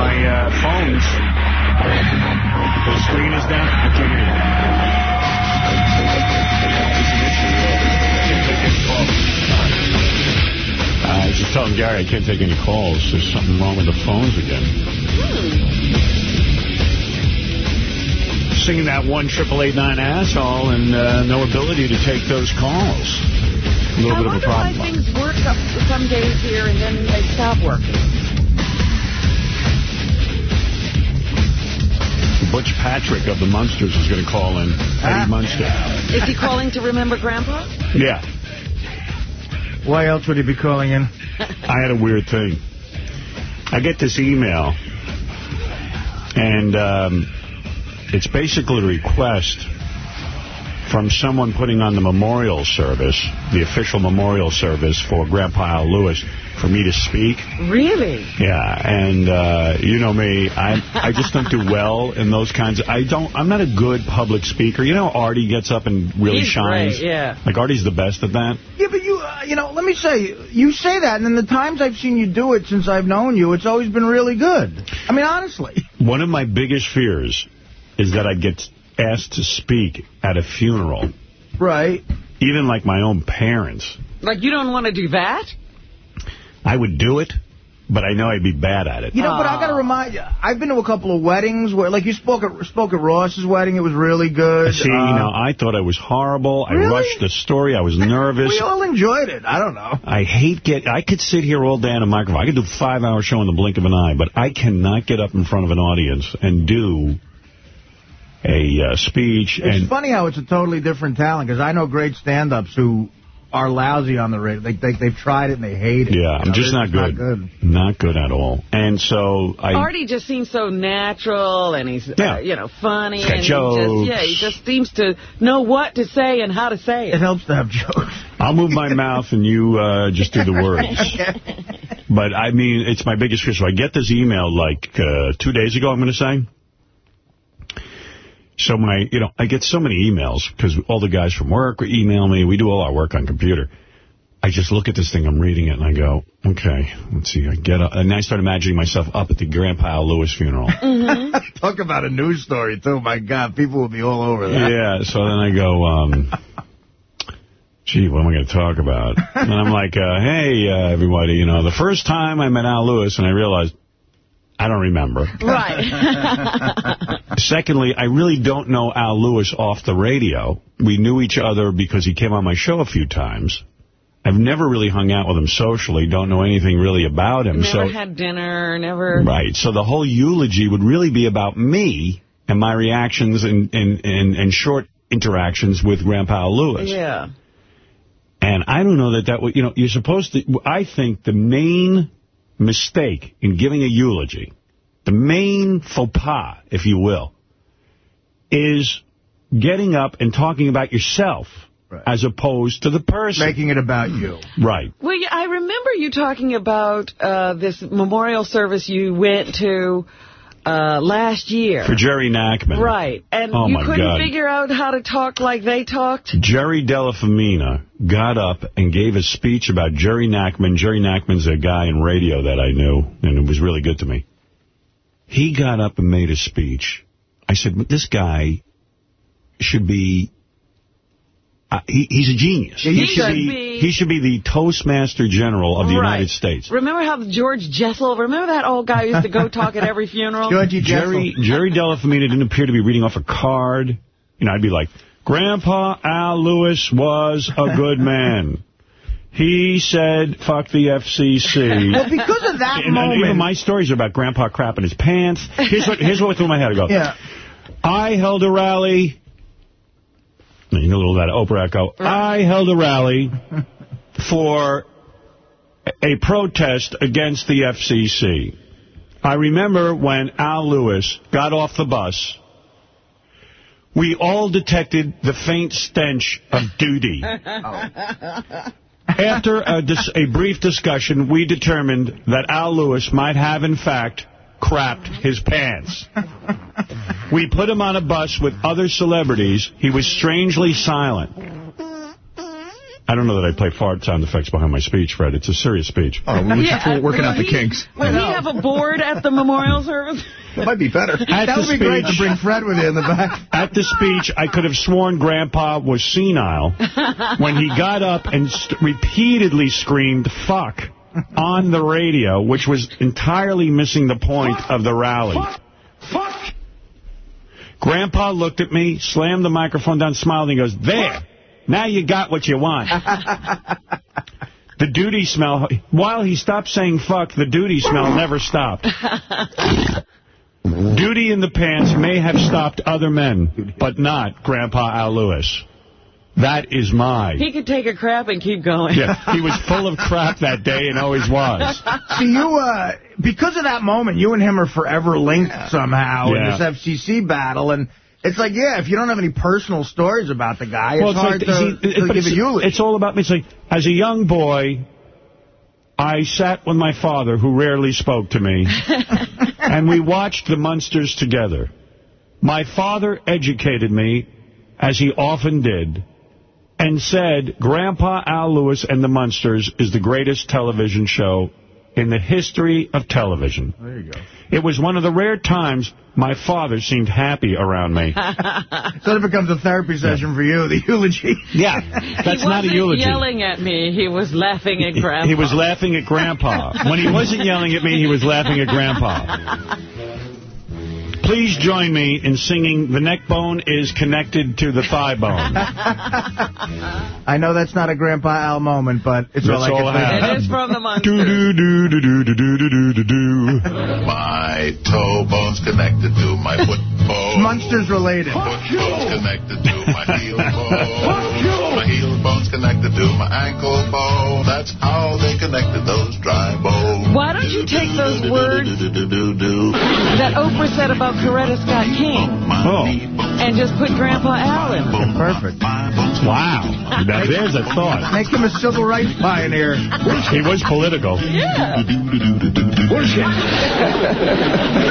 my uh, phones. The screen is down. I can't hear you. Uh, I was just telling Gary I can't take any calls. There's something wrong with the phones again. Singing that one triple eight nine asshole and uh, no ability to take those calls. A little I bit of a wonder problem. why things work up some days here and then they stop working. Butch Patrick of the Munsters is going to call in. Ah. Eddie Munster. Is he calling to remember Grandpa? Yeah. Why else would he be calling in? I had a weird thing. I get this email, and um, it's basically a request from someone putting on the memorial service, the official memorial service for Grandpa Al Lewis, for me to speak. Really? Yeah, and uh, you know me, I I just don't do well in those kinds of, I don't, I'm not a good public speaker. You know Artie gets up and really He's shines? great, yeah. Like Artie's the best at that. Yeah, but you, uh, you know, let me say, you say that, and in the times I've seen you do it since I've known you, it's always been really good. I mean, honestly. One of my biggest fears is that I get asked to speak at a funeral. Right. Even like my own parents. Like, you don't want to do that? I would do it, but I know I'd be bad at it. You know, but I got to remind you, I've been to a couple of weddings where, like, you spoke at spoke at Ross's wedding. It was really good. See, Uh, you know, I thought I was horrible. Really? I rushed the story. I was nervous. we all enjoyed it. I don't know. I hate get. I could sit here all day on a microphone. I could do a five-hour show in the blink of an eye, but I cannot get up in front of an audience and do a uh, speech. It's and funny how it's a totally different talent, because I know great stand-ups who are lousy on the radio. They, they, they've tried it and they hate it. yeah, I'm know, just they're not good. good. Not good at all. And so I. Artie just seems so natural, and he's, Yeah. uh, you know, funny. He's got and jokes. He just, yeah, he just seems to know what to say and how to say It it. helps to have jokes. I'll move my mouth and you uh, just do the words. But, I mean, it's my biggest fear. So I get this email like uh, two days ago, I'm going to say. So my, you know, I get so many emails because all the guys from work email me. We do all our work on computer. I just look at this thing, I'm reading it, and I go, okay, let's see. I get up, and I start imagining myself up at the Grandpa Al Lewis funeral. Talk about a news story, too. My God, people will be all over that. Yeah, so then I go, um, gee, what am I going to talk about? And I'm like, uh, hey, uh, everybody, you know, the first time I met Al Lewis, and I realized, I don't remember. Right. Secondly, I really don't know Al Lewis off the radio. We knew each other because he came on my show a few times. I've never really hung out with him socially, don't know anything really about him. never so had dinner, never... Right. So the whole eulogy would really be about me and my reactions and, and, and, and short interactions with Grandpa Lewis. Yeah. And I don't know that that would, you know, you're supposed to, I think the main mistake in giving a eulogy, the main faux pas, if you will, is getting up and talking about yourself as opposed to the person. Making it about you. Right. Well, yeah, I remember you talking about uh, this memorial service you went to uh, last year. For Jerry Nachman. Right. And Oh, you couldn't God. figure out how to talk like they talked? Jerry Della Femina got up and gave a speech about Jerry Nachman. Jerry Nachman's a guy in radio that I knew, and it was really good to me. He got up and made a speech. I said, this guy should be, uh, he, he's a genius. He should be- He should be the Toastmaster General of the Right. United States. Remember how George Jessel, remember that old guy who used to go talk at every funeral? George. Jerry, Jerry Della Femina didn't appear to be reading off a card. You know, I'd be like, Grandpa Al Lewis was a good man. He said, fuck the FCC. Well, because of that and, and moment- even my stories are about Grandpa crap crapping his pants. Here's what, here's what went through my head. I go, Yeah. I held a rally. You know, a little of that Oprah echo. I held a rally for a protest against the FCC. I remember when Al Lewis got off the bus, we all detected the faint stench of duty. After a, dis a brief discussion, we determined that Al Lewis might have, in fact, crapped his pants. We put him on a bus with other celebrities. He was strangely silent. I don't know that I play fart sound effects behind my speech, Fred. It's a serious speech. Oh, we're Yeah, uh, working will out the he- kinks. Will he have a board at the memorial service? It might be better. At That the would be great to speech- bring Fred with you in the back. At the speech, I could have sworn Grandpa was senile when he got up and st repeatedly screamed, fuck, on the radio, which was entirely missing the point of the rally. Fuck! Grandpa looked at me, slammed the microphone down, smiled, and goes, there, now you got what you want. the duty smell, while he stopped saying fuck, the duty smell never stopped. Duty in the pants may have stopped other men, but not Grandpa Al Lewis. That is my... He could take a crap and keep going. Yeah, he was full of crap that day and always was. See, you, uh, because of that moment, you and him are forever linked somehow Yeah. in this FCC battle. And it's like, yeah, if you don't have any personal stories about the guy, it's Well, it's hard like, to, see, to but give it's, a eulogy. it's all about me. It's like, as a young boy, I sat with my father, who rarely spoke to me, and we watched the Munsters together. My father educated me, as he often did, and said, Grandpa Al Lewis and the Munsters is the greatest television show in the history of television. There you go. It was one of the rare times my father seemed happy around me. So it becomes a therapy session for you, the eulogy. Yeah, that's not a eulogy. He wasn't eulogy. yelling at me. He was laughing at Grandpa. He was laughing at Grandpa. When he wasn't yelling at me, he was laughing at Grandpa. Please join me in singing The Neck Bone is Connected to the Thigh Bone. I know that's not a Grandpa Al moment, but it's That's all I can think have. It is from the Do do do do do do do do do do. My toe bone's connected to my foot bone. Munsters related. Foot bone's connected to my heel bone. My heel bone's connected to my ankle bone. That's how they connected those dry bones. Why don't you take those words that Oprah said about Coretta Scott King Oh. and just put Grandpa Al in? bone. Perfect. Wow. Now, there's a thought. Make him a civil rights pioneer. He was political. Yeah.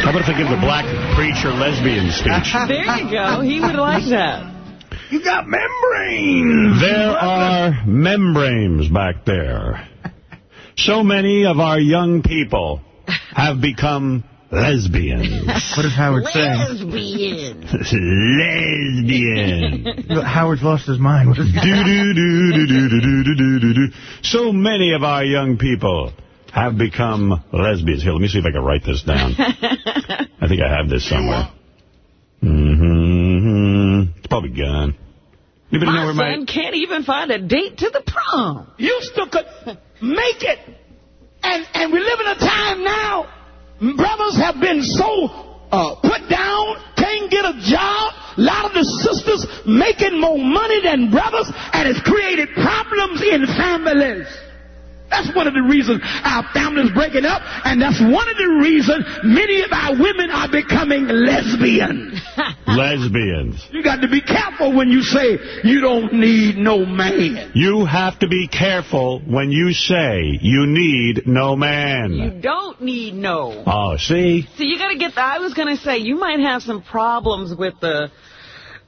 How about if I give the black preacher lesbian speech? There you go. He would like that. You got membranes. There are membranes back there. So many of our young people have become lesbians. What is Howard saying? Lesbian. Lesbian. Howard's lost his mind. Do, do, do, do, do, do, do, do, do, do. So many of our young people have become lesbians. Here, let me see if I can write this down. I think I have this somewhere. Mm-hmm. It's probably gone. Anybody know My where my... son can't even find a date to the prom. You still could make it. And and we live in a time now, brothers have been so uh, put down, can't get a job. A lot of the sisters making more money than brothers, and it's created problems in families. That's one of the reasons our families breaking up, and that's one of the reasons many of our women are becoming lesbians. Lesbians. You got to be careful when you say you don't need no man. You have to be careful when you say you need no man. You don't need no. Oh, see? So you got to get. The, I was going to say you might have some problems with the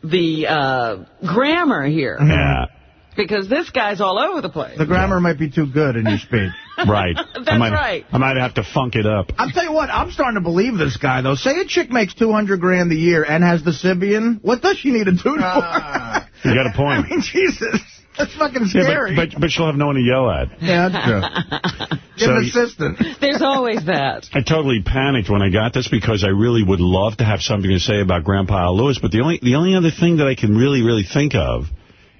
the uh, grammar here Yeah, because this guy's all over the place. The grammar might be too good in your speech. right. That's I might, right. I might have to funk it up. I'll tell you what, I'm starting to believe this guy, though. Say a chick makes 200 grand a year and has the Sybian. What does she need a dude for? You got a point. I mean, Jesus. That's fucking Yeah, scary. but, but, but she'll have no one to yell at. yeah, that's true. Get So an assistant. There's always that. I totally panicked when I got this because I really would love to have something to say about Grandpa Lewis, but the only the only other thing that I can really, really think of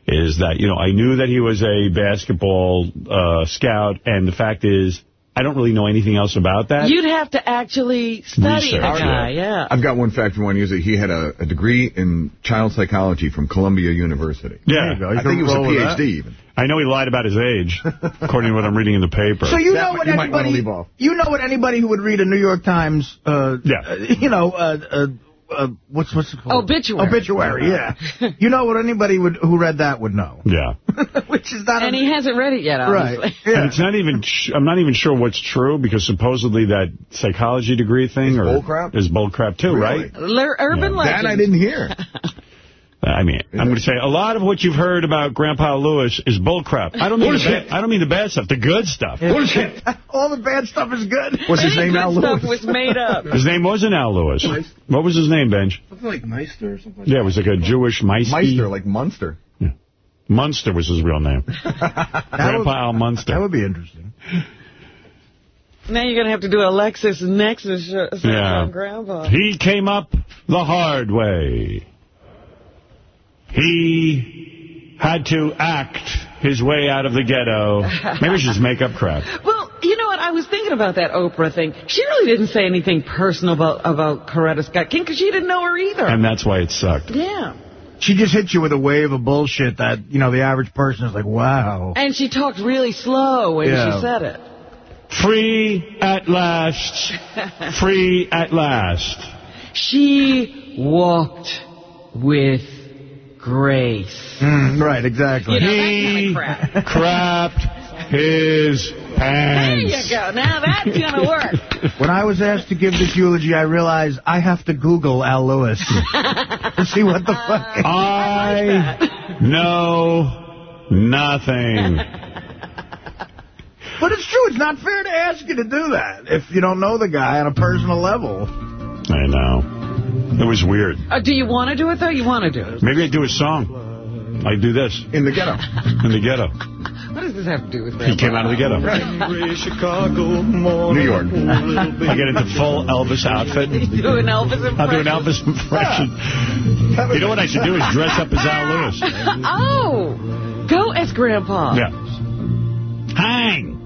is that, you know, I knew that he was a basketball uh, scout, and the fact is, I don't really know anything else about that. You'd have to actually study the guy. Yeah. I've got one fact you want to use it. He had a, a degree in child psychology from Columbia University. yeah, There you go. You I think he was a PhD even. I know he lied about his age, according to what I'm reading in the paper. So you That know what you might anybody, leave off. you know what anybody who would read a New York Times, uh, Yeah. uh, you know, uh, uh, what's what's it called? Obituary. Obituary, yeah. you know what anybody would who read that would know, yeah. which is not And a, he hasn't read it yet, obviously. right. obviously. And it's not even, I'm not even sure what's true because supposedly that psychology degree thing Is or bullcrap? is bullcrap too, Really? right? Ler- urban Yeah. legend. That I didn't hear. Uh, I mean, I'm going to say a lot of what you've heard about Grandpa Lewis is bullcrap. I don't mean the bad, I don't mean the bad stuff, the good stuff. Bullshit. All the bad stuff is good. What's his name good now, stuff Lewis? was made up. His name wasn't Al Lewis. What was his name, Benj? Something like Meister or something like Yeah, it was like a Jewish Meister. Meister, like Munster. Munster was his real name. Grandpa would, Al Munster. that would be interesting. Now you're going to have to do a Lexis Nexis show Yeah. on Grandpa. He came up the hard way. He had to act his way out of the ghetto. Maybe we should just make up crap. Well, you know what? I was thinking about that Oprah thing. She really didn't say anything personal about, about Coretta Scott King because she didn't know her either. And that's why it sucked. yeah. She just hits you with a wave of bullshit that, you know, the average person is like, wow. And she talked really slow when Yeah. she said it. Free at last. Free at last. She walked with grace. Mm, right, exactly. You know, He kind of crapped his pants. There you go. Now that's going to work. When I was asked to give this eulogy, I realized I have to Google Al Lewis to see what the fuck. I know nothing. But it's true. It's not fair to ask you to do that if you don't know the guy on a personal level. I know. It was weird. Uh, do you want to do it, though? You want to do it. Maybe I do a song. I do this In the ghetto. in the ghetto. What does this have to do with He came out of the ghetto. New York. I get into full Elvis outfit. You do an Elvis impression? I'll do an Elvis impression. You know what I should do is dress up as Al Lewis. Oh, go as Grandpa. Yeah. Hang.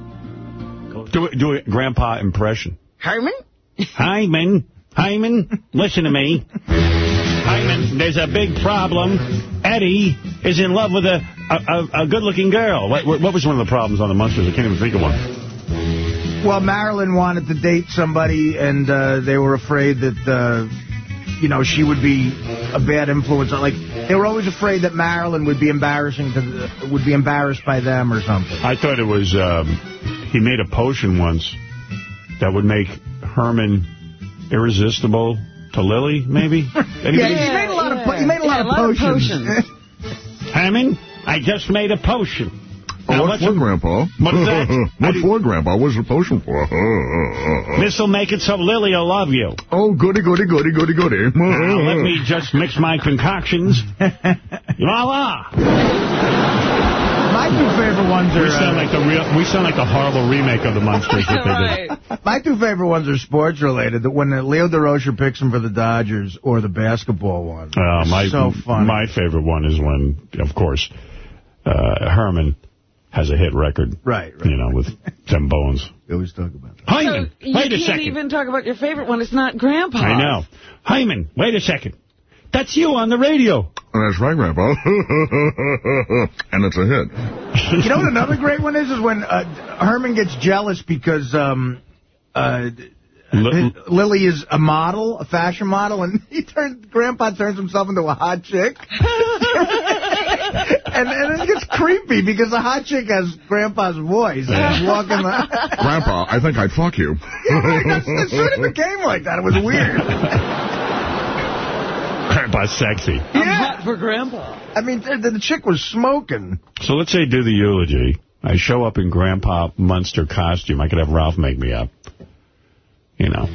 Do it, do a grandpa impression. Herman? Hyman, Hyman, listen to me. Hyman, there's a big problem. Eddie is in love with a a, a, good-looking girl. What, what was one of the problems on the Munsters? I can't even think of one. Well, Marilyn wanted to date somebody, and uh, they were afraid that, uh, you know, she would be a bad influence. Like they were always afraid that Marilyn would be embarrassing to, the, would be embarrassed by them or something. I thought it was, um, he made a potion once that would make Herman irresistible to Lily, maybe? Anybody? Yeah, he made a lot of po- he made a lot Yeah, of potions. Hyman, I just made a potion. Oh, what for, Grandpa? What is that? What for, Grandpa? What's the potion for? This'll make it so Lily will love you. oh, goody, goody, goody, goody, goody. Now, let me just mix my concoctions. Voila! My two favorite ones are... We are sound uh, like the real. We sound like the horrible remake of the Munsters that they did. right. my two favorite ones are sports related. That when Leo Durocher picks him for the Dodgers or the basketball one. Uh, my so funny. my favorite one is when, of course, uh, Herman has a hit record. Right, right. You know, with them bones. We always talk about that. So Hyman, you wait a can't second. even talk about your favorite one. It's not Grandpa. I know. Hyman, wait a second. That's you on the radio. That's right, Grandpa. and it's a hit. You know what another great one is? Is when uh, Herman gets jealous because um, uh, Li- Lily is a model, a fashion model, and he turns Grandpa turns himself into a hot chick. and, and it gets creepy because the hot chick has Grandpa's voice. And he's walking the... Grandpa, I think I'd fuck you. it sort of became like that. It was weird. Grandpa's sexy. I'm Yeah. hot for Grandpa. I mean, the, the chick was smoking. So let's say do the eulogy. I show up in Grandpa Munster costume. I could have Ralph make me up. You know.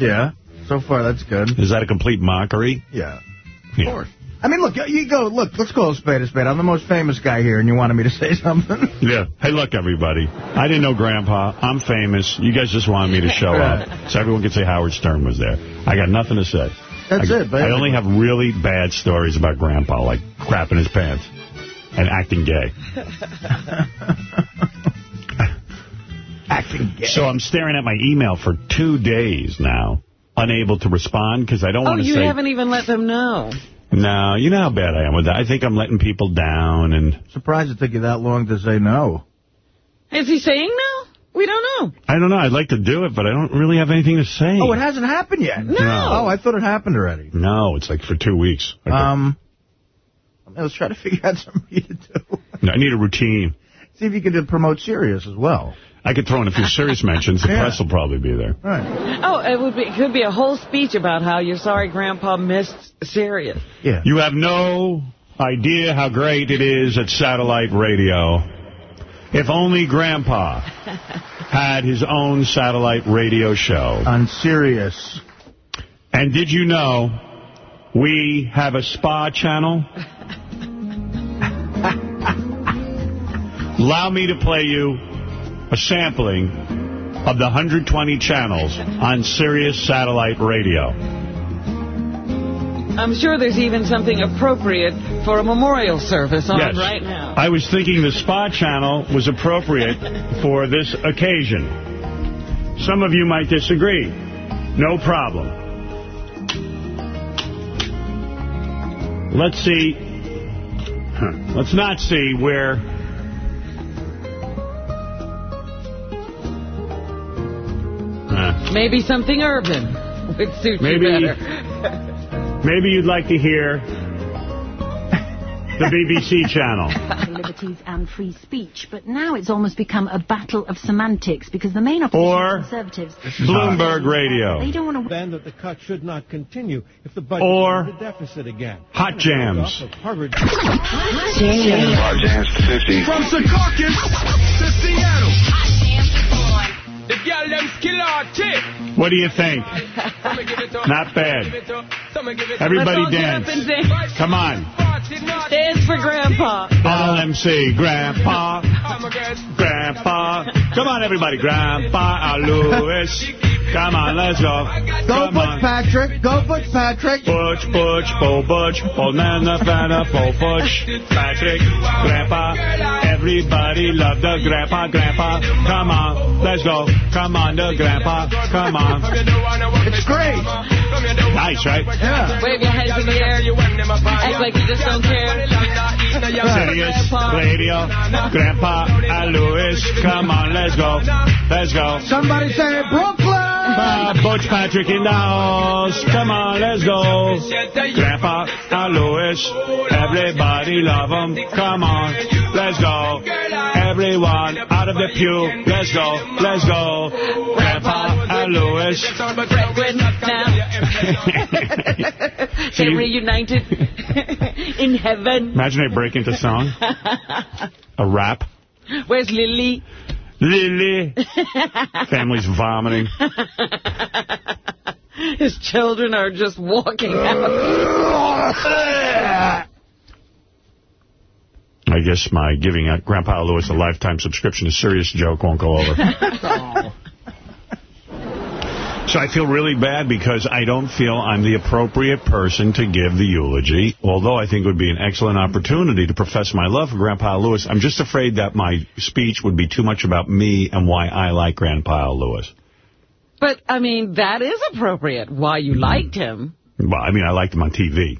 Yeah. So far, that's good. Is that a complete mockery? Yeah. Of Yeah. I mean, look, you go, look, let's call a spade a spade. I'm the most famous guy here, and you wanted me to say something? Yeah. Hey, look, everybody. I didn't know Grandpa. I'm famous. You guys just wanted me to show up so everyone could say Howard Stern was there. I got nothing to say. That's I, it, baby. I only have really bad stories about Grandpa, like crap in his pants and acting gay. Acting gay. So I'm staring at my email for two days now, unable to respond because I don't Oh, want to you haven't even let them know. No, you know how bad I am with that. I think I'm letting people down, and Surprised it took you that long to say no. Is he saying no? We don't know. I don't know. I'd like to do it, but I don't really have anything to say. Oh, it hasn't happened yet? No. Oh, I thought it happened already. No, it's like for two weeks. I could- Um, let's try to figure out something to do. I need a routine. See if you can promote Sirius as well. I could throw in a few serious mentions. The Yeah. press will probably be there. Right. Oh, it would be. It could be a whole speech about how you're sorry Grandpa missed Sirius. Yeah. You have no idea how great it is at satellite radio. If only Grandpa had his own satellite radio show. On Sirius. And did you know we have a spa channel? Allow me to play you a sampling of the 120 channels on Sirius Satellite Radio. I'm sure there's even something appropriate for a memorial service on yes. right now. I was thinking the spa channel was appropriate for this occasion. Some of you might disagree. No problem. Let's see. Huh. Let's not see where... Maybe something urban would suit Maybe- you better. maybe you'd like to hear the BBC channel. liberties and free speech, but now it's almost become a battle of semantics because the main opposition Or conservatives Bloomberg Radio. they don't want to Then that the cut should not continue if the budget Or the deficit again. Hot Jams. Off of Harvard. From Secaucus to Seattle. The girl them skill out. What do you think? Not bad. Everybody Let's all get up dance. dance. Come on. Dance for Grandpa. LMC, Grandpa, Grandpa. Come on, everybody. Grandpa Lewis. Come on, let's go. Go Come on. Butch Patrick. Go Butch Patrick. Butch, Butch, Bo Butch, Bo Nana, Fana, Bo Butch, Patrick, Grandpa. Everybody love the Grandpa, Grandpa. Come on, let's go. Come on, the Grandpa. Come on. It's great. Nice, right? Yeah. Wave your hands in the air. Act like you just don't care. Sirius, Radio, Grandpa, and Lewis. Come on, let's go. Let's go. Somebody say Brooklyn. Uh, Butch Patrick in the house. Come on, let's go. Grandpa and Lewis. Everybody love them. Come on, let's go. Everyone out of the pew. Let's go. Let's go. Grandpa and now. They're reunited in heaven. Imagine they break into song. A rap. Where's Lily? Lily. Family's vomiting. His children are just walking out. I guess my giving out Grandpa Lewis a lifetime subscription to Sirius joke won't go over. So I feel really bad because I don't feel I'm the appropriate person to give the eulogy, although I think it would be an excellent opportunity to profess my love for Grandpa Lewis. I'm just afraid that my speech would be too much about me and why I like Grandpa Lewis. But, I mean, that is appropriate. Why you liked him. Well, I mean, I liked him on TV.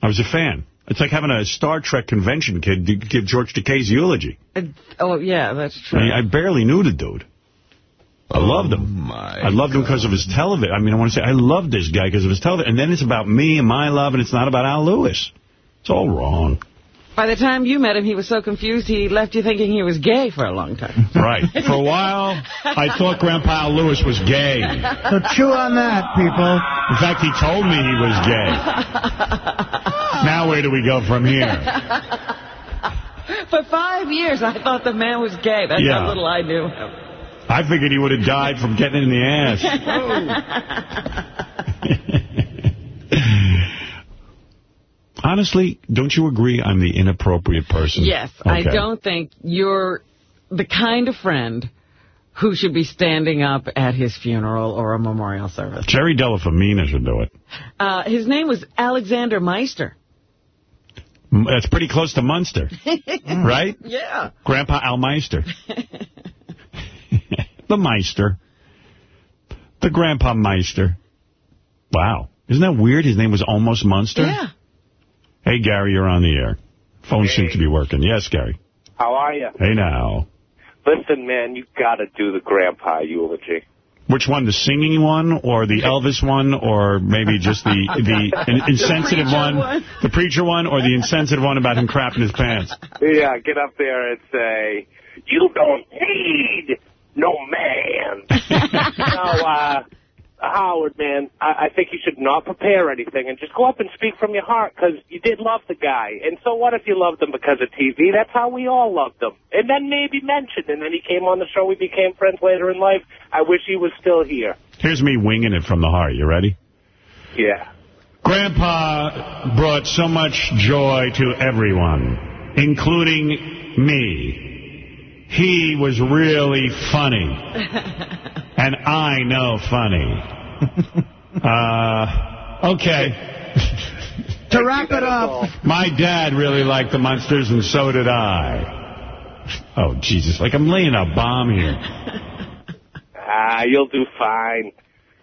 I was a fan. It's like having a Star Trek convention kid give George Takei's eulogy. Uh, Oh, yeah, that's I, true. mean, I barely knew the dude. I loved him. Oh I loved him because of his television. I mean, I want to say I loved this guy because of his television. And then it's about me and my love, and it's not about Al Lewis. It's all wrong. By the time you met him, he was so confused he left you thinking he was gay for a long time. Right. For a while, I thought Grandpa Al Lewis was gay. So chew on that, people. In fact, he told me he was gay. Now where do we go from here? For five years, I thought the man was gay. That's Yeah. how little I knew him. I figured he would have died from getting in the ass. Honestly, don't you agree I'm the inappropriate person? Yes, I don't think you're the kind of friend who should be standing up at his funeral or a memorial service. Jerry Della Femina should do it. Uh, his name was Alexander Meister. That's pretty close to Munster, right? Yeah. Grandpa Al Meister. the Meister. The Grandpa Meister. Wow. Isn't that weird? His name was almost Munster? Yeah. Hey, Gary, you're on the air. Phone seems to be working. Yes, Gary. How are you? Hey, now. Listen, man, you got to do the grandpa eulogy. Which one, the singing one or the Elvis one or maybe just the the in- insensitive preacher one, one. the preacher one or the insensitive one about him crapping his pants? Yeah, get up there and say, you don't need No, man. no, uh, Howard, man, I, I think you should not prepare anything and just go up and speak from your heart because you did love the guy. And so what if you loved him because of TV? That's how we all loved him. And then maybe mentioned, and then he came on the show. We became friends later in life. I wish he was still here. Here's me winging it from the heart. You ready? Yeah. Grandpa brought so much joy to everyone, including me. He was really funny. And I know funny. Uh, okay. To wrap it up, My dad really liked the Munsters, and so did I. Oh, Jesus. Like I'm laying a bomb here. Ah, you'll do fine.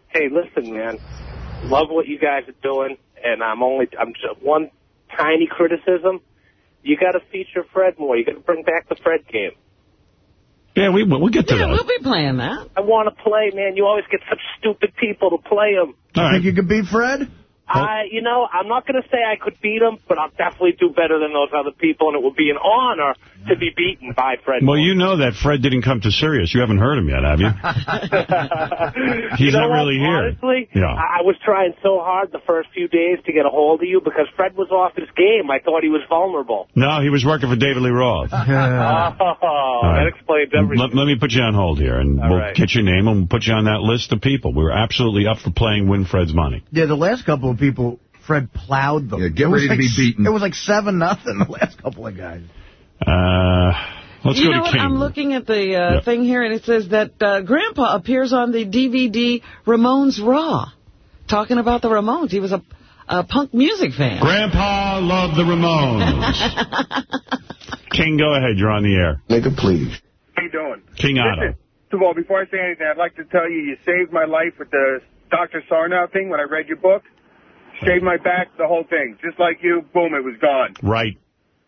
Hey, listen, man. Love what you guys are doing, and I'm only I'm just one tiny criticism. You got to feature Fred more. You got to bring back the Fred game. Yeah, we, we'll get to Yeah, that. we'll be playing that. I want to play, man. You always get such stupid people to play them. All right. think you could beat Fred? I, you know, I'm not going to say I could beat him, but I'll definitely do better than those other people, and it would be an honor to be beaten by Fred. Well, you know that Fred didn't come to Sirius. You haven't heard him yet, have you? He's You know not what? really here. Honestly, Yeah. I I was trying so hard the first few days to get a hold of you because Fred was off his game. I thought he was vulnerable. No, he was working for David Lee Roth. Oh, right. that explains everything. Let, let me put you on hold here, and All we'll right. get your name, and we'll put you on that list of people. We're absolutely up for playing Win Fred's Money. Yeah, the last couple of people, Fred plowed them. Yeah, get It was ready to like be beaten. It was like 7 nothing. the last couple of guys. Uh, let's you go know to what? King. I'm looking at the uh, Yeah. thing here, and it says that uh, Grandpa appears on the DVD Ramones Raw, talking about the Ramones. He was a, a punk music fan. Grandpa loved the Ramones. King, go ahead. You're on the air. Nigga, please. How you doing? King Otto. Listen, first of all, before I say anything, I'd like to tell you you saved my life with the Dr. Sarno thing when I read your book. Shaved my back, the whole thing. Just like you, boom, it was gone. Right.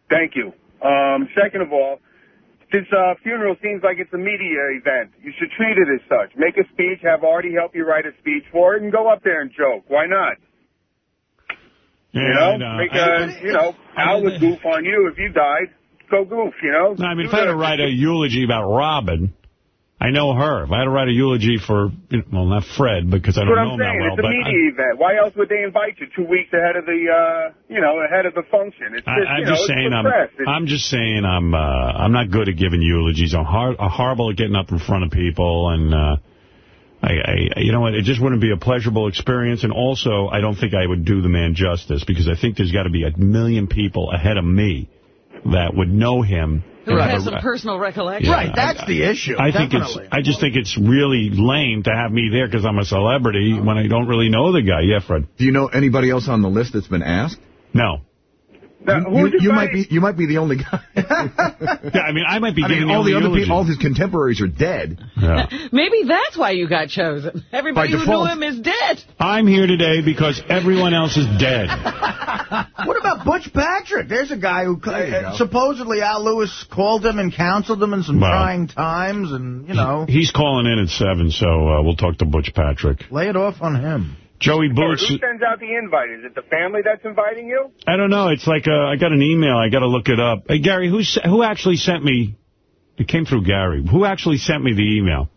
Thank you. Um, second of all, this uh, funeral seems like it's a media event. You should treat it as such. Make a speech, have Artie help you write a speech for it, and go up there and joke. Why not? Yeah, you know, I know. make a, you know, Al would goof on you if you died. Go goof, you know. No, I mean, if Do I had to write a eulogy about Robin, I know her. If I had to write a eulogy for, you know, well, not Fred, because I don't know I'm him that saying. well, it's a media event. Why else would they invite you two weeks ahead of the, uh, you know, ahead of the function? It's I, just, I, I'm you just saying I'm. I'm just saying I'm. Uh, I'm not good at giving eulogies. I'm, hor I'm horrible at getting up in front of people, and uh, I, I, you know what? It just wouldn't be a pleasurable experience. And also, I don't think I would do the man justice because I think there's got to be a million people ahead of me that would know him. Who and have has some personal recollection. Yeah, right, that's I- the issue. I think it's. I just think it's really lame to have me there because I'm a celebrity when I don't really know the guy. Yeah, Fred. Do you know anybody else on the list that's been asked? No. You, you, you might be you might be the only guy. yeah, I mean, I might be I giving mean, all the the other people, all his contemporaries are dead. Yeah. Maybe that's why you got chosen. Everybody who knew him is dead. I'm here today because everyone else is dead. What about Butch Patrick? There's a guy who uh, supposedly Al Lewis called him and counseled him in some Well. trying times, and you know, He's calling in at 7, so uh, we'll talk to Butch Patrick. lay it off on him. Joey Boots, who sends out the invite? Is it the family that's inviting you? I don't know. It's like uh, I got an email. I got to look it up. Hey, Gary, who, who actually sent me? It came through Gary. Who actually sent me the email?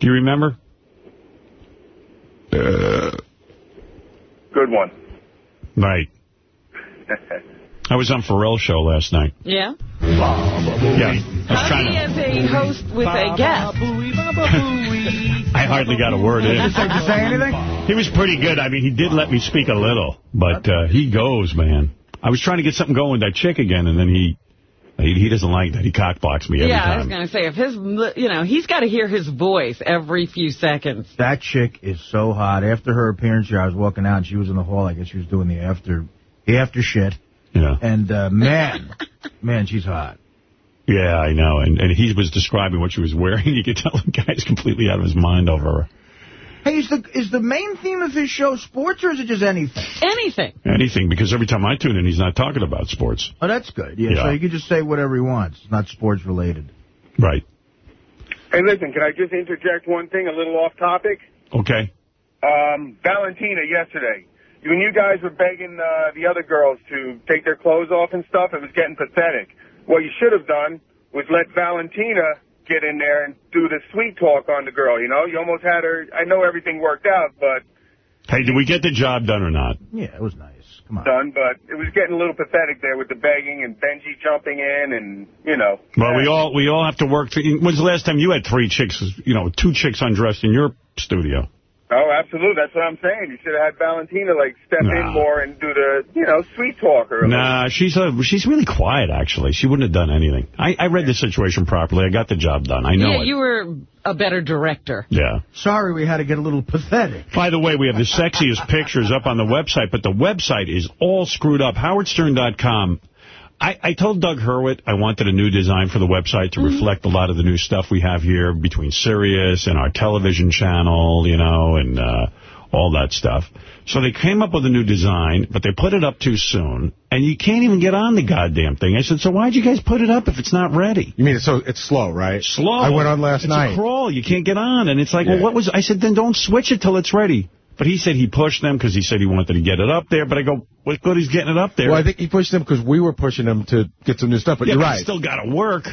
Do you remember? Good one. Right. I was on Pharrell's show last night. Yeah? Yeah. I was How trying he to... as a host with a guest? I hardly got a word in. Did you say- did you say anything? He was pretty good. I mean, he did let me speak a little, but uh, he goes, man. I was trying to get something going with that chick again, and then he he, he doesn't like that. He cockblocks me every yeah, I was going to say, if his, you know, he's got to hear his voice every few seconds. That chick is so hot. After her appearance here, I was walking out, and she was in the hall. I guess she was doing the after, the after shit. Yeah. And uh, man, man, she's hot. Yeah, I know. And and he was describing what she was wearing. You could tell the guy's completely out of his mind over her. Hey, is the is the main theme of his show sports, or is it just anything? Anything. Anything, because every time I tune in, he's not talking about sports. Oh, that's good. Yeah, Yeah. so you can just say whatever he wants. It's not sports related. Right. Hey, listen, can I just interject one thing, a little off topic? Okay. Um, Valentina yesterday. When you guys were begging uh, the other girls to take their clothes off and stuff, it was getting pathetic. What you should have done was let Valentina get in there and do the sweet talk on the girl, you know? You almost had her, I know everything worked out, but Hey, did we get the job done or not? Yeah, it was nice. Come on. done, but it was getting a little pathetic there with the begging and Benji jumping in and, you know. Well, we all we all have to work. To, when's the last time you had three chicks, you know, two chicks undressed in your studio? Oh, absolutely. That's what I'm saying. You should have had Valentina, like, step Nah. in more and do the, you know, sweet talk or Nah, she's a, she's really quiet, actually. She wouldn't have done anything. I, I read the situation properly. I got the job done. I know yeah, it. you were a better director. Yeah. Sorry we had to get a little pathetic. By the way, we have the sexiest pictures up on the website, but the website is all screwed up. HowardStern.com. I, I told Doug Hurwitz I wanted a new design for the website to reflect a lot of the new stuff we have here between Sirius and our television channel, you know, and uh, all that stuff. So they came up with a new design, but they put it up too soon, and you can't even get on the goddamn thing. I said, so why'd you guys put it up if it's not ready? You mean it's so it's slow, right? Slow. I went on last it's night. a crawl. You can't get on. And it's like, Yeah. well, what was... I said, then don't switch it till it's ready. But he said he pushed them because he said he wanted to get it up there. But I go, what good he's getting it up there? Well, I think he pushed them because we were pushing them to get some new stuff. But yeah, you're but right. still got to work.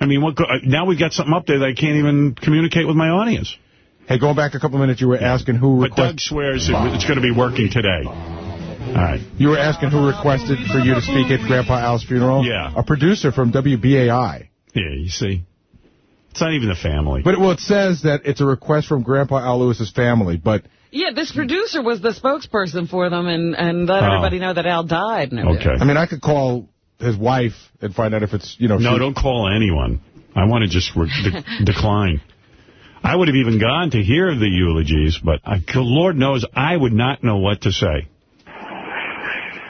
I mean, what? uh, now we've got something up there that I can't even communicate with my audience. Hey, going back a couple minutes, you were asking who requested... But Doug swears it, it's going to be working today. All right. You were asking who requested for you to speak at Grandpa Al's funeral. Yeah. a producer from WBAI. Yeah, you see. It's not even the family. But well, it says that it's a request from Grandpa Al Lewis's family. But Yeah, this producer was the spokesperson for them and, and let Oh. everybody know that Al died. And. Okay. I mean, I could call his wife and find out if it's you know. No, she- don't call anyone. I want to just re- de- decline. I would have even gone to hear the eulogies, but I, Lord knows I would not know what to say.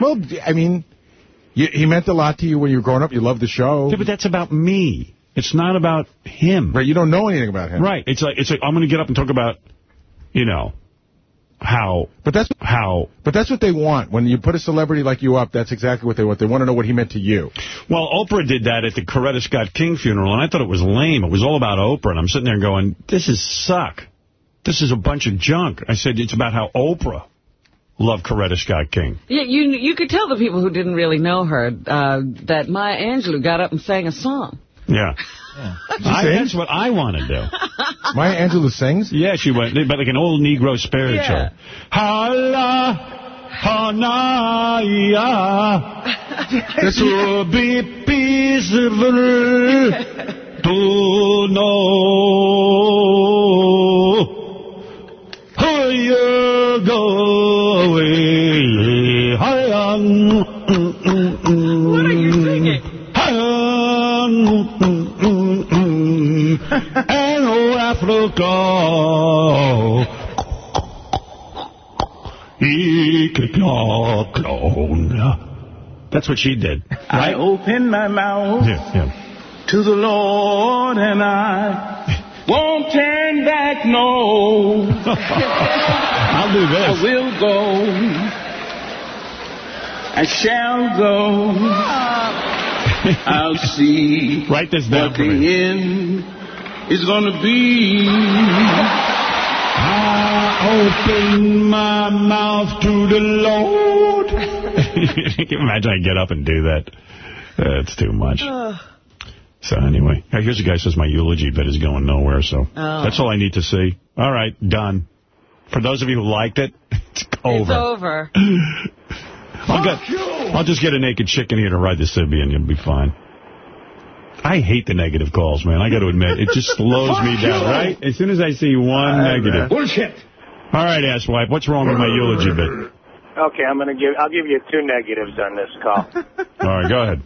Well, I mean, you, he meant a lot to you when you were growing up. You loved the show. Yeah, but that's about me. It's not about him. Right, you don't know anything about him. Right. It's like it's like I'm going to get up and talk about, you know, how But that's how but that's what they want. When you put a celebrity like you up, that's exactly what they want. They want to know what he meant to you. Well, Oprah did that at the Coretta Scott King funeral, and I thought it was lame. It was all about Oprah, and I'm sitting there going, this is suck. This is a bunch of junk. I said, it's about how Oprah loved Coretta Scott King. Yeah, you you could tell the people who didn't really know her uh, that Maya Angelou got up and sang a song. Yeah. I, that's what I want to do. Maya Angelou sings. Yeah, she went, but like an old Negro spiritual. Yeah. Hala, hanaya, to be peaceful, to know who you're going. And oh, Africa. That's what she did. I open my mouth Yeah, yeah. to the Lord and I won't turn back, no. I'll do this. I will go. I shall go. I'll see Write this down what for me. End is going to be. I open my mouth to the Lord. Can you imagine I get up and do that? That's too much. So anyway, here's a guy who says my eulogy bit is going nowhere, so Oh. that's all I need to see. All right, done. For those of you who liked it, it's over. It's over. I'll, get, I'll just get a naked chicken here to ride the Sybian. You'll be fine. I hate the negative calls, man. I got to admit, it just slows me down, right? As soon as I see one negative. Bullshit. All right, asswipe, what's wrong with my eulogy bit? Okay, I'm gonna give. I'll give you two negatives on this call. All right, go ahead.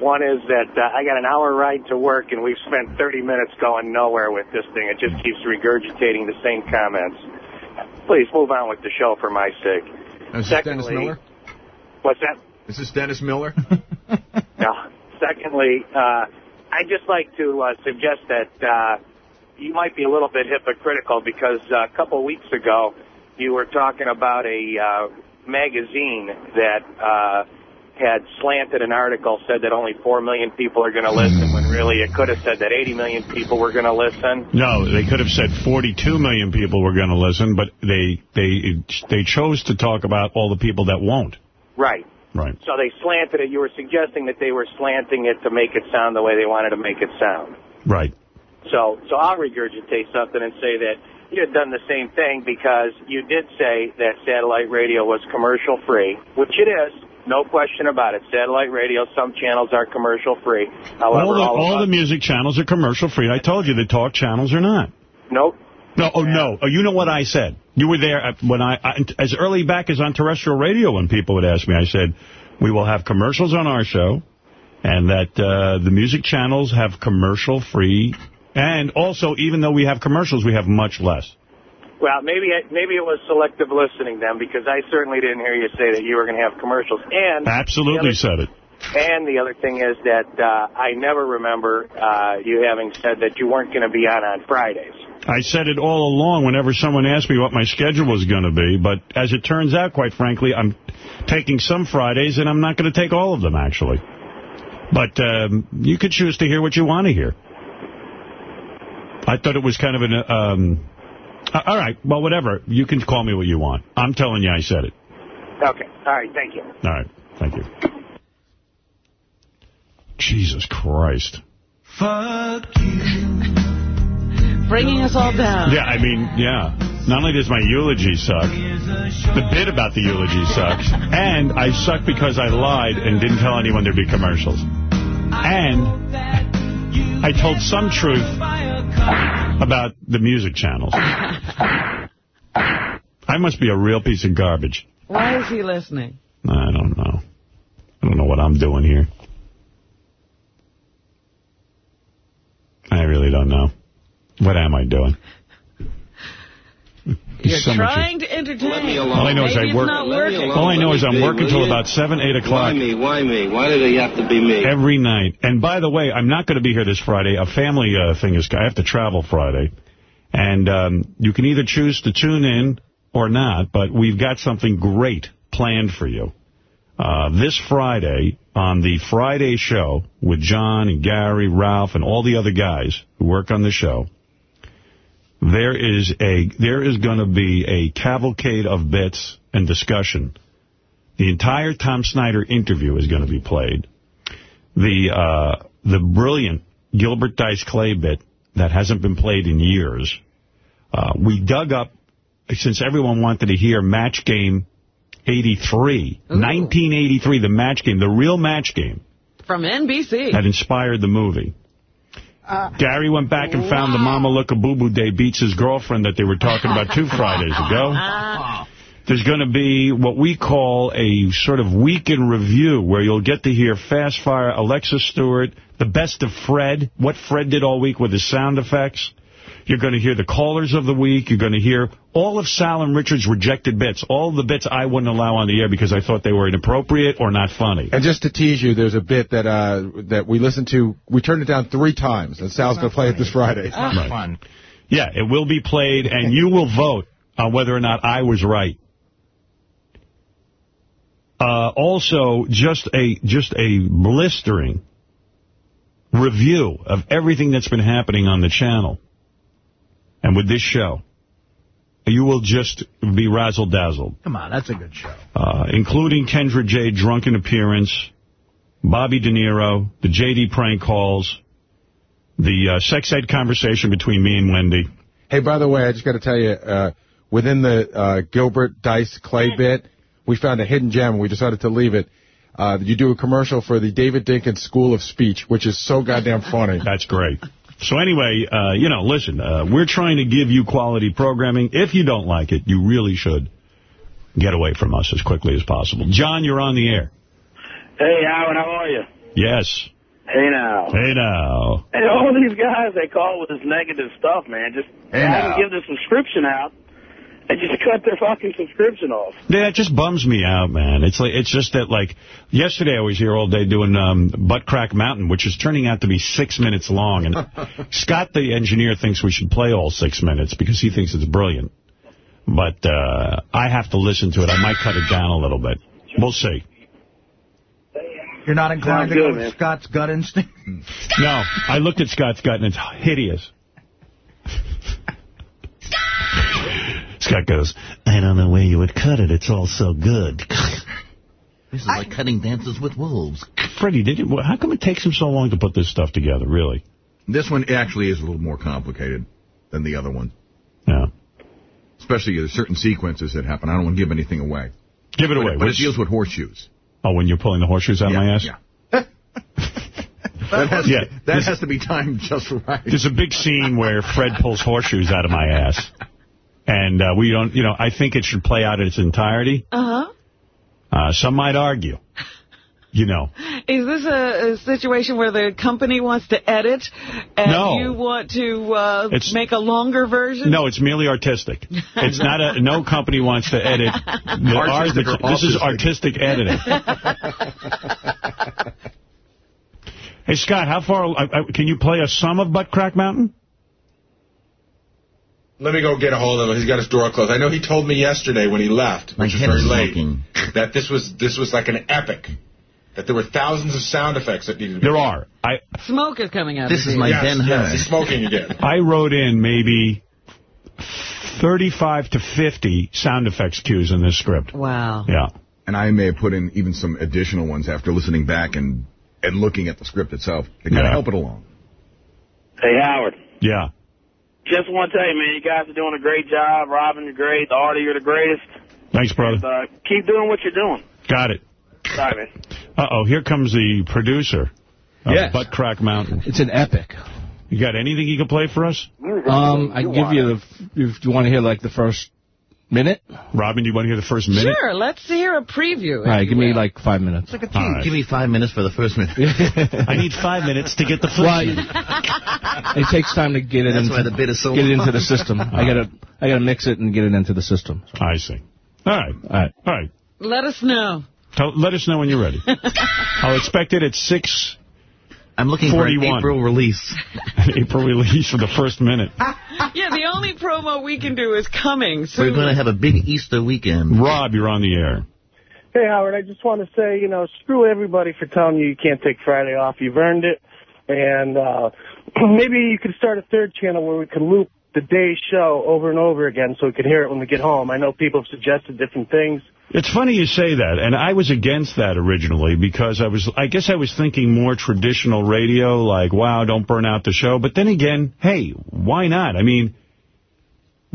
One is that uh, I got an hour ride to work, and we've spent 30 minutes going nowhere with this thing. It just keeps regurgitating the same comments. Please move on with the show for my sake. Is this Dennis Secondly- Miller? What's that? Is this is Dennis Miller? No. Secondly, uh, I'd just like to uh, suggest that uh, you might be a little bit hypocritical because uh, a couple weeks ago you were talking about a uh, magazine that uh, had slanted an article said that only 4 million people are going to listen when really it could have said that 80 million people were going to listen. No, they could have said 42 million people were going to listen, but they they they chose to talk about all the people that won't. Right. Right. So they slanted it. You were suggesting that they were slanting it to make it sound the way they wanted to make it sound. Right. So, so I'll regurgitate something and say that you had done the same thing because you did say that satellite radio was commercial free, which it is. No question about it. Satellite radio, some channels are commercial free. However, all the, all, all the music channels are commercial free. I told you the talk channels are not. Nope. No, oh, no. Oh, you know what I said. You were there when I, I, as early back as on terrestrial radio when people would ask me, I said, we will have commercials on our show and that uh, the music channels have commercial free. And also, even though we have commercials, we have much less. Well, maybe it, maybe it was selective listening then, because I certainly didn't hear you say that you were going to have commercials. And Absolutely said it. And the other thing is that uh, I never remember uh, you having said that you weren't going to be on on Fridays. I said it all along whenever someone asked me what my schedule was going to be, but as it turns out, quite frankly, I'm taking some Fridays, and I'm not going to take all of them, actually. But um, you could choose to hear what you want to hear. I thought it was kind of an... Um, uh, all right, well, whatever. You can call me what you want. I'm telling you I said it. Okay. All right. Thank you. All right, thank you. Jesus Christ. Fuck you. Bringing us all down. Yeah, I mean, yeah. Not only does my eulogy suck, the bit about the eulogy sucks, and I suck because I lied and didn't tell anyone there'd be commercials. And I told some truth about the music channels. I must be a real piece of garbage. Why is he listening? I don't know. I don't know what I'm doing here. I really don't know. What am I doing? You're So trying to entertain. me All I know is I work. not. All I know is I'm working till about 7, 8 o'clock. Why me? Why me? Why did it have to be me? Every night. And by the way, I'm not going to be here this Friday. A family uh, thing is, I have to travel Friday. And um, you can either choose to tune in or not, but we've got something great planned for you. Uh, this Friday, on the Friday show with John and Gary, Ralph, and all the other guys who work on the show, there is a there is going to be a cavalcade of bits and discussion. The entire Tom Snyder interview is going to be played. The uh, the brilliant Gilbert Dice Clay bit that hasn't been played in years. Uh, we dug up, since everyone wanted to hear Match Game 83, 1983, the Match Game, the real Match Game From NBC. that inspired the movie. Uh, Gary went back and found the Mama Look a Boo Boo Day beats his girlfriend that they were talking about two Fridays ago. There's going to be what we call a sort of week in review where you'll get to hear Fast Fire, Alexa Stewart, the best of Fred, what Fred did all week with his sound effects. You're going to hear the callers of the week. You're going to hear all of Sal and Richard's rejected bits, all the bits I wouldn't allow on the air because I thought they were inappropriate or not funny. And just to tease you, there's a bit that uh, that we listened to. We turned it down three times, and Sal's going to play it this Friday. It's not fun. Yeah, it will be played, and you will vote on whether or not I was right. Uh, also, just a just a blistering review of everything that's been happening on the channel and with this show. You will just be razzle-dazzled, Come on, that's a good show. uh, including Kendra J. drunken appearance, Bobby De Niro, the J.D. prank calls, the uh, sex ed conversation between me and Wendy. Hey, by the way, I just got to tell you, uh, within the uh, Gilbert Dice Clay bit, we found a hidden gem. We decided to leave it. Uh, you do a commercial for the David Dinkins School of Speech, which is so goddamn funny. That's great. So anyway, uh, you know, listen, uh, we're trying to give you quality programming. If you don't like it, you really should get away from us as quickly as possible. John, you're on the air. Hey, Howard, how are you? Yes. Hey, now. Hey, now. Hey, all these guys they call with this negative stuff, man, just Hey, have now. them give the subscription out and just cut their fucking subscription off. Yeah, it just bums me out, man. It's like it's just that, like, yesterday I was here all day doing um, Butt Crack Mountain, which is turning out to be six minutes long. And Scott, the engineer, thinks we should play all six minutes because he thinks it's brilliant. But uh, I have to listen to it. I might cut it down a little bit. We'll see. You're not inclined Sounds to go good, with. Scott's gut instinct? No, I looked at Scott's gut, and it's hideous. Scott goes, I don't know where you would cut it. It's all so good. This is like cutting dances with wolves. Freddie, did you, how come it takes him so long to put this stuff together, really? This one actually is a little more complicated than the other one. Yeah. Especially there's certain sequences that happen. I don't want to give anything away. Give it But- away. But, What it is- deals with horseshoes. Oh, when you're pulling the horseshoes out of my ass? Yeah. That has, Yeah, to, that has to be timed just right. There's a big scene where Fred pulls horseshoes out of my ass. And uh, we don't, you know, I think it should play out in its entirety. Uh-huh. Uh, some might argue. You know. Is this a, a situation where the company wants to edit and No. you want to uh, make a longer version? No, it's merely artistic. It's not a, no company wants to edit. The Artistic art- or this is artistic editing. hey, Scott, how far, uh, uh, can you play us some of Butt Crack Mountain? Let me go get a hold of him. He's got his door closed. I know he told me yesterday when he left, which was head very is late, that this was this was like an epic. That there were thousands of sound effects that needed to be There are. I Smoke is coming out. This of is my here. yes, Ben yes, Hur. he's smoking again. I wrote in maybe 35 to 50 sound effects cues in this script. Wow. Yeah. And I may have put in even some additional ones after listening back and, and looking at the script itself to kind of help it along. Hey, Howard. Yeah. Just want to tell you, man, you guys are doing a great job. Robin, you're great. The Artie, you're the greatest. Thanks, brother. Uh, keep doing what you're doing. Got it. Sorry, man. Uh-oh, here comes the producer of Yes. Butt Crack Mountain. It's an epic. You got anything you can play for us? Um, I can give you the, if you want to hear like the first minute. Robin, do you want to hear the first minute? Sure, let's hear a preview. All right, give me like five minutes. Like a All right. Give me five minutes for the first minute. I need five minutes to get the first Well, it takes time to get it That's into the bit is so get it into the long. system. I gotta I gotta mix it and get it into the system. I see. All right. All right. All right. Let us know. Tell, let us know when you're ready. I'll expect it at 6 I'm looking for an April release. April release for the first minute. Yeah, the only promo we can do is coming soon. We're going to have a big Easter weekend. Rob, you're on the air. Hey, Howard, I just want to say, you know, screw everybody for telling you you can't take Friday off. You've earned it. And uh, maybe you could start a third channel where we can loop the day's show over and over again so we could hear it when we get home. I know people have suggested different things. It's funny you say that, and I was against that originally because I was, I guess I was thinking more traditional radio, like, wow, don't burn out the show. But then again, hey, why not? I mean,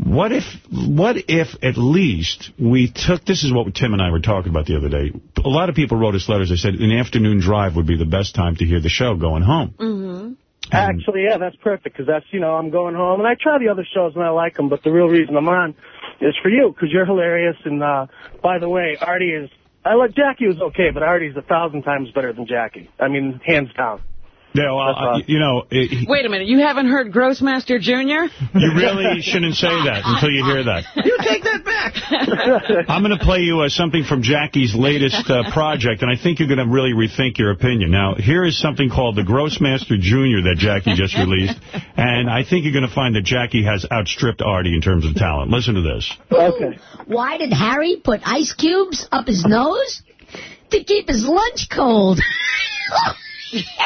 what if, what if at least we took, this is what Tim and I were talking about the other day. A lot of people wrote us letters. They said an afternoon drive would be the best time to hear the show going home. Mm-hmm. Actually, yeah, that's perfect because that's, you know, I'm going home and I try the other shows and I like them, but the real reason I'm on is for you because you're hilarious. And uh, by the way, Artie is, I like Jackie was okay, but Artie's a thousand times better than Jackie. I mean, hands down. Yeah, well, uh, you know, it, Wait a minute, you haven't heard Grossmaster Jr.? you really shouldn't say that until you hear that. You take that back. I'm going to play you uh, something from Jackie's latest uh, project, and I think you're going to really rethink your opinion. Now, here is something called the Grossmaster Jr. that Jackie just released, and I think you're going to find that Jackie has outstripped Artie in terms of talent. Listen to this. Okay. Why did Harry put ice cubes up his nose? To keep his lunch cold.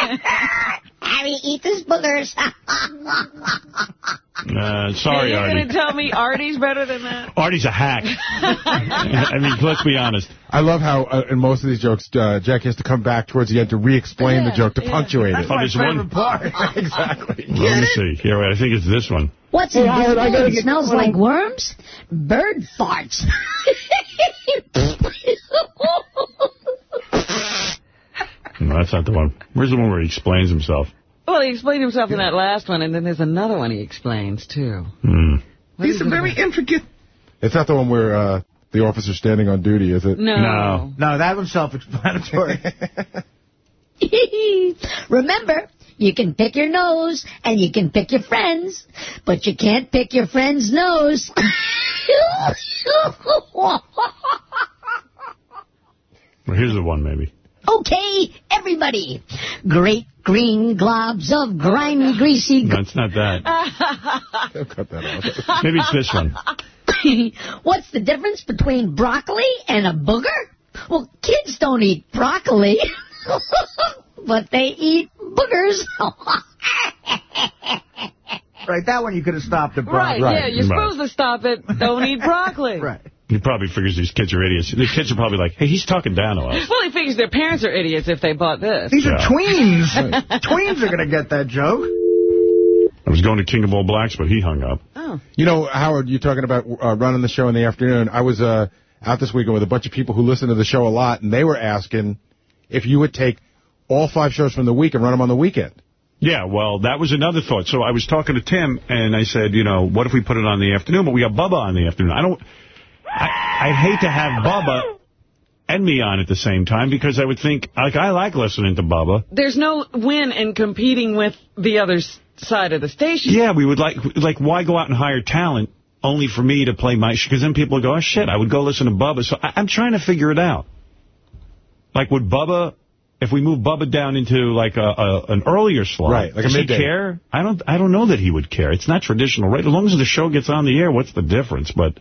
Harry, eat his boogers. Uh, Are you Artie. going to tell me Artie's better than that? Artie's a hack. I mean, let's be honest. I love how uh, in most of these jokes, uh, Jackie has to come back towards the end to re-explain the joke to punctuate it. Oh, there's one. exactly. Let me see. Here, wait, I think it's this one. What's Hey, in Howard, I this gotta get Smells going. like worms? Bird farts. No, that's not the one. Where's the one where he explains himself? Well, he explained himself in that last one, and then there's another one he explains, too. Hmm. These are very intricate. It's not the one where uh, the officer's standing on duty, is it? No. No. No, that one's self-explanatory. Remember, you can pick your nose and you can pick your friends, but you can't pick your friend's nose. Well, here's the one, maybe. Okay, everybody. Great green globs of grimy, greasy. No, it's not that. Cut that out. Maybe it's this one. What's the difference between broccoli and a booger? Well, kids don't eat broccoli, but they eat boogers. Right, that one you could have stopped at Right, Brock. yeah, you're Right. supposed to stop it. Don't eat broccoli. Right. He probably figures these kids are idiots. The kids are probably like, hey, he's talking down to us. Well, he figures their parents are idiots if they bought this. These are Yeah. tweens. tweens are going to get that joke. I was going to King of All Blacks, but he hung up. Oh. You know, Howard, you're talking about uh, running the show in the afternoon. I was uh, out this weekend with a bunch of people who listen to the show a lot, and they were asking if you would take all five shows from the week and run them on the weekend. Yeah, well, that was another thought. So I was talking to Tim, and I said, you know, what if we put it on the afternoon? But we got Bubba on the afternoon. I don't. I, I'd hate to have Bubba and me on at the same time because I would think, like, I like listening to Bubba. There's no win in competing with the other side of the station. Yeah, we would like, like, why go out and hire talent only for me to play my, because then people would go, oh, shit, I would go listen to Bubba. So I, I'm trying to figure it out. Like, would Bubba, if we move Bubba down into, like, a, a an earlier slot, Right, like a does he care? I don't, I don't know that he would care. It's not traditional, right? As long as the show gets on the air, what's the difference? But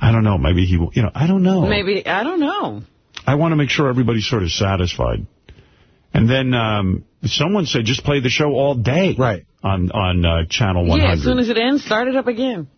I don't know. Maybe he, will- you know, I don't know. Maybe, I don't know. I want to make sure everybody's sort of satisfied. And then um, someone said just play the show all day. Right. On on uh, Channel 100. Yeah, as soon as it ends, start it up again.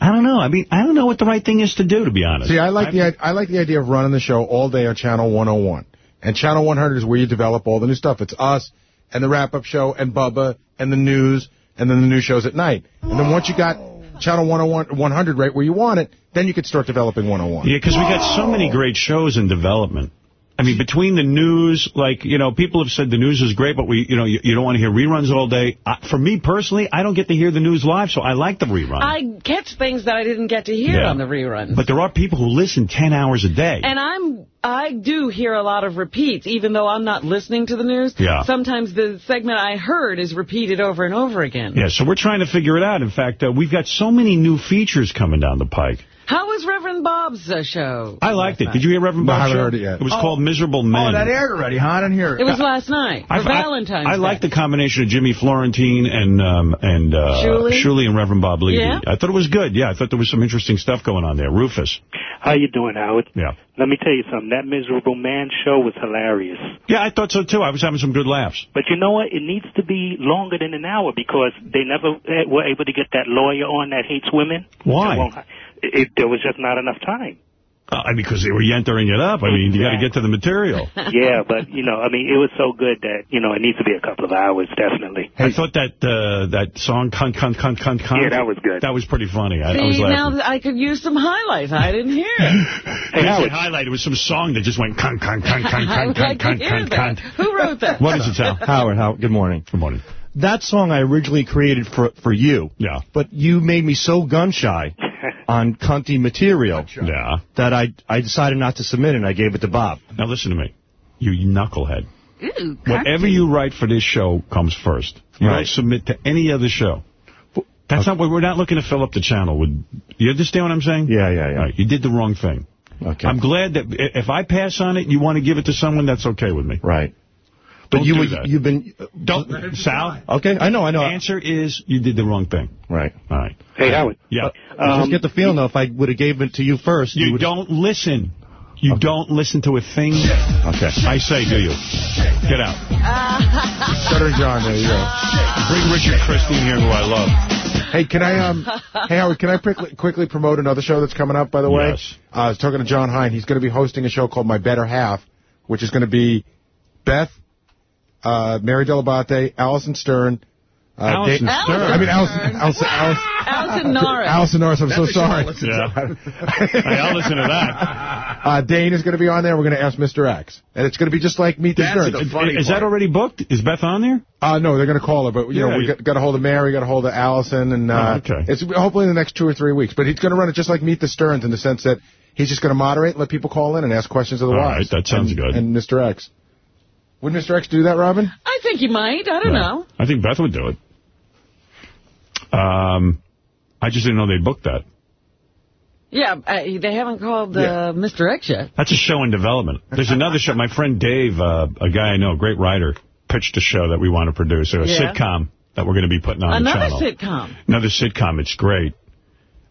I don't know. I mean, I don't know what the right thing is to do, to be honest. See, I like the I like the idea of running the show all day on Channel 101. And Channel 100 is where you develop all the new stuff. It's us and the wrap-up show and Bubba and the news and then the new shows at night. And then once you got Channel 101, 100 right where you want it, then you could start developing 101. Yeah, because we got so many great shows in development. I mean, between the news, like, you know, people have said the news is great, but we, you know, you, you don't want to hear reruns all day. I, for me personally, I don't get to hear the news live, so I like the rerun. I catch things that I didn't get to hear Yeah. on the reruns. But there are people who listen 10 hours a day. And I'm I do hear a lot of repeats, even though I'm not listening to the news. Yeah. Sometimes the segment I heard is repeated over and over again. Yeah, so we're trying to figure it out. In fact, uh, we've got so many new features coming down the pike. How was Reverend Bob's uh, show? I liked it. Did you hear Reverend No, I Bob's haven't show? heard it yet. It was Oh. called Miserable Men. Oh, that aired already, huh? I didn't hear it. It was last night for I- I- Valentine's I, Day. like the combination of Jimmy Florentine and um, and uh, Shuli? and Reverend Bob Levy. Yeah? I thought it was good. Yeah, I thought there was some interesting stuff going on there. Rufus. How you doing, Howard? Yeah. Let me tell you something. That miserable man show was hilarious. Yeah, I thought so too. I was having some good laughs. But you know what? It needs to be longer than an hour because they never eh, were able to get that lawyer on that hates women. Why? That won't- It, it, there was just not enough time. Uh, because they were yentering it up. I mean, you got to get to the material. yeah, but you know, I mean, it was so good that you know it needs to be a couple of hours, definitely. I thought that uh, that song, cunt, cunt, cunt, cunt, cunt. Yeah, that was good. That was pretty funny. I, I was See, laughing. now I could use some highlights. I didn't hear it. Hey, Howard. highlight. It was some song that just went cunt, cunt, cunt, cunt, I cunt, would cunt, like cunt, cunt, cunt. Who wrote that? What is it, Sal? Howard, Howard, good morning. Good morning. That song I originally created for for you. Yeah. But you made me so gun shy on cunty material Yeah. that I I decided not to submit and I gave it to Bob. Now listen to me, you knucklehead. Ooh, Whatever you write for this show comes first. You don't submit to any other show. That's not what we're not looking to fill up the channel with. You understand what I'm saying? Yeah, yeah, yeah. Right, you did the wrong thing. Okay. I'm glad that if I pass on it, you want to give it to someone that's okay with me. Right. But Don't you do would- that. you've been Don't, Sal. Okay, I know, I know. Answer is you did the wrong thing. Right. All right. Hey, Howard. Yeah. I just get the feeling though if I would have gave it to you first, you, You don't listen. You don't listen to a thing. Okay. I say, do you? Get out. Stuttering John, there you go. Bring Richard Christy here, who I love. Hey, can I, um, hey, Howard, can I quickly, quickly promote another show that's coming up, by the way? Yes. Uh, I was talking to John Hein. He's going to be hosting a show called My Better Half, which is going to be Beth, uh, Mary Dell'Abate, Allison Stern. Uh, Allison Da- Stern? I mean, Allison, Allison, Allison, Alison Norris. Allison Norris, I'm so That's what sorry. you listen to. Hey, I'll listen to that. Uh, Dane is going to be on there. We're going to ask Mr. X. And it's going to be just like Meet the That's Stern. the funny Is that already booked? Is Beth on there? Uh, no, they're going to call her, but, you Yeah, know, we you- got, got a hold of Mary, got a hold of Allison, and, uh, Oh, okay. it's hopefully in the next two or three weeks. But he's going to run it just like Meet the Sterns in the sense that he's just going to moderate, let people call in and ask questions of the All wives. right, that sounds and, good. And Mr. X. Would Mr. X do that, Robin? I think he might. I don't know. I think Beth would do it. Um, I just didn't know they booked that. Yeah, uh, they haven't called uh, Mr. X yet. That's a show in development. There's another show. My friend Dave, uh, a guy I know, a great writer, pitched a show that we want to produce, a Yeah. sitcom that we're going to be putting on Another the channel. sitcom. Another sitcom. It's great.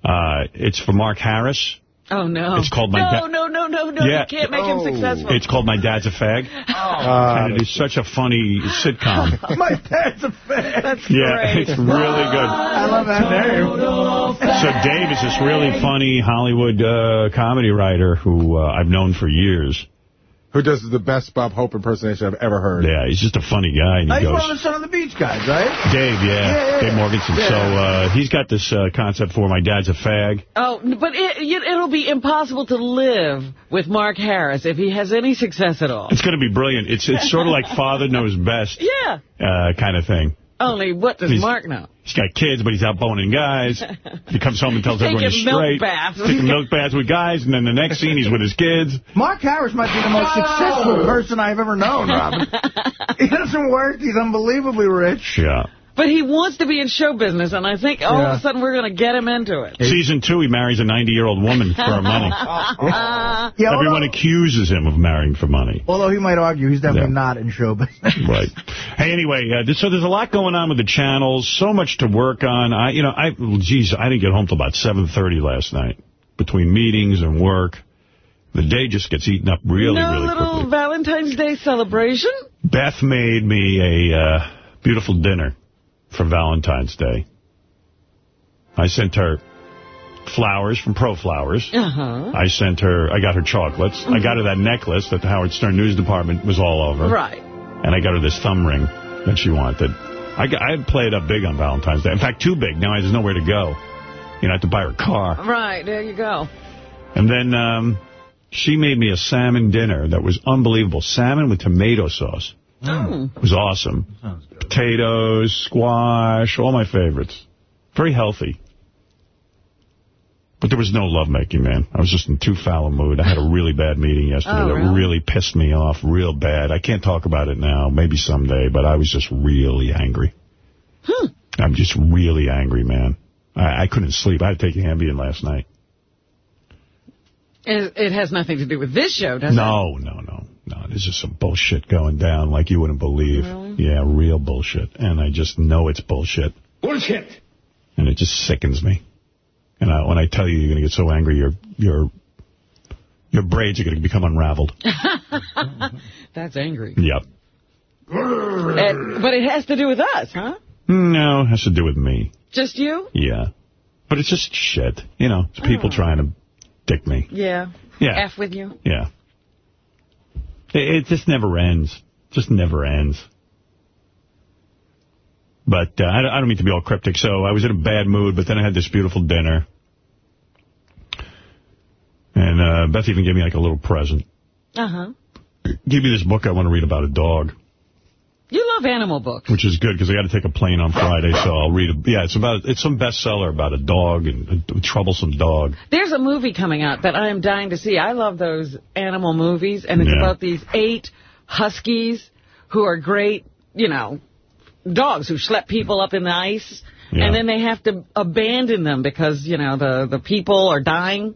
Uh, it's for Mark Harris. Oh, no. It's called My No, no, no, no, no. Yeah. You can't make him Oh. successful. It's called My Dad's a Fag. Uh, and it is such a funny sitcom. My dad's a Fag. That's yeah, great. it's really good. I love that name. So Dave is this really funny Hollywood uh, comedy writer who uh, I've known for years, who does the best Bob Hope impersonation I've ever heard. Yeah, he's just a funny guy. And he he's goes, one of the Son on the Beach guys, right? Dave, yeah, Yeah, yeah, Dave yeah. Morganson. Yeah. So uh, he's got this uh, concept for my dad's a fag. Oh, but it, it- it'll be impossible to live with Mark Harris if he has any success at all. It's going to be brilliant. It's it's sort of like father knows best Yeah. uh, kind of thing. Only what does He's- Mark know? He's got kids, but he's out boning guys. He comes home and tells He's everyone he's taking milk straight. baths. He's taking milk baths with guys, and then the next scene he's with his kids. Mark Harris might be the most successful person I've ever known, Robin. he doesn't work. He's unbelievably rich. Yeah. But he wants to be in show business, and I think all Yeah. of a sudden we're going to get him into it. Season two, he marries a 90-year-old woman for money. Uh, Yeah, Everyone although, accuses him of marrying for money. although he might argue he's definitely Yeah. not in show business. Right. Hey, anyway, uh, so there's a lot going on with the channels, so much to work on. I, you know, I, well, geez, I didn't get home till about 7.30 last night between meetings and work. The day just gets eaten up really, no really little. Valentine's Day celebration? Beth made me a uh, beautiful dinner for Valentine's Day. I sent her flowers from Pro Flowers. Uh-huh. I sent her, I got her chocolates. I got her that necklace that the Howard Stern News Department was all over. Right. And I got her this thumb ring that she wanted. I, I played up big on Valentine's Day. In fact, too big. Now there's nowhere to go. You know, I have to buy her a car. Right, there you go. And then um, she made me a salmon dinner that was unbelievable. Salmon with tomato sauce. Oh. It was awesome. Potatoes, squash, all my favorites. Very healthy. But there was no lovemaking, man. I was just in too foul a mood. I had a really bad meeting yesterday Oh, that really? really pissed me off real bad. I can't talk about it now, maybe someday, but I was just really angry. Hmm. I'm just really angry, man. I, I couldn't sleep. I had to take Ambien last night. It, it has nothing to do with this show, does it? No, no, no. No, there's just some bullshit going down like you wouldn't believe. Really? Yeah, real bullshit. And I just know it's bullshit. Bullshit. And it just sickens me. And I, when I tell you you're going to get so angry, your your your braids are going to become unraveled. That's angry. Yep. Uh, but it has to do with us, huh? No, it has to do with me. Just you? Yeah. But it's just shit. You know, it's people trying to dick me. Yeah. Yeah. F with you? Yeah. It, it just never ends. Just never ends. But uh, I, don't- I don't mean to be all cryptic. So I was in a bad mood, but then I had this beautiful dinner. And uh, Beth even gave me like a little present. Uh-huh. Gave me this book I want to read about a dog, love animal books. which is good because I got to take a plane on Friday, so I'll read it. Yeah, it's about it's some bestseller about a dog and a troublesome dog. There's a movie coming out that I am dying to see. I love those animal movies, and it's Yeah. about these eight huskies who are great, you know, dogs who schlep people up in the ice, Yeah. and then they have to abandon them because, you know, the, the people are dying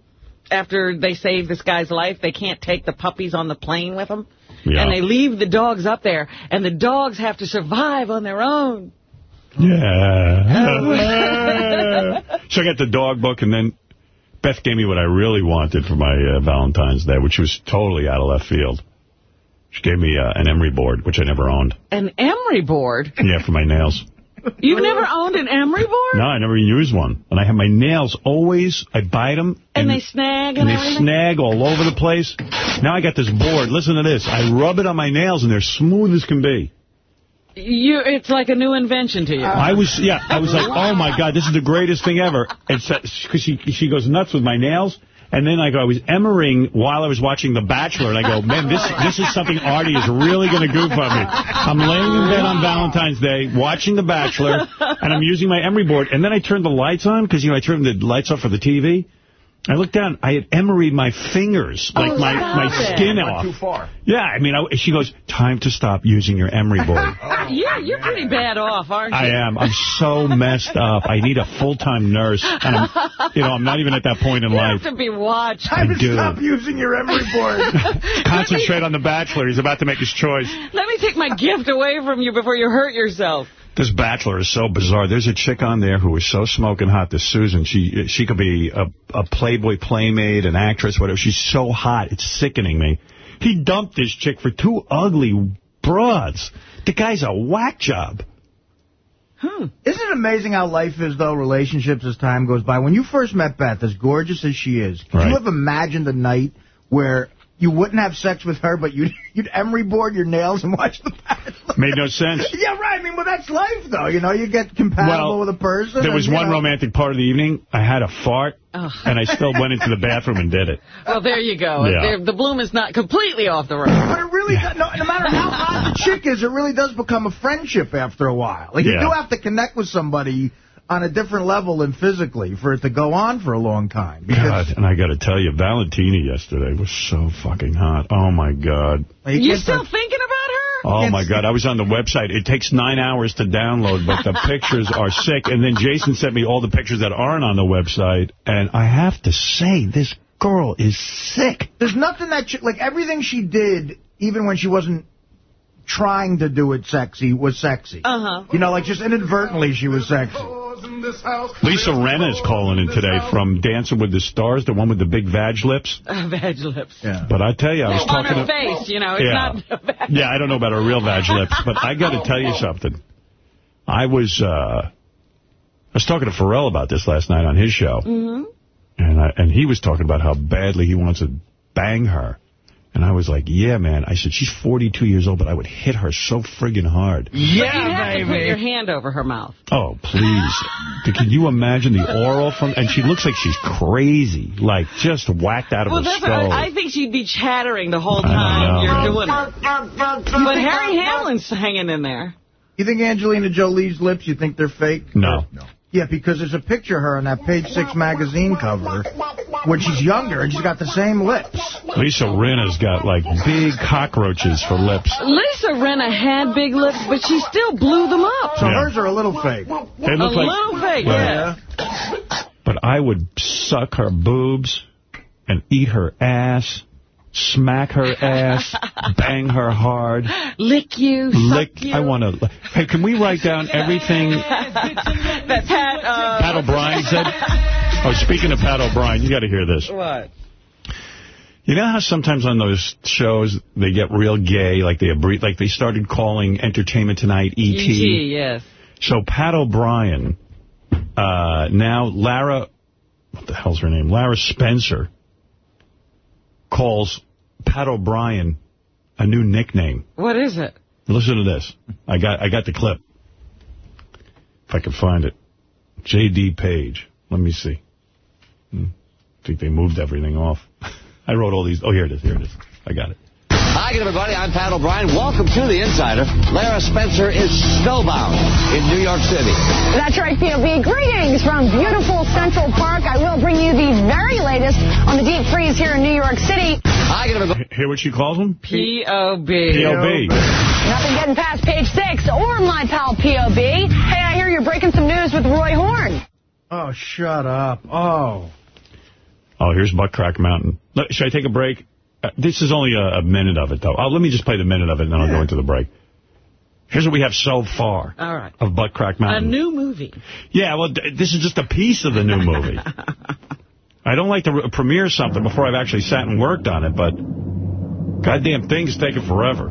after they save this guy's life. They can't take the puppies on the plane with them. Yeah. And they leave the dogs up there, and the dogs have to survive on their own. Yeah. so I got the dog book, and then Beth gave me what I really wanted for my uh, Valentine's Day, which was totally out of left field. She gave me uh, an emery board, which I never owned. An emery board? Yeah, for my nails. You've never owned an emery board? No, I never even used one. And I have my nails always, I bite them. And, they snag and, And they everything? snag all over the place. Now I got this board. Listen to this. I rub it on my nails, and they're smooth as can be. You, it's like a new invention to you. I was, yeah, I was like, oh my God, this is the greatest thing ever. Because uh, she, she goes nuts with my nails. And then I go, I was emmering while I was watching The Bachelor, and I go, man, this this is something Artie is really going to goof on me. I'm laying in bed on Valentine's Day, watching The Bachelor, and I'm using my emery board. And then I turned the lights on, because, you know, I turned the lights off for the TV. I looked down. I had emeried my fingers, oh, like Oh, my, my skin Went off. too far. Yeah, I mean, I, she goes, time to stop using your emery board. Oh, yeah, you're pretty bad off, aren't you? I am. I'm so messed up. I need a full-time nurse. And I'm, you know, I'm not even at that point in You life. have to be watched. Time to do. stop using your emery board. Concentrate on The Bachelor. He's about to make his choice. Let me take my gift away from you before you hurt yourself. This Bachelor is so bizarre. There's a chick on there who is so smoking hot. This Susan. She she could be a, a Playboy playmate, an actress, whatever. She's so hot. It's sickening me. He dumped this chick for two ugly broads. The guy's a whack job. Hmm. Isn't it amazing how life is, though, relationships as time goes by? When you first met Beth, as gorgeous as she is, could Right. you have imagined a night where you wouldn't have sex with her, but you'd, you'd emery board your nails and watch The Bachelor. Made no sense. Yeah, right. I mean, well, that's life, though. You know, you get compatible Well, with a person. There was and, one know, romantic part of the evening. I had a fart, oh. and I still went into the bathroom and did it. Well, there you go. Yeah. There- The bloom is not completely off the road. But it really, does, no, no matter how hot the chick is, it really does become a friendship after a while. Like, you do have to connect with somebody on a different level than physically for it to go on for a long time. God, and I got to tell you, Valentina yesterday was so fucking hot. Oh, my God. You still thinking about her? Oh, my God. I was on the website. It takes nine hours to download, but the pictures are sick. And then Jason sent me all the pictures that aren't on the website. And I have to say, this girl is sick. There's nothing that, she, like, everything she did, even when she wasn't trying to do it sexy, was sexy. Uh-huh. You know, like, just inadvertently she was sexy. Lisa Rinna is calling in today from Dancing with the Stars, the one with the big vag lips. Uh, vag lips. Yeah. But I tell you, I was on talking about her face, you know. It's Yeah. not Yeah, I don't know about her real vag lips, but I got to tell you something. I was uh, I was talking to Ferrall about this last night on his show, Mm -hmm. and I, and he was talking about how badly he wants to bang her. And I was like, yeah, man. I said, she's 42 years old, but I would hit her so friggin' hard. Yeah, you have to put your hand over her mouth. Oh, please. Can you imagine the oral from... And she looks like she's crazy, like just whacked out of Well, her that's skull. I, I think she'd be chattering the whole time know. you're doing it. But Harry Hamlin's hanging in there. You think Angelina Jolie's lips, you think they're fake? No. No. Yeah, because there's a picture of her on that Page Six magazine cover when she's younger, and she's got the same lips. Lisa Rinna's got, like, big cockroaches for lips. Lisa Rinna had big lips, but she still blew them up. So Yeah. hers are a little fake. They a like- little fake, Right. yeah. But I would suck her boobs and eat her ass, smack her ass, bang her hard, Lick you, lick. suck you. I want to. Hey, can we write down everything that Pat, uh, Pat O'Brien said? Oh, speaking of Pat O'Brien, you got to hear this. What? You know how sometimes on those shows they get real gay, like they like they started calling Entertainment Tonight ET. E.T., yes. So Pat O'Brien, uh, now Lara, what the hell's her name? Lara Spencer calls Pat O'Brien a new nickname. What is it? Listen to this. I got I got the clip. If I can find it. J.D. Page. Let me see. Hmm. I think they moved everything off. I wrote all these. Oh, here it is. Here it is. I got it. Hi again, everybody. I'm Pat O'Brien. Welcome to The Insider. Lara Spencer is snowbound in New York City. That's right, POB. Greetings from beautiful Central Park. I will bring you the very latest on the deep freeze here in New York City. Hi again, everybody. Hear what she calls him? P.O.B. P.O.B. Nothing getting past page six or my pal POB. Hey, I hear you're breaking some news with Roy Horn. Oh, shut up. Oh. Oh, here's Butt Crack Mountain. Let- Should I take a break? Uh, this is only a, a minute of it, though. Uh, let me just play the minute of it, and then I'll go into the break. Here's what we have so far All right. of Butt Crack A new movie. Yeah, well, d- this is just a piece of the new movie. I don't like to premiere something before I've actually sat and worked on it, but goddamn thing's taking forever.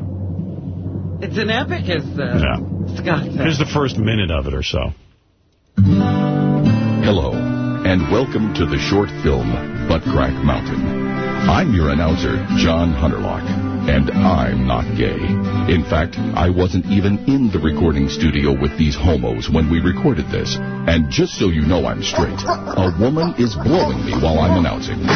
It's an epic, as uh, Yeah. Scott said. Here's the first minute of it or so. Hello, and welcome to the short film Butt Crack Mountain. I'm your announcer, John Hunterlock, and I'm not gay. In fact, I wasn't even in the recording studio with these homos when we recorded this. And just so you know I'm straight, a woman is blowing me while I'm announcing.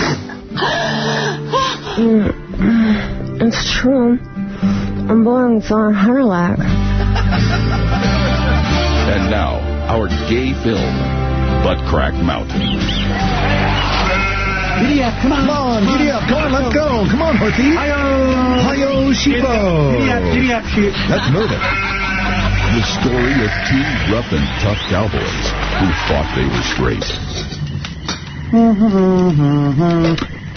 It's true. I'm blowing John Hunterlock. And now, our gay film, Butt Crack Mountain. Giddy up, come on. Come on, giddy up. Come on, let's go. Come on, horsey. Hi-yo. Hi-yo, sheepo. Giddy up, giddy up, sheep. Let's move it. The story of two rough and tough cowboys who thought they were straight.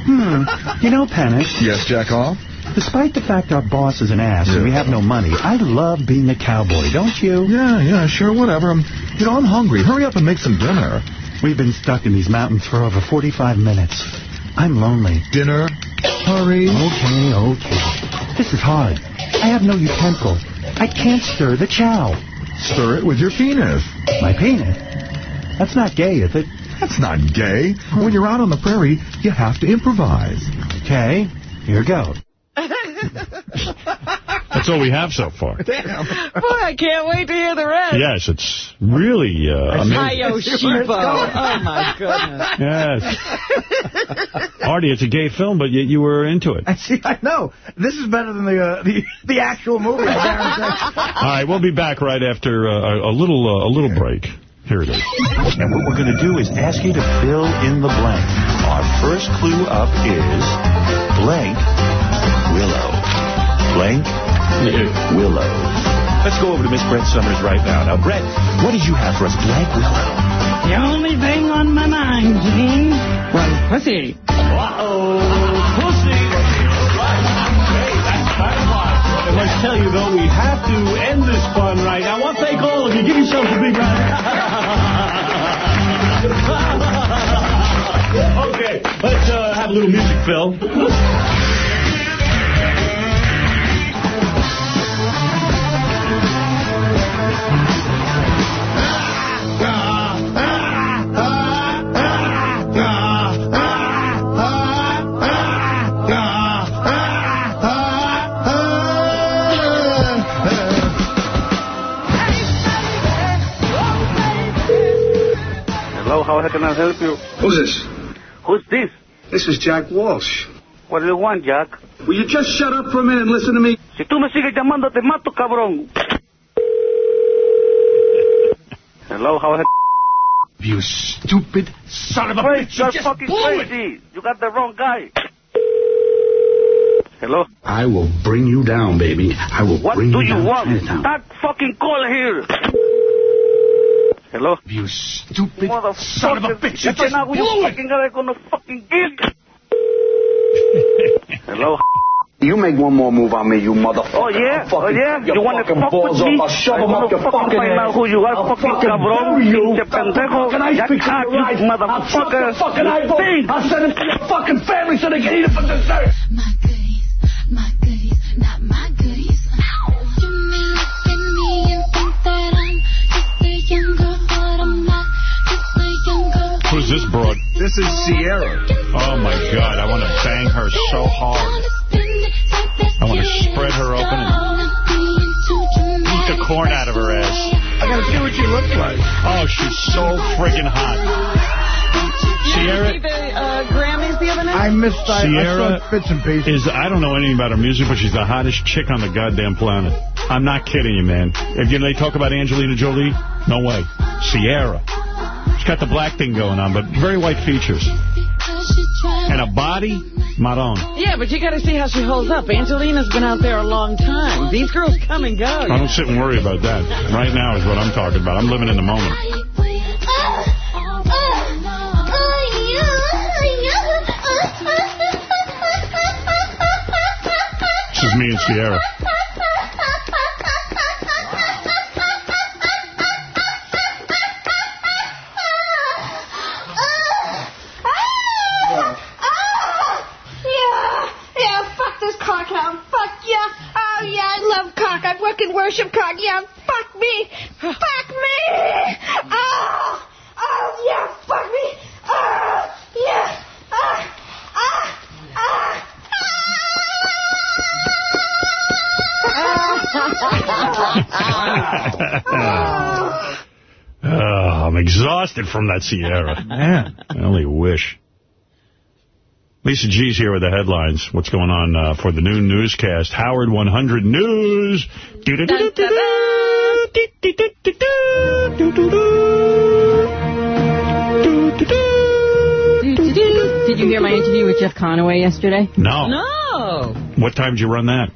Hmm. You know, Pennick. Yes, Jack Off? Despite the fact our boss is an ass and we have no money, I love being a cowboy, don't you? Yeah, yeah, sure, whatever. I'm, you know, I'm hungry. Hurry up and make some dinner. We've been stuck in these mountains for over 45 minutes. I'm lonely. Dinner? Hurry. Okay, okay. This is hard. I have no utensil. I can't stir the chow. Stir it with your penis. My penis? That's not gay, is it? That's not gay. When you're out on the prairie, you have to improvise. Okay. Here we go. That's all we have so far. Boy, I can't wait to hear the rest. Yes, it's really uh, amazing. Hayo Shibo. Oh, my goodness. Yes. Artie, it's a gay film, but yet you were into it. I see. I know. This is better than the uh, the the actual movie. All right, we'll be back right after uh, a little uh, a little break. Here it is. And what we're going to do is ask you to fill in the blank. Our first clue up is blank willow. Blank willow. Let's go over to Miss Brett Summers right now. Now, Brett, what did you have for us? Black willow. The only thing on my mind, Gene, was pussy. Uh-oh. Pussy. I must tell you, though, we have to end this fun right now. I want to thank all of you. Give yourselves a big round. okay, let's uh, have a little music, Phil. Hello, how can I help you? Who's this? Who's this? This is Jack Walsh. What do you want, Jack? Will you just shut up for a minute and listen to me? Si tú me sigues llamando, te mato, cabrón. Hello, how can You stupid son of a Wait, bitch. you're just fucking blew it. crazy. You got the wrong guy. Hello? I will bring you down, baby. I will What bring you down. What do you you want? That fucking call here. Hello? You stupid son of a bitch. You That's just you blew it. fucking got gonna fucking get. Hello? You make one more move on me, you motherfucker. Oh, yeah? Fucking, oh, yeah? You want to fuck balls with me? I'll shove them up your fucking, fucking ass. Who you are, I'll fucking, fucking cabrón. You. Pendejo. Fucking ice pick cock, you right. motherfucker. I'll fucking eyeball. I'll send it to your fucking family so they can eat it for dessert. My goodies, my goodies, not my goodies. You may look at me and think that I'm just a young girl, but I'm not just a young girl. Who's this broad? This is Ciara. Oh, my God. I want to bang her so hard. I want to spread her open and eat the corn out of her ass. I gotta see what she looks like. Oh, she's so friggin' hot. Ciara the uh, Grammys the other night? I missed. I, I Ciara saw bits and pieces. is, I don't know anything about her music, but she's the hottest chick on the goddamn planet. I'm not kidding you, man. If you know, they talk about Angelina Jolie, no way. Ciara. She's got the black thing going on, but very white features. And a body, maron. Yeah, but you got to see how she holds up. Angelina's been out there a long time. These girls come and go. I don't sit and worry about that. Right now is what I'm talking about. I'm living in the moment. This is me and Ciara. Yeah, yeah, fuck this cock hound. Fuck yeah. Oh, yeah, I love cock. I fucking worship cock. Yeah, fuck me. Fuck me. Oh, oh, yeah, fuck me. Oh, yeah. Ah, ah, ah. oh, I'm exhausted from that Ciara. Man, I only wish. Lisa G's here with the headlines. What's going on uh, for the noon newscast? Howard 100 News. Did you hear my interview with Jeff Conaway yesterday? No. No. What time did you run that?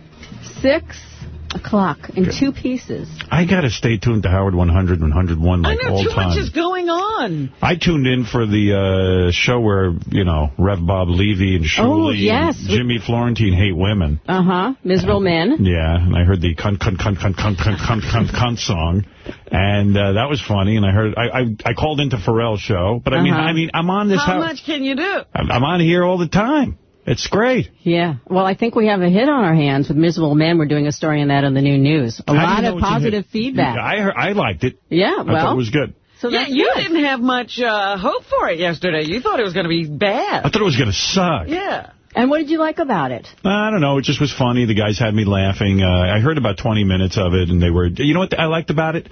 Six o'clock in two pieces. I got to stay tuned to Howard 100 and 101 I like know all too time. much is going on. I tuned in for the uh, show where, you know, Rev Bob Levy and Shuli Oh, yes. and Jimmy Florentine hate women. Uh-huh. Miserable men. Yeah, and I heard the cunt, cunt, cunt, cunt, cunt, cunt, cunt, cunt, cunt song, and uh, that was funny. And I heard, I, I, I called into Ferrall's show, but I mean, Uh-huh. I mean, I'm on this. How How- much can you do? I'm, I'm on here all the time. It's great. Yeah. Well, I think we have a hit on our hands with Miserable Men. We're doing a story on that on the new news. A How lot of it's a hit? positive feedback. I heard, I liked it. Yeah, I thought well. it was good. So yeah, you good. didn't have much uh, hope for it yesterday. You thought it was going to be bad. I thought it was going to suck. Yeah. And what did you like about it? I don't know. It just was funny. The guys had me laughing. Uh, I heard about 20 minutes of it, and they were... You know what I liked about it?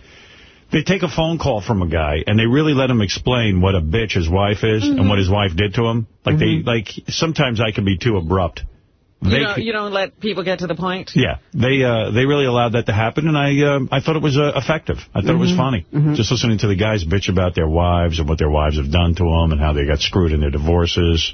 They take a phone call from a guy, and they really let him explain what a bitch his wife is Mhm. and what his wife did to him. Like, they, Mhm. like sometimes I can be too abrupt. You They don't, you don't let people get to the point? Yeah, they uh, they really allowed that to happen, and I uh, I thought it was uh, effective. I thought it was Mhm. funny. Mhm. Just listening to the guys bitch about their wives and what their wives have done to them and how they got screwed in their divorces.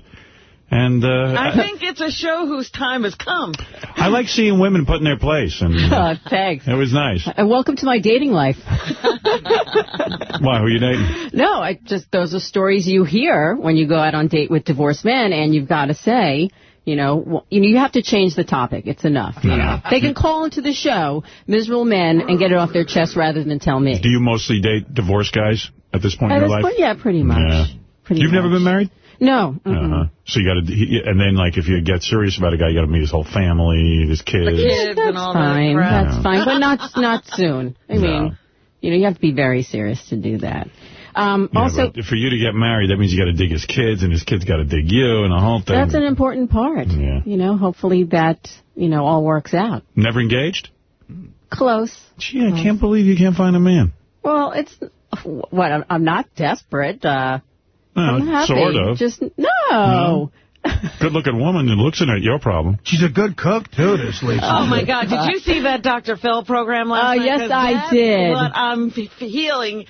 And uh, I think it's a show whose time has come. I like seeing women put in their place, and Uh, thanks. it was nice. And welcome to my dating life. Why, who you dating? No, I just those are stories you hear when you go out on date with divorced men, and you've got to say, you know, well, you know, you have to change the topic. It's enough. You know, they can call into the show, miserable men, and get it off their chest rather than tell me. Do you mostly date divorced guys at this point At in your this life? point, yeah, pretty much. Yeah. Pretty You've never been married? No. mm-mm. Uh-huh. So you got to, and then like if you get serious about a guy, you got to meet his whole family, his kids. The kids That's and all fine. that crap. That's fine, but not not soon. I No. mean, you know, you have to be very serious to do that. Um, Yeah, also, for you to get married, that means you got to dig his kids, and his kids got to dig you, and the whole thing. that's an important part. Yeah. You know, hopefully that you know all works out. Never engaged? Close. Gee, I can't believe you can't find a man. Well, it's what I'm, I'm not desperate. Uh, Uh, I'm happy. sort of. Just no. No. Good-looking woman who looks in it, your problem. She's a good cook, too, this Lisa. Oh, my God. Did you see that Dr. Phil program last Oh, night? yes, 'Cause I did. what I'm f- feeling,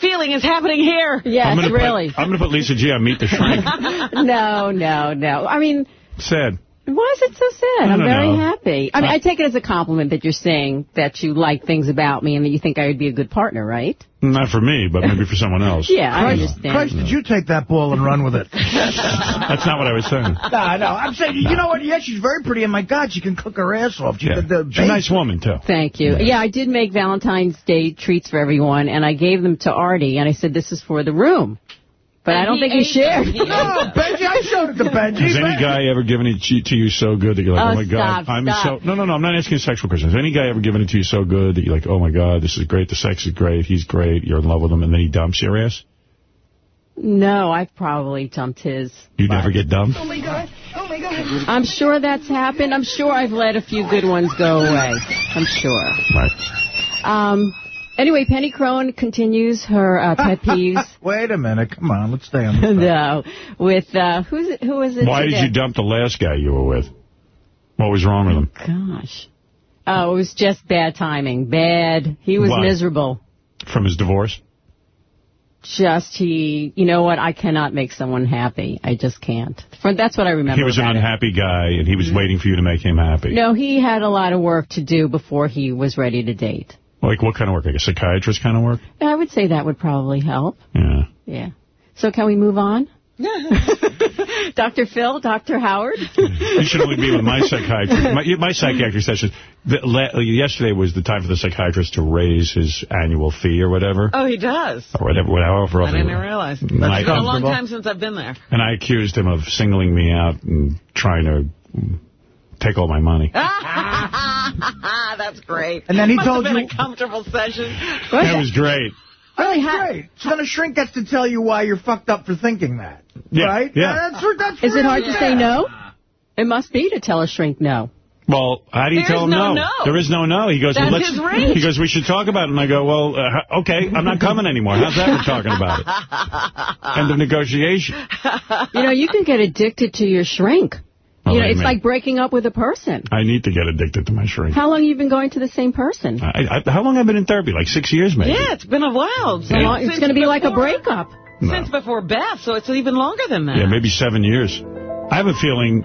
feeling is happening here. Yes, I'm gonna really. Put, I'm going to put Lisa G on Meet the Shrink. no, no, no. I mean, Sad. Why is it so sad? I I'm very know. happy. I mean, I- I take it as a compliment that you're saying that you like things about me and that you think I would be a good partner, right? Not for me, but maybe for someone else. Yeah, I Christ, understand. Christ, did you take that ball and run with it? That's not what I was saying. no, no. I'm saying, you know what? Yeah, she's very pretty, and my God, she can cook her ass off. She Yeah. did the She's a nice woman, too. Thank you. Yeah, I did make Valentine's Day treats for everyone, and I gave them to Artie, and I said, this is for the room. But I don't think he ate shared. No, Benji, I showed it to Benji. Has any guy ever given it to to you so good that you're like, Oh, oh, my God, I'm stop. so... No, no, no, I'm not asking a sexual question. Has any guy ever given it to you so good that you're like, oh, my God, this is great, the sex is great, he's great, you're in love with him, and then he dumps your ass? No, I've probably dumped his. You never get dumped? Oh, my God. Oh, my God. I'm sure that's happened. I'm sure I've let a few good ones go away. I'm sure. Right. Um. Anyway, Penny Crone continues her uh, pet peeves. Wait a minute. Come on. Let's stay on the no, with uh, who's it, who was it? Why did you dump the last guy you were with? What was wrong with him? Gosh. Oh, it was just bad timing. Bad. He was Why? miserable. From his divorce? Just he, you know what? I cannot make someone happy. I just can't. For, that's what I remember. He was an about it. unhappy guy, and he was waiting for you to make him happy. No, he had a lot of work to do before he was ready to date. Like what kind of work? Like a psychiatrist kind of work? I would say that would probably help. Yeah. Yeah. So can we move on? Dr. Phil, Dr. Howard? You should only be with my psychiatrist. My, my psychiatrist says that la- yesterday was the time for the psychiatrist to raise his annual fee or whatever. Oh, he does. Or whatever, however. I didn't realize. It's And I, been a long time since I've been there. and I accused him of singling me out and trying to take all my money. That's great. And then he Must told have been you- a comfortable session. That was great. That's great. So then a shrink gets to tell you why you're fucked up for thinking that. Yeah, Right? yeah. That's, that's Is it really hard to say no? It must be to tell a shrink no. Well, how do you There's tell him no no? no. There is no no. He goes, well, let's. He goes, we should talk about it. And I go, well, uh, okay, I'm not coming anymore. How's that for talking about it? End of negotiation. You know, you can get addicted to your shrink. Oh, You know, it's minute. like breaking up with a person. I need to get addicted to my shrink. How long have you been going to the same person? I, I, how long have I been in therapy? Like six years, maybe. Yeah, it's been a while. So long, it's going to be like a breakup. Since before Beth, so it's even longer than that. Yeah, maybe seven years. I have a feeling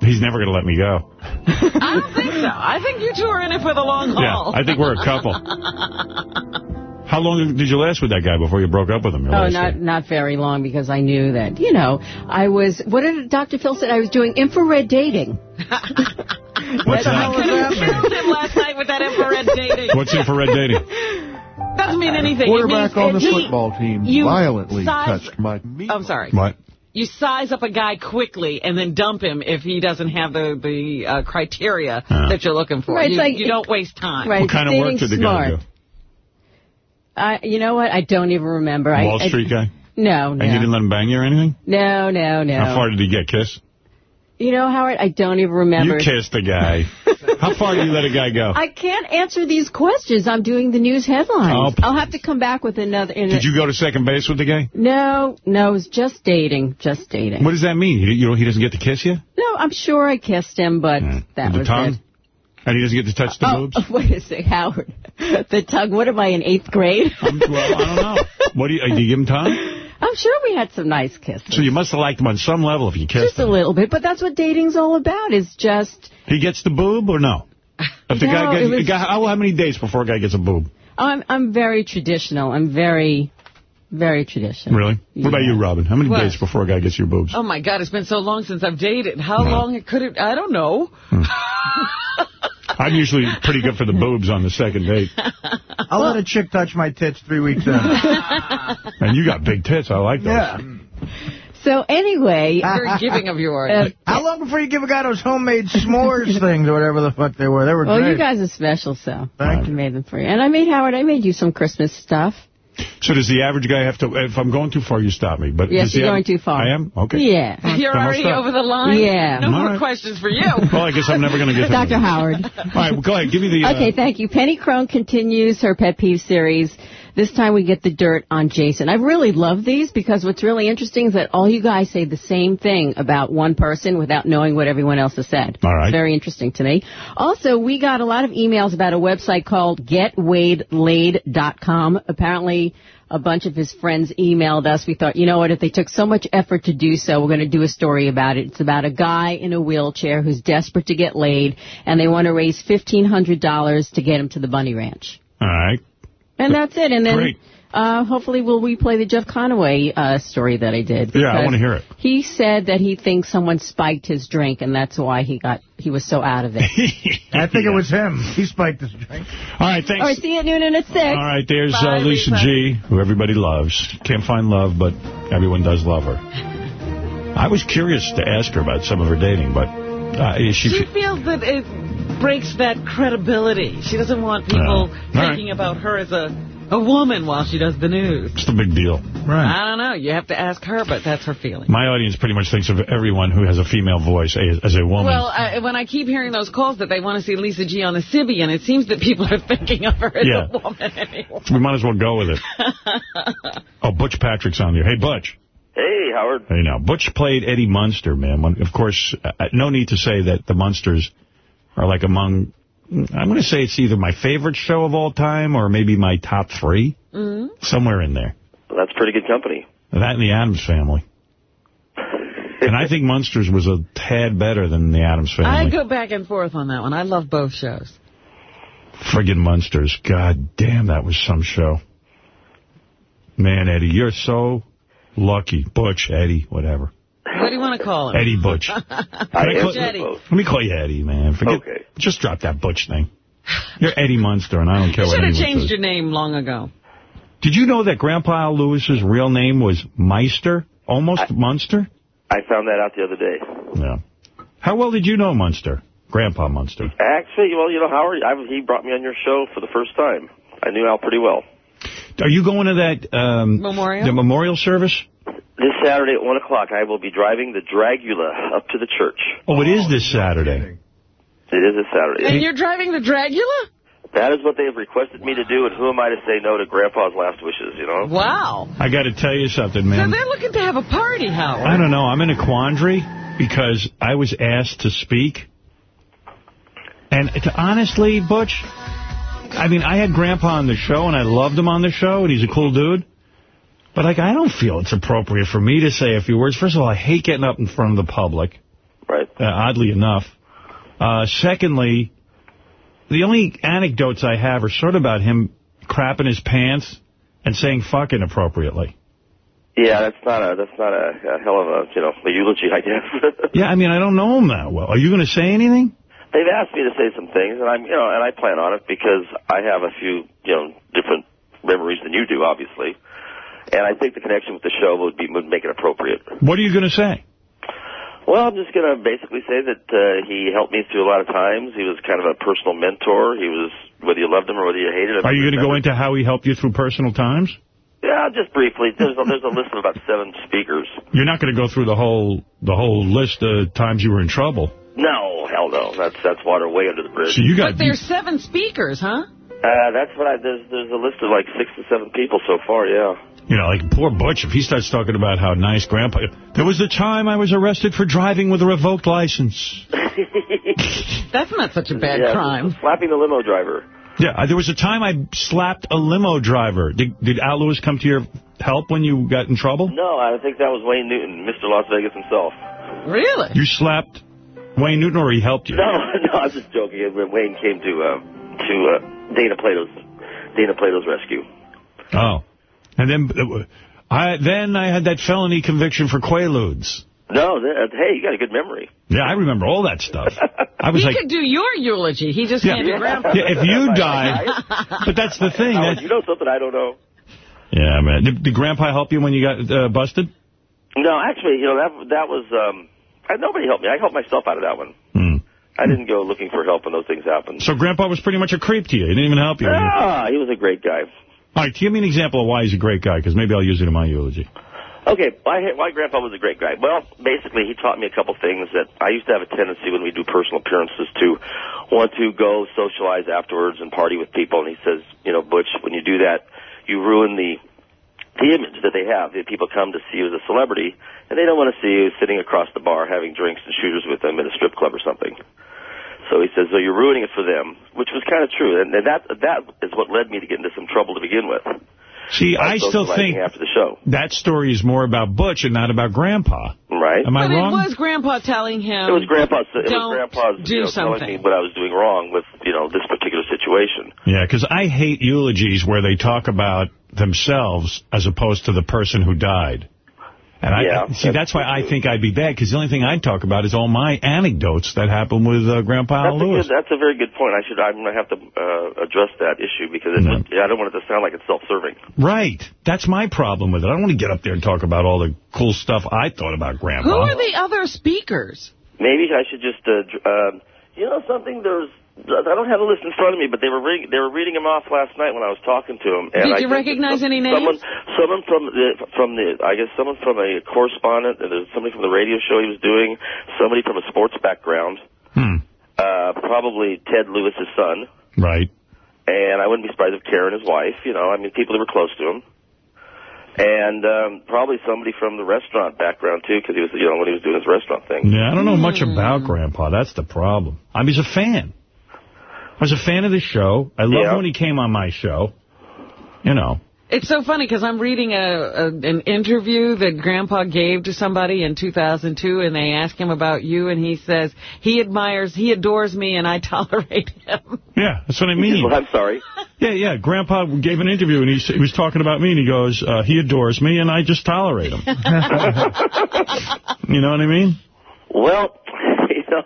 he's never going to let me go. I don't think so. I think you two are in it for the long haul. Yeah, I think we're a couple. How long did you last with that guy before you broke up with him? Oh, not time? not very long because I knew that, you know, I was, what did Dr. Phil said? I was doing infrared dating. What's the hell is that mean? killed him last night with that infrared dating. What's infrared dating? Doesn't mean anything. Quarterback it means on the he- football team you violently size- touched my meat. I'm sorry. What? You size up a guy quickly and then dump him if he doesn't have the the uh, criteria Uh. that you're looking for. Right, it's you, like- you don't waste time. Right. What kind of work dating did the guy do? I, you know what? I don't even remember. I- Wall I, Street guy? No, no. And you didn't let him bang you or anything? No, no, no. How far did he get? Kiss? You know, Howard, I don't even remember. You kissed a guy. How far do you let a guy go? I can't answer these questions. I'm doing the news headlines. Oh, I'll have to come back with another. In Did you go to second base with the guy? No, no, it was just dating, just dating. What does that mean? You, know, he doesn't get to kiss you? No, I'm sure I kissed him, but that With was tongue? it. And he doesn't get to touch the oh, boobs? wait a second, Howard. The tongue, what am I, in eighth grade? well, I don't know. What do you, uh, do you give him tongue? I'm sure we had some nice kisses. So you must have liked him on some level if you kissed Just a little bit, but that's what dating's all about, is just, He gets the boob or no? If the No, guy gets, was- guy, how, how many days before a guy gets a boob? I'm, I'm very traditional. I'm very, very traditional. Really? What about you, Robin? How many What? days before a guy gets your boobs? Oh, my God, it's been so long since I've dated. How No. long it could it... I don't know. I'm usually pretty good for the boobs on the second date. I'll let a chick touch my tits three weeks in. And you got big tits. I like those. Yeah. So anyway... Very giving of yours. Uh, How long before you give a guy those homemade s'mores things or whatever the fuck they were? They were well, great. you guys are special, so Thank I made them for you. And I made, Howard, I made you some Christmas stuff. So does the average guy have to, if I'm going too far, you stop me. But Yes, you're going too far. I am? Okay. Yeah. You're already over the line? Yeah. No All more right. questions for you. Well, I guess I'm never going to get to Dr. Howard. All right, well, go ahead. Give me the... Uh, Okay, thank you. Penny Crone continues her pet peeve series. This time we get the dirt on Jason. I really love these because what's really interesting is that all you guys say the same thing about one person without knowing what everyone else has said. All right. Very interesting to me. Also, we got a lot of emails about a website called getwadelaid.com. Apparently, a bunch of his friends emailed us. We thought, you know what, if they took so much effort to do so, we're going to do a story about it. It's about a guy in a wheelchair who's desperate to get laid, and they want to raise $1,500 to get him to the bunny ranch. All right. And that's it. And then Great. uh, hopefully we'll replay the Jeff Conaway uh, story that I did. Yeah, I wanna hear it. He said that he thinks someone spiked his drink, and that's why he got he was so out of it. I think it was him. He spiked his drink. All right, thanks. All right, see you at noon and at 6. All right, there's uh, Bye, Lisa Lisa. G, who everybody loves. Can't find love, but everyone does love her. I was curious to ask her about some of her dating, but uh, is she... She feels that it breaks that credibility. She doesn't want people right. thinking about her as a, a woman while she does the news. It's the big deal. Right. I don't know. You have to ask her, but that's her feeling. My audience pretty much thinks of everyone who has a female voice as, as a woman. Well, I, when I keep hearing those calls that they want to see Lisa G on the Sybian, it seems that people are thinking of her as Yeah. a woman anyway. we might as well go with it. Oh, Butch Patrick's on there. Hey, Butch. Hey, Howard. Hey, now, Butch played Eddie Munster, man. Of course, uh, no need to say that the Munsters are like among, I'm going to say it's either my favorite show of all time or maybe my top three. Mm-hmm. Somewhere in there. Well, that's pretty good company. That and the Addams Family. and I think Munsters was a tad better than the Addams Family. I Family. go back and forth on that one. I love both shows. Friggin' Munsters. God damn, that was some show. Man, Eddie, you're so lucky. Butch, Eddie, whatever. What do you want to call him? Eddie Butch. I call- Eddie. Let me call you Eddie, man. Forget, Okay. Just drop that Butch thing. You're Eddie Munster, and I don't care You what should have changed says. your name long ago. Did you know that Grandpa Lewis's real name was Meister? Almost Munster? I found that out the other day. Yeah. How well did you know Munster? Grandpa Munster. Actually, well, you know, Howard, I, he brought me on your show for the first time. I knew Al pretty well. Are you going to that um, Memorial? the memorial service? This Saturday at 1 o'clock, I will be driving the Dragula up to the church. Oh, it is this Saturday. It is this Saturday. And you're driving the Dragula? That is what they have requested me to do, and who am I to say no to Grandpa's last wishes, you know? Wow. I got to tell you something, man. So man. they're looking to have a party, Howard. I don't know. I'm in a quandary because I was asked to speak. And to, honestly, Butch, I mean, I had Grandpa on the show, and I loved him on the show, and he's a cool dude. But, like, I don't feel it's appropriate for me to say a few words. First of all, I hate getting up in front of the public. Right. Uh, oddly enough. Uh, secondly, the only anecdotes I have are sort of about him crapping his pants and saying fuck inappropriately. Yeah, that's not a that's not a, a hell of a you know a eulogy, I guess. Yeah, I mean, I don't know him that well. Are you going to say anything? They've asked me to say some things, and I'm you know and I plan on it because I have a few you know different memories than you do, obviously. And I think the connection with the show would be would make it appropriate. What are you going to say? Well, I'm just going to basically say that uh, he helped me through a lot of times. He was kind of a personal mentor. He was, whether you loved him or whether you hated him. Are you going to go into how he helped you through personal times? Yeah, just briefly. There's a, there's a list of about seven speakers. You're not going to go through the whole the whole list of times you were in trouble. No, hell no. That's that's water way under the bridge. So you got But there's seven speakers, huh? Uh, that's what I. There's there's a list of like six to seven people so far. Yeah. You know, like poor Butch, if he starts talking about how nice Grandpa... There was the time I was arrested for driving with a revoked license. That's not such a bad yeah, crime. Slapping the limo driver. Yeah, uh, there was a time I slapped a limo driver. Did, did Al Lewis come to your help when you got in trouble? No, I think that was Wayne Newton, Mr. Las Vegas himself. Really? You slapped Wayne Newton or he helped you? No, no, I was just joking. When Wayne came to uh, to uh, Dana Plato's Dana Plato's rescue. Oh. And then uh, I then I had that felony conviction for Quaaludes. No, th- uh, hey, you got a good memory. Yeah, I remember all that stuff. I was he like, could do your eulogy. He just Yeah. can't do Grandpa. Yeah, if you died, but that's the thing. Howard, That's, you know something I don't know? yeah, man. Did, did Grandpa help you when you got uh, busted? No, actually, you know that that was um, I, nobody helped me. I helped myself out of that one. I didn't go looking for help when those things happened. So Grandpa was pretty much a creep to you. He didn't even help you. Ah, he was a great guy. All right, give me an example of why he's a great guy, because maybe I'll use it in my eulogy. Okay, why, why Grandpa was a great guy? Well, basically, he taught me a couple things that I used to have a tendency when we do personal appearances to want to go socialize afterwards and party with people. And he says, you know, Butch, when you do that, you ruin the the image that they have. That people come to see you as a celebrity, and they don't want to see you sitting across the bar having drinks and shooters with them at a strip club or something. So he says, so you're ruining it for them, which was kind of true. And, and that that is what led me to get into some trouble to begin with. See, by I still think after the show, that story is more about Butch and not about Grandpa. right? Am I but wrong? it was Grandpa telling him. It was Grandpa's. It was Don't Grandpa's do you know, telling something. me what I was doing wrong with you know this particular situation. Yeah, because I hate eulogies where they talk about themselves as opposed to the person who died. And I Yeah, see that's why I think I'd be bad because the only thing I'd talk about is all my anecdotes that happened with uh, Grandpa That's a, good, that's a very good point. I should. I'm gonna have to uh, address that issue because it, yeah, I don't want it to sound like it's self-serving. Right. That's my problem with it. I don't want to get up there and talk about all the cool stuff I thought about Grandpa. Who are the other speakers? Maybe I should just, uh, dr- um, you know, something. There's. I don't have a list in front of me, but they were re- they were reading him off last night when I was talking to him. And Did you think recognize some- any names? Someone, someone from the from the I guess someone from a correspondent, and there's somebody from the radio show he was doing, somebody from a sports background, Hmm. uh, probably Ted Lewis's son, Right. and I wouldn't be surprised if Karen, his wife, you know, I mean, people that were close to him. And um, probably somebody from the restaurant background, too, because he was, you know, when he was doing his restaurant thing. Yeah, I don't know much Hmm. about Grandpa. That's the problem. I mean, he's a fan. I was a fan of the show. I loved Yeah. when he came on my show. You know. It's so funny because I'm reading a, a an interview that Grandpa gave to somebody in 2002, and they ask him about you, and he says he admires, he adores me, and I tolerate him. Yeah, that's what I mean. Well, I'm sorry. Yeah, yeah. Grandpa gave an interview, and he, he was talking about me, and he goes, uh, he adores me, and I just tolerate him. you know what I mean? Well, you know,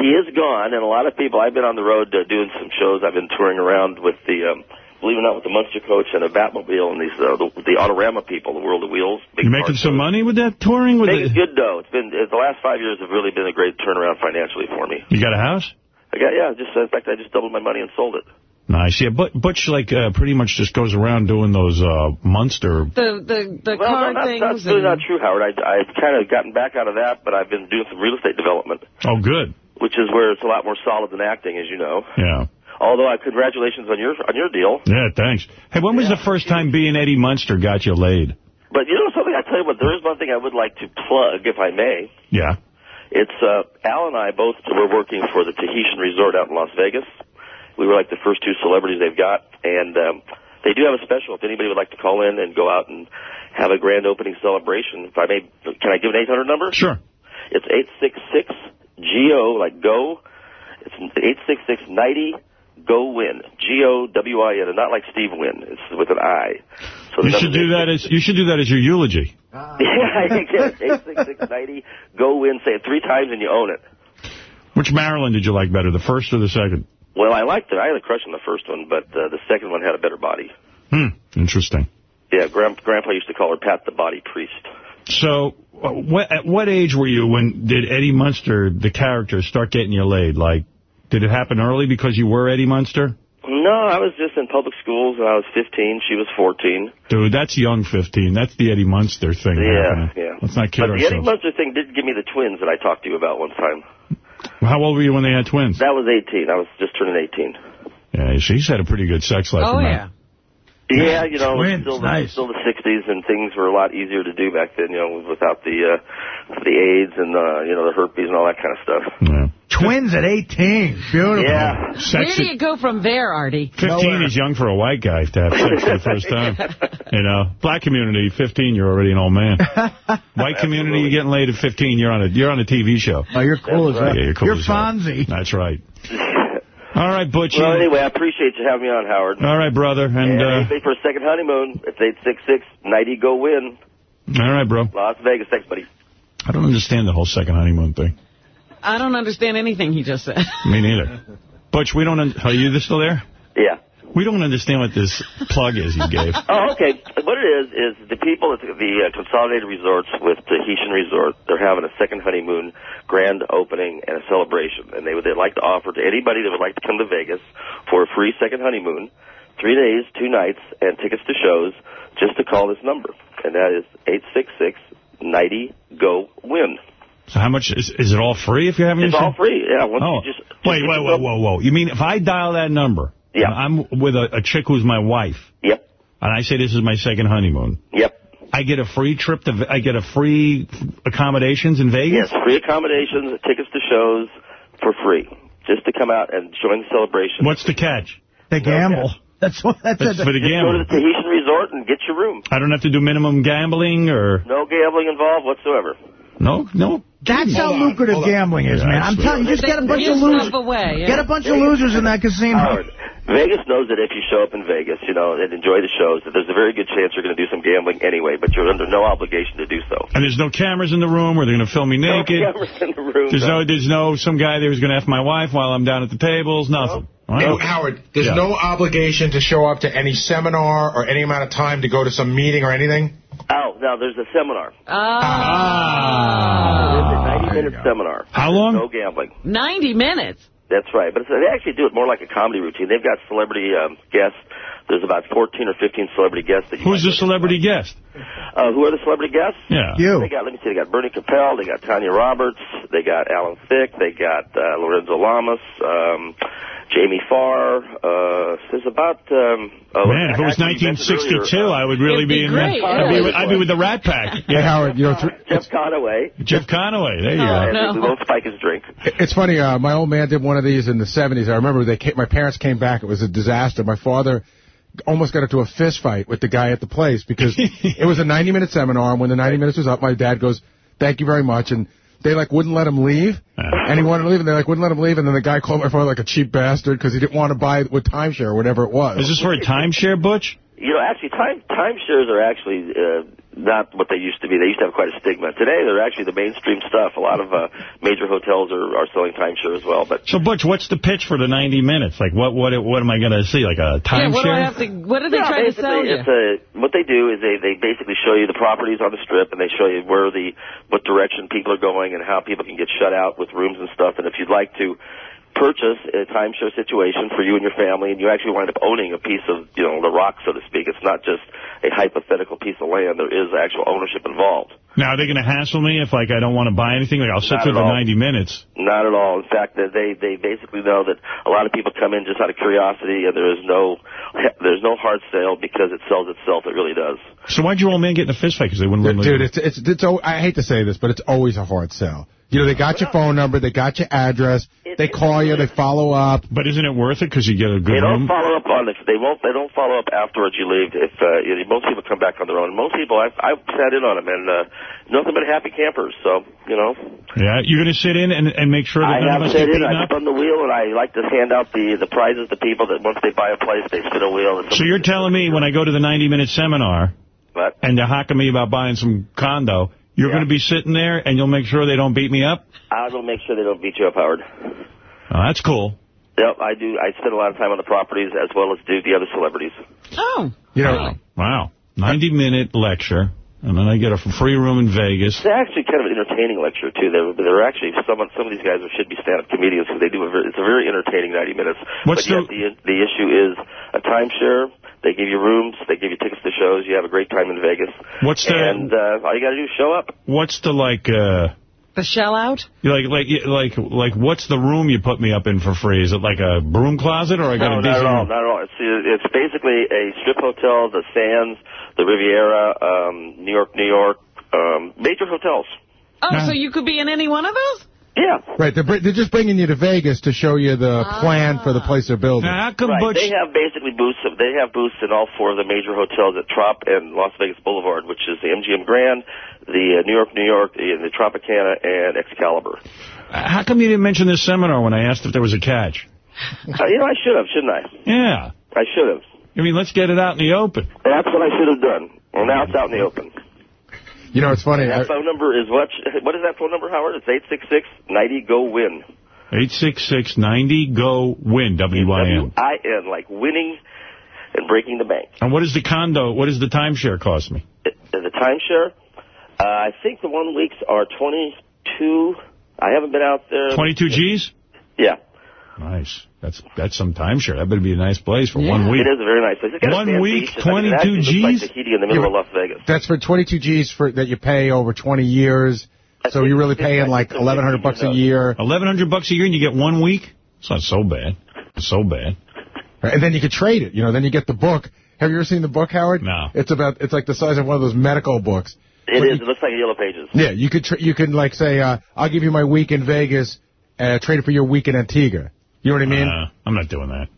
he is gone, and a lot of people. I've been on the road uh, doing some shows. I've been touring around with the, um, believe it or not, with the Munster Coach and a Batmobile, and these uh, the, the Autorama people, the World of Wheels. Big You making some money with that touring? With Making it? good dough. It's been uh, the last five years have really been a great turnaround financially for me. You got a house? I got yeah. Just in fact, I just doubled my money and sold it. Nice. Yeah, but Butch like uh, pretty much just goes around doing those uh, Munster. The the the well, card no, that's, things. that's really and- not true, Howard. I, I've kind of gotten back out of that, but I've been doing some real estate development, Oh, good. which is where it's a lot more solid than acting, as you know. Yeah. Although, I congratulations on your on your deal. Yeah, thanks. Hey, when was the first time being Eddie Munster got you laid? But you know something? I tell you what, there is one thing I would like to plug, if I may. Yeah. It's uh, Al and I both were working for the Tahitian Resort out in Las Vegas. We were like the first two celebrities they've got, and um, they do have a special. If anybody would like to call in and go out and have a grand opening celebration, if I may, can I give an 800 number? Sure. It's eight six six GO like go. It's eight six six ninety go win G O W I N, and not like Steve Wynn. It's with an I. So You should do that as you should do that as your eulogy. yeah, eight six six ninety go win. Say it three times and you own it. Which Marilyn did you like better, the first or the second? Well, I liked it. I had a crush on the first one, but uh, the second one had a better body. Hmm. Interesting. Yeah, Grand- Grandpa used to call her Pat the Body Priest. So, uh, what at what age were you when did Eddie Munster, the character, start getting you laid? Like, did it happen early because you were Eddie Munster? No, I was just in public schools when I was 15. She was 14. Dude, that's young 15. That's the Eddie Munster thing Yeah, happening. yeah. Let's not kid But the Eddie. Munster thing did give me the twins that I talked to you about one time. How old were you when they had twins? That was 18. I was just turning 18. Yeah, she's had a pretty good sex life. Oh, in that. Yeah. Yeah, you know, Twins, it's still, nice. the, still the 60s, and things were a lot easier to do back then, you know, without the uh, the AIDS and, uh, you know, the herpes and all that kind of stuff. Twins at 18. Beautiful. Yeah. Where do you go from there, Artie? 15 is young for a white guy to have sex for the first time. You know, black community, 15, you're already an old man. White community, you're getting laid at 15, you're on a you're on a TV show. Oh, you're cool as hell. Yeah, you're cool You're as hell. Fonzie. That's right. All right, Butch. Well, anyway, I appreciate you having me on, Howard. All right, brother. And And uh, anybody for a second honeymoon, it's 866-90 go win. all right, bro. Las Vegas. Thanks, buddy. I don't understand the whole second honeymoon thing. I don't understand anything he just said. Me neither. Butch, we don't. Un- are you still there? Yeah. We don't understand what this plug is you gave. Oh, okay. What it is, is the people at the uh, Consolidated Resorts with Tahitian Resort, they're having a second honeymoon grand opening and a celebration. And they would they'd like to offer to anybody that would like to come to Vegas for a free second honeymoon, three days, two nights, and tickets to shows, just to call this number. And that is 866-90-GO-WIN. So how much is is it all free if you're having? It's all free, yeah. Once Oh, you just, wait, wait, whoa, whoa, whoa! You mean if I dial that number? Yeah. I'm with a, a chick who's my wife. Yep. And I say this is my second honeymoon. Yep. I get a free trip to. I get a free accommodations in Vegas. Yes, free accommodations, tickets to shows for free, just to come out and join the celebration. What's the catch? They gamble. That's what. That's, That's it. for the Just go to the Tahitian Resort and get your room. I don't have to do minimum gambling or No gambling involved whatsoever. No, no. That's how lucrative gambling is, Yeah, man. I'm telling you, just get a bunch of losers. away, yeah. Get a bunch of losers in that casino. Howard, Vegas knows that if you show up in Vegas, you know, and enjoy the shows, that there's a very good chance you're going to do some gambling anyway, but you're under no obligation to do so. And there's no cameras in the room where they're going to film me naked. No cameras in the room. There's no, there's no some guy there who's going to F my wife while I'm down at the tables. Nothing. All Hey. Howard, there's Yeah. no obligation to show up to any seminar or any amount of time to go to some meeting or anything? Oh, now there's a seminar. Ah. It's a 90-minute seminar. How long? No gambling. 90 minutes. That's right. But it's, they actually do it more like a comedy routine. They've got celebrity um, guests. There's about 14 or 15 celebrity guests. That you Who's the celebrity guest? Uh, who are the celebrity guests? Yeah. You. They got, let me see, they got Bernie Kopell, they got Tanya Roberts, they got Alan Thicke, they got uh, Lorenzo Lamas, um, Jamie Farr. Uh, there's about... Um, oh, Man, if it was actually, you mentioned 1962, earlier, I would really be, be in great, that. I'd, be with, I'd be with the Rat Pack. Hey, Howard, you know, th- Jeff Conaway. Jeff Conaway. There you Uh, go. and We won't spike his drink. It's funny, uh, my old man did one of these in the 70s. I remember they came, my parents came back. It was a disaster. My father almost got into a fist fight with the guy at the place because it was a 90-minute seminar, and when the 90 minutes was up, my dad goes, thank you very much, and they, like, wouldn't let him leave, and he wanted to leave, and they, like, wouldn't let him leave, and then the guy called my father, like, a cheap bastard because he didn't want to buy it with timeshare or whatever it was. Is this for a timeshare, Butch? You know, actually, time timeshares are actually uh, not what they used to be. They used to have quite a stigma. Today, they're actually the mainstream stuff. A lot of uh, major hotels are, are selling timeshare as well. But So, Butch, what's the pitch for the 90 minutes? Like, what what what am I going to see? Like a Yeah, what do I have to? What are they No, trying to sell you? It's a, what they do is they, they basically show you the properties on the strip, and they show you where the what direction people are going and how people can get shut out with rooms and stuff. And if you'd like to purchase a timeshare situation for you and your family, and you actually wind up owning a piece of you know the rock, so to speak. It's not just a hypothetical piece of land. There is actual ownership involved. Now, are they going to hassle me if, like, I don't want to buy anything? Like, I'll sit Not there at for all. 90 minutes. Not at all. In fact, they they basically know that a lot of people come in just out of curiosity, and there is no there's no hard sale because it sells itself. It really does. So why'd your old man get in a fist fight? Because they wouldn't let him Dude, leave? it's, it's, it's, al- I hate to say this, but it's always a hard sell. You know, they got your phone number, they got your address, they call you, they follow up. But isn't it worth it because you get a good They don't room? follow up on it. They won't. They don't follow up afterwards you leave. If uh, you know, most people come back on their own. Most people, I've, I've sat in on them, and uh, nothing but happy campers. So you know, Yeah, you're going to sit in and, and make sure that I none have of us sat get in. beaten I up? spun the wheel, and I like to hand out the the prizes to people that once they buy a place, they spin a wheel. And So you're telling me when I go to the 90-minute seminar What? and they're hocking me about buying some condo, you're going to be sitting there and you'll make sure they don't beat me up? I will make sure they don't beat you up, Howard. Oh, that's cool. Yep, I do. I spend a lot of time on the properties as well as do the other celebrities. Oh. You know, Wow. 90-minute lecture and then I get a free room in Vegas. It's actually kind of an entertaining lecture too. There, there are actually some some of these guys should be stand-up comedians because they do a very, it's a very entertaining 90 minutes. What's but yet the the issue is a timeshare. They give you rooms, they give you tickets to shows. You have a great time in Vegas. What's the and uh, all you got to do is show up. what's the like uh The shell out? like like like like what's the room you put me up in for free? Is it like a broom closet or I got no, a not decent at all, room? not at all. It's it's basically a strip hotel, the Sands, the Riviera, um, New York, New York, um, major hotels. Oh, so you could be in any one of those? Yeah. Right, they're, br- they're just bringing you to Vegas to show you the plan for the place they're building. Now, how come right. Butch... They have basically booths. They have booths in all four of the major hotels at Trop and Las Vegas Boulevard, which is the MGM Grand, the uh, New York, New York, the, the Tropicana, and Excalibur. How come you didn't mention this seminar when I asked if there was a catch? Uh, you know, I should have, shouldn't I? Yeah. I should have. I mean, let's get it out in the open. That's what I should have done. Well, now it's out in the open. You know, it's funny. That I, phone number is what? What is that phone number, Howard? It's eight six six ninety go win. 866-90-GO-WIN, W-I-N. W-I-N, like winning and breaking the bank. And what is the condo, what does the timeshare cost me? Uh, The timeshare, uh, I think the one weeks are 22. I haven't been out there. 22 G's? Yeah. Nice. That's that's some timeshare. That better be a nice place for one week. It is a very nice place. It's got a One week, beach, and I mean, 22 actually looks Gs? like Tahiti in the middle of Las Vegas. that's for 22 G's for that you pay over 20 years. So you're really paying like 1,100 bucks a year. 1,100 bucks a year and you get one week? It's not so bad. It's so bad. And then you could trade it. You know, then you get the book. Have you ever seen the book, Howard? No. It's about. It's like the size of one of those medical books. It But is. It looks like Yellow Pages. Yeah, you could tr you could like say, uh, I'll give you my week in Vegas, uh, trade it for your week in Antigua. You know what I mean? Uh, I'm not doing that.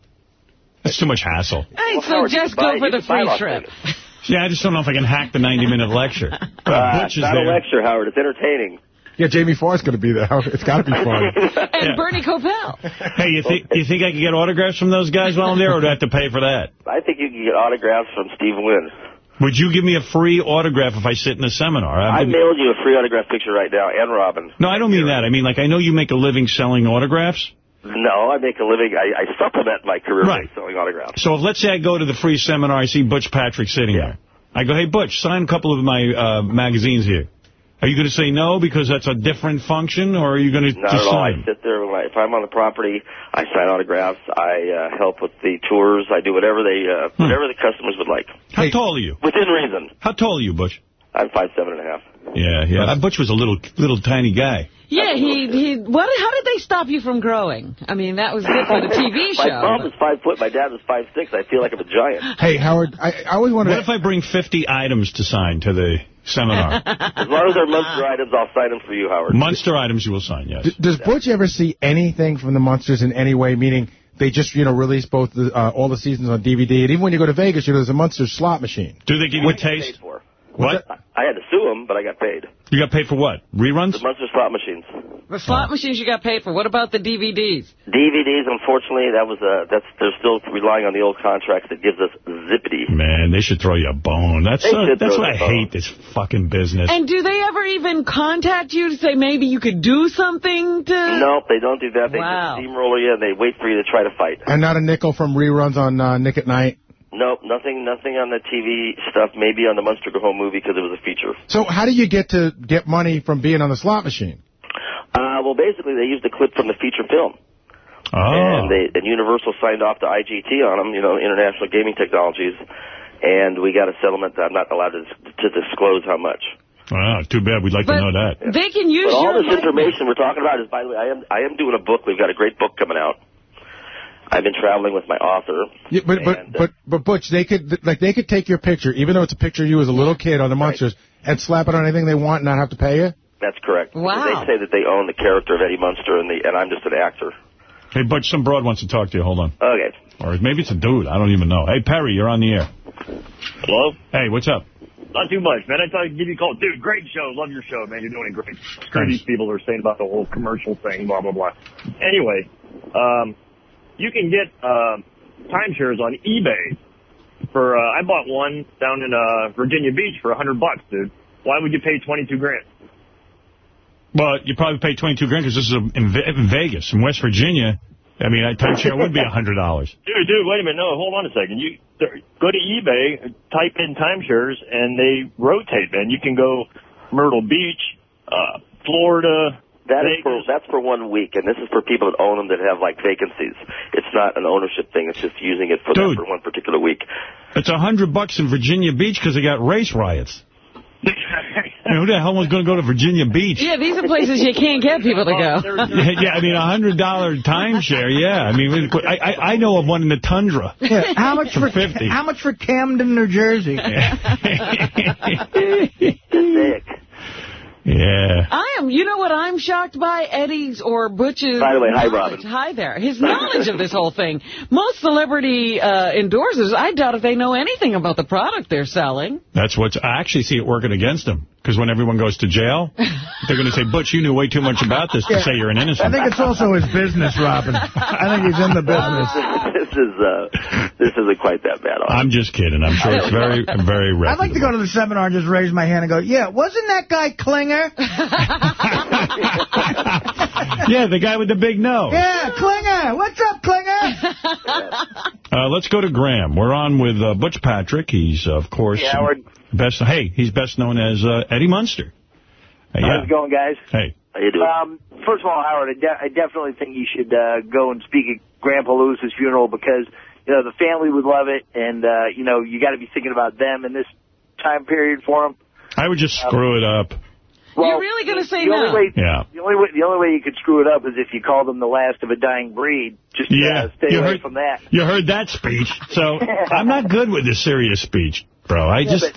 That's too much hassle. Hey, so just go for the free trip. Yeah, I just don't know if I can hack the 90-minute lecture. Uh, But it's Butch is not a lecture, Howard. It's entertaining. Yeah, Jamie Farr's going to be there. It's got to be fun. And Bernie Kopell. Hey, you think you think I can get autographs from those guys while I'm there, or do I have to pay for that? I think you can get autographs from Steve Wynn. Would you give me a free autograph if I sit in the seminar? I I've mailed you a free autograph picture right now, and Robin. no, I don't mean that. I mean, like, I know you make a living selling autographs. No, I make a living. I, I supplement my career Right. by selling autographs. So if, let's say I go to the free seminar, I see Butch Patrick sitting there. I go, hey, Butch, sign a couple of my uh, magazines here. Are you going to say no because that's a different function, or are you going to Not just at all. I sit there. When I, if I'm on the property, I sign autographs. I uh, help with the tours. I do whatever they, uh, Hmm. whatever the customers would like, How tall are you? within reason. How tall are you, Butch? I'm five seven and a half. Yeah, yeah. Uh, Butch was a little, little tiny guy. Yeah, he, he, what, how did they stop you from growing? I mean, that was good for the TV show. My show. mom is five foot. My dad was five six. I feel like I'm a giant. Hey, Howard, I, I always wanted What if I bring 50 items to sign to the seminar? As long as they're Munster items, I'll sign them for you, Howard. Munster items you will sign, yes. D- does Butch ever see anything from the Munsters in any way? Meaning they just, you know, release both the, uh, all the seasons on DVD, and even when you go to Vegas, you know, there's a Munsters slot machine. Do they give you a taste? for. What? I had to sue them, but I got paid. You got paid for what? Reruns? The Munster slot machines. The slot machines you got paid for. What about the DVDs? DVDs, unfortunately, that was uh, that's they're still relying on the old contracts that gives us zippity. Man, they should throw you a bone. That's They so, should that's throw why I bone. hate this fucking business. And do they ever even contact you to say maybe you could do something to... Nope, they don't do that. They Wow. just steamroller you and they wait for you to try to fight. And not a nickel from reruns on uh, Nick at Nite. Nope, nothing, nothing on the TV stuff. Maybe on the Munster Go Home movie because it was a feature. So how do you get to get money from being on the slot machine? Uh, well, basically, they used a clip from the feature film. Oh. And, they, and Universal signed off to IGT on them, you know, International Gaming Technologies, and we got a settlement that I'm not allowed to, to disclose how much. Wow, too bad. We'd like But to know that. They can use But all your this likeness. information we're talking about is, by the way, I am I am doing a book. We've got a great book coming out. I've been traveling with my author. Yeah, but but but but Butch, they could like they could take your picture, even though it's a picture of you as a little kid on the Munsters, and slap it on anything they want and not have to pay you. That's correct. Wow. They say that they own the character of Eddie Munster, and the and I'm just an actor. Hey, Butch, some broad wants to talk to you. Hold on. Okay. Or maybe it's a dude. I don't even know. Hey, Perry, you're on the air. Hello? Hey, what's up? Not too much, man. I thought I'd give you a call. Dude, great show. Love your show, man. You're doing great. Screw these people are saying about the whole commercial thing, blah, blah, blah. Anyway, um, you can get uh, timeshares on eBay. For uh, I bought one down in uh, Virginia Beach for a 100 bucks, dude. Why would you pay 22 grand? Well, you probably pay 22 grand because this is a, in, in Vegas. In West Virginia, I mean, a timeshare would be a $100. Dude, dude, wait a minute. No, hold on a second. You go to eBay, type in timeshares, and they rotate. Then you can go Myrtle Beach, uh, Florida. That is for that's for one week, and this is for people that own them that have like vacancies. It's not an ownership thing. It's just using it for that Dude. for one particular week. It's a 100 bucks in Virginia Beach because they got race riots. I mean, who the hell was going to go to Virginia Beach? Yeah, these are places you can't get people to go. yeah, yeah, I mean, a $100 timeshare, yeah. I mean, I, I, I know of one in the tundra. Yeah, how much for 50. How much for Camden, New Jersey? Yeah. I am. You know what I'm shocked by? Eddie's or Butch's By the way, hi, knowledge. Robin. Hi there. His knowledge of this whole thing. Most celebrity uh, endorsers, I doubt if they know anything about the product they're selling. That's what's, I actually see it working against them. Because when everyone goes to jail, they're going to say, Butch, you knew way too much about this to Yeah. say you're an innocent. I think it's also his business, Robin. I think he's in the business. this is uh, this isn't quite that bad. I'm just kidding. I'm sure it's very, very reputable. I'd like to go to the seminar and just raise my hand and go, yeah, wasn't that guy Klinger? yeah, the guy with the big nose. Yeah, Klinger. What's up, Klinger? Uh, let's go to Graham. We're on with uh, Butch Patrick. He's, of course, Yeah, Howard. Best. Hey, he's best known as uh, Eddie Munster. Uh, yeah. How's it going, guys? Hey. How you doing? Um, first of all, Howard, I, de- I definitely think you should uh, go and speak at Grandpa Lewis's funeral because, you know, the family would love it, and, uh, you know, you got to be thinking about them in this time period for them. I would just screw it up. Well, You're really going to say the no? only way, Yeah. The only way, the only way you could screw it up is if you call them the last of a dying breed. Just Yeah, stay you away heard- from that. You heard that speech. So I'm not good with this serious speech, bro. I Yeah, just... but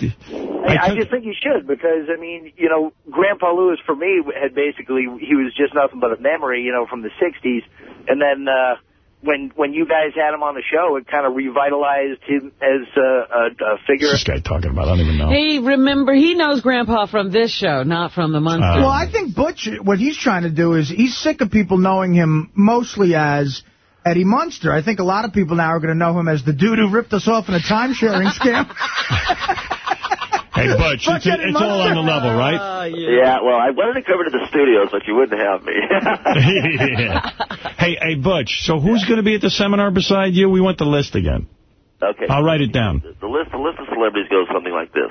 I, I just think you should because I mean, you know, Grandpa Lewis for me had basically he was just nothing but a memory, you know, from the '60s, and then uh, when when you guys had him on the show, it kind of revitalized him as uh, a, a figure. What's this guy talking about? I don't even know. He remember he knows Grandpa from this show, not from the Munster. Uh, well, I think Butch, what he's trying to do is he's sick of people knowing him mostly as Eddie Munster. I think a lot of people now are going to know him as the dude who ripped us off in a time-sharing scam. Hey, Butch, it's, it's all on the level, right? Ah, yeah. well, I wanted to come to the studios, but you wouldn't have me. yeah. Hey, hey, Butch, so who's going to be at the seminar beside you? We want the list again. Okay. I'll write it down. The list, the list of celebrities goes something like this.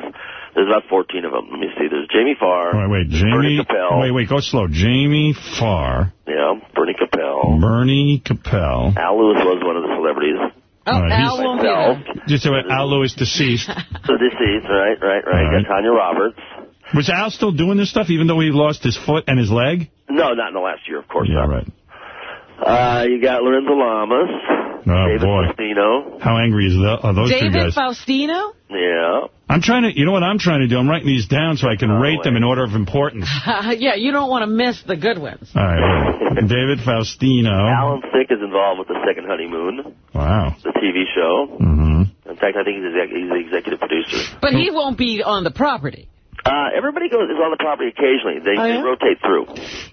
There's about 14 of them. Let me see. There's Jamie Farr. Wait, wait, Bernie Jamie... Kopell. Wait, wait, go slow. Jamie Farr, Yeah, Bernie Kopell. Bernie Kopell. Al Lewis was one of the celebrities. Oh, All right, Al he's- won't be there. Just so Al Lewis deceased. The deceased, right, right, right. All right. Got Tanya Roberts. Was Al still doing this stuff even though he lost his foot and his leg? No, not in the last year, of course Yeah, not. right. Uh, you got Lorenzo Lamas. Oh, David boy. Faustino. How angry is the, are those two guys? David guys? Faustino? Yeah. I'm trying to, you know what I'm trying to do? I'm writing these down so I can rate them in order of importance. yeah, you don't want to miss the good ones. All right, wait. David Faustino. Alan Thicke is involved with the Second Honeymoon, Wow. the TV show. Mm-hmm. In fact, I think he's, exec- he's the executive producer. But he won't be on the property. Uh, everybody goes is on the property occasionally. They, Oh, they rotate through.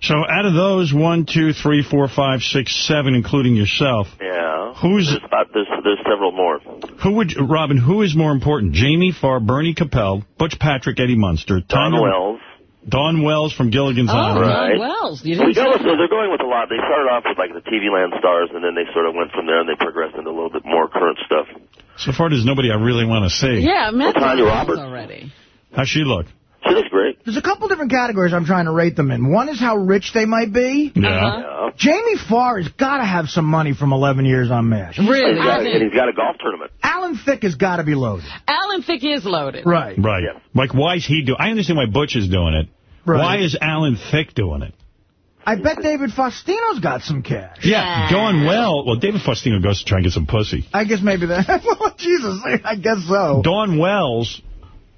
So out of those, one, two, three, four, five, six, seven, including yourself, Yeah. Who's- there's, about, there's there's several more. who would, Robin, who is more important? Jamie Farr, Bernie Kopell, Butch Patrick, Eddie Munster, Dawn Wells. Dawn Wells from Gilligan's Oh, Island. Right. Dawn Wells. You didn't go say with, so they're going with a lot. They started off with like the TV land stars, and then they sort of went from there, and they progressed into a little bit more current stuff. So far, there's nobody I really want to see. Yeah, I met Well, Tanya Roberts. Already. How's she look? She looks great. There's a couple different categories I'm trying to rate them in. One is how rich they might be. Yeah. Uh-huh. Yeah. Jamie Farr has got to have some money from 11 years on MASH. Really? He's got, and he's got a golf tournament. Alan Thicke has got to be loaded. Alan Thicke is loaded. Right. Right. Yeah. Like, why is he doing I understand why Butch is doing it. Right. Why is Alan Thicke doing it? I bet David Faustino's got some cash. Yeah, Dawn Well. Well, David Faustino goes to try and get some pussy. I guess maybe that. well, Jesus, I guess so. Dawn Wells,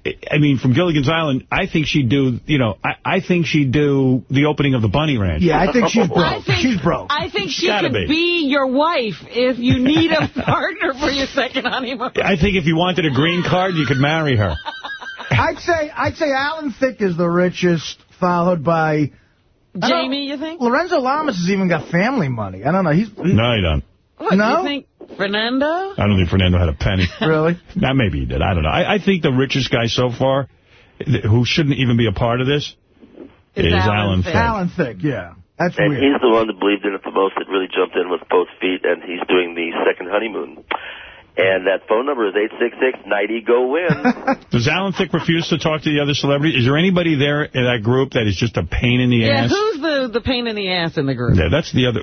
I- I mean, from Gilligan's Island, I think she'd do, you know, I, I think she'd do the opening of the Bunny Ranch. Yeah, I think she's broke. Think, she's broke. I think she Gotta could be. be. your wife if you need a partner for your second honeymoon. I think if you wanted a green card, you could marry her. I'd say I'd say Alan Thicke is the richest, followed by Jamie, you think? Lorenzo Lamas has even got family money. I don't know. He's No, you don't. What, No? you think Fernando? I don't think Fernando had a penny. really. Now, maybe he did. I don't know. I, I think the richest guy so far, who shouldn't even be a part of this, is, Alan Alan Thicke. Thicke. Alan Thicke, yeah. That's and weird. he's the one that believed in it the most, that really jumped in with both feet, and he's doing the second honeymoon. And that phone number is 866-90-GO-WIN. Does Alan Thicke refuse to talk to the other celebrities? Is there anybody there in that group that is just a pain in the Yeah, ass? Yeah, who's the, the pain in the ass in the group? Yeah, that's the other.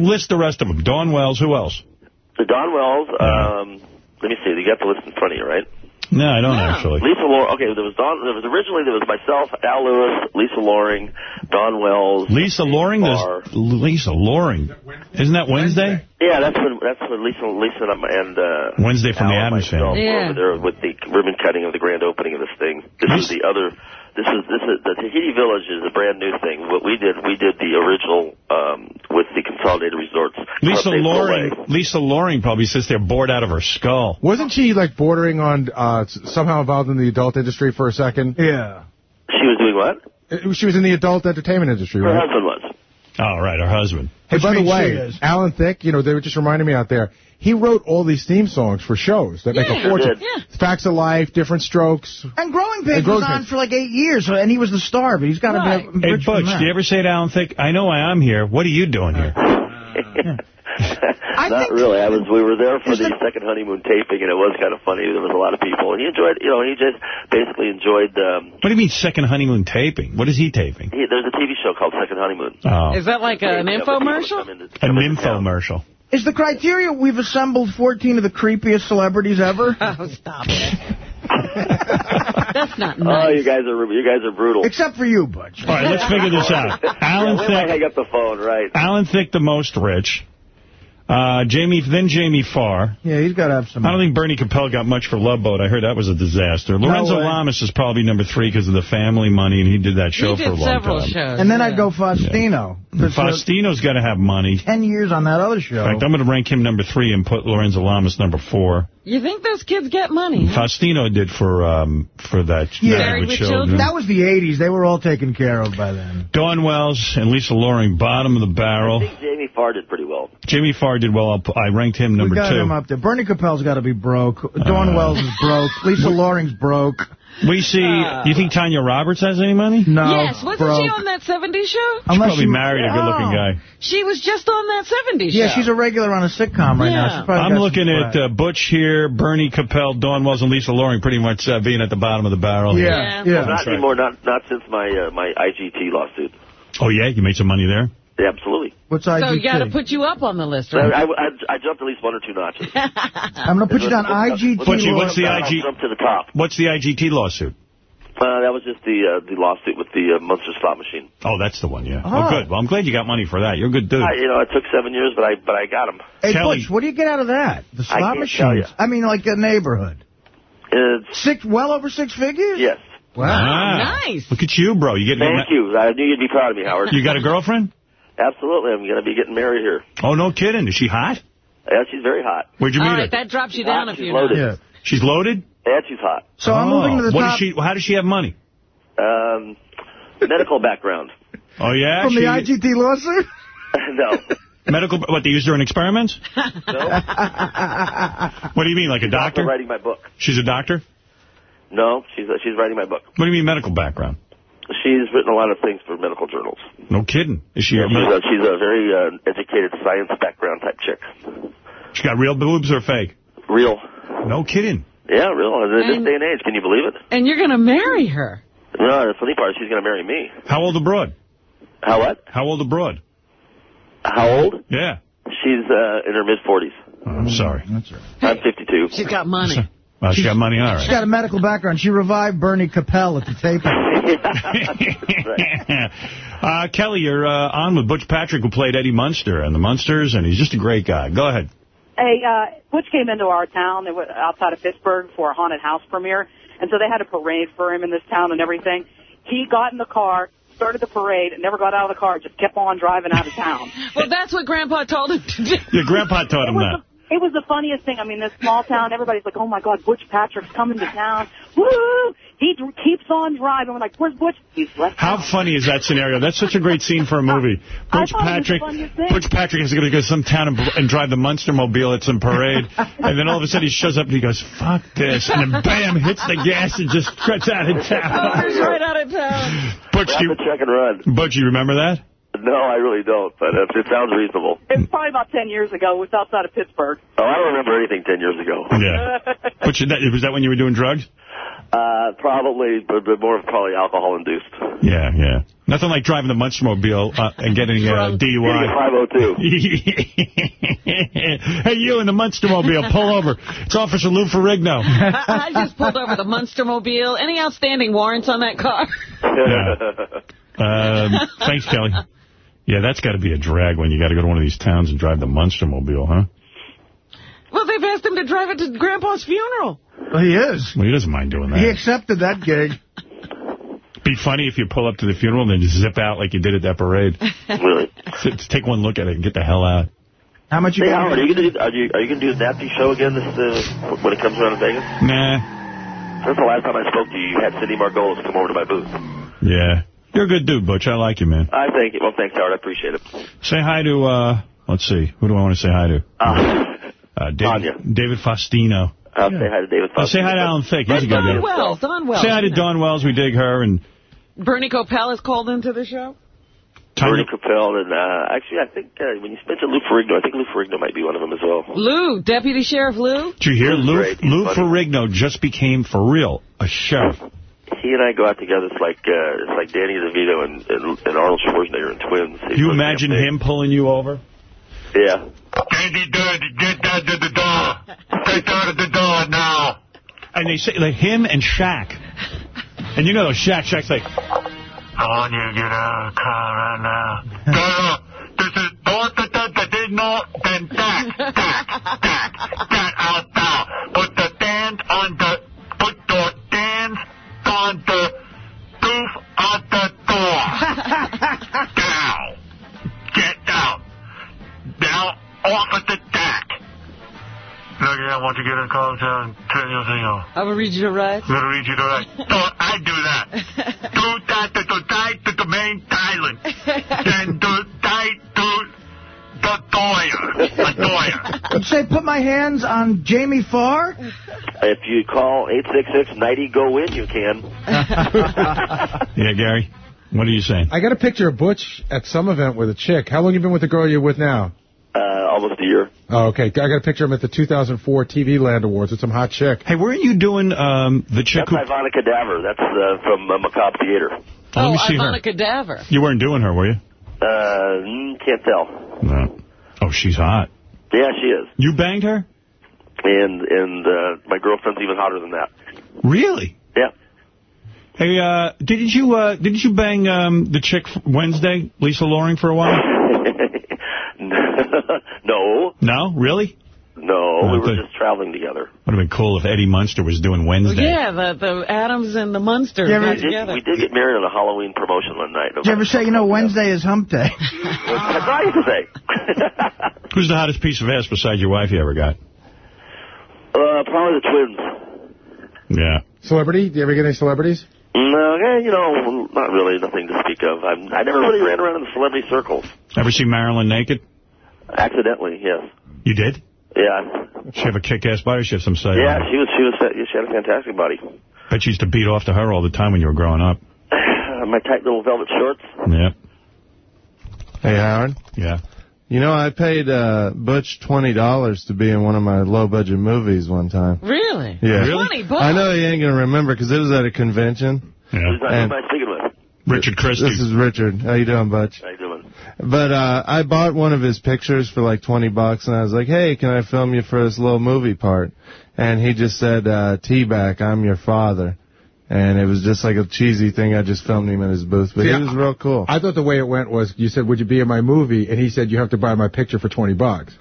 List the rest of them. Dawn Wells. Who else? The Dawn Wells, um, let me see, you got the list in front of you, right? No, I don't actually. Lisa Loring, okay, there was Dawn, there was originally, there was myself, Al Lewis, Lisa Loring, Dawn Wells. Lisa Loring. Lisa Loring. Isn't that Wednesday? Yeah, that's when, that's when Lisa, Lisa and, and uh, Wednesday from the Al and Addams myself Family. Yeah. over there with the ribbon cutting of the grand opening of this thing. This is the other, this is, this is, the Tahiti Village is a brand new thing. What we did, we did the original, um, with the Consolidated Resorts. Lisa Loring. Lisa Loring probably sits there bored out of her skull. Wasn't she like bordering on uh, somehow involved in the adult industry for a second? Yeah. She was doing what? She was in the adult entertainment industry, Her right? husband was. Oh, right, her husband. Hey, Which by the way. Alan Thicke, you know, they were just reminding me out there. He wrote all these theme songs for shows that make a fortune. did. Facts of Life, Different Strokes. And Growing And Pains Growing was on Pains. for like eight years, and he was the star, but he's got to Right. be Hey, rich from Butch, do you ever say to Alan Thicke, I know why I'm here. What are you doing here? Not really. I was. We were there for the second honeymoon taping, and it was kind of funny. There was a lot of people, and he enjoyed. You know, he just basically enjoyed. Um, What do you mean second honeymoon taping? What is he taping? he, there's a TV show called Second Honeymoon. Oh, Is that like an Yeah, but people would infomercial? an come into town. infomercial. Is the criteria we've assembled 14 of the creepiest celebrities ever? Oh, stop it. That's not nice. Oh, you guys are you guys are brutal. Except for you, Butch. All right, let's figure this out. Alan yeah, wait till I Thicke, hang up the phone, right? Alan Thicke, the most rich. Uh, Jamie, then Jamie Farr. Yeah, he's got to have some. I don't think Bernie Kopell got much for Love Boat. I heard that was a disaster. Lorenzo way. Lamas is probably number three because of the family money, and he did that show he for a did long several time. shows. And then yeah. I'd go Faustino. That's, uh, Faustino's got to have money. 10 years on that other show. In fact, I'm going to rank him number three and put Lorenzo Lamas number four. You think those kids get money? huh? Faustino did for um for that Yeah. Married Married with with Children. Children? That was the 80s. They were all taken care of by then. Dawn Wells and Lisa Loring, bottom of the I barrel. think Jamie Farr did pretty well. Jamie Farr did well. I'll pu- I ranked him number two. we got two. him up there. Bernie Kopell's got to be broke. Dawn Uh, Wells is broke. Lisa Loring's broke. We see. Uh. you think Tanya Roberts has any money? No, yes, wasn't broke. she on that 70s show? She's probably married a good-looking Oh. guy. She was just on that 70s show. Yeah, she's a regular on a sitcom right now. Yeah. She's probably I'm looking at uh, Butch here, Bernie Kopell, Dawn Wells, and Lisa Loring pretty much uh, being at the bottom of the barrel. here. Yeah, Yeah. yeah. Not right. anymore. Not not since my uh, my IGT lawsuit. Oh, yeah? You made some money there? Yeah, absolutely. What's So IGT? you got to put you up on the list, right? I, I, I jumped at least one or two notches. I'm going to put you down IGT. Butchie, what's the I'll IG? Jump to the top. What's the IGT lawsuit? Uh, that was just the uh, the lawsuit with the uh, Munster slot machine. Oh, that's the one, yeah. Oh, Oh. good. Well, I'm glad you got money for that. You're a good dude. I, you know, it took seven years, but I but I got him. Hey, Kelly. Butch, what do you get out of that? The I slot can't machines. I mean, like a neighborhood. It's, Six, well over six figures? yes. Wow. Ah, nice. Look at you, bro. You get Thank you. I knew you'd be proud of me, Howard. You got a girlfriend? Absolutely. I'm going to be getting married here. Oh, no kidding. Is she hot? Yeah, she's very hot. Where'd you All meet right, her? that drops you down a She's few loaded. Yeah. She's loaded? And she's hot. So I'm Oh. moving to the what top Does she, how does she have money? Um, medical background. Oh, yeah? from she, the IGT lawsuit. no. Medical, what, they used her in experiments? No. What do you mean, like a Also doctor? writing my book. She's a doctor? No, she's uh, she's writing my book. What do you mean medical background? She's written a lot of things for medical journals. No kidding. Is she, Yeah, a, she's, a, she's a very uh, educated science background type chick. she got real boobs or fake? Real. No kidding. Yeah, real. In this And- day and age, can you believe it? And you're going to marry her. No, the funny part is she's going to marry me. How old abroad? How what? How old abroad? How old? Yeah. She's uh, in her mid-40s. Oh, I'm sorry. That's right. I'm 52. She's got money. Well, she got money, all She's right. got a medical background. She revived Bernie Kopell at the taping. uh, Kelly, you're uh, on with Butch Patrick, who played Eddie Munster and the Munsters, and he's just a great guy. Go ahead. Hey, uh, Butch came into our town they were outside of Pittsburgh for a haunted house premiere, and so they had a parade for him in this town and everything. He got in the car, started the parade, and never got out of the car, just kept on driving out of town. Well, that's what Grandpa told him to do. Your grandpa taught him that. It was the funniest thing. I mean, this small town, everybody's like, oh my God, Butch Patrick's coming to town. Woo! He d- keeps on driving. We're like, where's Butch? He's left How funny is that scenario? That's such a great scene for a movie. Butch thought it was the Patrick. Butch Patrick is going to go to some town and, and drive the Munster mobile at some parade, and then all of a sudden he shows up and he goes, "Fuck this," and then bam, hits the gas and just cuts out of Oh, town. he's right out of town. Butch, do you, check and run. Butch, you remember that? No, I really don't, but it, it sounds reasonable. It was probably about 10 years ago. It was outside of Pittsburgh. Oh, I don't remember anything 10 years ago. Yeah. What's your, was that when you were doing drugs? Uh, probably, but, but more probably alcohol-induced. Yeah, yeah. Nothing like driving the Munstermobile uh, and getting uh, DUI. hey, you in the Munstermobile, pull over. It's Officer Lou Ferrigno. I just pulled over the Munstermobile. Any outstanding warrants on that car? Um, thanks, Kelly. Yeah, that's got to be a drag when you got to go to one of these towns and drive the Munstermobile, huh? Well, they've asked him to drive it to Grandpa's funeral. Well, he is. Well, he doesn't mind doing that. He accepted that gig. Be funny if you pull up to the funeral and then just zip out like you did at that parade. really? Just take one look at it and get the hell out. How much Hey, Howard, are you gonna do, are you are you gonna do the Nasty show again this uh, when it comes around in Vegas? Nah. Since the last time I spoke to you, you had Cindy Margolis come over to my booth. Yeah. You're a good dude, Butch. I like you, man. I thank you. Well, thanks, Howard. I appreciate it. Say hi to, uh, let's see, who do I want to say hi to? Uh, Uh, David, David Faustino. I'll say hi to David Oh, say hi to Alan Thicke. He's a good Dawn guy. Wells. Dawn Wells. Say hi to Dawn Wells. We dig her. And Bernie Copella's called into the show. Bernie Kopell, and uh, actually, I think uh, when you mentioned Lou Ferrigno, I think Lou Ferrigno might be one of them as well. Lou, Deputy Sheriff Lou. did you hear? Lou, Lou funny. Ferrigno just became, for real, a sheriff. He and I go out together. It's like uh, it's like Danny DeVito and, and, and Arnold Schwarzenegger and Twins. He's you imagine damn him pulling you over? Yeah. Dandy Dirty, get down to the door. Get down to the door now. And they say, like, him and Shaq. And you know, Shaq, Shaq's like, I want you to get out of the car right now. no, no, this is don't that that out Look, I want you to get in the car and turn your thing off. I will read you the rights. I'm gonna read you the right. No, I do that. do that to the die to the main island. Then do die to the doyer. The doyer. Say, put my hands on Jamie Farr? If you call 866-90-GO-IN, you can. yeah, Gary, what are you saying? I got a picture of Butch at some event with a chick. How long you been with the girl you're with now? Uh, almost a year. Oh, okay. I got a picture of him at the 2004 TV Land Awards with some hot chick. Hey, weren't you doing um, the chick That's who... Ivana Cadaver. That's uh, from uh, Macabre Theater. Oh, let me see Ivana her. Cadaver. You weren't doing her, were you? Uh, mm, can't tell. No. Oh, she's hot. Yeah, she is. You banged her? And and uh, my girlfriend's even hotter than that. Really? Yeah. Hey, uh, didn't you uh, didn't you bang um, the chick Wednesday, Lisa Loring, for a while? no, No, really? no, Oh, we were but- just traveling together. Would have been cool if Eddie Munster was doing Wednesday. Yeah, the, the Addams and the Munster Yeah, got we, did, together. we did get married on a Halloween promotion one night. Did you ever say, you know, Wednesday is hump day? That's what I used to say. Who's the hottest piece of ass besides your wife you ever got? Uh, probably the twins. Yeah. Celebrity? Do you ever get any celebrities? No, eh, you know, not really, nothing to speak of. I'm, I never really ran around in the celebrity circles. Ever see Marilyn naked? Accidentally, yes. You did? Yeah. She have a kick-ass body? She have some say? Yeah, she was, she was, she had a fantastic body. Bet you used to beat off to her all the time when you were growing up. My tight little velvet shorts. Yeah. Hey, Howard. Yeah. You know, I paid uh, Butch $20 to be in one of my low-budget movies one time. Really? Yeah. Twenty bucks. I know he ain't going to remember because it was at a convention. Yeah. Who's that, who And- am I speaking with? Richard Christy. This is Richard. How you doing, Butch? How you doing? But uh, I bought one of his pictures for like 20 bucks, and I was like, hey, can I film you for this little movie part? And he just said, uh, T-back, I'm your father. And it was just like a cheesy thing. I just filmed him in his booth, but See, he was real cool. I thought the way it went was you said, would you be in my movie? And he said, you have to buy my picture for 20 bucks.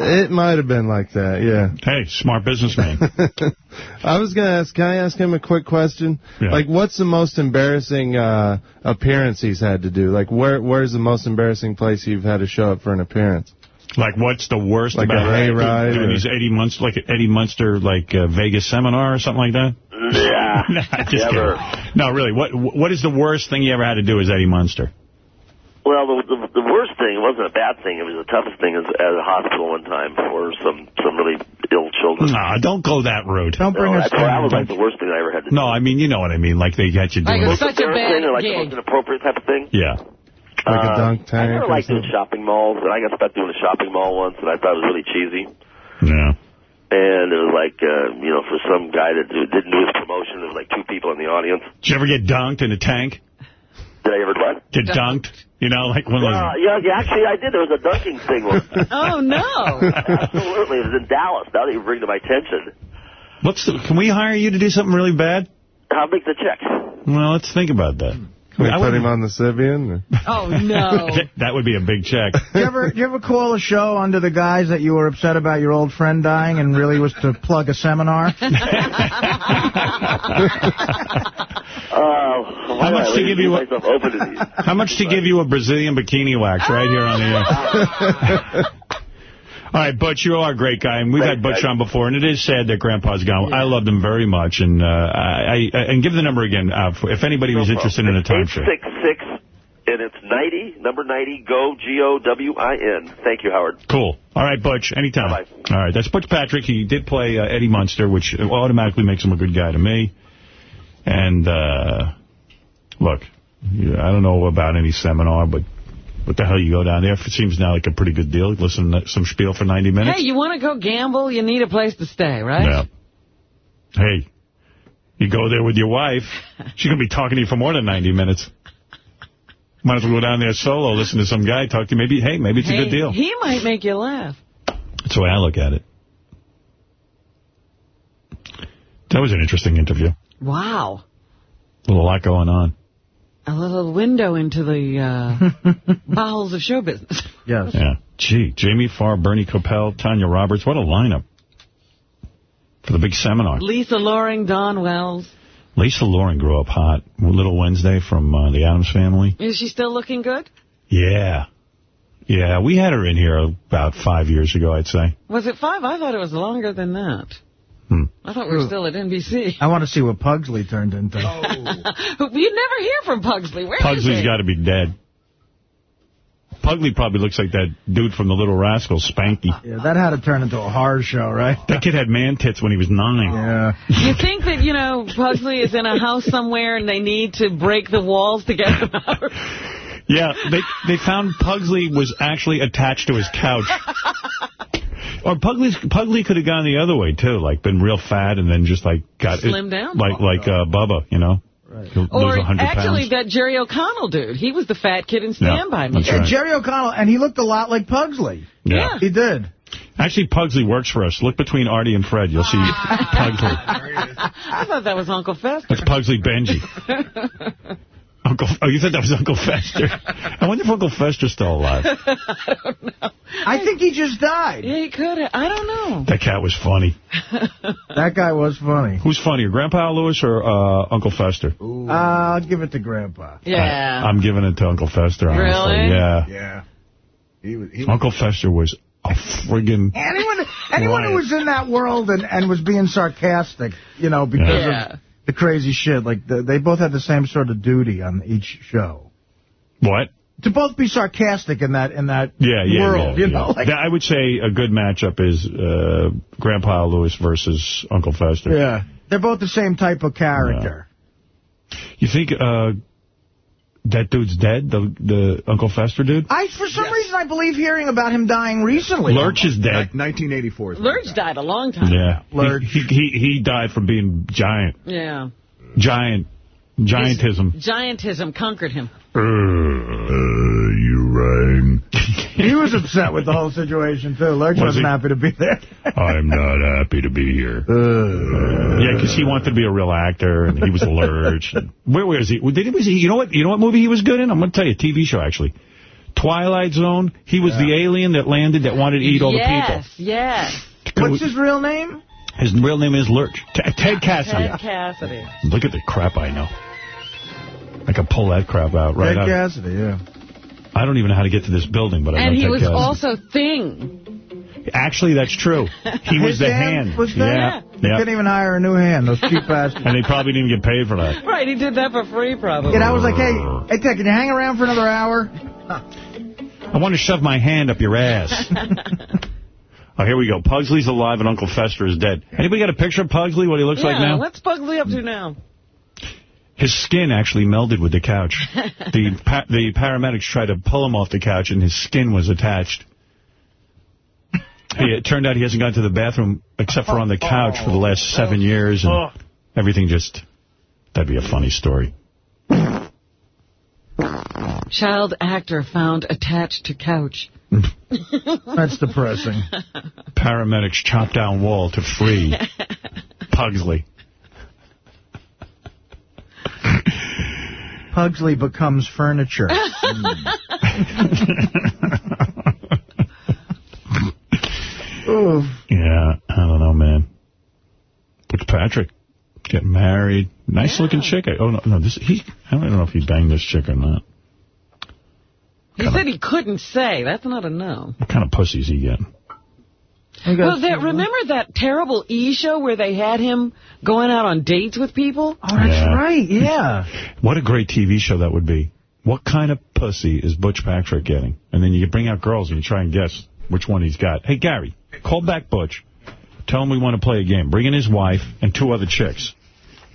It might have been like that, yeah. Hey, smart businessman. I was going to ask, can I ask him a quick question? Yeah. Like, what's the most embarrassing uh, appearance he's had to do? Like, where where's the most embarrassing place you've had to show up for an appearance? Like, what's the worst Like about a hayride doing or- these Eddie Munster, like Eddie Munster, like uh, Vegas seminar or something like that? Yeah. Nah, just Never. kidding. No, really. What What is the worst thing you ever had to do as Eddie Munster? Well, the, the the worst thing, it wasn't a bad thing, it was the toughest thing is at a hospital one time for some some really ill children. Nah, don't go that route. Don't bring No, us that's, that was down. like the worst thing I ever had to do. No, I mean, you know what I mean. Like they got you doing Like it. it's such a Embarrassing bad or like the most inappropriate type of thing? Yeah. Like a Uh, dunk I tank never or liked doing shopping malls, and I got stuck doing a shopping mall once, and I thought it was really cheesy. Yeah. And it was like, uh, you know, for some guy that do, didn't do his promotion, there was like two people in the audience. Did you ever get dunked in a tank? Did I ever what? Get dunked? You know, like one of those... Uh, yeah, yeah, actually, I did. There was a dunking thing. once. Oh, no. Absolutely. It was in Dallas. Now that you bring to my attention. What's the, can we hire you to do something really bad? How big's the check? Well, let's think about that. Can we I put him on the Sybian? Oh, no. that, that would be a big check. Do you ever, do you ever call a show under the guise that you were upset about your old friend dying and really was to plug a seminar? Uh, How much to give you a- open to? How much to give you a Brazilian bikini wax right here on the air? All right, Butch, you are a great guy, and we've had Butch on before, and it is sad that Grandpa's gone. I loved him very much, and uh, I, I and give the number again uh, for, if anybody was interested in a time timeshare. 866, and it's 90, number 90, go, G-O-W-I-N. Thank you, Howard. Cool. All right, Butch, anytime. All right, that's Butch Patrick. He did play uh, Eddie Munster, which automatically makes him a good guy to me. And, uh, look, I don't know about any seminar, but what the hell you go down there? It seems now like a pretty good deal. Listen to some spiel for 90 minutes. Hey, you want to go gamble? You need a place to stay, right? Yeah. Hey, you go there with your wife. She's going to be talking to you for more than 90 minutes. Might as well go down there solo, listen to some guy talk to you. Maybe, hey, maybe it's Hey, a good deal. He might make you laugh. That's the way I look at it. That was an interesting interview. Wow. A lot going on. A little window into the uh, bowels of show business. Yes. Yeah. Gee, Jamie Farr, Bernie Kopell, Tanya Roberts. What a lineup for the big seminar. Lisa Loring, Dawn Wells. Lisa Loring grew up hot. Little Wednesday from uh, the Addams Family. Is she still looking good? Yeah. Yeah, we had her in here about five years ago, I'd say. Was it five? I thought it was longer than that. Hmm. I thought we were still at NBC. I want to see what Pugsley turned into. you never hear from Pugsley. Where is Pugsley's he? got to be dead. Pugsley probably looks like that dude from the Little Rascals, Spanky. Yeah, that had to turn into a horror show, right? That kid had man tits when he was nine. Yeah. You think that, you know, Pugsley is in a house somewhere and they need to break the walls to get him out? Yeah, they they found Pugsley was actually attached to his couch. Or Pugsley's, Pugsley could have gone the other way, too, like been real fat and then just, like, got... Slimmed down? Like, like uh, Bubba, you know? Right. Lose Or 100 actually pounds. that Jerry O'Connell dude. He was the fat kid in Stand By Me. that's right. Jerry O'Connell, and he looked a lot like Pugsley. Yeah. He did. Actually, Pugsley works for us. Look between Artie and Fred. You'll see Pugsley. I thought that was Uncle Fester. That's Pugsley Benji. Uncle. Oh, you thought that was Uncle Fester? I wonder if Uncle Fester's still alive. I don't know. I think he just died. Yeah, he could have. I don't know. That cat was funny. That guy was funny. Who's funnier, Grandpa Lewis or uh, Uncle Fester? Uh, I'll give it to Grandpa. Yeah. I'm giving it to Uncle Fester, honestly. Really? Yeah. Yeah. He was, he Uncle Fester was a friggin' Anyone, anyone who was in that world and, and was being sarcastic, you know, because Yeah. of the crazy shit, like the, they both had the same sort of duty on each show. What? To both be sarcastic in that in that Yeah, yeah, world, yeah, you yeah. know. Like, I would say a good matchup is uh, Grandpa Lewis versus Uncle Fester. yeah. They're both the same type of character. You think uh, that dude's dead, the the Uncle Fester dude? I, for some reason, I believe hearing about him dying recently. Lurch is dead. 1984. is Lurch died a long time. Yeah. Lurch. He, he, he he died from being giant. Yeah. Giant. Giantism. Giantism conquered him. Uh, you rang. He was upset with the whole situation, too. Lurch Was wasn't he? happy to be there. I'm not happy to be here. Uh, yeah, because he wanted to be a real actor, and he was Lurch. Where was he? Did he was he? You know what? You know what movie he was good in? I'm going to tell you, a TV show actually. Twilight Zone. He was the alien that landed that wanted to eat all yes, yes. the people. What's his real name? His real name is Lurch. T Ted Cassidy. Ted Cassidy. Look at the crap I know. I can pull that crap out right Ted out. Cassidy, yeah. I don't even know how to get to this building, but I And know he was Cassidy. also Thing. Actually, that's true. He was the hand hand. was there? yeah. They yeah. couldn't even hire a new hand, those cheap bastards. And he probably didn't get paid for that. Right, he did that for free, probably. And I was like, hey, hey, Ted, can you hang around for another hour? I want to shove my hand up your ass. oh, here we go. Pugsley's alive and Uncle Fester is dead. Anybody got a picture of Pugsley, what he looks yeah, like now? what's Pugsley up to now? His skin actually melded with the couch. the pa the paramedics tried to pull him off the couch, and his skin was attached. He, it turned out he hasn't gone to the bathroom except for on the couch for the last seven years, and everything just... That'd be a funny story. Child actor found attached to couch. That's depressing. Paramedics chop down wall to free Pugsley. Pugsley becomes furniture. Hmm. Yeah, I don't know, man. Patrick getting married. Nice looking chick. Oh, no, no, this, he, I don't know if he banged this chick or not. He said he couldn't say. That's not a no. What kind of pussy is he getting? Well, that, remember that terrible E! show where they had him going out on dates with people? Oh, that's Yeah. right, yeah. What a great TV show that would be. What kind of pussy is Butch Patrick getting? And then you bring out girls and you try and guess which one he's got. Hey, Gary, call back Butch. Tell him we want to play a game. Bring in his wife and two other chicks.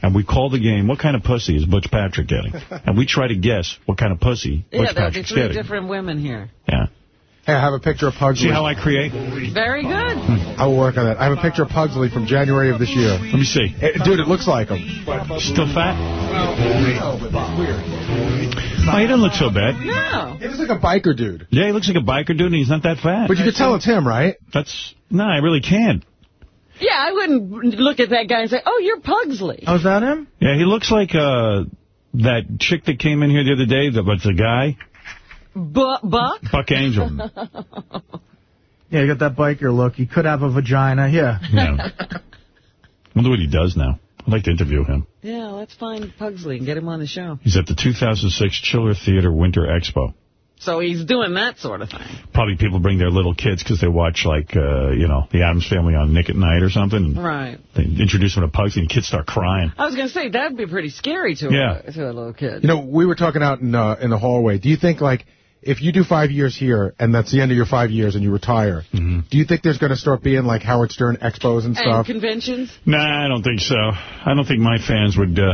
And we call the game, what kind of pussy is Butch Patrick getting? And we try to guess what kind of pussy Yeah, Butch there'll be Patrick's three getting. different women here. Yeah. Hey, I have a picture of Pugsley. See how I create? Very good. I will work on that. I have a picture of Pugsley from January of this year. Let me see. dude, it looks like him. Still fat? Oh, he doesn't look so bad. No. He looks like a biker dude. Yeah, he looks like a biker dude, and he's not that fat. But you can tell it's him, right? That's no, I really can't. Yeah, I wouldn't look at that guy and say, oh, you're Pugsley. Oh, is that him? Yeah, he looks like uh, that chick that came in here the other day. That was a guy, Bu Buck? Buck Angel. Yeah, you got that biker look. He could have a vagina, yeah. Yeah. Wonder what he does now. I'd like to interview him. Yeah, let's find Pugsley and get him on the show. He's at the 2006 Chiller Theater Winter Expo. So he's doing that sort of thing. Probably people bring their little kids because they watch, like, uh, you know, The Addams Family on Nick at Nite or something. Right. They introduce them to Pugsley and kids start crying. I was going to say, that'd be pretty scary to, Yeah. a, to a little kid. You know, we were talking out in uh, in the hallway. Do you think, like, if you do five years here and that's the end of your five years and you retire, Mm-hmm. do you think there's going to start being, like, Howard Stern expos and and stuff? conventions? Nah, I don't think so. I don't think my fans would... Uh,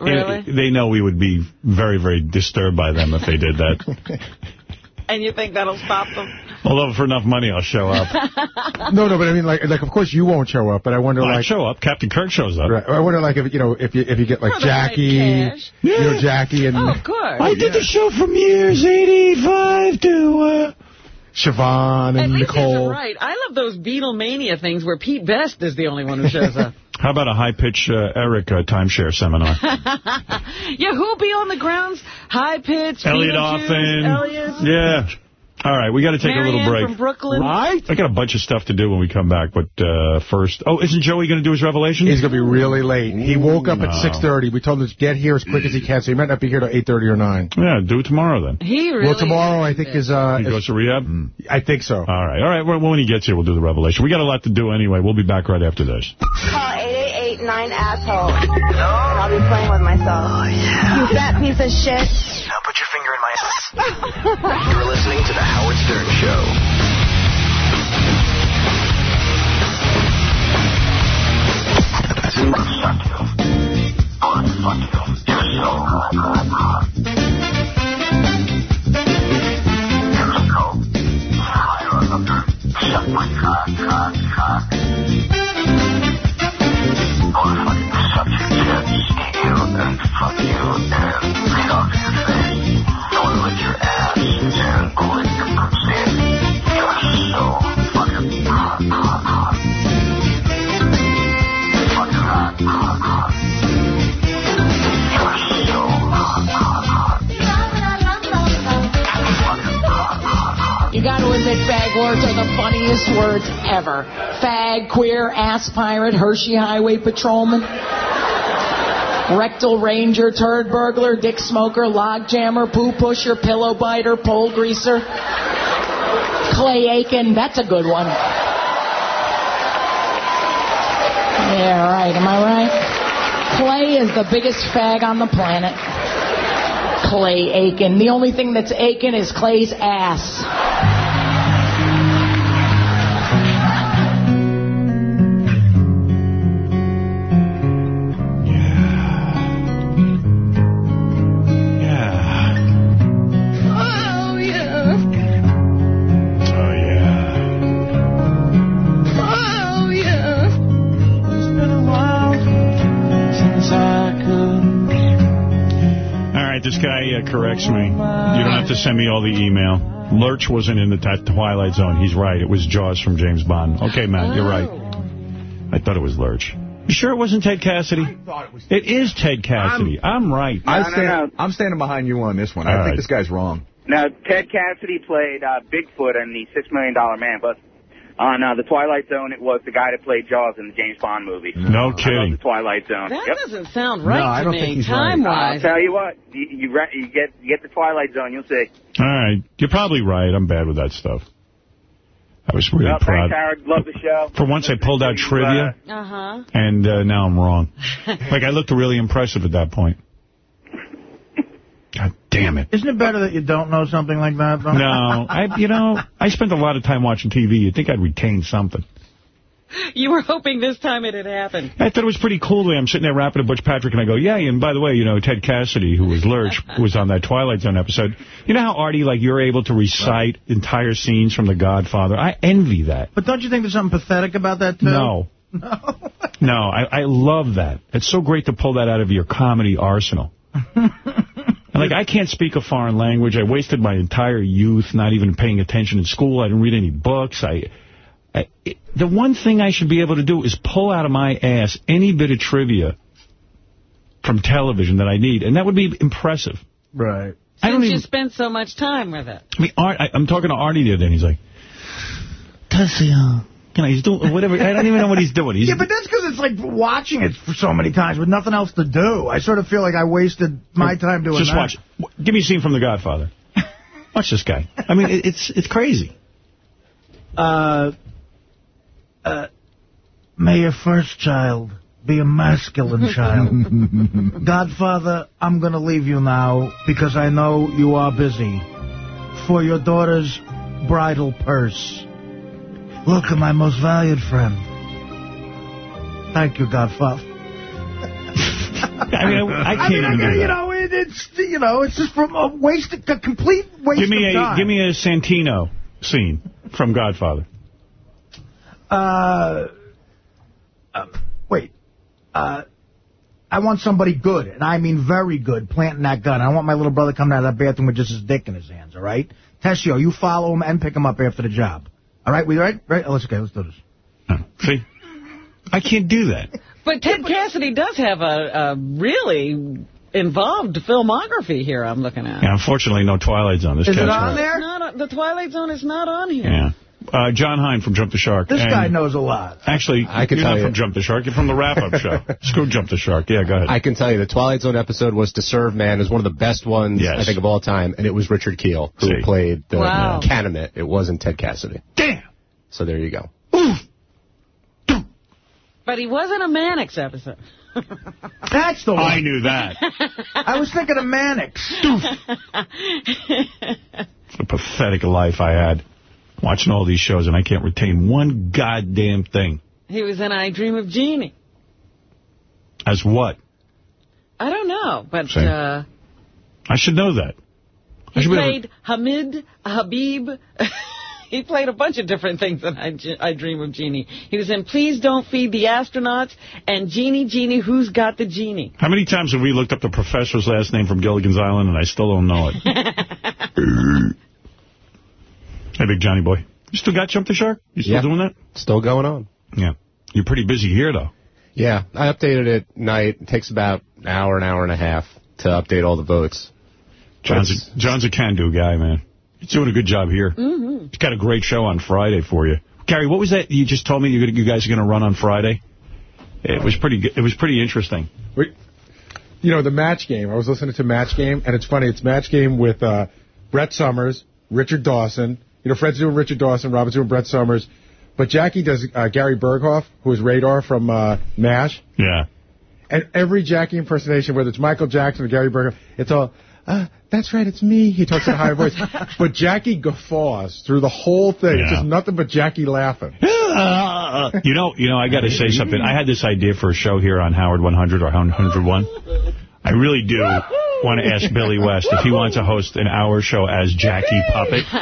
Really? They know we would be very, very disturbed by them if they did that. And you think that'll stop them? Although for enough money, I'll show up. no, no, but I mean, like, like, of course you won't show up, but I wonder, Well, I'd like... show up. Captain Kirk shows up. Right. I wonder, like, if, you know, if you, if you get, like, For the right Jackie, cash. you know, Jackie and... Oh, of course. I did the show from years 85 to... Uh, Siobhan and least Nicole. you're right. I love those Beatlemania things where Pete Best is the only one who shows up. How about a high-pitch uh, Eric uh, timeshare seminar? yeah, who'll be on the grounds? High pitch, Elliot Beetlejuice, Offen. Elliot. Yeah. All right, we got to take a little break. from Brooklyn. Right. I got a bunch of stuff to do when we come back, but uh, first... Oh, isn't Joey going to do his revelation? He's going to be really late. He woke up at 6.30. We told him to get here as quick as he can, so he might not be here till 8.30 or 9. Yeah, do it tomorrow then. He really Well, tomorrow, I think, is... uh, He goes to rehab? I think so. All right. All right. Well, when he gets here, we'll do the revelation. We got a lot to do anyway. We'll be back right after this. Call 8889 asshole. And I'll be playing with myself. You fat piece of shit. You're listening to The Howard Stern Show. Gonna fuck you got to admit, fag words are the funniest words ever. Fag, queer, ass pirate, Hershey Highway patrolman, rectal ranger, turd burglar, dick smoker, log jammer, poo pusher, pillow biter, pole greaser, Clay Aiken. That's a good one. Yeah, right. Am I right? Clay is the biggest fag on the planet. Clay Aiken. The only thing that's aching is Clay's ass. This guy uh, corrects me. You don't have to send me all the email. Lurch wasn't in the Twilight Zone. He's right. It was Jaws from James Bond. Okay, Matt, you're right. I thought it was Lurch. You sure it wasn't Ted Cassidy? It is Ted Cassidy. I'm, right. I No, no, stand, I'm standing behind you on this one. I All think right. this guy's wrong. Now, Ted Cassidy played uh, Bigfoot in the Six Million Dollar Man, but on uh, the Twilight Zone, it was the guy that played Jaws in the James Bond movie. No I love kidding. the Twilight Zone. That Yep. doesn't sound right to me, I'll time-wise. tell you what, you, you, re- you get you get the Twilight Zone, you'll see. All right. You're probably right. I'm bad with that stuff. I was really Well, proud. thanks, Howard. Love the show. For once, I pulled out trivia, Uh-huh. and uh, now I'm wrong. like, I looked really impressive at that point. God damn it. Isn't it better that you don't know something like that? Though? No, I, you know, I spent a lot of time watching TV. You'd think I'd retain something. You were hoping this time it had happened. I thought it was pretty cool. The way I'm sitting there rapping to Butch Patrick, and I go, yeah, and by the way, you know, Ted Cassidy, who was Lurch, was on that Twilight Zone episode. You know how, Artie, like, you're able to recite entire scenes from The Godfather? I envy that. But don't you think there's something pathetic about that, too? No. No, I, I love that. It's so great to pull that out of your comedy arsenal. And, like, I can't speak a foreign language. I wasted my entire youth not even paying attention in school. I didn't read any books. I, I it, The one thing I should be able to do is pull out of my ass any bit of trivia from television that I need, and that would be impressive. Right. I don't you even... spent so much time with it. I mean, Art, I, I'm talking to Artie the other day, and he's like, Tessie, uh, you know, he's doing whatever. I don't even know what he's doing. He's yeah, but that's because it's like watching it for so many times with nothing else to do. I sort of feel like I wasted my time doing Just that. watch. Give me a scene from The Godfather. Watch this guy. I mean, it's it's crazy. Uh, uh, may your first child be a masculine child. Godfather, I'm going to leave you now because I know you are busy. For your daughter's bridal purse. Welcome, my most valued friend. Thank you, Godfather. I mean, I, I can't mean, even I, you know, it, it's you know, it's just from a waste, a complete waste Give me of a time. give me a Santino scene from Godfather. Uh, uh, wait. Uh, I want somebody good, and I mean very good, planting that gun. I want my little brother coming out of that bathroom with just his dick in his hands, all right? Tessio, you follow him and pick him up after the job. All right? We all right? Right? Oh, let's, okay, let's do this. Oh, see? I can't do that. But Ted Cassidy does have a, a really involved filmography here I'm looking at. Yeah, unfortunately, no Twilight Zone. This Is it on right. there? Not on- the Twilight Zone is not on here. Yeah. Uh, John Hein from Jump the Shark. This And guy knows a lot. Actually, I can you're tell not you. from Jump the Shark. You're from the wrap-up show. Screw Jump the Shark. Yeah, go ahead. I can tell you the Twilight Zone episode was To Serve Man. It was one of the best ones, Yes. I think, of all time. And it was Richard Kiel who See. played the Wow. Kanamit. It wasn't Ted Cassidy. Damn! So there you go. But he wasn't a Mannix episode. That's the one. I knew that. I was thinking of Mannix. It's a pathetic life I had. Watching all these shows, and I can't retain one goddamn thing. he was in I Dream of Jeannie. As what? I don't know, but uh, I should know that. I he should be able played Hamid Habib. he played a bunch of different things in "I Dream of Jeannie. He was in Please Don't Feed the Astronauts and Genie, Genie, Who's Got the Genie? How many times have we looked up the professor's last name from Gilligan's Island, and I still don't know it? hey, Big Johnny boy. You still got Jump the Shark? You still Yeah. doing that? Still going on. Yeah. You're pretty busy here, though. Yeah, I updated it at night. It takes about an hour, an hour and a half to update all the votes. John's a, John's a can-do guy, man. He's doing a good job here. Mm-hmm. He's got a great show on Friday for you. Gary, what was that you just told me you, you guys are going to run on Friday? It was pretty. good- It was pretty interesting. Wait, you know, the match game. I was listening to match game, and it's funny. It's match game with uh, Brett Somers, Richard Dawson. You know, Fred's doing Richard Dawson, Robin's doing Brett Somers. But Jackie does uh, Gary Burghoff, who is Radar from uh, MASH. Yeah. And every Jackie impersonation, whether it's Michael Jackson or Gary Burghoff, it's all, uh, that's right, it's me. He talks in a higher voice. But Jackie guffaws through the whole thing. It's just nothing but Jackie laughing. you know, you know, I got to say something. I had this idea for a show here on Howard 100 or Howard 101. I really do want to ask Billy West if he wants to host an hour show as Jackie Puppet.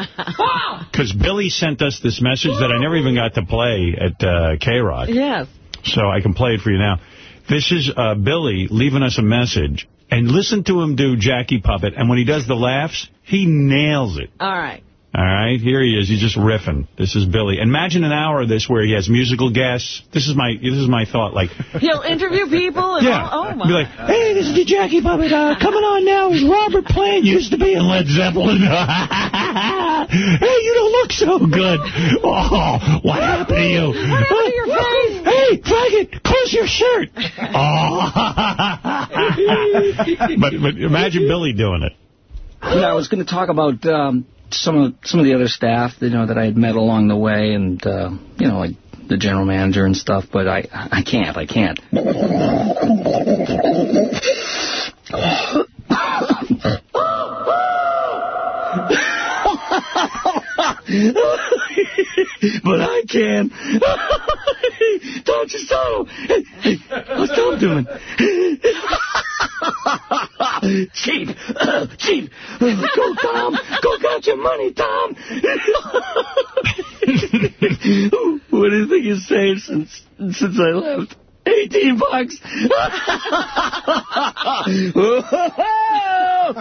Because Billy sent us this message that I never even got to play at uh, K-Rock. Yes. So I can play it for you now. This is uh, Billy leaving us a message, and listen to him do Jackie Puppet. And when he does the laughs, he nails it. All right. All right, here he is. He's just riffing. This is Billy. Imagine an hour of this where he has musical guests. This is my this is my thought. Like, He'll interview people. And Yeah. all, oh, my. be like, hey, this is the Jackie Puppet. Uh, coming on now is Robert Plant. Used to be in Led Zeppelin. hey, you don't look so good. Oh, what happened to you? What happened to your face? Hey, faggot, close your shirt. Oh. but, but imagine Billy doing it. You know, I was going to talk about um, some of some of the other staff, you know, that I had met along the way, and uh, you know, like the general manager and stuff. But I, I can't, I can't. but I can. Don't you so? What's Tom doing? cheap, cheap. Go, Tom. Go count your money, Tom. what do you think you saved since since I left? 18 bucks. Oh. Oh.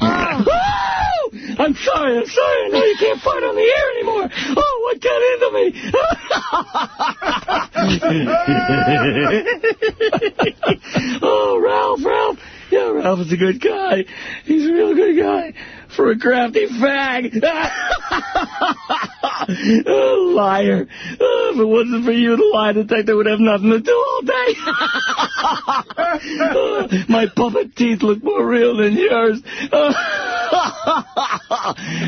Oh. I'm sorry, I'm sorry. I know you can't fight on the air anymore. Oh, what got into me? oh, Ralph, Ralph. Yeah, Ralph is a good guy. He's a real good guy for a crafty fag. oh, liar. Oh, if it wasn't for you, the lie detector would have nothing to do all day. Oh, my puppet teeth look more real than yours. Uh,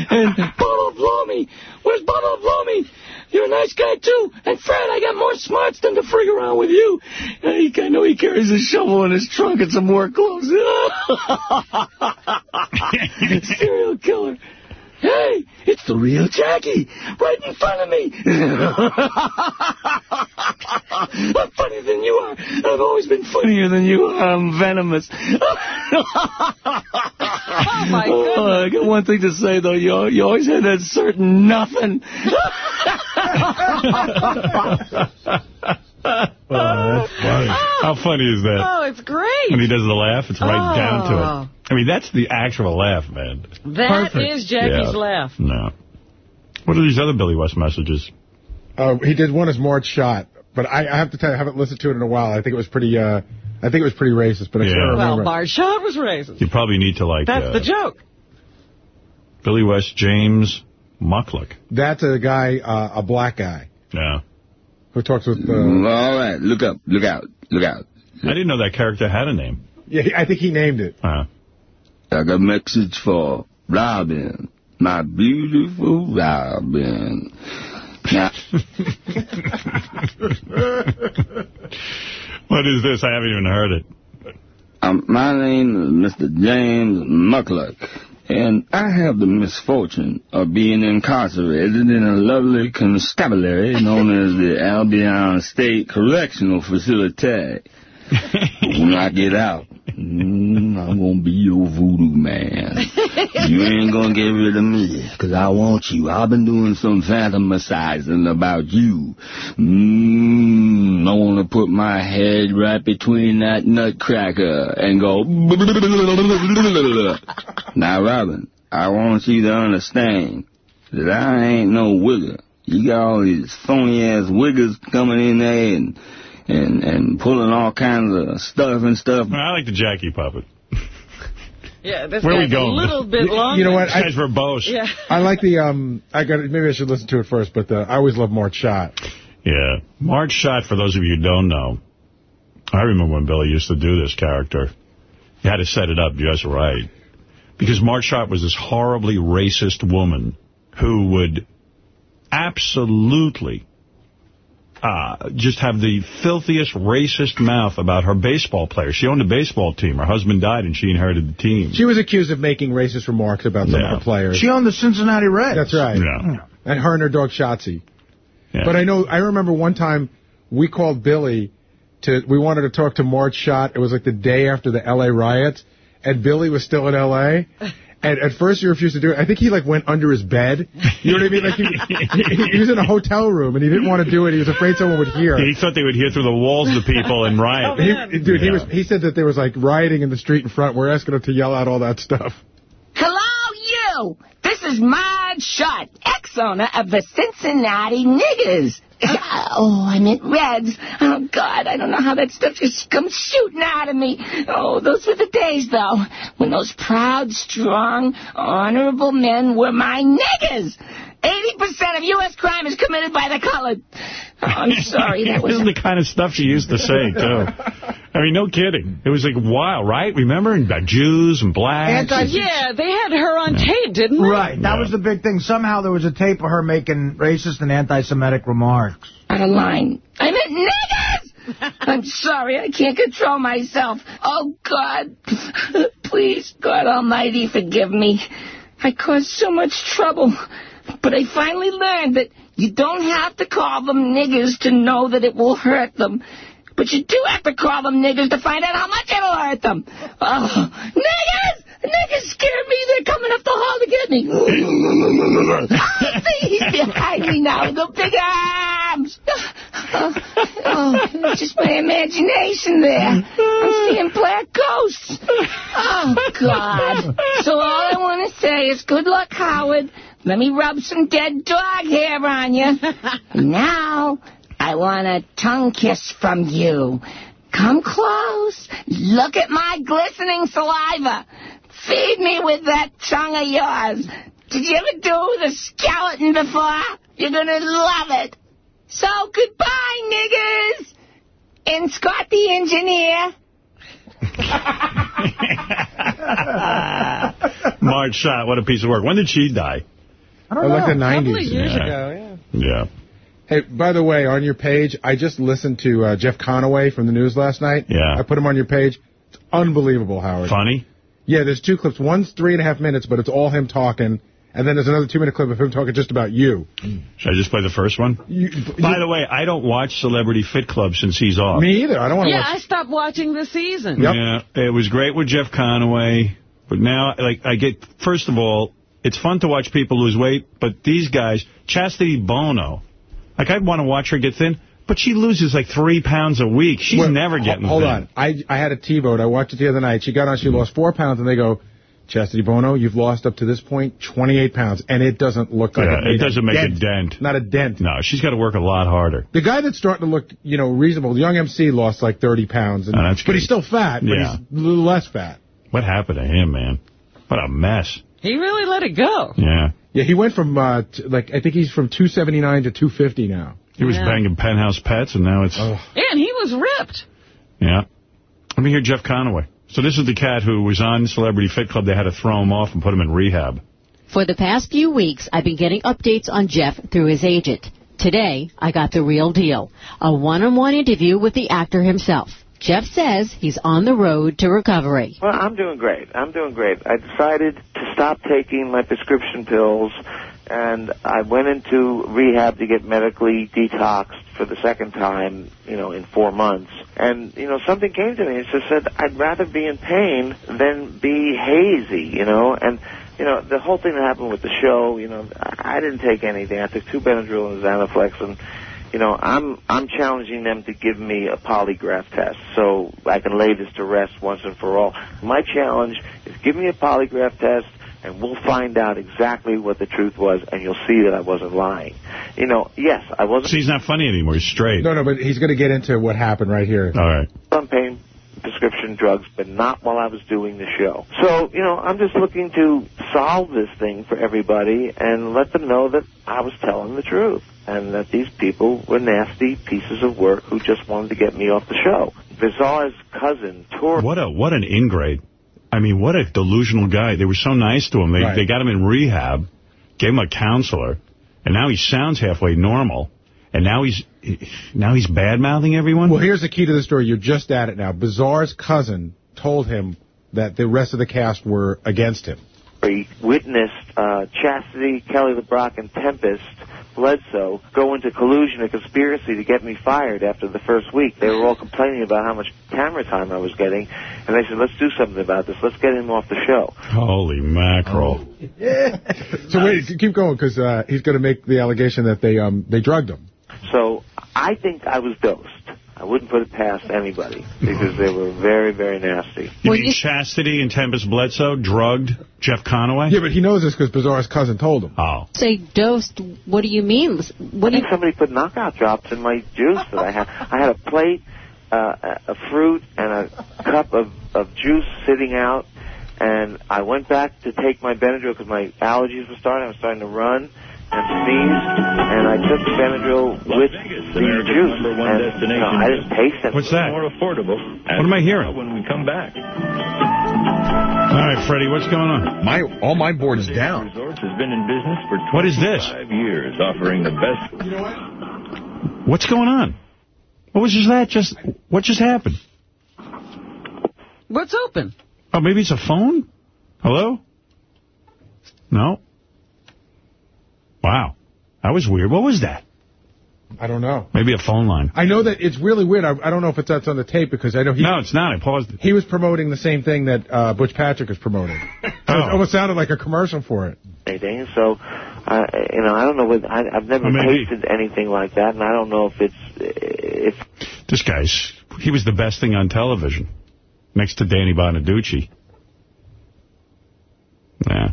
and Bubba Blomey. Where's Bubba Blomey? You're a nice guy, too. And Fred, I got more smarts than to frig around with you. I, I know he carries a shovel in his trunk and some more clothes. Serial killer. Hey, it's the real Jackie, right in front of me. I'm funnier than you are. I've always been funnier than you are. I'm venomous. oh, my god. I got one thing to say, though. You, you always had that certain nothing. Oh, that's funny. How funny is that? Oh, it's great. When he does the laugh, it's right Oh. down to it. Oh. I mean, that's the actual laugh, man. That is Jackie's Yeah. laugh. No. What are these other Billy West messages? Uh, he did one as Mort Schott, but I, I have to tell you, I haven't listened to it in a while. I think it was pretty, uh, I think it was pretty racist, but I can't remember. Well, Bart Schott was racist. You probably need to, like, That's uh, the joke. Billy West James Mucklick. That's a guy, uh, a black guy. Yeah. Who talks with, uh, All right, look up, look out, look out. I didn't know that character had a name. yeah, I think he named it. Uh, I got a message for Robin, my beautiful Robin. What is this? I haven't even heard it. um, my name is Mr. James Muckluck, and I have the misfortune of being incarcerated in a lovely constabulary known as the Albion State Correctional Facility. when I get out, mm, I'm going to be your voodoo man. You ain't going to get rid of me, 'cause I want you. I've been doing some fantasizing about you. Mm, I want to put my head right between that nutcracker and go... now, Robin, I want you to understand that I ain't no wigger. You got all these phony-ass wiggers coming in there and and and pulling all kinds of stuff and stuff. I like the Jackie puppet. Yeah, this Where we guy's going? a little bit You- longer. you know what? This guy's verbose. Yeah. I like the, um, I got maybe I should listen to it first, but uh, I always love Mort Schott. Yeah. Marge Schott, for those of you who don't know, I remember when Billy used to do this character. You had to set it up just right. Because Marge Schott was this horribly racist woman who would absolutely uh, just have the filthiest racist mouth about her baseball player. She owned a baseball team. Her husband died and she inherited the team. She was accused of making racist remarks about some Yeah. of her players. She owned the Cincinnati Reds. That's right. Yeah. And her and her dog Schottzie. Yeah. But I know, I remember one time we called Billy to, we wanted to talk to Mort Schott. It was like the day after the L.A. riots, and Billy was still in L.A., And at first he refused to do it. I think he like went under his bed. You know what I mean? Like he, he, he was in a hotel room and he didn't want to do it. He was afraid someone would hear. He thought they would hear through the walls of the people and riot. Oh, he, dude, he was. He said that there was like rioting in the street in front. We're asking him to yell out all that stuff. Hello, you! This is Maud Shutt, ex-owner of the Cincinnati Niggers. Oh, I meant Reds. Oh, God, I don't know how that stuff just comes shooting out of me. Oh, those were the days, though, when those proud, strong, honorable men were my niggers. 80% of U.S. crime is committed by the colored. Oh, I'm sorry, that was... This is the kind of stuff she used to say, too. I mean, no kidding. It was like, wow, right? Remember? And about Jews and blacks. Anti- Yeah, they had her on tape, didn't they? Right, that was the big thing. Somehow there was a tape of her making racist and anti-Semitic remarks. out of line. I meant niggers! I'm sorry, I can't control myself. Oh, God. Please, God Almighty, forgive me. I caused so much trouble. But I finally learned that you don't have to call them niggers to know that it will hurt them. But you do have to call them niggers to find out how much it'll hurt them. Oh, niggers! Niggers scare me. They're coming up the hall to get me. oh, see, he's behind me now. The big arms. Oh, oh, it's just my imagination there. I'm seeing black ghosts. Oh, God. So all I want to say is good luck, Howard. Let me rub some dead dog hair on you. now, I want a tongue kiss from you. Come close. Look at my glistening saliva. Feed me with that tongue of yours. Did you ever do the skeleton before? You're going to love it. So, goodbye, niggers. And Scott the engineer. Marge Schott, what a piece of work. When did she die? I don't like the 90s. couple of years Yeah. ago, yeah. Yeah. Hey, by the way, on your page, I just listened to uh, Jeff Conaway from the news last night. Yeah. I put him on your page. It's unbelievable, Howard. Funny? Yeah, there's two clips. One's three and a half minutes, but it's all him talking. And then there's another two-minute clip of him talking just about you. Should I just play the first one? By the way, I don't watch Celebrity Fit Club since he's off. Me either. I don't want to Yeah, watch. I stopped watching this season. Yeah, it was great with Jeff Conaway, but now, like, I get, first of all, it's fun to watch people lose weight, but these guys, Chastity Bono, like, I'd want to watch her get thin, but she loses like three pounds a week. She's Well, never getting Hold thin. on. I I had a T-vote. I watched it the other night. She got on. She lost four pounds, and they go, Chastity Bono, you've lost up to this point 28 pounds, and it doesn't look like Yeah, it, doesn't make a dent. Not a dent. No, she's got to work a lot harder. The guy that's starting to look, you know, reasonable, the young MC lost like 30 pounds, and, Oh, but he's still fat, but Yeah. he's a little less fat. What happened to him, man? What a mess. He really let it go. Yeah. Yeah, he went from, uh, t- like, I think he's from 279 to 250 now. He was Yeah. banging penthouse pets, and now it's... Yeah, and he was ripped. Yeah. Let me hear Jeff Conaway. So this is the cat who was on Celebrity Fit Club. They had to throw him off and put him in rehab. For the past few weeks, I've been getting updates on Jeff through his agent. Today, I got the real deal. A one-on-one interview with the actor himself. Jeff says he's on the road to recovery. Well, I'm doing great. I'm doing great. I decided to stop taking my prescription pills, and I went into rehab to get medically detoxed for the second time, you know, in four months. And, you know, something came to me and just said, I'd rather be in pain than be hazy, you know, and, you know, the whole thing that happened with the show, you know, I I didn't take anything. I took two Benadryl and Zanaflex, and you know, I'm I'm challenging them to give me a polygraph test so I can lay this to rest once and for all. My challenge is give me a polygraph test and we'll find out exactly what the truth was and you'll see that I wasn't lying. You know, yes, I wasn't See, he's not funny anymore. He's straight. No, no, but he's going to get into what happened right here. All right. on pain prescription drugs, but not while I was doing the show. So, you know, I'm just looking to solve this thing for everybody and let them know that I was telling the truth and that these people were nasty pieces of work who just wanted to get me off the show. Bizarre's cousin, Tor. What a what an ingrate. I mean, what a delusional guy. They were so nice to him. They Right. they got him in rehab, gave him a counselor, and now he sounds halfway normal. And now he's now he's bad mouthing everyone. Well, here's the key to the story. You're just at it now. Bizarre's cousin told him that the rest of the cast were against him. He witnessed uh, Chastity, Kelly LeBrock, and Tempest Bledsoe go into collusion and conspiracy to get me fired after the first week. They were all complaining about how much camera time I was getting, and they said, let's do something about this. Let's get him off the show. Holy mackerel. So wait, keep going, because uh, he's going to make the allegation that they um they drugged him. So I think I was dosed. I wouldn't put it past anybody because they were very, very nasty. You mean Chastity and Tempest Bledsoe drugged Jeff Conaway? Yeah, but he knows this because Bizarre's cousin told him. Oh. Say dosed, what do you mean? What I do you... somebody put knockout drops in my juice that I had. I had a plate, uh, a a fruit, and a cup of, of juice sitting out, and I went back to take my Benadryl because my allergies were starting. I was starting to run and sneeze, and I took Benadryl with the juice. And, you know, I didn't taste it. What's that? More affordable. What am I hearing? When we come back. All right, Freddie, what's going on? My All my board's down. Resorts has been in business for 25 What is this? Five years, offering the best. You know what? What's going on? What was just that? Just What just happened? What's open? Oh, maybe it's a phone? Hello? No? Wow. That was weird. What was that? I don't know. Maybe a phone line. I know that it's really weird. I, I don't know if it's that's on the tape because I know he. No, it's not. I paused it. He was promoting the same thing that uh, Butch Patrick is promoting. So Oh. It almost sounded like a commercial for it. anything. So, uh, you know, I don't know. What, I, I've never maybe- tasted anything like that, and I don't know if it's if This guy's, he was the best thing on television. Next to Danny Bonaduce. Yeah,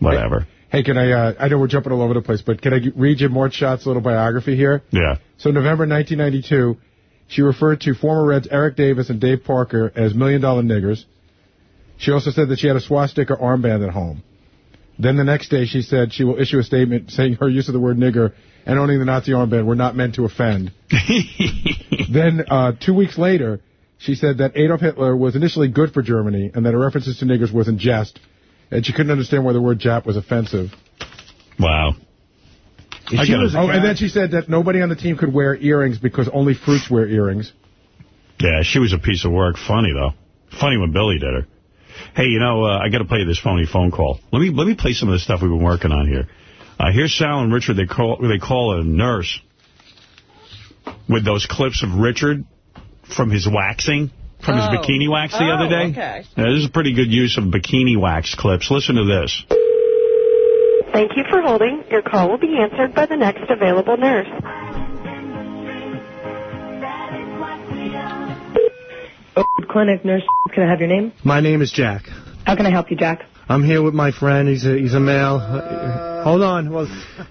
whatever. Hey, can I, uh, I know we're jumping all over the place, but can I read you Marge Schott's little biography here? Yeah. So November 1992, she referred to former Reds Eric Davis and Dave Parker as million dollar niggers. She also said that she had a swastika armband at home. Then the next day she said she will issue a statement saying her use of the word nigger and owning the Nazi armband were not meant to offend. then uh, two weeks later, she said that Adolf Hitler was initially good for Germany and that her references to niggers was in jest. And she couldn't understand why the word Jap was offensive. Wow. I She gotta- was- oh, and then she said that nobody on the team could wear earrings because only fruits wear earrings. Yeah, she was a piece of work. Funny, though. Funny when Billy did her. Hey, you know, uh, I got to play this phony phone call. Let me let me play some of the stuff we've been working on here. Uh, here's Sal and Richard. They call they call a nurse with those clips of Richard from his waxing, from his Oh. bikini wax the other Oh, day. okay. Yeah, this is a pretty good use of bikini wax clips. Listen to this. Thank you for holding. Your call will be answered by the next available nurse. Oakwood Clinic, nurse. Can I have your name? My name is Jack. How can I help you, Jack? I'm here with my friend. He's a he's a male. Uh, hold on. Well,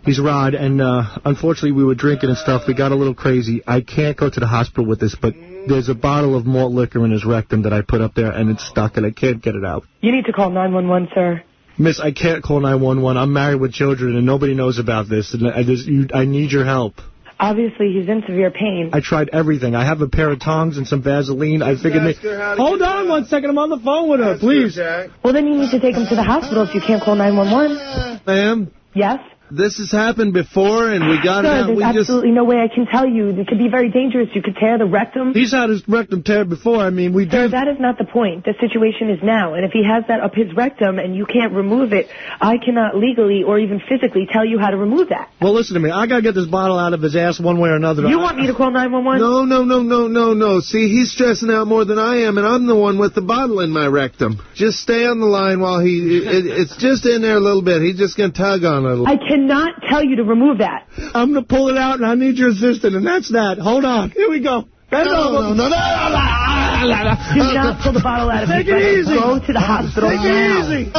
he's Rod, and uh, unfortunately we were drinking and stuff. We got a little crazy. I can't go to the hospital with this, but there's a bottle of malt liquor in his rectum that I put up there, and it's stuck, and I can't get it out. You need to call 911, sir. Miss, I can't call 911. I'm married with children, and nobody knows about this. And I just you, I need your help. Obviously, he's in severe pain. I tried everything. I have a pair of tongs and some Vaseline. I figured. asked may- her how to Hold get on one second. I'm on the phone with her, please. Well, then you need to take him to the hospital if you can't call 911. Ma'am? Yes? This has happened before, and we got it out. there's We just absolutely no way I can tell you. It could be very dangerous. You could tear the rectum. He's had his rectum tear before. I mean, we Sir, did. that is not the point. The situation is now. And if he has that up his rectum and you can't remove it, I cannot legally or even physically tell you how to remove that. Well, listen to me. I gotta get this bottle out of his ass one way or another. You want me to call 911? No, no, no, no, no, no. See, he's stressing out more than I am, and I'm the one with the bottle in my rectum. Just stay on the line while he. It, it's just in there a little bit. He's just gonna tug on it a little. I cannot tell you to remove that. I'm gonna pull it out, and I need your assistant, and that's that. Hold on. Here we go. Bend No, over. no, no, no, no, no. Do not pull the bottle out of Take his it rectum. easy. Go to the hospital Take it now. easy.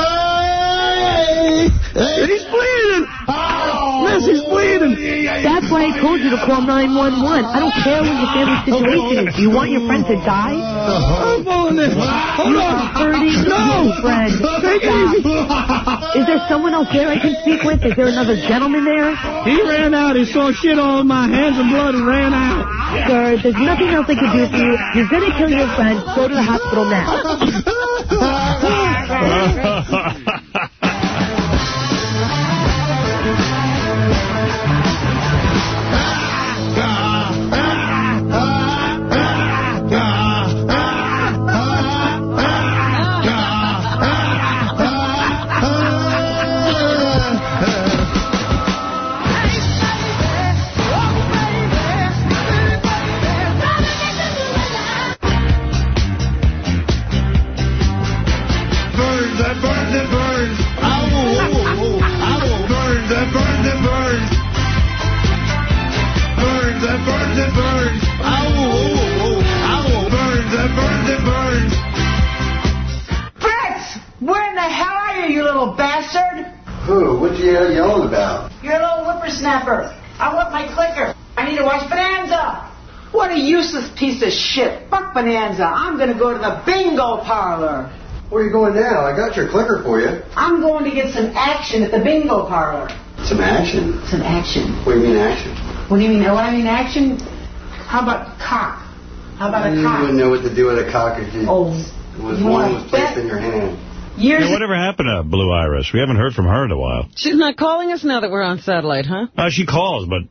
Hey, he's bleeding. Miss, he's bleeding. That's why I told you to call 911. I don't care what your family situation is. Do you want your friend to die? I'm falling in. Hold on. No. friend. Take it easy. Is there someone else there I can speak with? Is there another gentleman there? He ran out. He saw shit all in my hands and blood and ran out. Sir, there's nothing else I can do for you. You're gonna kill your friend. Go to the hospital now. Whoa, what you yelling about? You're a little whippersnapper. I want my clicker. I need to watch Bonanza. What a useless piece of shit. Fuck Bonanza. I'm going to go to the bingo parlor. Where are you going now? I got your clicker for you. I'm going to get some action at the bingo parlor. Some action. Some action. What do you mean action? What do you mean? What I mean action? How about cock? How about a you cock? wouldn't know what to do with a cock if you, Oh, it was you one was placed in your hand. Years Hey, whatever happened to Blue Iris? We haven't heard from her in a while. She's not calling us now that we're on satellite, huh? Uh, she calls, but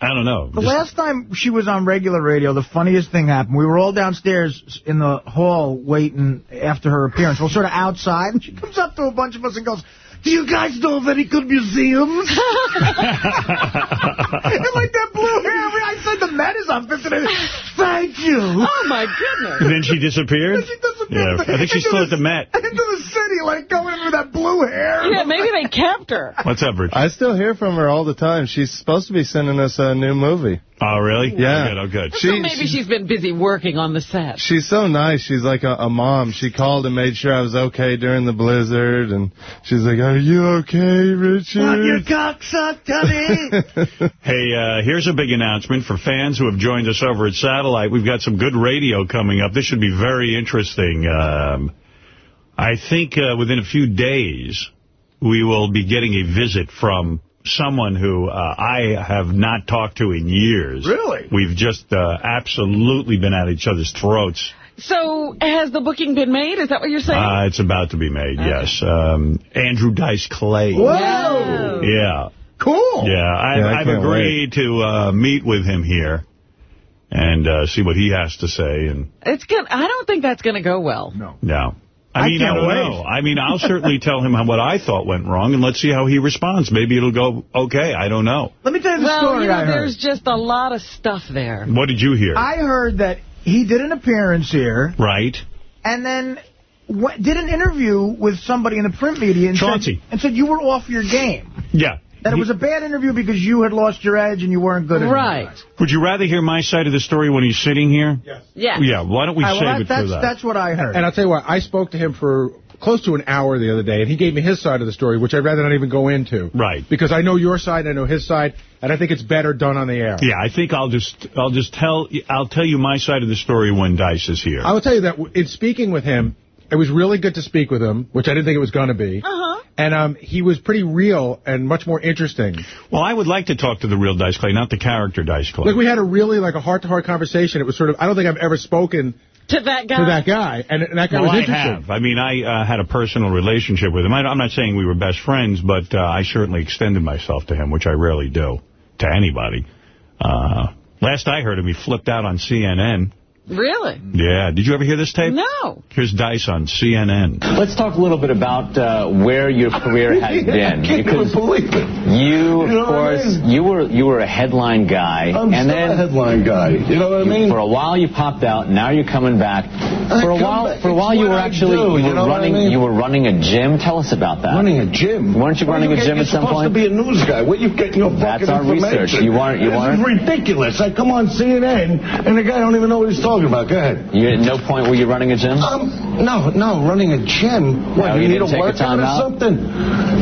I don't know. The Just- last time she was on regular radio, the funniest thing happened. We were all downstairs in the hall waiting after her appearance. We're sort of outside, and she comes up to a bunch of us and goes, do you guys know of any good museums? and like that blue hair, I said the Met is on Fifth Avenue. Thank you. Oh, my goodness. And then she disappeared? she disappeared. Yeah, I think she's still at the Met. Into the city, like going in with that blue hair. Yeah, maybe they kept her. What's up, Rich? I still hear from her all the time. She's supposed to be sending us a new movie. Oh, really? Yeah. Oh, good, oh, good. so maybe she's been busy working on the set. She's so nice. She's like a, a mom. She called and made sure I was okay during the blizzard, and she's like, "Are you okay, Richard?" Want your cock sucked, honey? Hey, uh, here's a big announcement for fans who have joined us over at Satellite. We've got some good radio coming up. This should be very interesting. Um, I think uh, within a few days, we will be getting a visit from someone who uh, I have not talked to in years. Really? We've just uh, absolutely been at each other's throats. So has the booking been made? Is that what you're saying? Uh, it's about to be made, yes. Um, Andrew Dice Clay. Whoa. Yeah. Cool. Yeah, I, Yeah, I I've can't agreed to uh, meet with him here and uh, see what he has to say. And It's good. I don't think that's going to go well. No. no. I I mean, I can't don't wait. know. I mean, I'll certainly tell him how, what I thought went wrong, and let's see how he responds. Maybe it'll go okay. I don't know. Let me tell you the Well, story you know, I heard. there's just a lot of stuff there. What did you hear? I heard that he did an appearance here, right. and then w did an interview with somebody in the print media and Chauncey. said, and said you were off your game. Yeah. That it was a bad interview because you had lost your edge and you weren't good enough. Right. Would you rather hear my side of the story when he's sitting here? Yes. Yeah. Yeah, why don't we All right, well, save that- it for that? that's what I heard. And I'll tell you what, I spoke to him for close to an hour the other day, and he gave me his side of the story, which I'd rather not even go into. Right. Because I know your side, I know his side, and I think it's better done on the air. Yeah, I think I'll just I'll just tell I'll tell you my side of the story when Dice is here. I will tell you that in speaking with him, it was really good to speak with him, which I didn't think it was going to be. Uh-huh. And um, he was pretty real and much more interesting. Well, I would like to talk to the real Dice Clay, not the character Dice Clay. Like, we had a really, like, a heart-to-heart conversation. It was sort of, I don't think I've ever spoken To that guy? to that guy. And, and that guy no, was I interesting. have. I mean, I uh, had a personal relationship with him. I, I'm not saying we were best friends, but uh, I certainly extended myself to him, which I rarely do to anybody. Uh, last I heard him, he flipped out on CNN. Really? Yeah. Did you ever hear this tape? No. Here's Dice on CNN. Let's talk a little bit about uh, where your career has been. I can't even Because believe it. you, You know of I course, mean? you were you were a headline guy, I'm and still then a headline guy. You know what I you- mean? for a while you popped out. Now you're coming back. For a while, back. for a It's while you were actually do, you you were know I running mean? you were running a gym. Tell us about that. Running a gym. Weren't you Where running a get- gym You're at some supposed point? to be a news guy. Where you getting your That's fucking our information? research. You weren't- you this weren't? This is ridiculous. I come on CNN, and the guy don't even know what he's talking about. Go ahead. You at no point were you running a gym? Um, no, no, running a gym. What, No, you you need didn't a take a workout or out? something?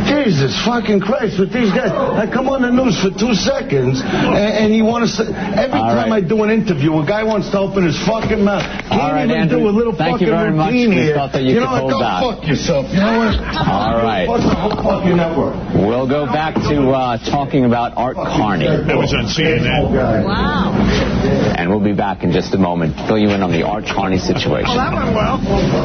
Jesus fucking Christ, with these guys. I come on the news for two seconds, and, and you want to say, every All time right. I do an interview, a guy wants to open his fucking mouth. Can't All right, even Andrew, do a little thank fucking you very much. routine We here. thought that you know could what? hold Go back. fuck yourself. You know what? All right. Fuck the whole fucking network. We'll go back to uh, talking about Art Carney. That was on CNN. Wow. And we'll be back in just a moment. Fill you in on the Art Carney situation. that went well.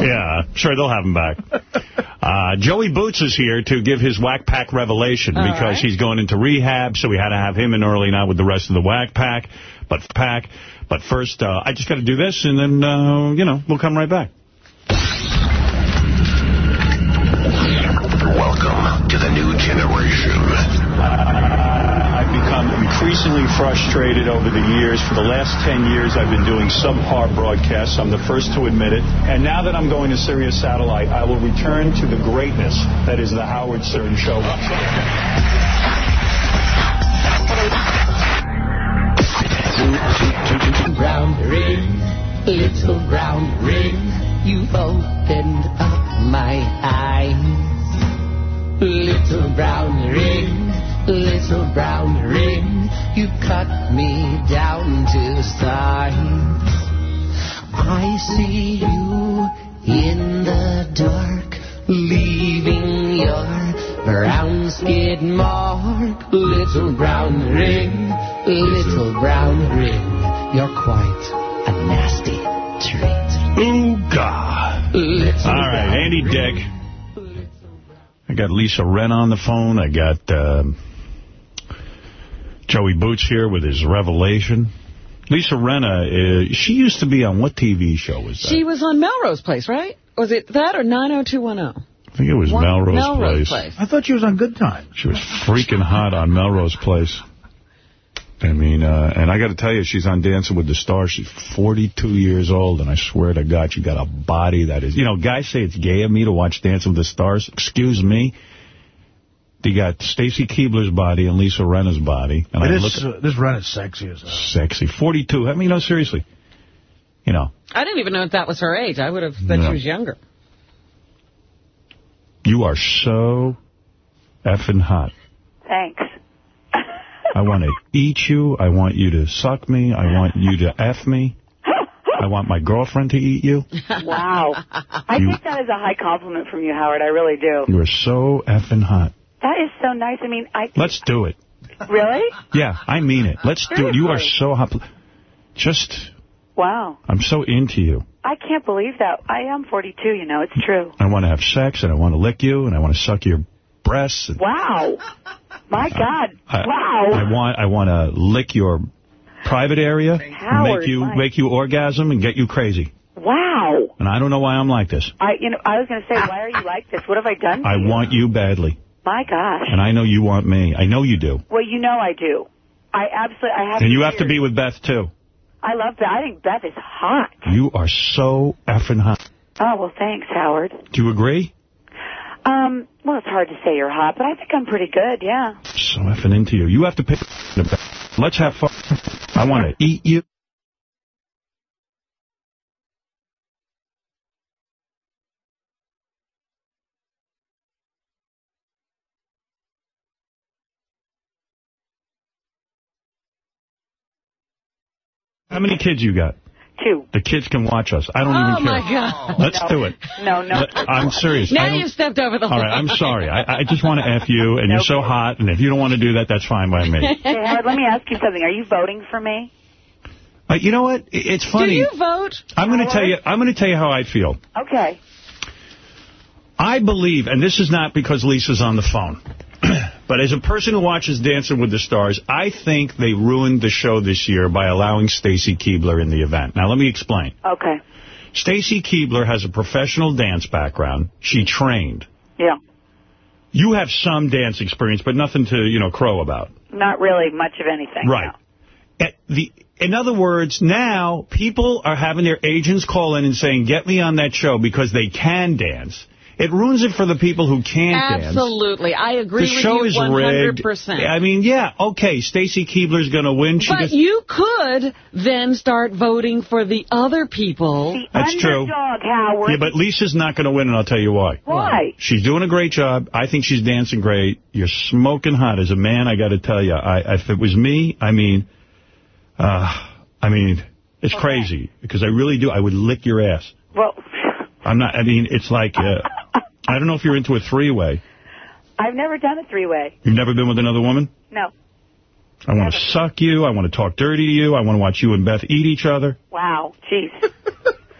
Yeah, sure, they'll have him back. Uh, Joey Boots is here to give his Whack Pack revelation All because right. he's going into rehab, so we had to have him in early now with the rest of the Whack Pack. But pack. But first, uh, I just got to do this, and then, uh, you know, we'll come right back. Welcome to the new generation. Increasingly frustrated over the years. For the last 10 years, I've been doing subpar broadcasts. I'm the first to admit it. And now that I'm going to Sirius Satellite, I will return to the greatness that is the Howard Stern Show. Brown ring, little brown ring, you've opened up my eyes. Little brown ring. Little brown ring. You cut me down to size. I see you in the dark, leaving your brown skid mark. Little brown ring, little brown ring. You're quite a nasty treat. Ooh, God. All right, Andy Dick. I got Lisa Rinna on the phone. I got um, Joey Boots here with his revelation. Lisa Rinna, uh, she used to be on what TV show was that? She was on Melrose Place, right? Was it that or 90210? I think it was One- Melrose, Melrose Place. Place. I thought she was on Good Time. She was freaking hot on Melrose Place. I mean, uh, and I got to tell you, she's on Dancing with the Stars. She's 42 years old, and I swear to God, she got a body that is... You know, guys say it's gay of me to watch Dancing with the Stars. Excuse me. You got Stacy Keibler's body and Lisa Rinna's body. And I this, look uh, this run is sexy as hell. sexy. 42. I mean, no, seriously. You know, I didn't even know if that was her age. I would have thought No. she was younger. you are so effing hot. Thanks. I want to eat you. I want you to suck me. I want you to F me. I want my girlfriend to eat you. Wow. I You- think that is a high compliment from you, Howard. I really do. You are so effing hot. That is so nice. I mean, I Let's do it. really? Yeah, I mean it. Let's do it. You are so hot. Just, Wow. I'm so into you. I can't believe that. I am 42, you know. It's true. I want to have sex, and I want to lick you, and I want to suck your breasts. And Wow. My God. I, wow. I want, I want to lick your private area, Howard, make you, make you orgasm, and get you crazy. Wow. And I don't know why I'm like this. I, you know, I was going to say, why are you like this? What have I done? to I you? want you badly, My gosh. and I know you want me. I know you do. Well, you know I do. I absolutely, I have. And you have to be with Beth, too. I love Beth. I think Beth is hot. You are so effing hot. Oh, well, thanks, Howard. Do you agree? Um, well, it's hard to say you're hot, but I think I'm pretty good, yeah. So effing into you. You have to pick. Let's have fun. I want to eat you. How many kids you got? Two. The kids can watch us. I don't oh, even care. Oh, my God. Let's do it. No, no. I'm serious. Now you've stepped over the line. All right, I'm sorry. I, I just want to F you, and you're so hot, and if you don't want to do that, that's fine by me. Hey, Howard, let me ask you something. Are you voting for me? Uh, you know what? It's funny. Do you vote? I'm going to tell you. I'm going to tell you how I feel. Okay. I believe, and this is not because Lisa's on the phone, but as a person who watches Dancing with the Stars, I think they ruined the show this year by allowing Stacy Keibler in the event. Now, let me explain. Okay. Stacy Keibler has a professional dance background. She trained. Yeah. You have some dance experience, but nothing to, you know, crow about. Not really much of anything. Right. At the, in other words, now people are having their agents call in and saying, get me on that show because they can dance. It ruins it for the people who can't dance. Absolutely. I agree the with show you is 100%. rigged. I mean, yeah, okay, Stacy Keibler's going to win. She But just, you could then start voting for the other people. That's true. Howard. yeah, but Lisa's not going to win, and I'll tell you why. Why? She's doing a great job. I think she's dancing great. You're smoking hot. As a man, I got to tell you, I, if it was me, I mean, uh, I mean, it's crazy because I really do. I would lick your ass. Well, I'm not. I mean, it's like uh, I don't know if you're into a three-way. I've never done a three-way. You've never been with another woman. No. I want to suck you. I want to talk dirty to you. I want to watch you and Beth eat each other. Wow. Jeez.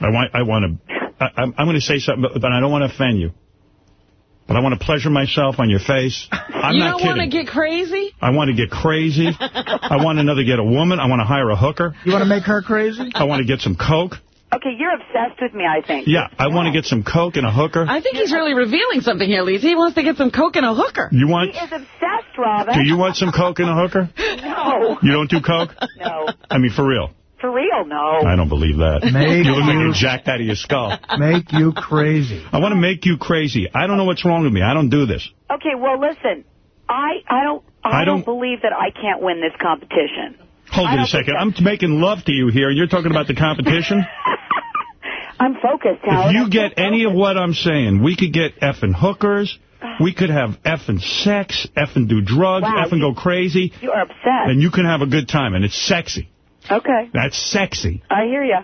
I want. I want to. I, I'm, I'm going to say something, but, but I don't want to offend you. But I want to pleasure myself on your face. I'm you not don't want to get crazy? I want to get crazy. I want another get a woman. I want to hire a hooker. You want to make her crazy? I want to get some coke. Okay, you're obsessed with me, I think. Yeah, I want to get some coke and a hooker. I think he's really revealing something here, Lisa. He wants to get some coke and a hooker. You want? He is obsessed, Robin. Do you want some coke and a hooker? No. You don't do coke? No. I mean, for real. For real, no. I don't believe that. Make you look like you- you're jacked out of your skull. Make you crazy. I want to make you crazy. I don't know what's wrong with me. I don't do this. Okay, well, listen. I I don't I, I don't, don't- believe that I can't win this competition. Hold I it a second. I'm making love to you here, and you're talking about the competition? I'm focused, Howard. if you I'm get so any of what I'm saying, we could get effing hookers. Ah. We could have effing sex, effing do drugs, Wow, effing go crazy, You are obsessed. and you can have a good time, and it's sexy. Okay. That's sexy. I hear you.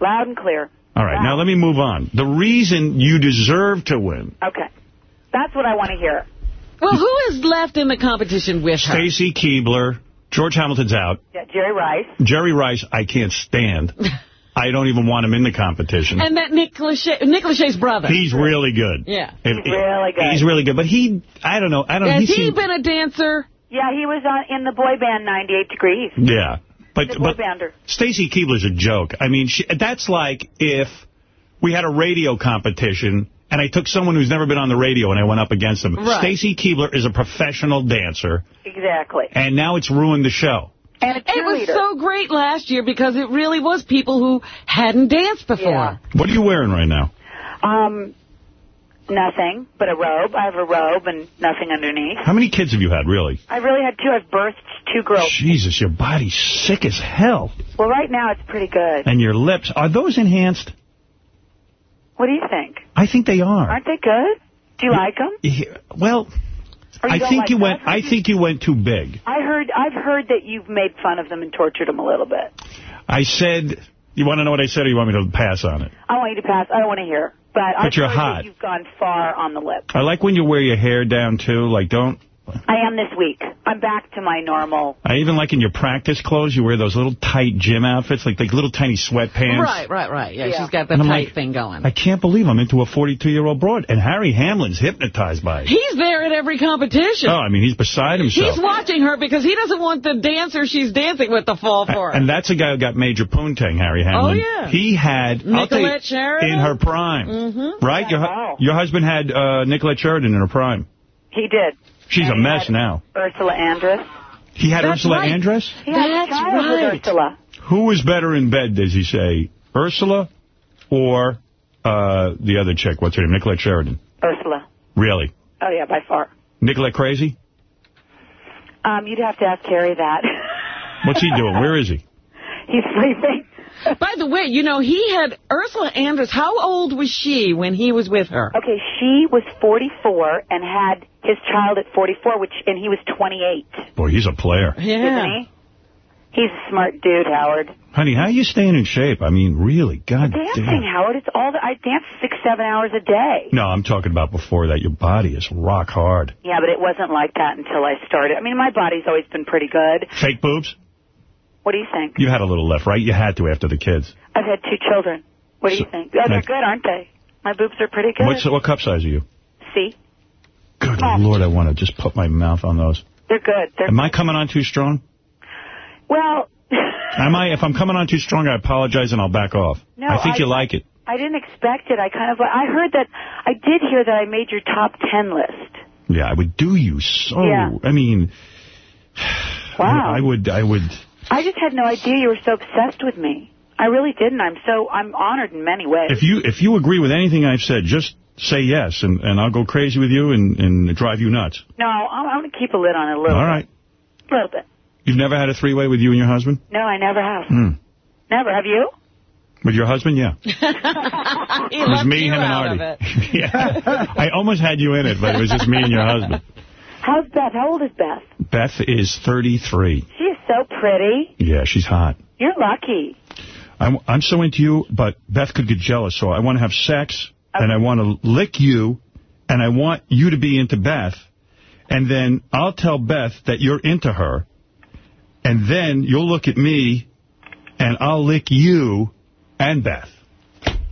Loud and clear. All right, now let me move on. The reason you deserve to win, Okay. That's what I want to hear. Well, who is left in the competition with her? Stacy Keebler, George Hamilton's out, Yeah, Jerry Rice. Jerry Rice, I can't stand. I don't even want him in the competition. And that Nick Lachey, Nick Lachey's brother. He's really good. Yeah. If- really good. He's really good, but he, I don't know, I don't. Has he he been a dancer? Yeah, he was on in the boy band 98 Degrees. Yeah. But, The boy but bander. Stacy Keibler's a joke. I mean, she, that's like if we had a radio competition and I took someone who's never been on the radio and I went up against them. Right. Stacy Keibler is a professional dancer, Exactly. and now it's ruined the show. And a It was so great last year because it really was people who hadn't danced before. What are you wearing right now? Um, nothing but a robe. I have a robe and nothing underneath. How many kids have you had, really? I really had two. I've birthed two girls. Jesus, your body's sick as hell. Well, right now it's pretty good. And your lips, are those enhanced? What do you think? I think they are. Aren't they good? Do you like them? Yeah, Well, Or you I think like you went. I think you went too big. I heard. I've heard that you've made fun of them and tortured them a little bit. I said. You want to know what I said, or you want me to pass on it? I want you to pass. I don't want to hear. But, I've you're hot. you've gone far on the lip. I like when you wear your hair down too. Like, don't. I am this week. I'm back to my normal. I even like in your practice clothes, you wear those little tight gym outfits, like like little tiny sweatpants. Right, right, right. Yeah, she's got the And tight like, thing going. I can't believe I'm into a 42-year-old broad, and Harry Hamlin's hypnotized by it. He's there at every competition. Oh, I mean, he's beside himself. He's watching her because he doesn't want the dancer she's dancing with to fall for her. And that's a guy who got major poontang, Harry Hamlin. Oh, yeah. He had I'll you, Nicolette Sheridan? in her prime, Mm-hmm. right? Your hu- your husband had uh, Nicolette Sheridan in her prime. He did. She's a mess now. Ursula Andress. He had That's Ursula right. Andress. He That's right. Ursula. Who was better in bed, does he say? Ursula or uh, the other chick? What's her name? Nicolette Sheridan. Ursula. Really? Oh, yeah, by far. Nicolette crazy? Um, you'd have to ask Harry that. What's he doing? Where is he? He's sleeping. By the way, you know, he had Ursula Andress. How old was she when he was with her? Okay, she was 44 and had his child at 44, which and he was 28. Boy, he's a player. Isn't he? He's a smart dude, Howard. Honey, how are you staying in shape? I mean, really, god Dancing, damn. Howard. It's all the, I dance six, seven hours a day. No, I'm talking about before that. Your body is rock hard. Yeah, but it wasn't like that until I started. I mean, my body's always been pretty good. Fake boobs? What do you think? You had a little left, right? You had to after the kids. I've had two children. What do you think? Oh, they're good, aren't they? My boobs are pretty good. What's, what cup size are you? See? Good Lord, I want to just put my mouth on those. They're good. They're Am I coming on too strong? Well, Am I? If I'm coming on too strong, I apologize and I'll back off. No, I think I- you like it. I didn't expect it. I kind of, I heard that, I did hear that I made your top 10 list. Yeah, I would do you so. Yeah. I mean, Wow. I, I would, I would. I just had no idea you were so obsessed with me. I really didn't. I'm so, I'm honored in many ways. If you if you agree with anything I've said, just say yes, and, and I'll go crazy with you and, and drive you nuts. No, I'm, I'm going to keep a lid on it a little All right. bit. A little bit. You've never had a three-way with you and your husband? No, I never have. Hmm. Never. Have you? With your husband, yeah. It was me, you him, and Artie. yeah. I almost had you in it, but it was just me and your husband. How's Beth? How old is Beth? Beth is 33. She is so pretty. Yeah, she's hot. You're lucky. I'm, I'm so into you, but Beth could get jealous, so I want to have sex, and I want to lick you, and I want you to be into Beth, and then I'll tell Beth that you're into her, and then you'll look at me, and I'll lick you and Beth.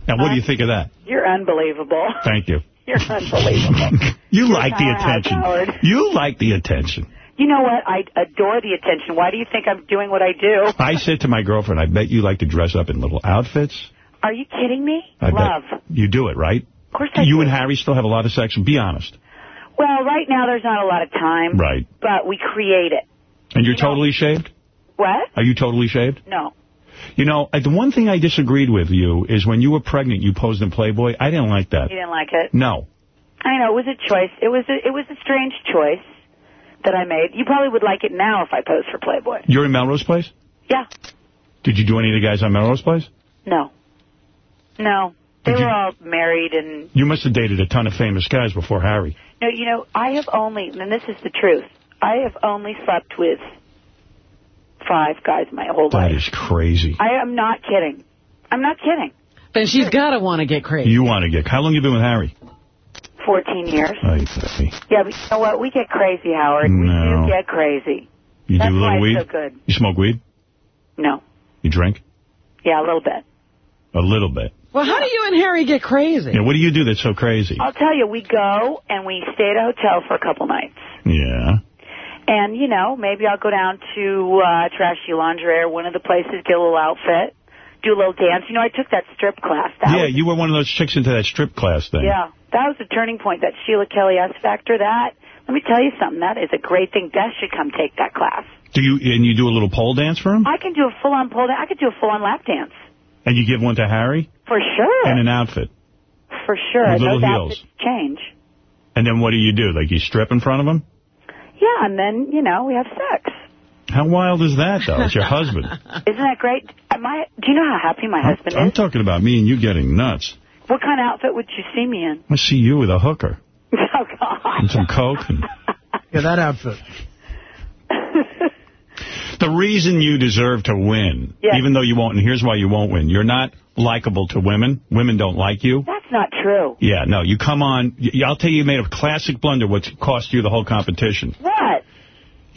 Now, what do you uh, think of that? You're unbelievable. Thank you. You're unbelievable. You like the attention. Howard. You like the attention. You know what? I adore the attention. Why do you think I'm doing what I do? I said to my girlfriend, I bet you like to dress up in little outfits. Are you kidding me? I Love. you do it, right? Of course I You do. and Harry still have a lot of sex. Be honest. Well, right now there's not a lot of time. Right. But we create it. And you're totally shaved? What? Are you totally shaved? No. You know, uh, the one thing I disagreed with you is when you were pregnant, you posed in Playboy. I didn't like that. You didn't like it? No. I know. It was a choice. It was a, it was a strange choice that I made. You probably would like it now if I posed for Playboy. You're in Melrose Place? Yeah. Did you do any of the guys on Melrose Place? No. No. They were all married and... You must have dated a ton of famous guys before Harry. No, you know, I have only, and this is the truth, I have only slept with five guys my whole That life. is crazy. I am not kidding. I'm not kidding. Then she's got to want to get crazy. You want to get... How long you been with Harry? 14 years. Ay, pussy. Yeah, but you know what? We get crazy, Howard. No. We do get crazy. You That's do a little weed? so good. You smoke weed? No. You drink? Yeah, a little bit. A little bit. Well, how do you and Harry get crazy? Yeah, what do you do that's so crazy? I'll tell you, we go and we stay at a hotel for a couple nights. Yeah. And, you know, maybe I'll go down to uh, Trashy Lingerie or one of the places, get a little outfit, do a little dance. You know, I took that strip class. That yeah, you were one of those chicks into that strip class thing. Yeah, that was a turning point, that Sheila Kelley S Factor. That, let me tell you something, that is a great thing. Beth should come take that class. Do you and you do a little pole dance for him? I can do a full-on pole dance. I could do a full-on lap dance. And you give one to Harry? For sure. In an outfit. For sure. With little Those heels. change. And then what do you do? Like you strip in front of him? Yeah, and then, you know, we have sex. How wild is that, though? It's your husband. Isn't that great? Am I, do you know how happy my husband I'm is? talking about me and you getting nuts. What kind of outfit would you see me in? I see you with a hooker Oh, God. and some coke. And Yeah, that outfit. The reason you deserve to win, Yes. even though you won't, and here's why you won't win. You're not likable to women. Women don't like you. That's not true. Yeah, no, you come on. I'll tell you, you made a classic blunder, which cost you the whole competition. What?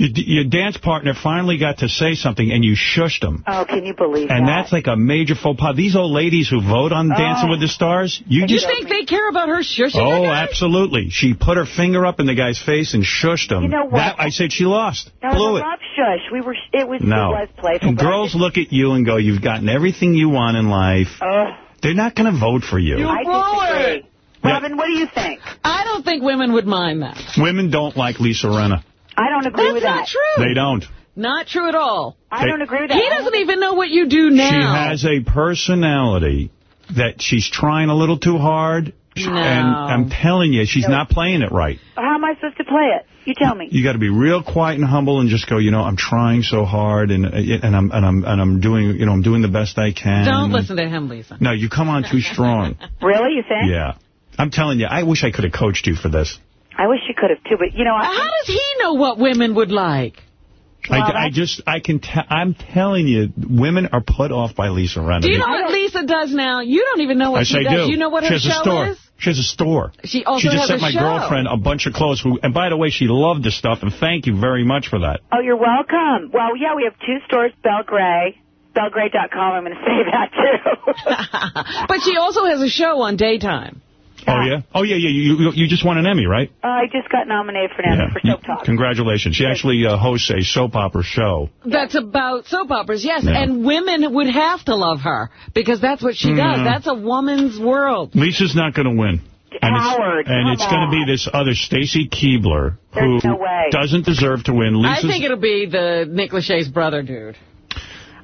Your, your dance partner finally got to say something, and you shushed him. Oh, can you believe And that? And that's like a major faux pas. These old ladies who vote on Dancing Oh. with the Stars, you You just... think they care about her shushing Oh, absolutely. She put her finger up in the guy's face and shushed him. You know what? That, I said she lost. That was Blew it. love shush. We were, it was, No. it was playful. And girls look at you and go, you've gotten everything you want in life. Ugh. They're not going to vote for you. I disagree. Yeah. Robin, what do you think? I don't think women would mind that. Women don't like Lisa Rinna. I don't agree That's with not that. true. They don't. Not true at all. I don't agree with that. He doesn't even know what you do now. She has a personality that she's trying a little too hard. No. And I'm telling you, she's No. not playing it right. How am I supposed to play it? You tell me. You got to be real quiet and humble and just go, you know, I'm trying so hard and uh, and I'm and I'm and I'm doing, you know, I'm doing the best I can. Don't listen to him, Lisa. No, you come on too strong. Really, you think? yeah. I'm telling you, I wish I could have coached you for this. I wish you could have, too, but, you know, I, How does he know what women would like? Well, I, I just, I can, te- I'm telling you, women are put off by Lisa Rinna. Do you know what Lisa does now? You don't even know what I she say does. do. You know what she her has a show store. is? She has a store. She also she just sent my show. girlfriend a bunch of clothes. Who, and by the way, she loved the stuff, and thank you very much for that. Oh, you're welcome. Well, yeah, we have two stores, Belle Gray. Belgray.com. I'm going to say that, too. But she also has a show on daytime. Oh yeah. Oh yeah, yeah. You you, you just won an Emmy, right? Uh, I just got nominated for an Emmy for Soap Talk. Congratulations. She actually uh, hosts a soap opera show. That's about soap operas, yes. Yeah. And women would have to love her because that's what she does. Mm. That's a woman's world. Lisa's not going to win. And Howard, it's, and it's going to be this other Stacy Keibler who no doesn't deserve to win. I think it'll be the Nick Lachey's brother dude.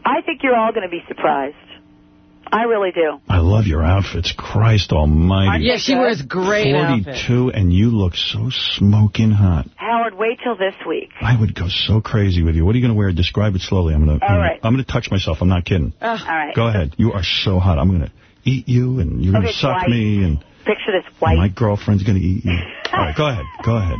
I think you're all going to be surprised. I really do. I love your outfits. Christ almighty. Yeah, she wears great 42 outfits. and you look so smoking hot. Howard, wait till this week. I would go so crazy with you. What are you going to wear? Describe it slowly. I'm going to All right. I'm going to touch myself. I'm not kidding. all right. Go ahead. You are so hot. I'm going to eat you and you're going to Okay, suck white. me and Picture this white. my girlfriend's going to eat you. All right, go ahead. Go ahead.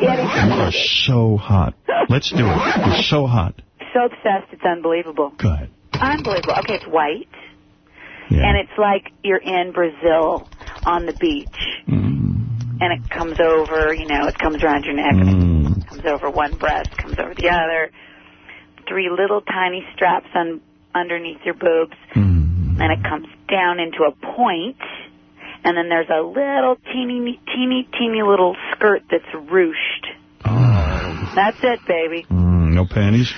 You are so hot. Let's do it. You're so hot. So obsessed, it's unbelievable. Go ahead. Unbelievable. Okay, it's white. Yeah. And it's like you're in Brazil on the beach. Mm. And it comes over, you know, it comes around your neck. Mm. comes over one breast, comes over the other. Three little tiny straps on underneath your boobs. Mm. And it comes down into a point. And then there's a little teeny, teeny, teeny little skirt that's ruched. That's it, baby. Mm, no panties?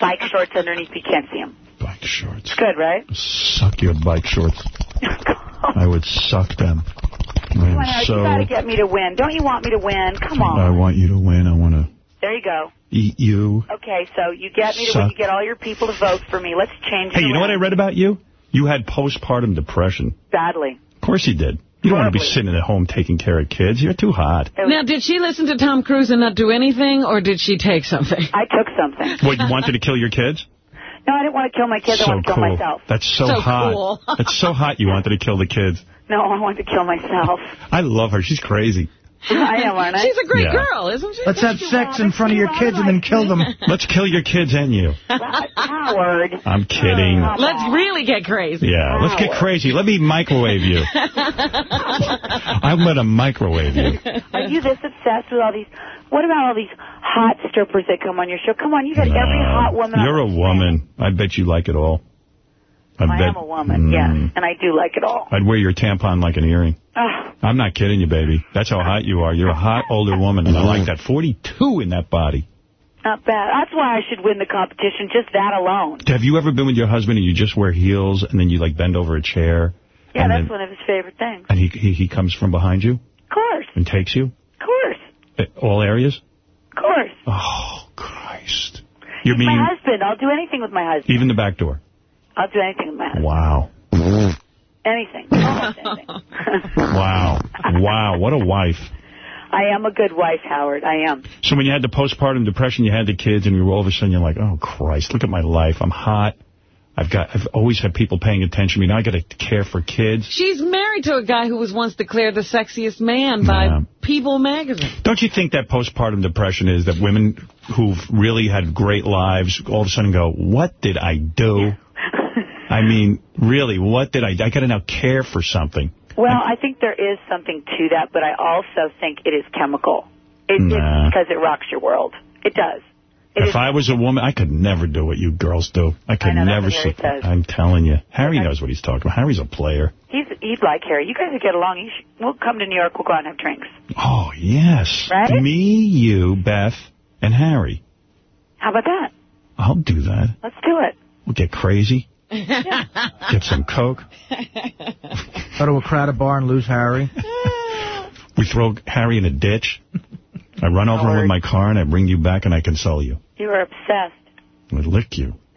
Bike shorts underneath, you can't see them. Bike shorts. It's good, right? Suck your bike shorts. I would suck them. I Come am on, so... you gotta get me to win. Don't you want me to win? Come on. I want you to win. I want to There you go. eat you. Okay, so you get me to win. You get all your people to vote for me. Let's change Hey, you know what I read about you? You had postpartum depression. Badly. Of course you did. You don't want to be sitting at home taking care of kids. You're too hot. Now, did she listen to Tom Cruise and not do anything, or did she take something? I took something. What, you wanted to kill your kids? No, I didn't want to kill my kids. I want to cool. kill myself. That's so, So hot. cool. That's so hot you wanted to kill the kids. No, I want to kill myself. I love her. She's crazy. I am, aren't I? She's a great Yeah. girl, isn't she? Let's have sex in front of your kids and then kill them. Let's kill your kids and you. Howard. I'm kidding. Oh, let's really get crazy. Yeah, let's get crazy. Let me microwave you. I'm going to microwave you. Are you this obsessed with all these? What about all these hot strippers that come on your show? Come on, you got every hot woman. You're a woman. I bet you like it all. I, I am a woman, Mm. yes, and I do like it all. I'd wear your tampon like an earring. I'm not kidding you, baby. That's how hot you are. You're a hot older woman, and I like that. 42 in that body. Not bad. That's why I should win the competition, just that alone. Have you ever been with your husband and you just wear heels and then you like bend over a chair? Yeah, that's then, one of his favorite things. And he, he he comes from behind you Of course, and takes you? of course, Uh, All areas? of course. Oh, Christ. You He's mean my husband. I'll do anything with my husband. even the back door? I'll do anything with my. Wow. Anything. Anything. Wow. Wow. What a wife. I am a good wife, Howard. I am. So when you had the postpartum depression, you had the kids, and you were all of a sudden you're like, oh, Christ, look at my life. I'm hot. I've got. I've always had people paying attention to me. Now I got to care for kids. She's married to a guy who was once declared the sexiest man by Yeah. People magazine. Don't you think that postpartum depression is that women who've really had great lives all of a sudden go, what did I do? I mean, really, what did I do? I got to now care for something. Well, I think there is something to that, but I also think it is chemical. It, Nah. It's because it rocks your world. It does. It if I was a woman, I could never do what you girls do. I could I know, never. I'm telling you. Harry knows what he's talking about. Harry's a player. He's he'd like Harry. You guys would get along. We'll come to New York. We'll go out and have drinks. Oh, yes. Right? Me, you, Beth, and Harry. How about that? I'll do that. Let's do it. We'll get crazy. Get some Coke. Go to a crowded bar and lose Harry. We throw Harry in a ditch. I run over him with my car, and I bring you back, and I console you. You are obsessed. I lick you.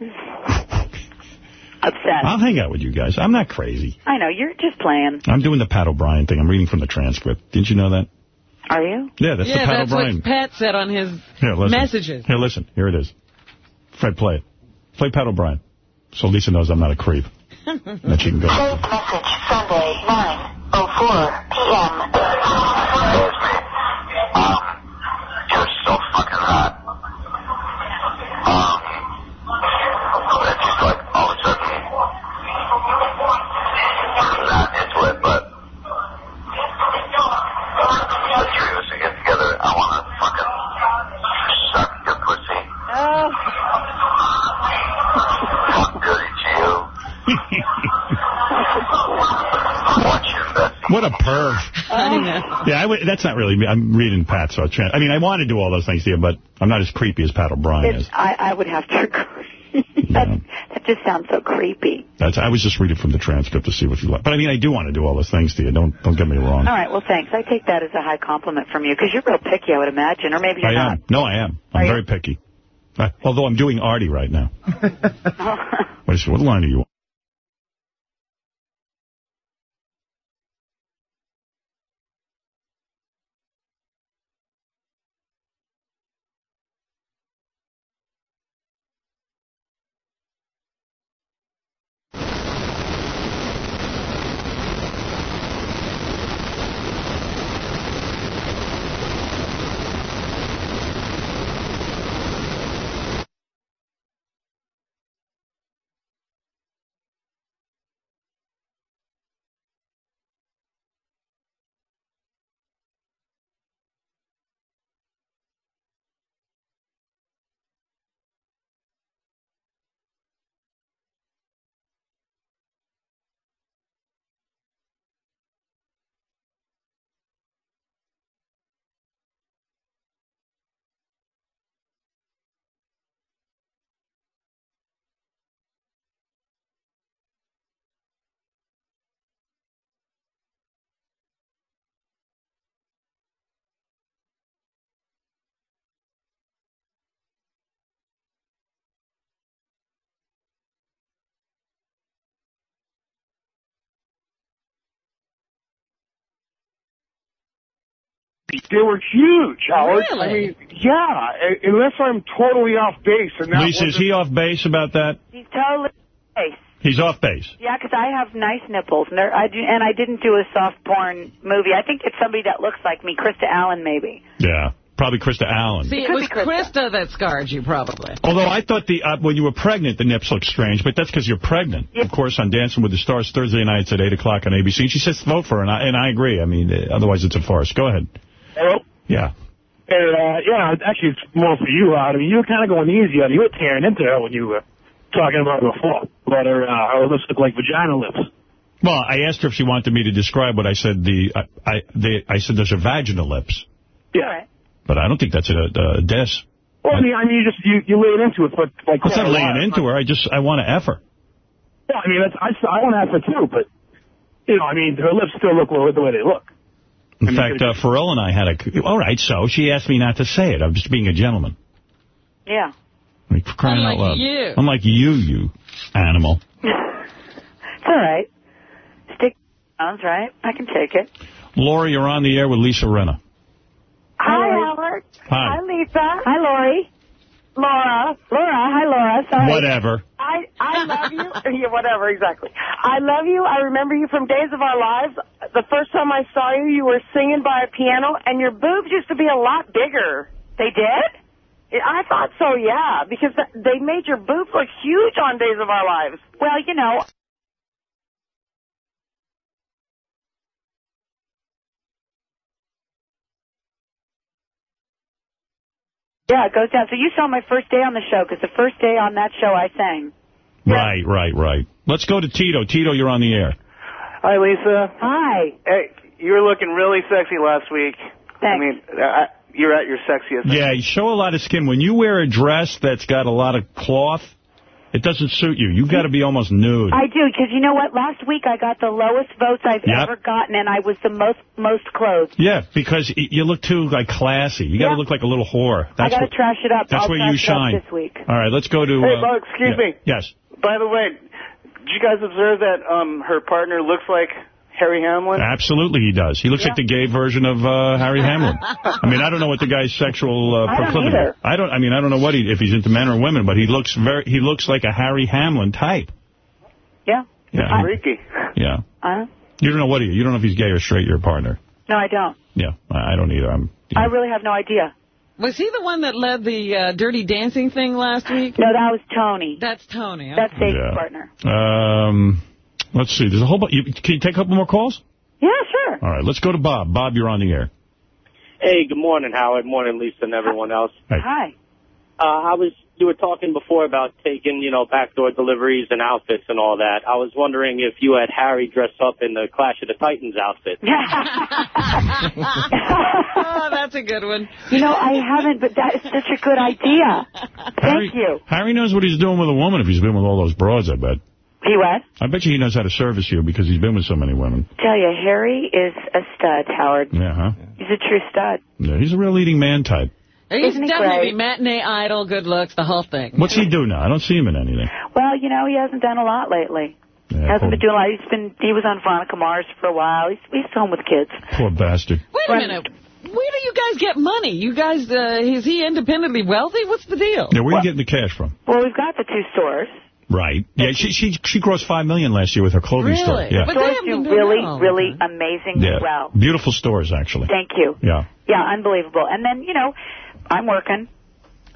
Obsessed. I'll hang out with you guys. I'm not crazy. I know. You're just playing. I'm doing the Pat O'Brien thing. I'm reading from the transcript. Didn't you know that? Are you? Yeah, that's yeah, the Pat that's O'Brien. what Pat said on his Here, messages. Here, listen. Here it is. Fred, play it. Play Pat O'Brien. So Lisa knows I'm not a creep. that she can go. Saved message Sunday 9:04 p.m. You're so fucking hot. What a perv. Yeah, I that's not really me. I'm reading Pat, so I, try, I mean, I want to do all those things to you, but I'm not as creepy as Pat O'Brien is. I, I would have to agree. that, that just sounds so creepy. That's, I was just reading from the transcript to see what you like. But I mean, I do want to do all those things to you. Don't don't get me wrong. All right, well, thanks. I take that as a high compliment from you, because you're real picky, I would imagine, or maybe you're I not. am. No, I am. I'm very picky. Uh, although I'm doing Artie right now. What, is, what line are you on? They were huge, Howard. I Really? mean, yeah, unless I'm totally off base. And that Lisa, is wasn't- he off base about that? He's totally off base. He's off base. Yeah, because I have nice nipples, and, I do, and I didn't do a soft porn movie. I think it's somebody that looks like me, Krista Allen, maybe. Yeah. Probably Krista Allen. See, it was Krista that scarred you, probably. Although I thought the uh, when you were pregnant, the nips looked strange, but that's because you're pregnant. Of course, on Dancing with the Stars Thursday nights at 8 o'clock on ABC. And she says vote for her, and I, and I agree. I mean, uh, otherwise it's a farce. Go ahead. Hello? Yeah. Hey, uh, yeah, actually, it's more for you, Howard. I mean, you were kind of going easy on her. You were tearing into her when you were talking about her before. About her, uh, her lips look like vagina lips. Well, I asked her if she wanted me to describe what I said. The I I, the, I said those are vaginal lips, Yeah. but I don't think that's a, a, a diss. Well, I mean, I mean, you just, you, you laid into it, but like... It's not laying lot. into her. I just I want to F her. Yeah, I mean, that's, I, I want to have her too, but, you know, I mean, her lips still look the way they look. In fact, uh, Ferrall and I had a... All right, so she asked me not to say it. I'm just being a gentleman. Yeah. I mean, for crying Unlike out loud. you. Unlike you, you animal. It's all right. Stick sounds right. I can take it. Laura, you're on the air with Lisa Rinna. Hi, Howard. Hi. Lisa. Hi, Lori. Laura. Laura. Hi, Laura. Sorry. Whatever. I, I love you. yeah, whatever, exactly. I love you. I remember you from Days of Our Lives. The first time I saw you, you were singing by a piano, and your boobs used to be a lot bigger. They did? I thought so, yeah, because they made your boobs look huge on Days of Our Lives. Well, you know, yeah, it goes down. So you saw my first day on the show, because the first day on that show I sang. Right, right, right. Let's go to Tito. Tito, you're on the air. Hi, Lisa. Hi. Hey, you were looking really sexy last week. Thanks. I mean, uh, I, you're at your sexiest. Yeah, you show a lot of skin. When you wear a dress that's got a lot of cloth, it doesn't suit you. You've got to be almost nude. I do, because you know what? Last week I got the lowest votes I've Yep. ever gotten, and I was the most most clothed. Yeah, because you look too like classy. You got to Yeah. look like a little whore. I got to trash it up. that's I'll where you shine. this week. All right, let's go to. Hey, uh, Bob, excuse yeah. me. Yes. By the way, did you guys observe that um her partner looks like Harry Hamlin? Absolutely, he does. He looks like the gay version of uh, Harry Hamlin. I mean, I don't know what the guy's sexual uh, I don't proclivity. either. I don't. I mean, I don't know what he if he's into men or women, but he looks very. He looks like a Harry Hamlin type. Yeah. Yeah. Freaky. Yeah. Uh, You don't know what he. You don't know if he's gay or straight. Your partner. no, I don't. Yeah. I I don't either. I'm. I really have no idea. Was he the one that led the uh, Dirty Dancing thing last week? No, that was Tony. That's Tony. That's Dave's Yeah. partner. Um. Let's see. There's a whole bunch. You, can you take a couple more calls? Yeah, sure. All right. Let's go to Bob. Bob, you're on the air. Hey, good morning, Howard. Morning, Lisa, and everyone else. Hi. Uh, I was you were talking before about taking you know backdoor deliveries and outfits and all that. I was wondering if you had Harry dress up in the Clash of the Titans outfit. oh, that's a good one. You know, I haven't, but that is such a good idea. Thank you. Harry knows what he's doing with a woman if he's been with all those broads. I bet. He what? I bet you he knows how to service you because he's been with so many women. Tell you, Harry is a stud, Howard. Yeah, huh? He's a true stud. Yeah, he's a real leading man type. He's Isn't he definitely great? matinee idol, good looks, the whole thing. What's he do now? I don't see him in anything. Well, you know, he hasn't done a lot lately. Yeah, hasn't been doing a lot. He's been, he was on Veronica Mars for a while. He's, he's home with kids. poor bastard. Wait a minute. Where do you guys get money? You guys, uh, is he independently wealthy? What's the deal? Yeah, where are you getting the cash from? Well, we've got the two stores. Right. Yeah, she she she grossed 5 million last year with her clothing store. Really? Yeah. But stores do really, really amazing yeah. well. Beautiful stores, actually. Thank you. Yeah. Yeah, unbelievable. And then, you know, I'm working.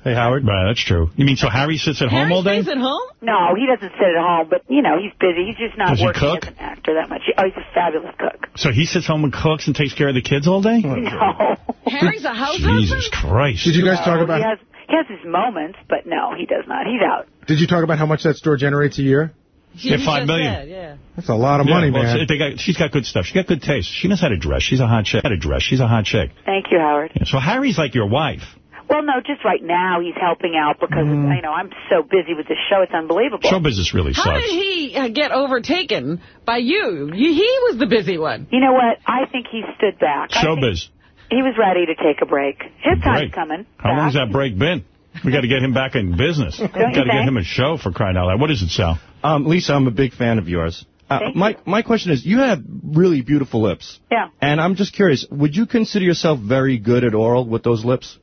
Hey, Howard. Right, that's true. You mean so Harry sits at home all day? at home? No, he doesn't sit at home, but, you know, he's busy. He's just not Does he working cook? as an actor that much. Oh, he's a fabulous cook. So he sits home and cooks and takes care of the kids all day? No. Harry's a house Jesus Christ. Did you guys talk about... He has, he has his moments, but no, he does not. He's out. Did you talk about how much that store generates a year? Yeah, $5 million. Said, yeah. That's a lot of Yeah, money, well, man. They got, she's got good stuff. She got good taste. She knows how to dress. She's a hot chick. How to dress. She's a hot chick. Thank you, Howard. Yeah, so Harry's like your wife. Well, no, just right now he's helping out because, Mm. you know, I'm so busy with the show. It's unbelievable. Show business really sucks. How did he uh, get overtaken by you? you? He was the busy one. You know what? I think he stood back. I think Showbiz. He was ready to take a break. His time's Break. coming. How long's that break been? We got to get him back in business. you got to get him a show for crying out loud. What is it, Sal? Um, Lisa, I'm a big fan of yours. Uh, Thank my my question is, you have really beautiful lips, Yeah. and I'm just curious. Would you consider yourself very good at oral with those lips?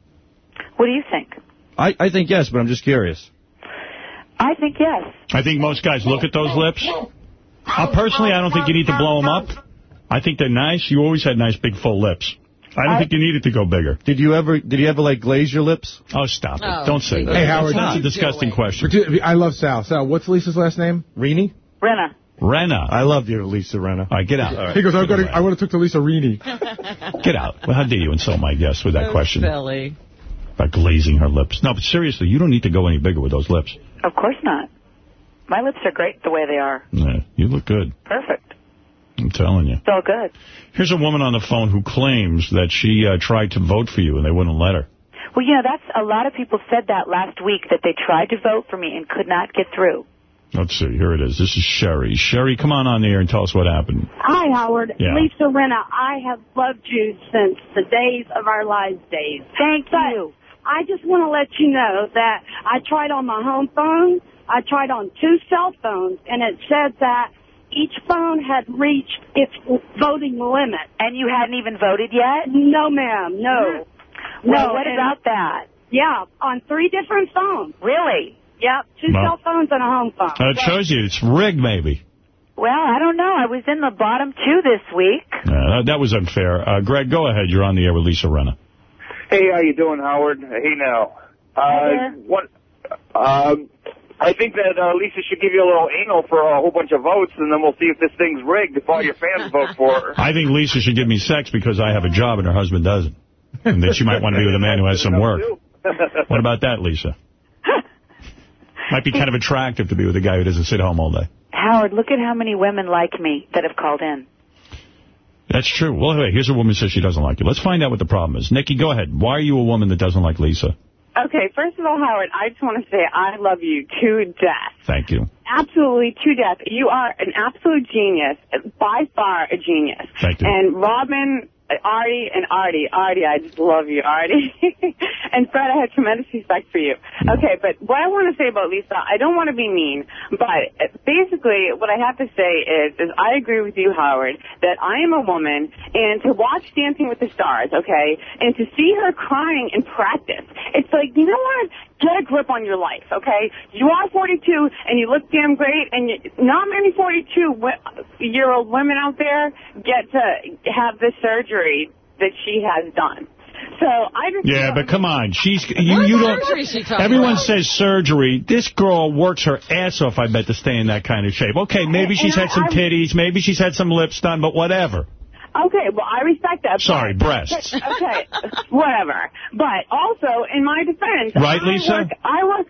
What do you think? I I think yes, but I'm just curious. I think yes. I think most guys look at those lips. Uh, personally, I don't think you need to blow them up. I think they're nice. You always had nice, big, full lips. I don't think you needed to go bigger. Did you ever did you ever like glaze your lips? Oh, stop it. Oh, don't say that. Hey, Howard. That's a disgusting question. I love Sal. Sal, what's Lisa's last name? Rini? Rinna. Rinna. I love you, Lisa Rinna. All right, get out. He goes, I've got to, I would have took to Lisa Rini. Get out. Well, how dare you insult my guest with that So question silly. about glazing her lips. No, but seriously, you don't need to go any bigger with those lips. Of course not. My lips are great the way they are. Yeah, you look good. Perfect. I'm telling you. So good. Here's a woman on the phone who claims that she uh, tried to vote for you and they wouldn't let her. Well, you know, that's a lot of people said that last week that they tried to vote for me and could not get through. Let's see. Here it is. This is Sherry. Sherry, come on on the air and tell us what happened. Hi, Howard. Yeah. Lisa Rinna. I have loved you since the days of our lives days. Thank but you. I just want to let you know that I tried on my home phone, I tried on two cell phones, and it said that each phone had reached its voting limit. And you hadn't even voted yet? No, ma'am. No. Well, no. what and- about that? Yeah, on three different phones. Really? Yep, two Wow. cell phones and a home phone. It shows you it's rigged, maybe. Well, I don't know. I was in the bottom two this week. Uh, that, that was unfair. Uh, Greg, go ahead. You're on the air with Lisa Rinna. Hey, how you doing, Howard? Hey, now. Uh, what? Um, I think that uh, Lisa should give you a little anal for a whole bunch of votes, and then we'll see if this thing's rigged if all your fans vote for her. I think Lisa should give me sex because I have a job and her husband doesn't. And that she might want to be with a man who has some work. What about that, Lisa? Might be kind of attractive to be with a guy who doesn't sit home all day. Howard, look at how many women like me that have called in. That's true. Well, hey, here's a woman who says she doesn't like you. Let's find out what the problem is. Nikki, go ahead. Why are you a woman that doesn't like Lisa? Okay, first of all, Howard, I just want to say I love you to death. Thank you. Absolutely to death. You are an absolute genius, by far a genius. Thank you. And Robin, Artie, and Artie. Artie, I just love you, Artie. and Fred, I have tremendous respect for you. Okay, but what I want to say about Lisa, I don't want to be mean, but basically what I have to say is, is I agree with you, Howard, that I am a woman, and to watch Dancing with the Stars, okay, and to see her crying in practice, it's like, you know what? Get a grip on your life, okay? You are 42, and you look damn great, and you, not many 42-year-old women out there get to have this surgery that she has done. So I just Yeah, but come on. She's you, you don't. talking Everyone about? says surgery. This girl works her ass off, I bet, to stay in that kind of shape. Okay, maybe she's And had some I- I- titties, maybe she's had some lips done, but whatever. Okay, well, I respect that. Sorry, but- breasts. Okay, whatever. But also, in my defense, Right, I Lisa? Work, I work.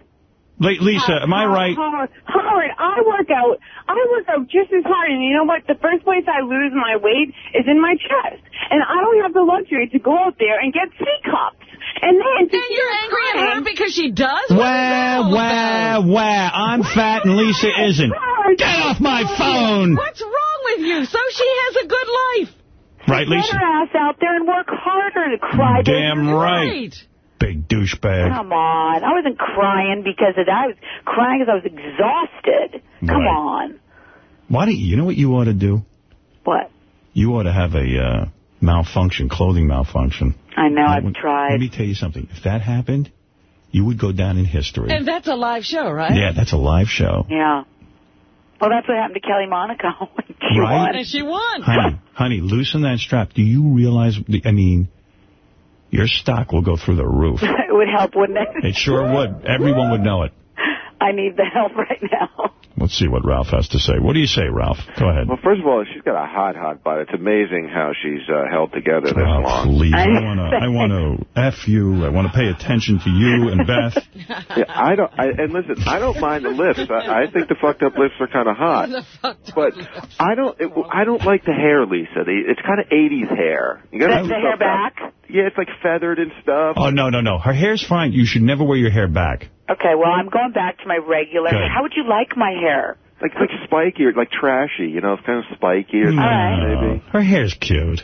Le- Lisa, am I right? Howard, Howard, I work out. I work out just as hard, and you know what? The first place I lose my weight is in my chest, and I don't have the luxury to go out there and get C cups. And then, to And you're her angry at her because she does? What is that Wah, wah, wah. I'm fat and Lisa isn't. Get off my phone. What's wrong with you? So she has a good life. Right, Get Lisa? her ass out there and work harder to cry. Damn right. Big douchebag. Come on. I wasn't crying because of that. I was crying because I was exhausted. Come Right. on. Why do you, you know what you ought to do? What? You ought to have a uh, malfunction, clothing malfunction. I know, I've would- tried. Let me tell you something. If that happened, you would go down in history. And that's a live show, right? Yeah, that's a live show. Yeah. Well, that's what happened to Kelly Monaco. she Right. won. And she won. Honey, honey, loosen that strap. Do you realize, I mean, your stock will go through the roof. it would help, wouldn't it? It sure would. Everyone would know it. I need the help right now. Let's see what Ralph has to say. What do you say, Ralph? Go ahead. Well, first of all, she's got a hot, hot butt. It's amazing how she's uh, held together this Oh, long. please. I want to I want to F you. I want to pay attention to you and Beth. Yeah, I don't. I, and listen, I don't mind the lips. I, I think the fucked up lips are kind of hot. But I don't. It, I don't like the hair, Lisa. The, it's kind of '80s hair. You gotta The- the hair stuff back. Yeah, it's like feathered and stuff. Oh, no, no, no. Her hair's fine. You should never wear your hair back. Okay, well, I'm going back to my regular. Good. How would you like my hair? Like like spiky or like trashy. You know, it's kind of spiky or something maybe. Her hair's cute.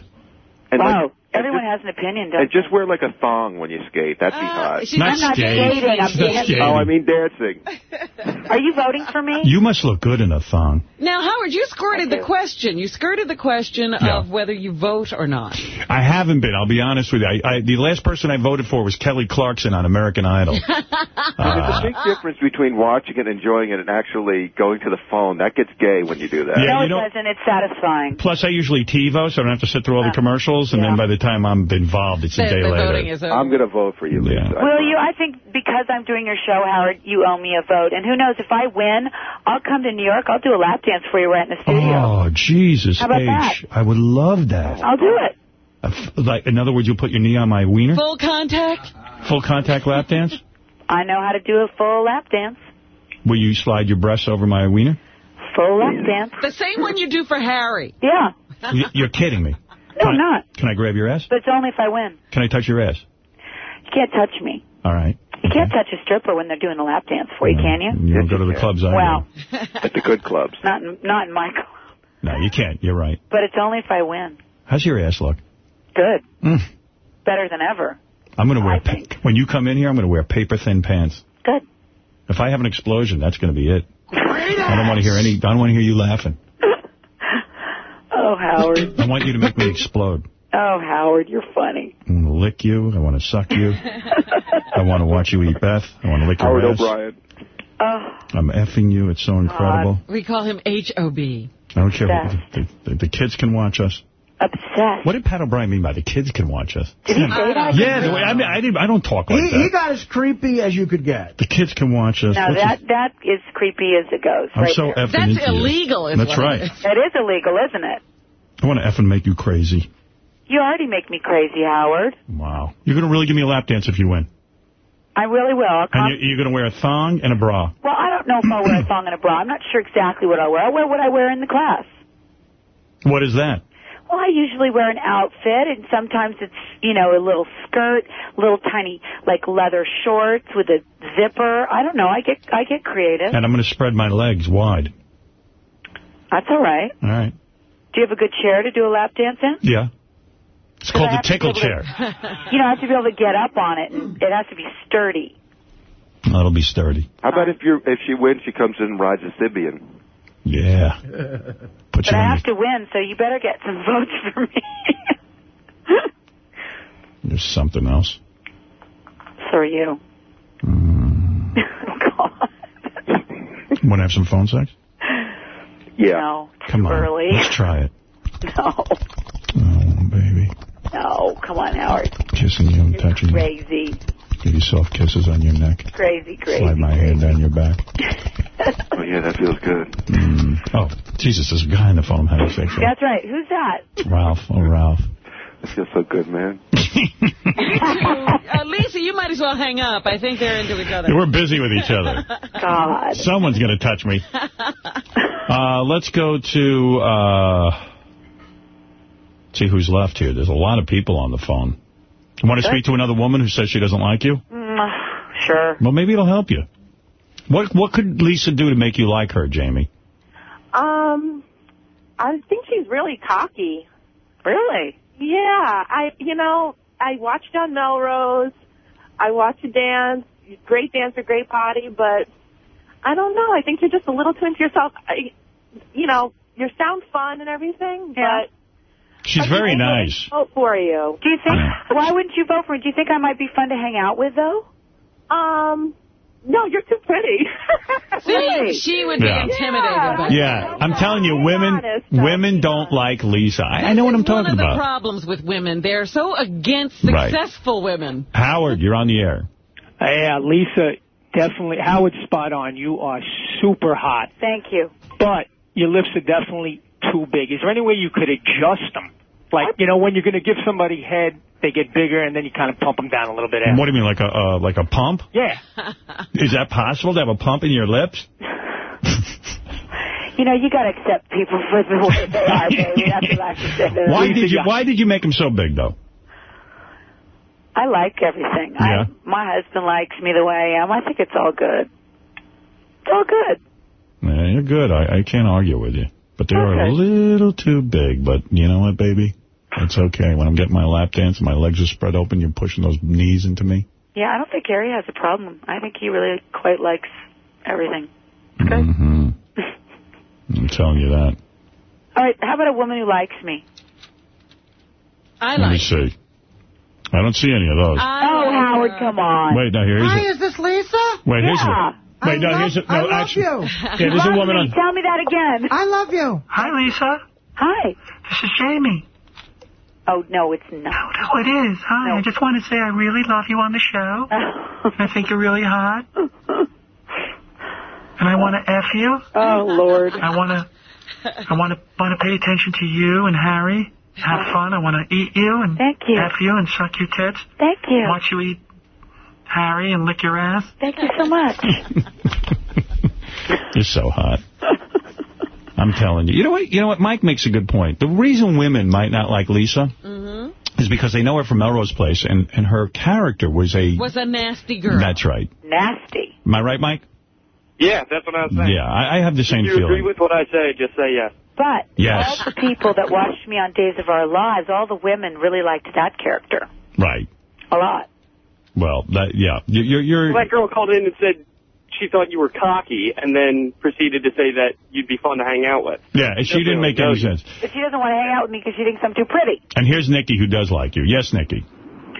And wow, like, everyone has an opinion, don't and just wear like a thong when you skate. That'd be hot. she's Not not skating. skating, I'm Not dancing. Oh, I mean dancing. Are you voting for me? You must look good in a thong. Now, Howard, you skirted the question. You skirted the question Yeah. of whether you vote or not. I haven't been. I'll be honest with you. I, I, the last person I voted for was Kelly Clarkson on American Idol. There's a Uh, big difference between watching it, enjoying it, and actually going to the phone. That gets gay when you do that. Yeah, no, you it doesn't. It's satisfying. Plus, I usually TiVo, so I don't have to sit through all the commercials, and then by the time I'm involved, it's a The- day the later. voting is over. I'm going to vote for you, Lisa. Will you? I think because I'm doing your show, Howard, you owe me a vote. And who knows, if I win, I'll come to New York. I'll do a lap dance for you right in the studio. Oh, Jesus How about H. I would love that. I'll do it. Like, in other words, you'll put your knee on my wiener? Full contact? Full contact lap dance? I know how to do a full lap dance. Will you slide your breasts over my wiener? Full lap dance. The same one you do for Harry. Yeah. You're kidding me. No, I'm not. Can I grab your ass? But it's only if I win. Can I touch your ass? You can't touch me. All right. You can't touch a stripper when they're doing a lap dance for you, can you? You don't go to the clubs I Well. At the good clubs. not in, not in my club. No, you can't. You're right. But it's only if I win. How's your ass look? Good. Mm. Better than ever. I'm going to wear, pa- when you come in here, I'm going to wear paper-thin pants. Good. If I have an explosion, that's going to be it. Great I don't want to hear any, I don't want to hear you laughing. Oh, Howard. I want you to make me explode. Oh, Howard, you're funny. I want to lick you. I want to suck you. I want to watch you eat Beth. I want to lick Howard your ass. Howard O'Brien. Oh, I'm effing you. It's so incredible. We call him H-O-B. I don't care. The, the, the kids can watch us. Obsessed. What did Pat O'Brien mean by the kids can watch us? Did he say that? Yeah, the way, I, mean, I, didn't, I don't talk like He, that. he got as creepy as you could get. The kids can watch us. No, What's that that is creepy as it goes. I'm right so there. effing into you. That's right. That is illegal, isn't it? I want to effing make you crazy. You already make me crazy, Howard. Wow. You're going to really give me a lap dance if you win. I really will. I'll. And you're, you're going to wear a thong and a bra. Well, I don't know if I'll wear a thong and a bra. I'm not sure exactly what I'll wear. I'll wear what I wear in the class. What is that? Well, I usually wear an outfit, and sometimes it's, you know, a little skirt, little tiny, like, leather shorts with a zipper. I don't know. I get I get creative. And I'm going to spread my legs wide. That's all right. All right. Do you have a good chair to do a lap dance in? Yeah. It's called the have to tickle able to- chair. You know, I have to be able to get up on it, and it has to be sturdy. That'll be sturdy. How about if you if she wins, she comes in and rides a Sybian? Yeah. Put But you I on have to win, so you better get some votes for me. there's something else. so are you. Mm. God. Want to have some phone sex? Yeah. No, Come on. early. Let's try it. No. Oh, baby. No, come on, Howard. Kissing you and touching you. Crazy, Give you soft kisses on your neck. crazy, crazy. Slide my hand down your back. Oh yeah, that feels good. Mm. Oh, Jesus, there's a guy on the phone having sex. with That's right. Who's that? Ralph. Oh, Ralph. That feels so good, man. uh, Lisa, you might as well hang up. I think they're into each other. We're busy with each other. God. Someone's going to touch me. Uh, let's go to, uh, see who's left here. There's a lot of people on the phone. You want to speak to another woman who says she doesn't like you? Mm, sure. Well, maybe it'll help you. What what could Lisa do to make you like her, Jamie? Um, I think she's really cocky. Really? Yeah, I you know I watched on Melrose. I watched you dance. Great dancer, great body, but I don't know. I think you're just a little too into yourself. I, you know, you sound fun and everything, Yeah. but She's very nice. vote for you. Do you think? Why wouldn't you vote for me? Do you think I might be fun to hang out with, though? Um, no, you're too pretty. See, she would be Yeah. intimidated by Yeah, I'm telling you, women women don't like Lisa. I, I know what I'm talking about. One of the about. problems with women, they're so against Right. successful women. Howard, you're on the air. Yeah, Lisa, definitely. Howard's spot on. You are super hot. Thank you. But your lips are definitely too big. Is there any way you could adjust them? Like, you know, when you're going to give somebody head, they get bigger, and then you kind of pump them down a little bit after. What do you mean, like a uh, like a pump? Yeah. Is that possible to have a pump in your lips? You know, you got to accept people for the way they are, baby. That's what I have say. Why did you Why did you make them so big, though? I like everything. Yeah. I, my husband likes me the way I am. I think it's all good. It's all good. Yeah, you're good. I, I can't argue with you. But they are a little too big. But you know what, baby? It's okay. When I'm getting my lap dance and my legs are spread open, you're pushing those knees into me. Yeah, I don't think Gary has a problem. I think he really quite likes everything. hmm I'm telling you that. All right, how about a woman who likes me? I Let me see. I don't see any of those. oh, Howard, come on. Wait, no, here's Hi, a, is this Lisa? wait, here's Yeah. one. Wait, I no, love, here's a, no, I love actually, you. yeah, there's a woman on. Tell me that again. I love you. Hi, Lisa. Hi. This is Jamie. Oh, no, it's not. No, it is. Hi. I just want to say I really love you on the show. I think you're really hot. And I want to F you. Oh, Lord. I want to I want to want to pay attention to you and Harry. Have fun. I want to eat you and Thank you. F you and suck your tits. Thank you. Watch you eat Harry and lick your ass. Thank you so much. You're so hot. I'm telling you. You know what? You know what? Mike makes a good point. The reason women might not like Lisa Mm-hmm. is because they know her from Melrose Place, and, and her character was a... Was a nasty girl. That's right. Nasty. Am I right, Mike? Yeah, that's what I was saying. Yeah, I, I have the same if you agree feeling. with what I say, just say yes. But Yes. all the people that watched me on Days of Our Lives, all the women really liked that character Right. a lot. Well, that yeah. You- You're... you're That girl called in and said she thought you were cocky, and then proceeded to say that you'd be fun to hang out with. yeah, and she didn't make any sense. But she doesn't want to hang out with me because she thinks I'm too pretty. And here's Nikki, who does like you. Yes, Nikki.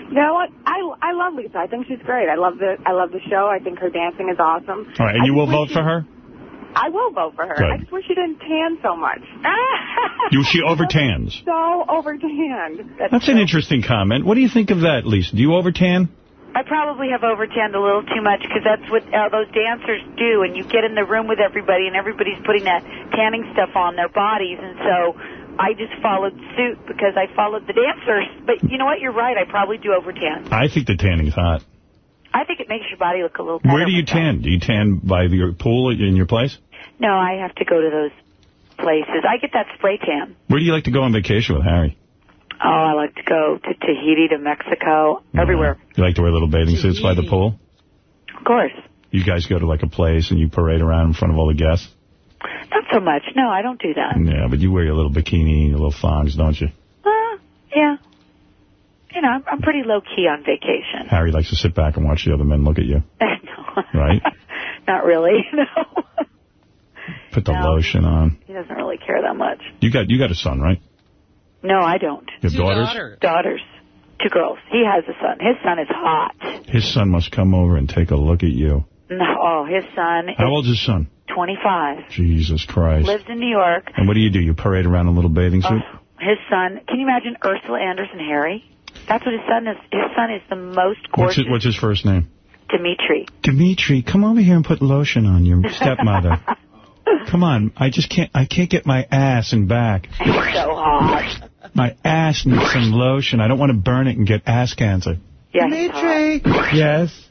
You know what? I I love Lisa. I think she's great. I love the I love the show. I think her dancing is awesome. All right, and I you will vote wish for her? I will vote for her. Good. I just wish she didn't tan so much. You, she overtans. so over tanned. That's an interesting comment. What do you think of that, Lisa? Do you overtan? I probably have overtanned a little too much because that's what uh, those dancers do. And you get in the room with everybody, and everybody's putting that tanning stuff on their bodies. And so I just followed suit because I followed the dancers. But you know what? You're right. I probably do overtan. I think the tanning's hot. I think it makes your body look a little better. Where do you tan? Do you tan by your pool in your place? No, I have to go to those places. I get that spray tan. Where do you like to go on vacation with Harry? Oh, I like to go to Tahiti, to Mexico, everywhere. You like to wear little bathing suits by the pool? Of course. You guys go to like a place and you parade around in front of all the guests? Not so much. No, I don't do that. Yeah, but you wear your little bikini and your little thongs, don't you? Uh, yeah. You know, I'm, I'm pretty low-key on vacation. Harry likes to sit back and watch the other men look at you, right? Not really, no. Put the No. lotion on. He doesn't really care that much. You got you got a son, right? No, I don't. Your daughters? Daughters. Two girls. He has a son. His son is hot. His son must come over and take a look at you. No, oh, his son How is old's his son? 25. Jesus Christ. Lives in New York. And what do you do? You parade around in a little bathing suit? Oh, his son, can you imagine Ursula Andress and Harry? That's what his son is. His son is the most What's gorgeous his, what's his first name? Dimitri. Dimitri, come over here and put lotion on your stepmother. come on, I just can't, I can't get my ass and back. He's so hot. My ass needs some lotion. I don't want to burn it and get ass cancer. Yeah, he's Dimitri, Yes?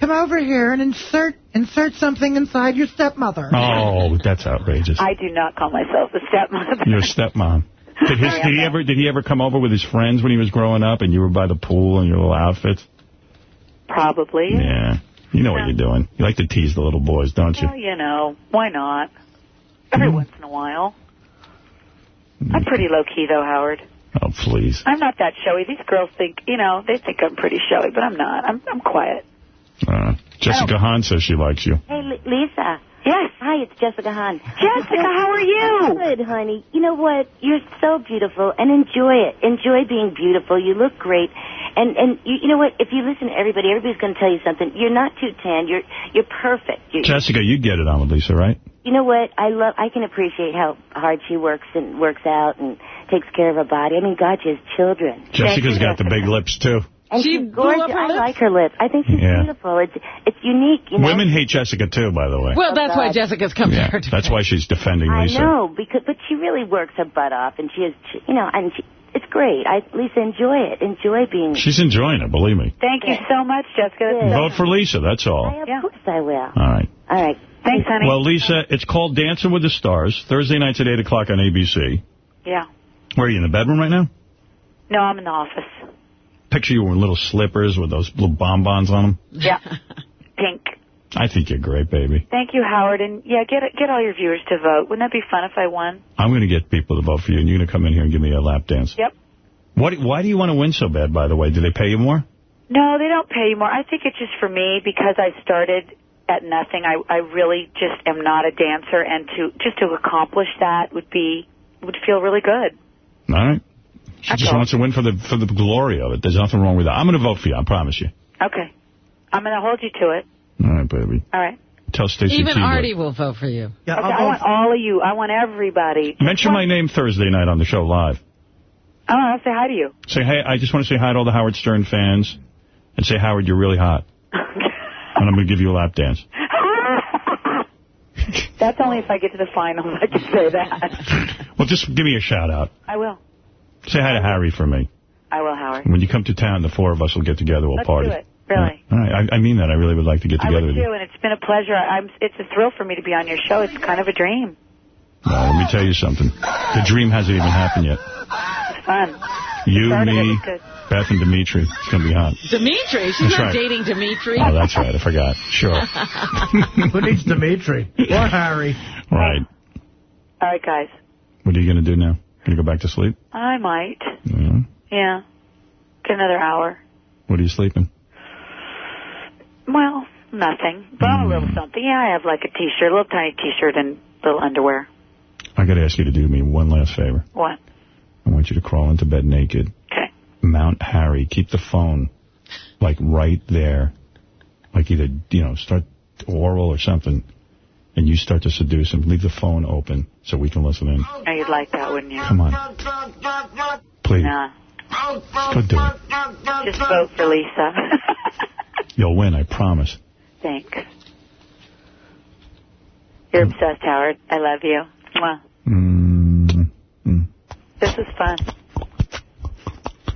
come over here and insert insert something inside your stepmother. Oh, that's outrageous. I do not call myself a stepmother. Your stepmom. Did, his, did he ever did he ever come over with his friends when he was growing up and you were by the pool in your little outfits? Probably. Yeah. You know what you're doing. You like to tease the little boys, don't you? Well, you know, why not? Every Mm-hmm. once in a while. I'm pretty low-key, though, Howard. Oh, please. I'm not that showy. These girls think, you know, they think I'm pretty showy, but I'm not. I'm I'm quiet. Uh, Jessica Hahn says she likes you. Hey, L- Lisa. Yes. Hi, it's Jessica Hahn. Jessica, how are you? Good, honey. You know what? You're so beautiful, and enjoy it. Enjoy being beautiful. You look great. And and you, you know what? If you listen to everybody, everybody's going to tell you something. You're not too tan. You're you're perfect. You're, Jessica, you get it on with Lisa, right? you know what? I love. I can appreciate how hard she works and works out and takes care of her body. I mean, God, she has children. Jessica's got the big lips, too. And She she's gorgeous. I lips? like her lips. I think she's Yeah. beautiful. It's it's unique. You know. Women hate Jessica, too, by the way. Well, that's why God. Uh, Jessica's yeah, compared to that's why she's defending I Lisa. know, because but she really works her butt off, and she is, she, you know, and she, it's great. I Lisa, enjoy it. Enjoy being. She's enjoying it, believe me. Thank you so much, Jessica. That's Vote for Lisa, that's all. I, of course I will. All right. All right. Thanks, honey. Well, Lisa, it's called Dancing with the Stars, Thursday nights at 8 o'clock on ABC. yeah. Where are you, in the bedroom right now? No, I'm in the office. Picture you in little slippers with those little bonbons on them. Yeah. Pink. I think you're great, baby. Thank you, Howard. And yeah, get get all your viewers to vote. Wouldn't that be fun if I won? I'm going to get people to vote for you, and you're going to come in here and give me a lap dance. Yep. What? Why do you want to win so bad, by the way? Do they pay you more? No, they don't pay you more. I think it's just for me because I started at nothing. I I really just am not a dancer, and to just to accomplish that would be would feel really good. All right. She just wants to win for the for the glory of it. There's nothing wrong with that. I'm going to vote for you. I promise you. Okay, I'm going to hold you to it. All right, baby. All right. Tell Stacy Even Keibler. Artie will vote for you. okay, I want all of you. I want everybody. Mention my name Thursday night on the show live. I want to say hi to you. Say, hey, I just want to say hi to all the Howard Stern fans and say, Howard, you're really hot. and I'm going to give you a lap dance. That's only if I get to the final. I can say that. Well, just give me a shout out. I will. Say hi to Harry for me. I will, Howard. When you come to town, the four of us will get together. We'll Let's party. Do it. Really. All right. I, I mean that. I really would like to get together with you. I too, and it's been a pleasure. I- I'm. It's a thrill for me to be on your show. It's kind of a dream. Now, let me tell you something. The dream hasn't even happened yet. It's fun. You, Started me. Beth, and Dimitri. It's going to be hot. Dimitri. She's That's not right. dating Dimitri. Oh, that's right. I forgot. Sure. Who needs Dimitri? Or Harry? Right. All right, guys. What are you going to do now? Going to go back to sleep? I might. Yeah. Yeah. Get another hour. What are you sleeping? Well, nothing. But I'm a little something. Yeah, I have like a T-shirt, a little tiny T-shirt and little underwear. I got to ask you to do me one last favor. What? I want you to crawl into bed naked. Okay. Mount Harry. Keep the phone, like, right there. Like, either, you know, start oral or something. And you start to seduce him. Leave the phone open so we can listen in. Oh, you'd like that, wouldn't you? Come on. Please. Nah. Go do it. Just vote for Lisa. You'll win, I promise. Thanks. You're obsessed, Howard. I love you. Mwah. Mm. This is fun.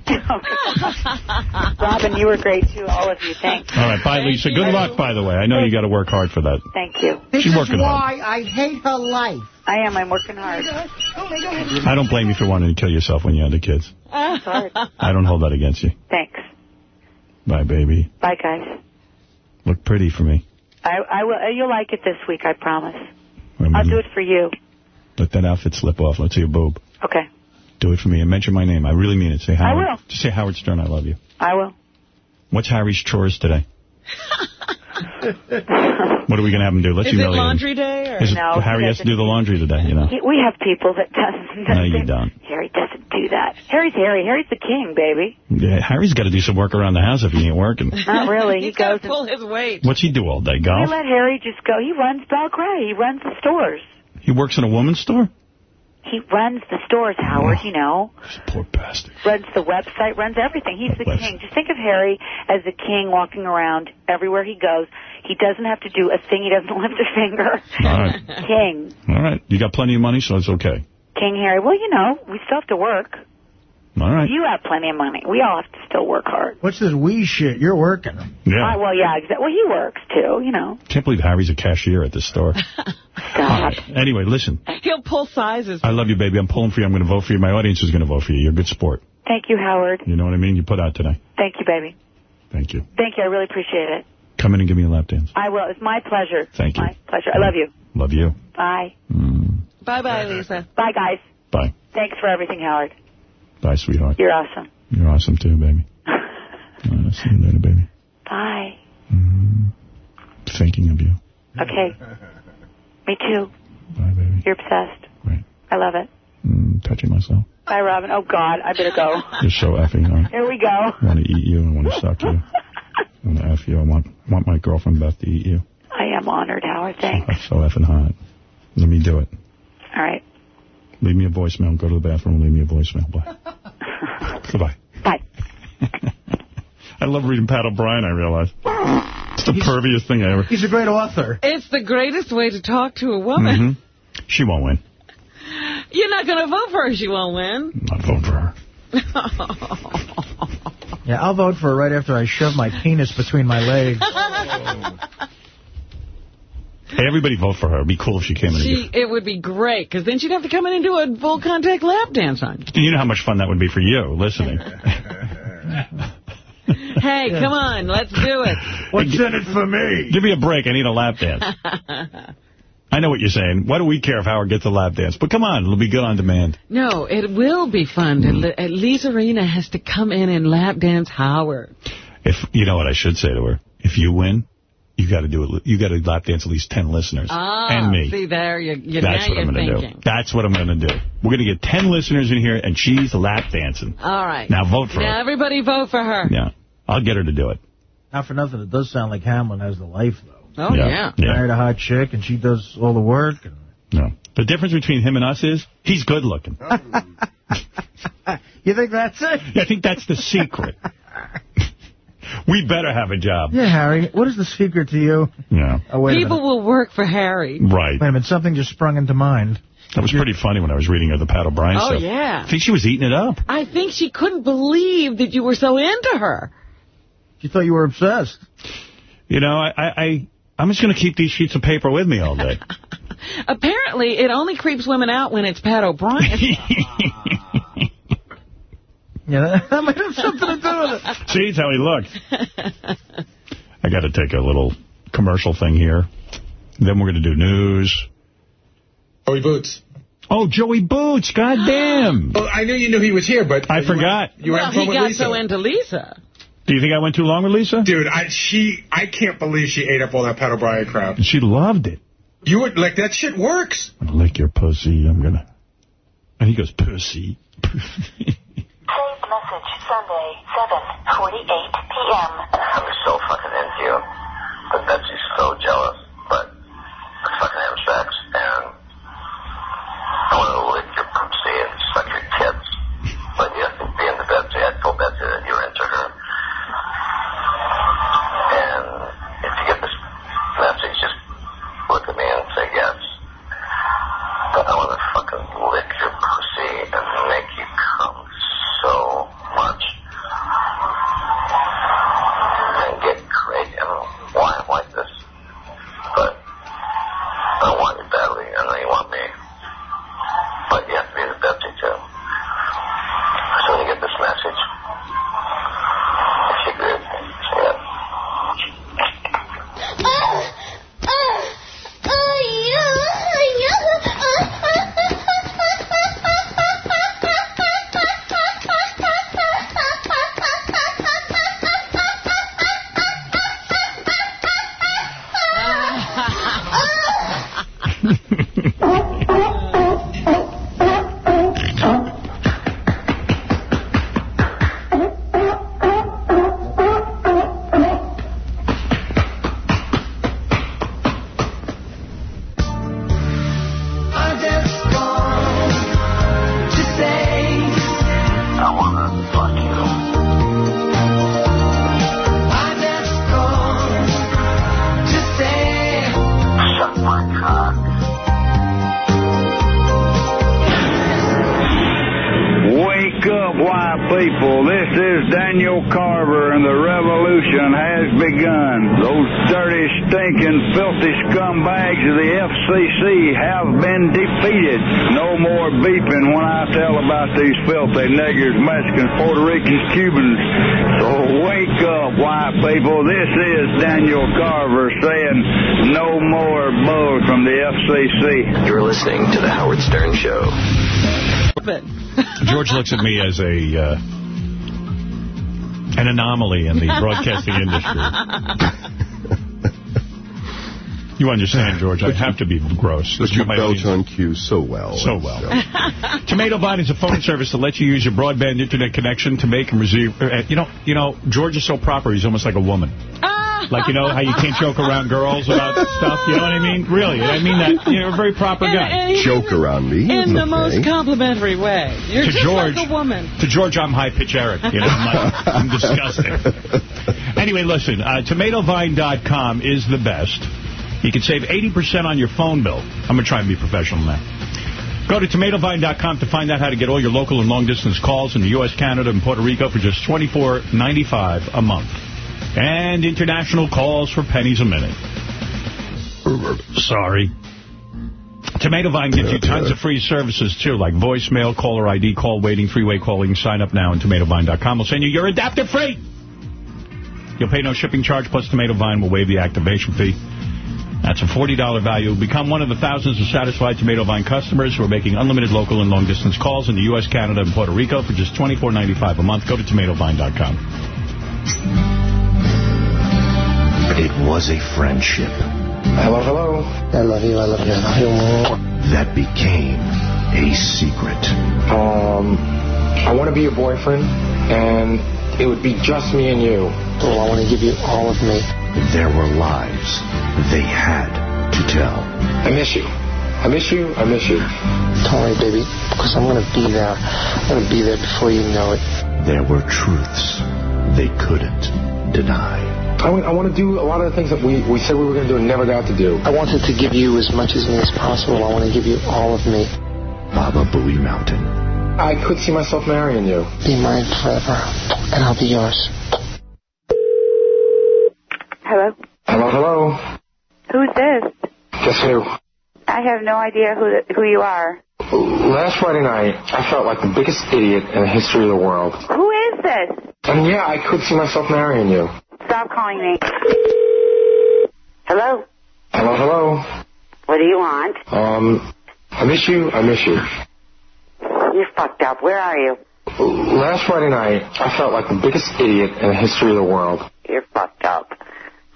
Robin, you were great too. All of you. Thanks. All right, bye, Lisa. Good luck, by the way. I know you got to work hard for that. Thank you. She's working hard. Why I hate her life. I am. I'm working hard. I don't blame you for wanting to kill yourself when you had the kids. Sorry. I don't hold that against you. Thanks. Bye, baby. Bye, guys. Look pretty for me. I, I will. Uh, you'll like it this week. I promise. I mean, I'll do it for you. Let that outfit slip off. Let's see your boob. Okay. Do it for me and mention my name. I really mean it. Say Howard. will. Just say Howard Stern, I love you. I will. What's Harry's chores today? what are we going to have him do? Let's Is it humiliate him. laundry day? Or? Is it, No, he Harry has to do the laundry today, you know. He- We have people that doesn't. No, you don't. Harry doesn't do that. Harry's Harry. Harry's the king, baby. Yeah, Harry's got to do some work around the house if he ain't working. Not really. He He's got goes. to pull his weight. What's he do all day? We Golf? let Harry just go. He runs Belle Gray. He runs the stores. He works in a woman's store? He runs the stores, Howard, you know. Poor bastard. Runs the website, runs everything. He's the king. Just think of Harry as the king walking around everywhere he goes. He doesn't have to do a thing. He doesn't lift a finger. All right. King. All right. You got plenty of money, so it's okay. King Harry. Well, you know, we still have to work. All right. You have plenty of money. We all have to still work hard. What's this wee shit? You're working. Yeah. Uh, well, yeah, exactly. Well, he works, too, you know. Can't believe Harry's a cashier at this store. Stop. Anyway, listen. He'll pull sizes. I love you, baby. I'm pulling for you. I'm going to vote for you. My audience is going to vote for you. You're a good sport. Thank you, Howard. You know what I mean? You put out today. Thank you, baby. Thank you. Thank you. I really appreciate it. Come in and give me a lap dance. I will. It's my pleasure. Thank you. My pleasure. I love you. Love you. Bye. Bye-bye, Lisa. Bye, guys. Bye. Thanks for everything, Howard. Bye, sweetheart. You're awesome. You're awesome, too, baby. Right, see you later, baby. Bye. Thinking of you. Okay. Me too. Bye, baby. You're obsessed. Right. I love it. Mm, touching myself. Bye, Robin. Oh, God. I better go. You're so effing hot. Here we go. I want to eat you. I want to suck you. I want to F you. I want, I want my girlfriend Beth to eat you. I am honored, Howard. Thanks. That's so effing hot. Let me do it. All right. Leave me a voicemail. Go to the bathroom and leave me a voicemail. Bye. Goodbye. Bye. I love reading Pat O'Brien, I realize. It's the perviest thing I ever... He's a great author. It's the greatest way to talk to a woman. Mhm. She won't win. You're not going to vote for her. She won't win. Not vote for her. Yeah, I'll vote for her right after I shove my penis between my legs. Hey, everybody vote for her. It'd be cool if she came in and She, it would be great, because then she'd have to come in and do a full contact lap dance on you. You know how much fun that would be for you, listening. Hey, come on, let's do it. What's in it for me? Give me a break. I need a lap dance. I know what you're saying. Why do we care if Howard gets a lap dance? But come on, it'll be good on demand. No, it will be fun. To At Lisa Arena has to come in and lap dance Howard. If You know what I should say to her? If you win, You got to do it. You got to lap dance at least 10 listeners. Ah, and me. see there, you, you, That's now what I'm going to do. That's what I'm going to do. We're going to get 10 listeners in here, and she's lap dancing. All right. Now vote for Now her. everybody vote for her. Yeah. I'll get her to do it. Not for nothing, it does sound like Hamlin has the life, though. Oh, yeah. Yeah. Married a hot chick, and she does all the work. And... No. The difference between him and us is he's good looking. you think that's it? I think that's the secret. we better have a job. Yeah, Harry, what is the secret to you? Yeah. Oh, wait People will work for Harry. Right. Wait a minute, something just sprung into mind. That was pretty funny when I was reading her the Pat O'Brien Oh, stuff. yeah. I think she was eating it up. I think she couldn't believe that you were so into her. She thought you were obsessed. You know, I, I, I I'm just going to keep these sheets of paper with me all day. Apparently, it only creeps women out when it's Pat O'Brien. Yeah, that might have something to do with it. See, it's how he looked. I got to take a little commercial thing here. Then we're going to do news. Joey Boots. Oh, Joey Boots, goddamn. Oh, I knew you knew he was here, but... I forgot. You were well, having he got with Lisa. so into Lisa. Do you think I went too long with Lisa? Dude, I she I can't believe she ate up all that Pat O'Brien crap. She loved it. You would like that shit works. I'm going to lick your pussy. I'm going to... And he goes, pussy. Message Sunday, 7:48 p.m. I'm so fucking into you. But Betsy's so jealous. But let's fucking have sex. And I want to lick your pussy and suck your tits. But you have to be into Betsy. I understand, George, I have to be gross. But you My belch on cue so well. So well. Tomato Vine is a phone service that lets you use your broadband internet connection to make and receive. Uh, you know, you know, George is so proper. He's almost like a woman. Like you know how you can't joke around girls about stuff. You know what I mean? Really, I mean that. You're a very proper guy. and Joke around me. In the okay. most complimentary way. You're To just George. like a woman. To George, I'm high pitch Eric. You know, I'm, like, I'm disgusting. Anyway, listen, uh, TomatoVine.com is the best. You can save 80% on your phone bill. I'm going to try and be professional now. Go to TomatoVine.com to find out how to get all your local and long-distance calls in the U.S., Canada, and Puerto Rico for just $24.95 a month. And international calls for pennies a minute. Sorry. TomatoVine gives you tons of free services, too, like voicemail, caller ID, call waiting, three-way calling. Sign up now on TomatoVine.com. We'll send you your adapter free. You'll pay no shipping charge, plus TomatoVine will waive the activation fee. That's a $40 value. Become one of the thousands of satisfied Tomato Vine customers who are making unlimited local and long-distance calls in the U.S., Canada, and Puerto Rico for just $24.95 a month. Go to TomatoVine.com. It was a friendship. Hello, hello. I love you, I love you, I love you more. That became a secret. Um, I want to be your boyfriend, and it would be just me and you. Oh, I want to give you all of me. There were lies they had to tell. I miss you. I miss you. I miss you. Tell me, baby, because I'm going to be there. I'm going to be there before you know it. There were truths they couldn't deny. I want, I want to do a lot of the things that we, we said we were going to do and never got to do. I wanted to give you as much as me as possible. I want to give you all of me. Baba Booey Mountain. I could see myself marrying you. Be mine forever, and I'll be yours. Hello? Hello, hello. Who's this? Guess who? I have no idea who who you are. Last Friday night, I felt like the biggest idiot in the history of the world. Who is this? And yeah, I could see myself marrying you. Stop calling me. Hello? Hello, hello. What do you want? Um, I miss you. I miss you. You're fucked up. Where are you? Last Friday night, I felt like the biggest idiot in the history of the world. You're fucked up.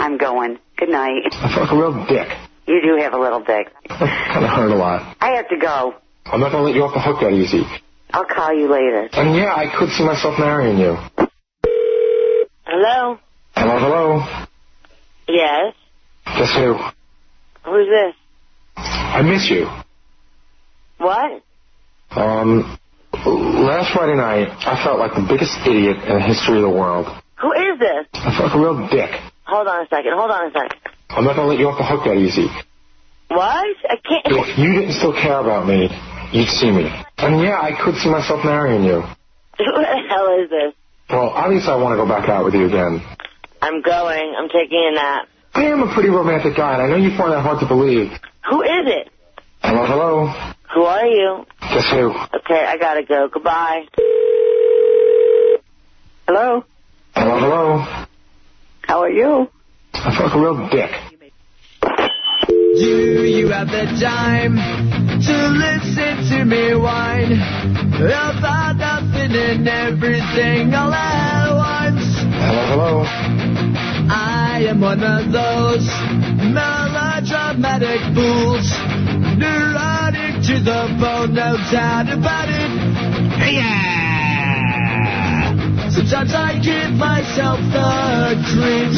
I'm going. Good night. I felt like a real dick. You do have a little dick. kind of hurt a lot. I have to go. I'm not going to let you off the hook that easy. I'll call you later. And yeah, I could see myself marrying you. Hello? Hello, hello. Yes? Guess who? Who's this? I miss you. What? Um, last Friday night, I felt like the biggest idiot in the history of the world. Who is this? I felt like a real dick. Hold on a second. Hold on a second. I'm not going to let you off the hook that easy. What? I can't. If you didn't still care about me, you'd see me. And yeah, I could see myself marrying you. Who the hell is this? Well, obviously I want to go back out with you again. I'm going. I'm taking a nap. I am a pretty romantic guy, and I know you find that hard to believe. Who is it? Hello, hello. Who are you? Guess who? Okay, I gotta go. Goodbye. Hello? Hello, hello. How are you? I feel like a real dick. Do you have the time to listen to me whine about nothing and everything all at once? Hello, hello. I am one of those melodramatic fools, neurotic to the bone, no doubt about it. Yeah. Sometimes I give myself the creeps.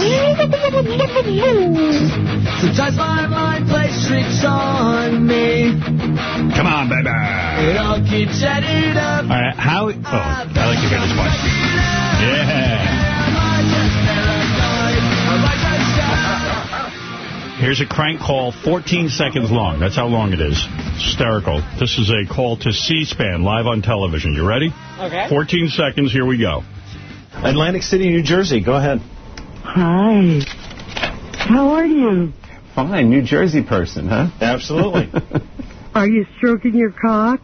Sometimes my mind plays tricks on me. Come on, baby. It all keeps adding up. All right, how... Oh, I like to hear this part. Yeah. Here's a crank call, 14 seconds long. That's how long it is. Hysterical. This is a call to C-SPAN, live on television. You ready? Okay. 14 seconds, here we go. Atlantic City, New Jersey. Go ahead. Hi. How are you? Fine. New Jersey person, huh? Absolutely. Are you stroking your cock?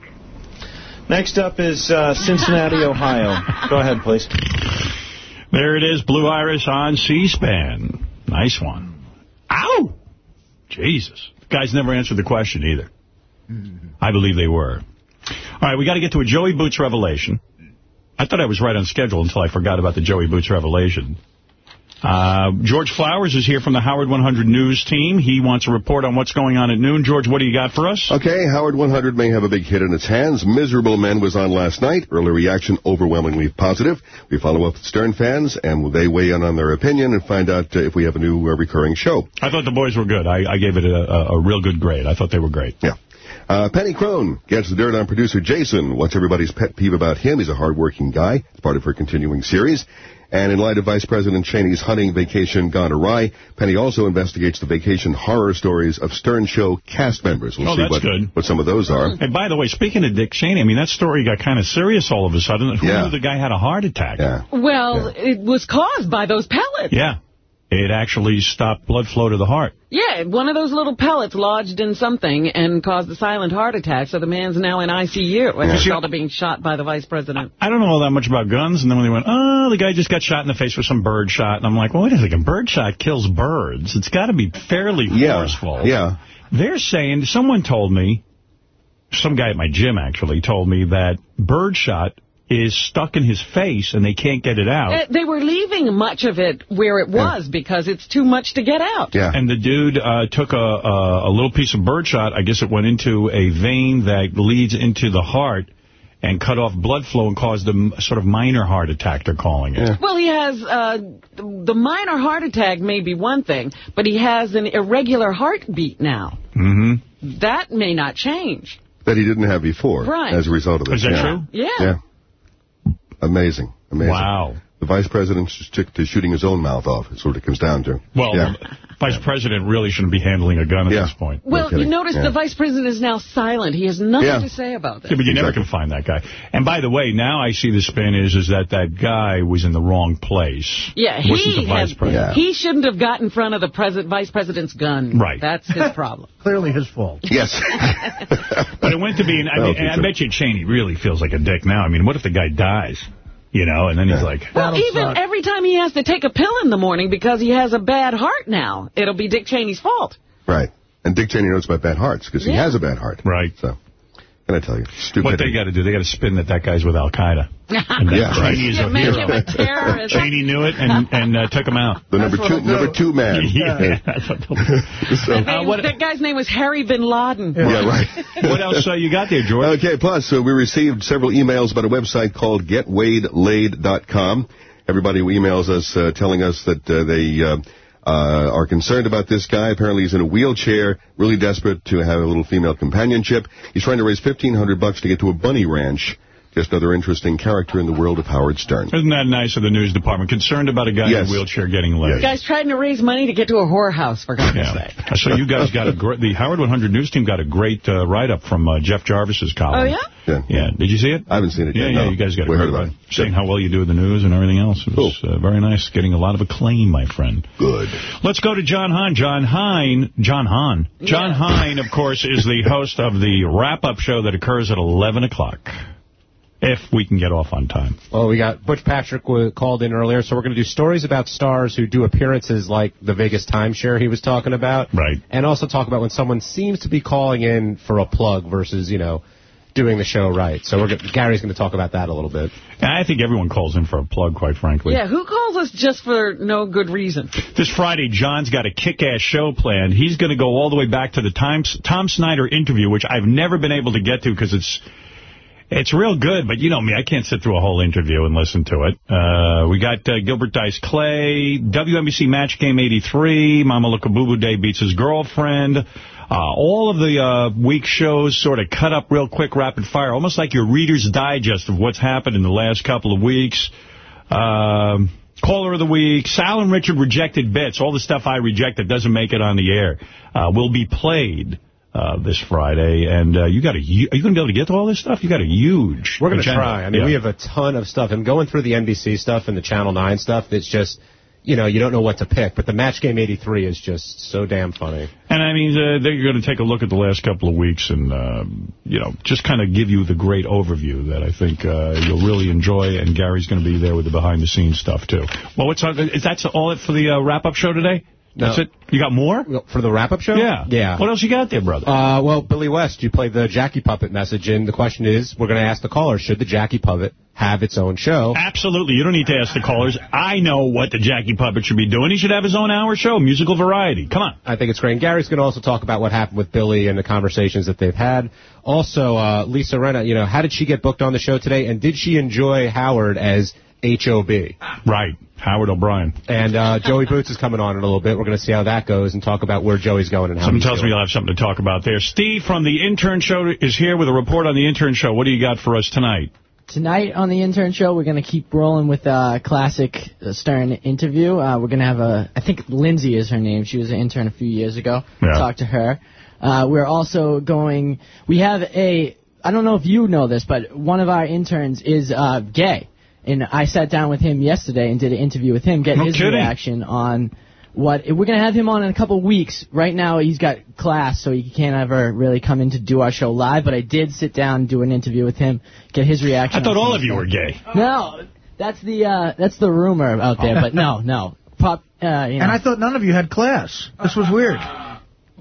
Next up is uh, Cincinnati, Ohio. Go ahead, please. There it is, Blue Iris on C-SPAN. Nice one. Ow! Jesus. Guys never answered the question either. I believe they were. All right, we got to get to a Joey Boots revelation. I thought I was right on schedule until I forgot about the Joey Boots revelation. Uh, George Flowers is here from the Howard 100 News team. He wants a report on what's going on at noon. George, what do you got for us? Okay, Howard 100 may have a big hit in its hands. Miserable Men was on last night. Early reaction overwhelmingly positive. We follow up with Stern fans, and they weigh in on their opinion and find out uh, if we have a new uh, recurring show. I thought the boys were good. I, I gave it a, a, a real good grade. I thought they were great. Yeah. Uh, Penny Crone gets the dirt on producer Jason. What's everybody's pet peeve about him? He's a hardworking guy. It's part of her continuing series. And in light of Vice President Cheney's hunting vacation gone awry, Penny also investigates the vacation horror stories of Stern Show cast members. We'll Oh, see that's what, good. what some of those are. And by the way, speaking of Dick Cheney, I mean, that story got kind of serious all of a sudden. Who Yeah. knew the guy had a heart attack? Yeah. Well, it was caused by those pellets. Yeah. It actually stopped blood flow to the heart. Yeah, one of those little pellets lodged in something and caused a silent heart attack, so the man's now in ICU as a result of being shot by the vice president. I don't know all that much about guns, and then when they went, oh, the guy just got shot in the face with some bird shot, and I'm like, well, wait a second, bird shot kills birds. It's got to be fairly Yeah, forceful. yeah. They're saying, someone told me, some guy at my gym actually told me that bird shot is stuck in his face and they can't get it out. Uh, They were leaving much of it where it was because it's too much to get out. Yeah. And the dude uh, took a, a, a little piece of birdshot. I guess it went into a vein that leads into the heart and cut off blood flow and caused a m- sort of minor heart attack, they're calling it. Well, he has, uh, the minor heart attack may be one thing, but he has an irregular heartbeat now. Mm-hmm. That may not change. That he didn't have before. Right. As a result of this. Is that yeah. true? Yeah. Amazing. Amazing. Wow. The vice president took to shooting his own mouth off. That's what it comes down to. Well, yeah. the vice president really shouldn't be handling a gun at Yeah. this point. Well, you notice the vice president is now silent. He has nothing Yeah. to say about this. Yeah, but you never can find that guy. And by the way, now I see the spin is is that that guy was in the wrong place. Yeah, he the vice has, president. he shouldn't have got in front of the president, vice president's gun. Right. That's his problem. Clearly his fault. Yes. But it went to being, I, mean, and I bet you Cheney really feels like a dick now. I mean, what if the guy dies? You know, and then he's like, Well, even every time he has to take a pill in the morning because he has a bad heart now, it'll be Dick Cheney's fault. Right. And Dick Cheney knows about bad hearts because he has a bad heart. Right. So, can I tell you? what they got to do, they got to spin that that guy's with Al-Qaeda. And that Yeah. Cheney is a hero. him a terrorist. Cheney knew it and, and uh, took him out. The number two, number two man. Yeah, that's what they'll so, Uh, what, that guy's name was Harry Bin Laden. yeah, right. what else uh, you got there, George? Okay, plus, uh, we received several emails about a website called GetWadeLaid.com. Everybody who emails us uh, telling us that uh, they uh, are concerned about this guy. Apparently he's in a wheelchair, really desperate to have a little female companionship. He's trying to raise 1500 bucks to get to a bunny ranch. Just another interesting character in the world of Howard Stern. Isn't that nice of the news department? Concerned about a guy Yes. in a wheelchair getting laid. The guy's trying to raise money to get to a whorehouse, for God's Yeah. sake. So you guys got a great, the Howard 100 news team got a great uh, write-up from uh, Jeff Jarvis's column. Oh, yeah? Yeah. Yeah. Did you see it? I haven't seen it Yeah, yet. yeah, no. you guys got a We great heard about one. Saying how well you do with the news and everything else. It was uh, very nice, getting a lot of acclaim, my friend. Good. Let's go to John Hahn. John Hein, John Hahn. John Hein, of course, is the host of the wrap-up show that occurs at 11 o'clock. If we can get off on time. Well, we got Butch Patrick called in earlier, so we're going to do stories about stars who do appearances like the Vegas timeshare he was talking about. Right. And also talk about when someone seems to be calling in for a plug versus, you know, doing the show right. So we're go- Gary's going to talk about that a little bit. And I think everyone calls in for a plug, quite frankly. Yeah, who calls us just for no good reason? This Friday, John's got a kick-ass show planned. He's going to go all the way back to the Tom, Tom Snyder interview, which I've never been able to get to because it's it's real good. But you know me, I can't sit through a whole interview and listen to it. Uh, we got uh, Gilbert Dice Clay, WNBC Match Game 83, Mama Look Boo Day beats his girlfriend. Uh, all of the uh, week shows sort of cut up real quick, rapid fire, almost like your Reader's Digest of what's happened in the last couple of weeks. Um, Caller of the Week, Sal and Richard rejected bits. All the stuff I reject that doesn't make it on the air uh, will be played uh, this Friday. And uh, you got a, are you going to be able to get to all this stuff? You got a huge We're going to try. I mean, Yeah. we have a ton of stuff. And going through the NBC stuff and the Channel 9 stuff, it's just, you know, you don't know what to pick. But the Match Game 83 is just so damn funny. And I mean, uh, they're going to take a look at the last couple of weeks and, um, you know, just kind of give you the great overview that I think uh, you'll really enjoy. And Gary's going to be there with the behind-the-scenes stuff, too. Well, what's on, is that all it for the uh, wrap-up show today? That's No. it? You got more? For the wrap-up show? Yeah. Yeah. What else you got there, brother? Uh, well, Billy West, you played the Jackie Puppet message, and the question is, we're going to ask the caller, should the Jackie Puppet have its own show? Absolutely. You don't need to ask the callers. I know what the Jackie Puppet should be doing. He should have his own hour show, musical variety. Come on. I think it's great. And Gary's going to also talk about what happened with Billy and the conversations that they've had. Also, uh, Lisa Rinna, you know, how did she get booked on the show today, and did she enjoy Howard as H.O.B.? Right. Howard O'Brien. And uh, Joey Boots is coming on in a little bit. We're going to see how that goes and talk about where Joey's going and how Someone he's tells me you'll have something to talk about there. Steve from the Intern Show is here with a report on the Intern Show. What do you got for us tonight? Tonight on the intern show, we're going to keep rolling with a classic uh, Stern interview. Uh, we're going to have a, I think Lindsay is her name. She was an intern a few years ago. Yeah. Talk to her. Uh, we're also going, we have a, I don't know if you know this, but one of our interns is uh, gay. And I sat down with him yesterday and did an interview with him, get No his kidding. reaction on what we're going to have him on in a couple of weeks. Right now, he's got class, so he can't ever really come in to do our show live. But I did sit down and do an interview with him, get his reaction. I thought all of you were gay. No, that's the uh, that's the rumor out there. But no, no, pop. Uh, you know. And I thought none of you had class. This was weird.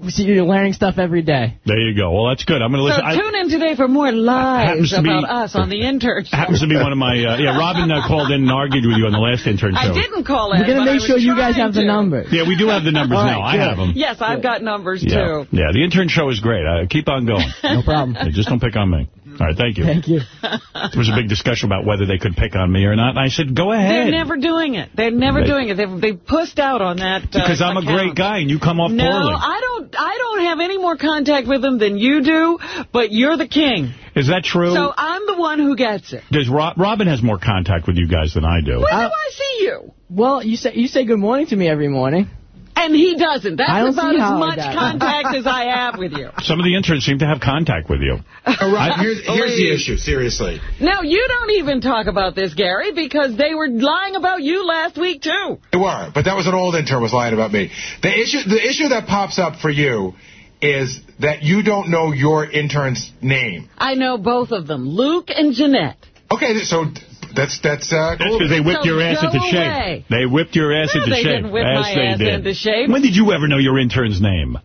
See, you're learning stuff every day. There you go. Well, that's good. I'm going to So listen. I- tune in today for more Happens lives to be- about us on the intern show. happens to be one of my, uh, yeah, Robin uh, called in and argued with you on the last intern show. I didn't call in. We're gonna make sure you guys trying have the numbers. Yeah, we do have the numbers All now. right, I have them. Yes, I've got numbers Yeah, too. yeah. The intern show is great. Uh, keep on going. No problem. Hey, just don't pick on me. All right, thank you. Thank you. There was a big discussion about whether they could pick on me or not, and I said, go ahead. They're never doing it. They're never They- doing it. They've, they've pushed out on that. Uh, because I'm a great guy and you come off No, poorly. I don't. I don't have any more contact with them than you do. But you're the king, Is that true? so I'm the one who gets it. Does Ro Robin has more contact with you guys than I do? When do I see you? Well, you say you say good morning to me every morning. And he doesn't. That's I don't about as much contact as I have with you. Some of the interns seem to have contact with you. here's, here's the issue, seriously. No, you don't even talk about this, Gary, because they were lying about you last week, too. They were, but that was an old intern was lying about me. The issue, the issue that pops up for you is that you don't know your intern's name. I know both of them, Luke and Jeanette. Okay, so that's that's uh, That's because they whipped So your ass into shape. away. They whipped your ass No, into they shape. didn't whip yes, my they ass did. into shape. When did you ever know your intern's name?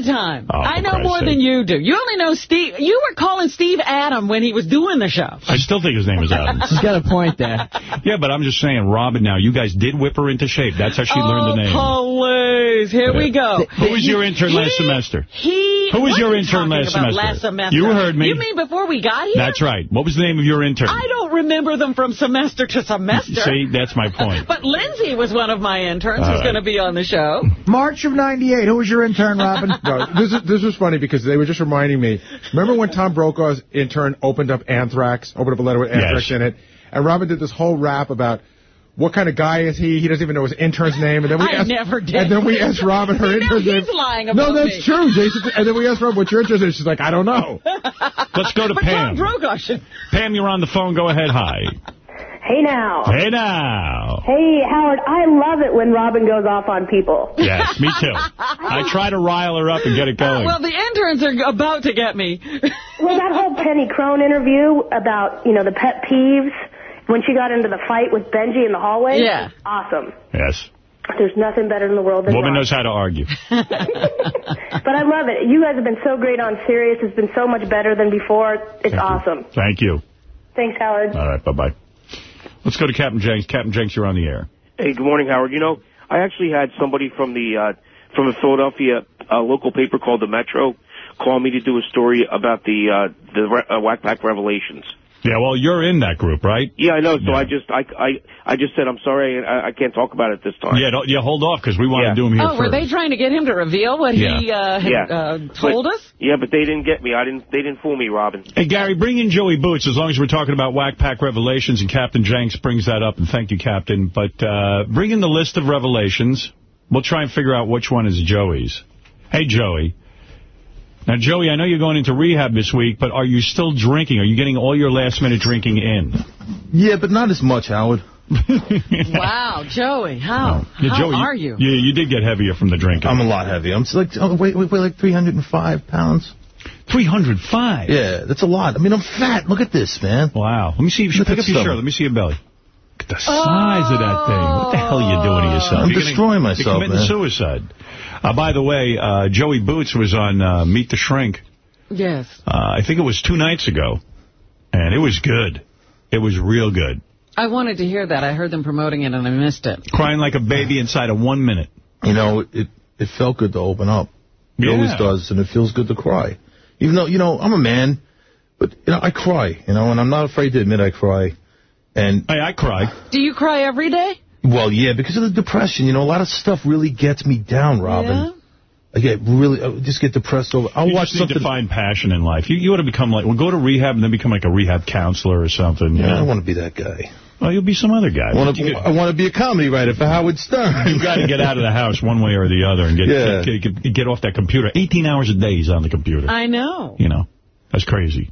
All the time. Oh, I know more sake. than you do. You only know Steve. You were calling Steve Adam when he was doing the show. I still think his name is Adam. She's got a point there. yeah, but I'm just saying, Robin, now, you guys did whip her into shape. That's how she learned the oh, name. Oh Please, here we go. Who was your intern last semester? He. Who was your are you intern last semester? Last semester. You heard me. You mean before we got here? That's right. What was the name of your intern? I don't remember them from semester to semester. See, that's my point. But Lindsay was one of my interns All who's right. going to be on the show. March of 98. Who was your intern, Robin? No, this is this was funny because they were just reminding me. Remember when Tom Brokaw's intern opened up Anthrax, opened up a letter with Anthrax Yes. in it, and Robin did this whole rap about what kind of guy is he? He doesn't even know his intern's name. And then we I asked, never did. And then we asked Robin her You know intern's name. he's lying about no, that's me. true, Jason. And then we asked Robin what's your intern's name. She's like, I don't know. Let's go to but Pam. Tom Brokaw should. Pam, you're on the phone. Go ahead. Hi. Hey now. Hey now. Hey, Howard, I love it when Robin goes off on people. Yes, me too. I try to rile her up and get it uh, going. Well, the interns are about to get me. Well, that whole Penny Crone interview about, you know, the pet peeves when she got into the fight with Benji in the hallway. Yeah. Awesome. yes. There's nothing better in the world than Woman Robin. knows how to argue. But I love it. You guys have been so great on Sirius. It's been so much better than before. It's awesome. Thank you. Thanks, Howard. All right, bye-bye. Let's go to Captain Janks. Captain Janks, you're on the air. Hey, good morning, Howard. You know, I actually had somebody from the uh, from the Philadelphia uh, local paper called the Metro call me to do a story about the uh, the re- uh, Whack Pack revelations. Yeah, well, you're in that group, right? Yeah, I know. So I just I I I just said I'm sorry, I, I can't talk about it this time. Yeah, don't, yeah, hold off, because we want Yeah. to do him here Oh, were they trying to get him to reveal what he uh, had Yeah. uh, told But- us? Yeah, but they didn't get me. I didn't. They didn't fool me, Robin. Hey, Gary, bring in Joey Boots, as long as we're talking about Whack Pack Revelations, and Captain Janks brings that up, and thank you, Captain. But uh, bring in the list of revelations. We'll try and figure out which one is Joey's. Hey, Joey. Now, Joey, I know you're going into rehab this week, but are you still drinking? Are you getting all your last-minute drinking in? Yeah, but not as much, Howard. Wow, Joey, how? Oh. Yeah, how Joey, are you? Yeah, you did get heavier from the drinking. I'm a lot heavier. I'm like, oh, wait, wait, wait, like 305 pounds. 305? Yeah, that's a lot. I mean, I'm fat. Look at this, man. Wow. Let me see. Look Pick at up your stomach. shirt. Let me see your belly. Look at the size of that thing. What the hell are you doing to yourself? I'm You're destroying You're myself, committing man. suicide. Uh, by the way, uh, Joey Boots was on uh, Meet the Shrink. Yes. Uh, I think it was two nights ago. And it was good. It was real good. I wanted to hear that. I heard them promoting it and I missed it. Crying like a baby inside of one minute. You know, it it felt good to open up. It Yeah. always does, and it feels good to cry. Even though, you know, I'm a man, but, you know, I cry, you know, and I'm not afraid to admit I cry. And Hey, I cry. Do you cry every day? Well, yeah, because of the depression. You know, a lot of stuff really gets me down, Robin. Yeah? I get really, I just get depressed over. I'll you watch just need something. to find passion in life. You, you ought to become like, well, go to rehab and then become like a rehab counselor or something. you Yeah, I don't want to be that guy. Well, you'll be some other guy. I want to could- I want to be a comedy writer for Howard Stern. You've got to get out of the house one way or the other and get, Yeah. get, get, get off that computer. 18 hours a day he's on the computer. I know. You know, that's crazy.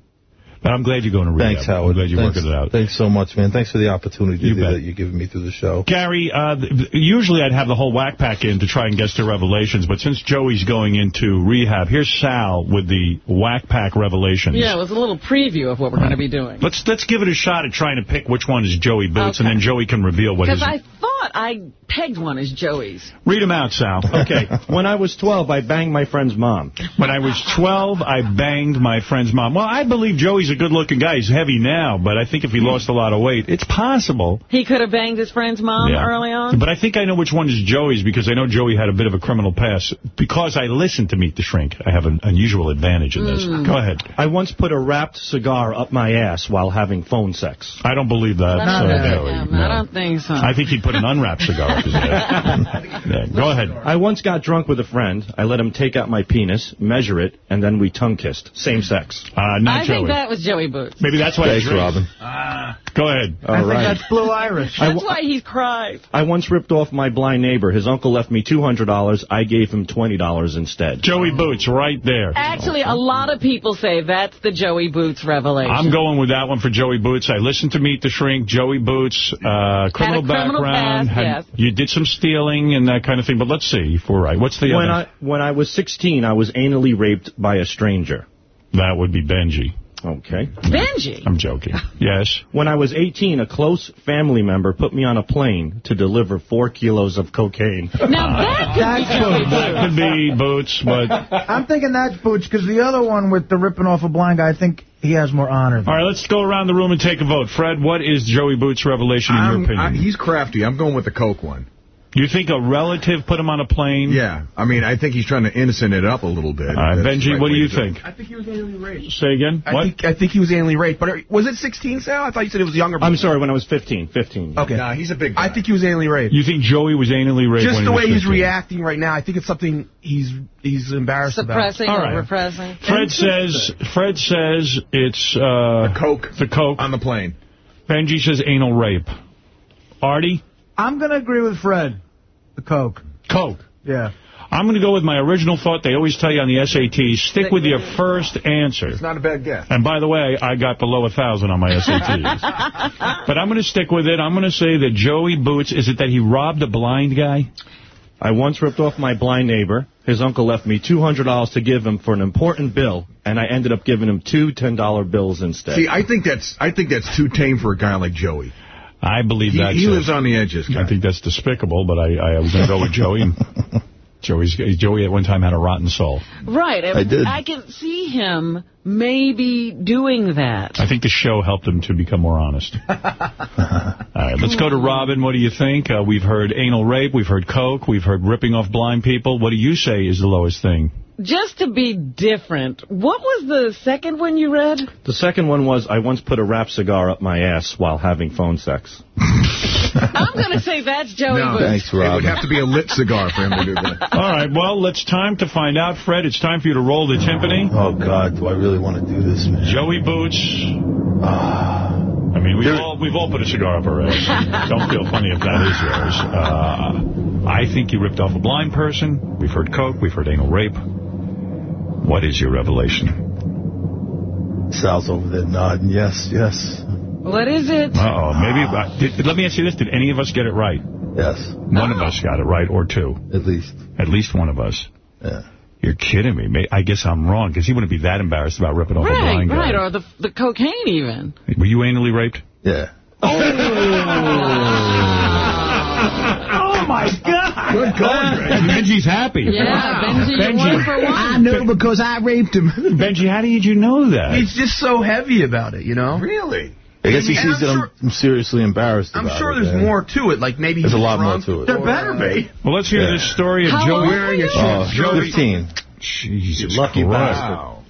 But I'm glad you're going to rehab. Thanks, Howard. I'm glad you're Thanks, working it out. Thanks so much, man. Thanks for the opportunity You bet. that you're giving me through the show. Gary, uh, th- th- usually I'd have the whole whack pack in to try and guess the revelations, but since Joey's going into rehab, here's Sal with the whack pack revelations. Yeah, it was a little preview of what we're going to be doing. Let's let's give it a shot at trying to pick which one is Joey Boots, and then Joey can reveal what Because his... I thought thought I pegged one as Joey's. Read them out, Sal. Okay. when I was 12, I banged my friend's mom. When I was 12, I banged my friend's mom. Well, I believe Joey's a good-looking guy. He's heavy now, but I think if he lost a lot of weight, it's possible. He could have banged his friend's mom Yeah. early on. But I think I know which one is Joey's because I know Joey had a bit of a criminal past. Because I listened to Meet the Shrink, I have an unusual advantage in this. Mm. Go ahead. I once put a wrapped cigar up my ass while having phone sex. I don't believe that. Let me so, look at Joey, him. no. I don't think so. I think he put an unwrapped cigar up his ass. Yeah, go ahead. I once got drunk with a friend. I let him take out my penis, measure it, and then we tongue kissed. Same sex. Uh, I think that was Joey Boots. Maybe that's why Thanks, he drinks. Robin. Ah. Go ahead. All right. Blue Iris. That's w- why he cried. I once ripped off my blind neighbor. His uncle left me $200. I gave him $20 instead. Joey Boots, right there. Actually, a lot of people say that's the Joey Boots revelation. I'm going with that one for Joey Boots. I listened to Meet the Shrink. Joey Boots, uh, criminal criminal background. past, yes. You did some stealing and that kind of thing. But let's see if we're right. What's the when other? I when I was 16, I was anally raped by a stranger. That would be Benji. Okay. Benji. I'm joking. Yes. When I was 18, a close family member put me on a plane to deliver four kilos of cocaine. Now that could be Boots. That could be Boots, but... I'm thinking that's Boots, because the other one with the ripping off a blind guy, I think he has more honor. All right, let's go around the room and take a vote. Fred, what is Joey Boots' revelation in your I'm- opinion? I- he's crafty. I'm going with the Coke one. You think a relative put him on a plane? Yeah. I mean, I think he's trying to innocent it up a little bit. All right, That's Benji, right what do you to do it. think? I think he was anally raped. Say again? I what? think I think he was anally raped. But was it 16, Sal? I thought you said it was younger. I'm sorry, when I was 15. 15. Okay. Nah, he's a big I think he was anally raped. You think Joey was anally raped Just when the he way was he's reacting right now, I think it's something he's he's embarrassed Suppressing All or right. repressing. Fred says Fred says it's uh, the Coke. The Coke on the plane. Benji says anal rape. Artie, I'm going to agree with Fred. The Coke. Coke. Yeah. I'm going to go with my original thought. They always tell you on the SAT, stick with your first answer. It's not a bad guess. And by the way, I got below a thousand on my SATs. but I'm going to stick with it. I'm going to say that Joey Boots, is it that he robbed a blind guy? I once ripped off my blind neighbor. His uncle left me $200 to give him for an important bill, and I ended up giving him two $10 bills instead. See, I think that's I think that's too tame for a guy like Joey. I believe He, that's he lives on the edges. I think that's despicable, but I, I was going to go with Joey. Joey's, Joey at one time had a rotten soul. Right. I did. I can see him maybe doing that. I think the show helped him to become more honest. All right, let's go to Robin. What do you think? Uh, we've heard anal rape. We've heard coke. We've heard ripping off blind people. What do you say is the lowest thing? Just to be different, what was the second one you read? The second one was I once put a wrapped cigar up my ass while having phone sex. I'm going to say that's Joey Boots. It would have to be a lit cigar for him to do that. All right, well, it's time to find out. Fred, it's time for you to roll the timpani. Oh, God, do I really want to do this, man? Joey Boots. I mean, we've all, we've all put a cigar up our ass. Don't feel funny if that is yours. Uh, I think you ripped off a blind person. We've heard coke. We've heard anal rape. What is your revelation? Sal's over there nodding. Yes, yes. What is it? Uh-oh. Maybe, uh, did, let me ask you this. Did any of us get it right? Yes. One of us got it right, or two. At least. At least one of us. Yeah. You're kidding me. May- I guess I'm wrong, because he wouldn't be that embarrassed about ripping off a Right, blind guy. right, or the the cocaine even. Were you anally raped? Yeah. Oh, Oh, my God. Good going, Benji's happy. Yeah, Benji, you're one for one. I know because I raped him. Benji, how did you know that? He's just so heavy about it, you know? Really? I guess he And sees I'm that sure- I'm, I'm seriously embarrassed I'm about sure it, there's man. more to it. Like maybe There's he's a lot more to it. There better be. Well, let's hear Yeah. this story of How Joey. old were you? Oh, Joey. 15. Jesus lucky Christ. bastard.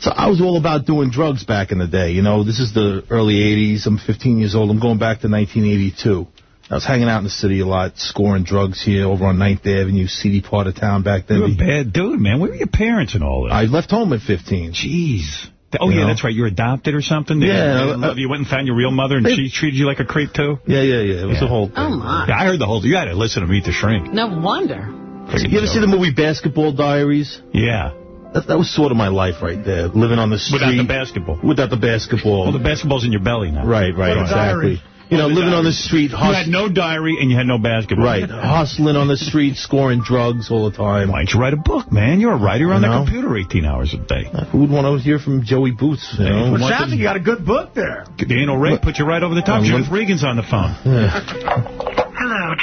So I was all about doing drugs back in the day. You know, this is the early 80s. I'm 15 years old. I'm going back to 1982. I was hanging out in the city a lot, scoring drugs here over on 9th Avenue, seedy part of town back then. You're a bad dude, man. Where were your parents and all this? I left home at 15. Jeez. Oh, You yeah, know? that's right. You're adopted or something? They- Yeah, they didn't uh, you. You went and found your real mother, and she treated you like a creep, too? Yeah, yeah, yeah. It was Yeah. a whole thing. Oh, my. Yeah, I heard the whole... Thing. You got to listen to Meet the Shrink. No wonder. You ever see the movie Basketball Diaries? Yeah. That, that was sort of my life right there, living on the street. Without the basketball. Without the basketball. Well, the basketball's in your belly now. Right, right, What a exactly. diary. You know, What a living on the street, You had no diary, and you had no basketball. right, hustling on the street, scoring drugs all the time. Why don't you write a book, man? You're a writer. You're on the computer 18 hours a day. Who would want to hear from Joey Boots? You know? Well, sounds like you got a good book there. The anal rape put you right over the top. Um, Judith Regan's on the phone. Yeah.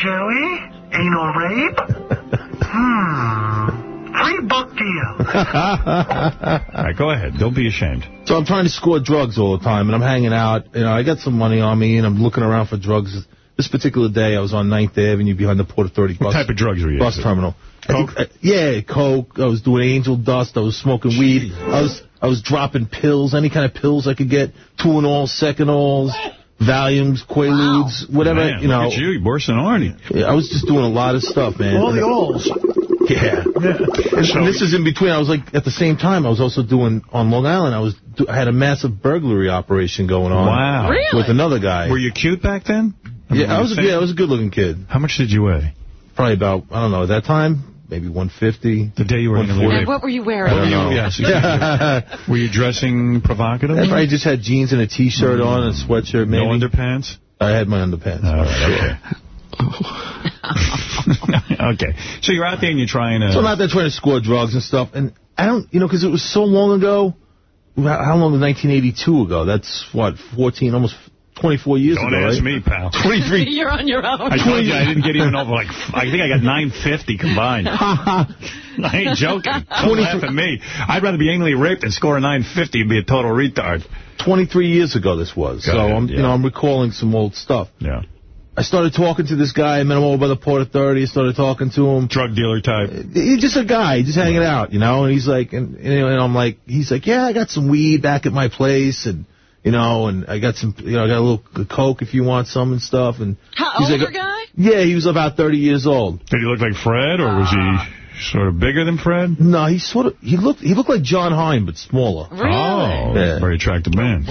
Joey? Anal rape? hmm. Free book deal. All right, go ahead. Don't be ashamed. So I'm trying to score drugs all the time, and I'm hanging out. You know, I got some money on me, and I'm looking around for drugs. This particular day, I was on 9th Avenue behind the Port Authority bus. What type of drugs were you Bus into? terminal. I think, uh, yeah, coke. I was doing angel dust. I was smoking weed. I was I was dropping pills, any kind of pills I could get. Tuinal, Seconals, Valiums, Quaaludes, whatever. Man, you know, look at you. You're worse than Artie. Yeah, I was just doing a lot of stuff, man. All the alls. Yeah. And, and this is in between. I was like, at the same time, I was also doing, on Long Island, I was I had a massive burglary operation going on. Wow. Really? With another guy. Were you cute back then? I mean, Yeah, I was, yeah, I was a good looking kid. How much did you weigh? Probably about, I don't know, at that time, maybe 150. The day you were in the And what were you wearing? I don't know. Yes, exactly. were you dressing provocative? I just had jeans and a t-shirt on and a sweatshirt, maybe. No underpants? I had my underpants. All right, okay. So you're out there and you're trying to... So I'm out there trying to score drugs and stuff, and I don't, you know, because it was so long ago. How how long was 1982 ago? That's, what, 14, almost 24 years Don't ago, ask right? me, pal. 23. You're on your own. I told you I didn't get even over, like, I think I got 950 combined. I ain't joking. Don't laugh at me. I'd rather be anally raped than score a 950 and be a total retard. 23 years ago this was. Go so ahead, I'm, yeah. you know, I'm recalling some old stuff. Yeah. I started talking to this guy. I met him over by the Port Authority. I started talking to him. Drug dealer type. Uh, he's just a guy, just hanging out, you know. And he's like, and, and I'm like, he's like, yeah, I got some weed back at my place, and you know, and I got some, you know, I got a little coke if you want some and stuff. And How he's older like, guy? Yeah, he was about 30 years old. Did he look like Fred, or was he ah. Sort of bigger than Fred? No, he sort of he looked he looked like John Hein, but smaller. Really? Oh, Yeah. very attractive man.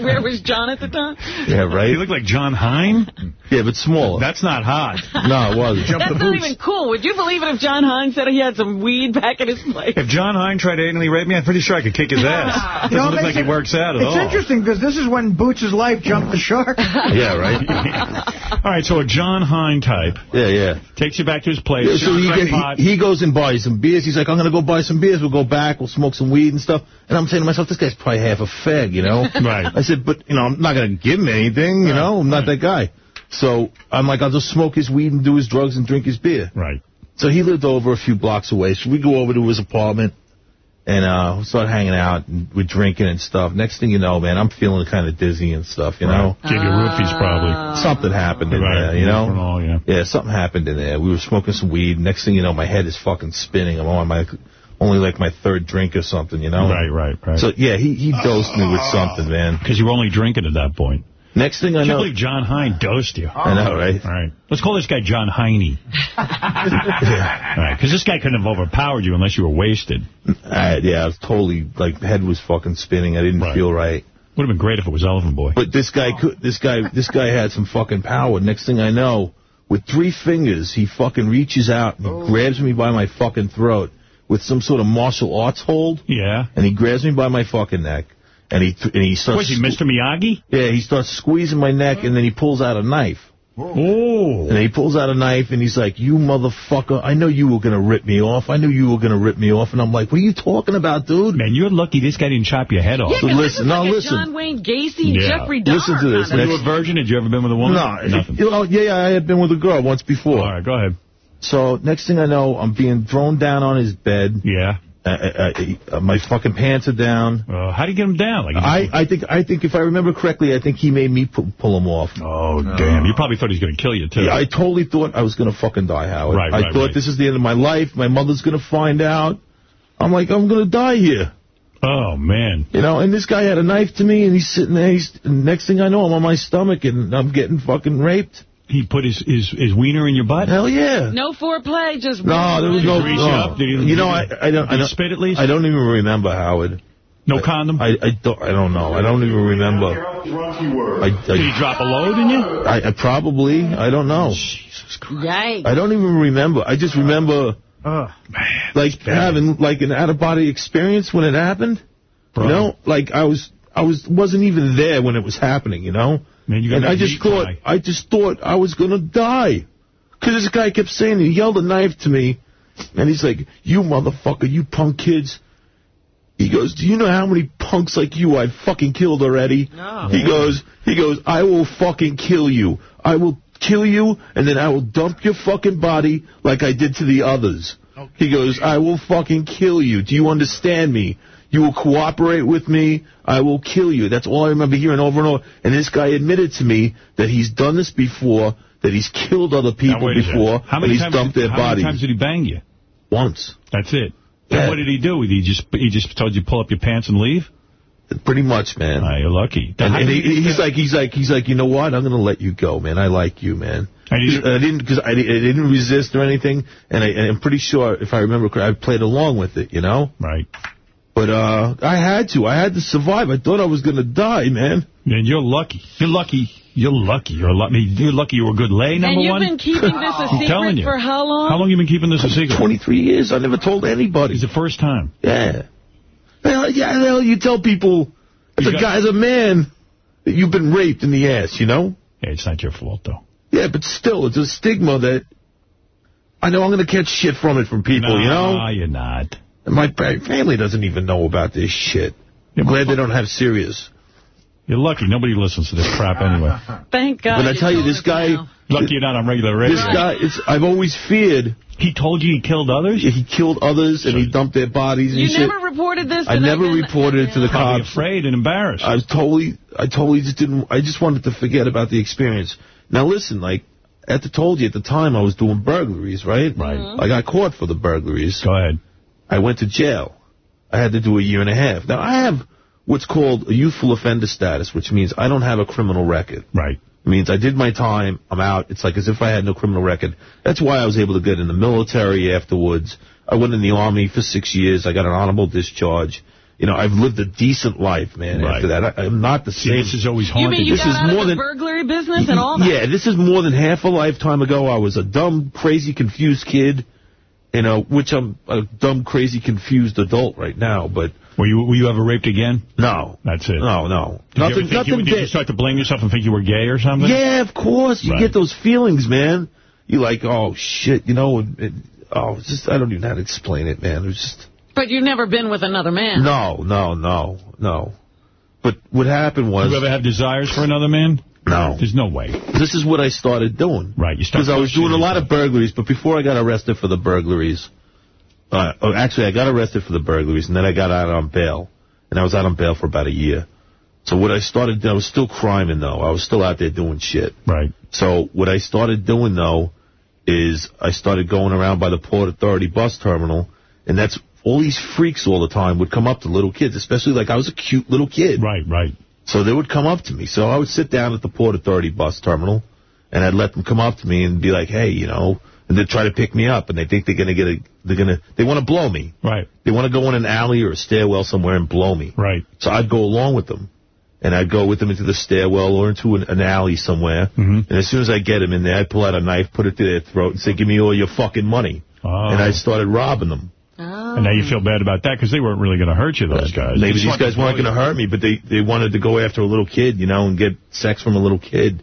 Where was John at the time? yeah, right. He looked like John Hein? Yeah, but smaller. That's not hot. no, it wasn't. That's not even cool. Would you believe it if John Hines said he had some weed back at his place? If John Hein tried to anally rape me, I'm pretty sure I could kick his ass. Doesn't it look like makes he works out at It's all. interesting because this is when Boots' life jumped the shark. Yeah, right. All right, so a John Hein type Yeah, yeah. takes you back to his place. Yeah, so he, get- he, he goes and buys some beers. He's like, I'm going to go buy some beers. We'll go back. We'll smoke some weed and stuff. And I'm saying to myself, this guy's probably half a fag, you know? Right. I said, but, you know, I'm not going to give him anything, you know? I'm not that guy. So I'm like, I'll just smoke his weed and do his drugs and drink his beer. Right. So he lived over a few blocks away. So we go over to his apartment and uh, we start hanging out and we're drinking and stuff. Next thing you know, man, I'm feeling kind of dizzy and stuff, you know? Gave you roofies, probably. Something happened in Right. there, you know? All, yeah. Yeah, something happened in there. We were smoking some weed. Next thing you know, my head is fucking spinning. I'm on my only like my third drink or something, you know? Right, right, right. So yeah, he he dosed me with something, man. Because you were only drinking at that point. Next thing I I know, believe John Hein dosed you. I know, right? All right. Let's call this guy John Hiney. All right, because this guy couldn't have overpowered you unless you were wasted. I, yeah, I was totally like head was fucking spinning. I didn't Right. feel right. Would have been great if it was Elephant Boy. But this guy could, this guy, this guy had some fucking power. Next thing I know, with three fingers, he fucking reaches out and he oh. grabs me by my fucking throat with some sort of martial arts hold. Yeah. And he grabs me by my fucking neck. And he and he starts. Was he Mr. Miyagi? Yeah, he starts squeezing my neck, and then he pulls out a knife. Oh. And he pulls out a knife, and he's like, "You motherfucker! I know you were gonna rip me off. I knew you were gonna rip me off." And I'm like, "What are you talking about, dude?" Man, you're lucky this guy didn't chop your head off. Yeah, 'cause listen, this is no, like a listen. John Wayne Gacy, Yeah. Jeffrey Dahmer. Listen to this. kind Are of- you a virgin? Had you ever been with a woman? No, Nothing. you know, yeah, yeah, I had been with a girl once before. All right, go ahead. So next thing I know, I'm being thrown down on his bed. Yeah. Uh, uh, uh, my fucking pants are down. Uh, how do you get them down? Like, I, I think I think if I remember correctly, I think he made me pull, pull him off. oh, damn. You probably thought he was going to kill you, too. Yeah, I totally thought I was going to fucking die, Howard. Right, I right, thought right. this is the end of my life. My mother's going to find out. I'm like, I'm going to die here. oh, man. You know, and this guy had a knife to me, and he's sitting there. He's, next thing I know, I'm on my stomach, and I'm getting fucking raped. He put his, his, his wiener in your butt? Hell yeah. No foreplay, just... No, there was no. Reach no. up? Did he- you know, I, I don't. Did I don't spit at least? I don't even remember, Howard. No condom? I, I don't. I don't know. I don't even remember. I, Did he drop a load in you? I, I probably. I don't know. Jesus Christ. Yikes. I don't even remember. I just remember Oh, man. like having like an out of body experience when it happened. Bro. You know, like I was I was wasn't even there when it was happening. You know, Man, you got and I just thought pie. I just thought I was gonna die because this guy kept saying he yelled a knife to me, and he's like, "You motherfucker, you punk kids." He goes, "Do you know how many punks like you I've fucking killed already?" No. He goes, "He goes, I will fucking kill you. I will kill you, and then I will dump your fucking body like I did to the others. He goes, I will fucking kill you. Do you understand me? You will cooperate with me. I will kill you. That's all I remember hearing over and over. And this guy admitted to me that he's done this before, that he's killed other people Now, wait a second. before, How and many he's times, dumped their how bodies. many times did he bang you? Once. That's it. Yeah. And what did he do? He just he just told you to pull up your pants and leave? Pretty much, man. Ah, you're lucky. And, and he, he's like, he's like, he's like, you know what? I'm gonna let you go, man. I like you, man. I didn't, because I, I didn't resist or anything, and, I, and I'm pretty sure, if I remember correctly, I played along with it, you know. Right. But uh, I had to. I had to survive. I thought I was gonna die, man. And you're lucky. You're lucky. You're lucky. You're lucky. You're lucky you were a good lay, number one. and you've one. been keeping this a I'm telling secret you. for how long? How long you been keeping this a secret? 23 years. I never told anybody. It's the first time. Yeah. Hell, yeah, hell, you tell people as You a got- guy, as a man, that you've been raped in the ass, you know? Hey, it's not your fault, though. Yeah, but still, it's a stigma that I know I'm going to catch shit from it from people, you know? No, you're not. And my family doesn't even know about this shit. I'm glad they don't have Sirius. You're lucky. Nobody listens to this crap anyway. Thank God. But I tell you, this guy, Lucky you're not on regular radio. this guy, it's, I've always feared. He told you he killed others? He killed others and he dumped their bodies and You shit. never reported this? I never them? reported it to the Probably cops. afraid and embarrassed. I was totally, I totally just didn't, I just wanted to forget about the experience. Now listen, like, I told you at the time I was doing burglaries, right? Right. Mm-hmm. I got caught for the burglaries. Go ahead. I went to jail. I had to do a year and a half. Now I have what's called a youthful offender status, which means I don't have a criminal record. Right. It means I did my time, I'm out. It's like as if I had no criminal record. That's why I was able to get in the military afterwards. I went in the Army for six years. I got an honorable discharge. You know, I've lived a decent life, man, Right. after that. I, I'm not the See, same. this is always You haunted. mean you This got is out more of the than- burglary business and all that? Yeah, this is more than half a lifetime ago. I was a dumb, crazy, confused kid, you know, which I'm a dumb, crazy, confused adult right now, but Were you were you ever raped again? no. That's it. No, no. Did you nothing, you, nothing did you start to blame yourself and think you were gay or something? Yeah, of course. You Right. get those feelings, man. You're like, oh, shit, you know, it, it, oh, just, I don't even know how to explain it, man. It was just, But you've never been with another man. no, no, no, no. But what happened was, You ever have desires for another man? No. There's no way. This is what I started doing. Right. You start Because I was doing a lot of burglaries, but before I got arrested for the burglaries, uh, oh, actually, I got arrested for the burglaries, and then I got out on bail. And I was out on bail for about a year. So what I started, doing I was still criming, though. I was still out there doing shit. Right. So what I started doing, though, is I started going around by the Port Authority bus terminal, and that's all these freaks all the time would come up to little kids, especially like I was a cute little kid. Right, right. So they would come up to me. So I would sit down at the Port Authority bus terminal, and I'd let them come up to me and be like, hey, you know, and they'd try to pick me up, and they think they're going to get a, they're going to, they want to blow me. Right. They want to go in an alley or a stairwell somewhere and blow me. Right. So I'd go along with them. And I'd go with them into the stairwell or into an, an alley somewhere. Mhm. And as soon as I get them in there, I'd pull out a knife, put it to their throat, and say, give me all your fucking money. Oh. And I started robbing them. And now you feel bad about that because they weren't really going to hurt you, those guys. Maybe these guys weren't going to hurt me, but they, they wanted to go after a little kid, you know, and get sex from a little kid.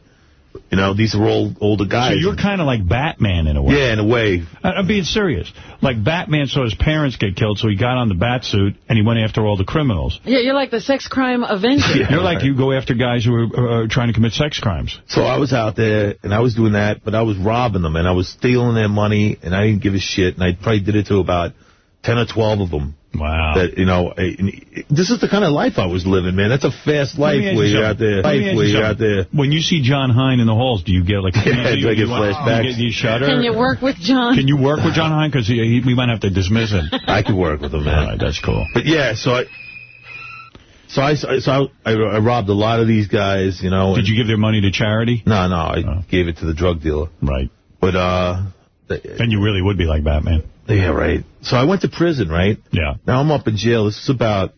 You know, these are all older guys. So guys. you're kind of like Batman in a way. yeah, in a way. I- I'm being serious. Like Batman saw his parents get killed, so he got on the bat suit and he went after all the criminals. Yeah, you're like the sex crime avenger. Yeah. You're like you go after guys who are uh, trying to commit sex crimes. So I was out there, and I was doing that, but I was robbing them, and I was stealing their money, and I didn't give a shit, and I probably did it to about 10 or 12 of them. Wow. That, you know, this is the kind of life I was living, man. That's a fast life me ask where you you're out there. Life where you you're out there. When you see John Hein in the halls, do you get like? Yeah, do I get you want- flashbacks? You, get, you shudder. Can you work with John? Can you work with John Hein? Because he, he, we might have to dismiss him. I could work with him, man. All right, that's cool. But yeah, so I, so I, so I, I robbed a lot of these guys, you know. Did you give their money to charity? No, no, I gave it to the drug dealer. Right. But uh, Then you really would be like Batman. Yeah, right. So I went to prison, right? Yeah. Now I'm up in jail. This is about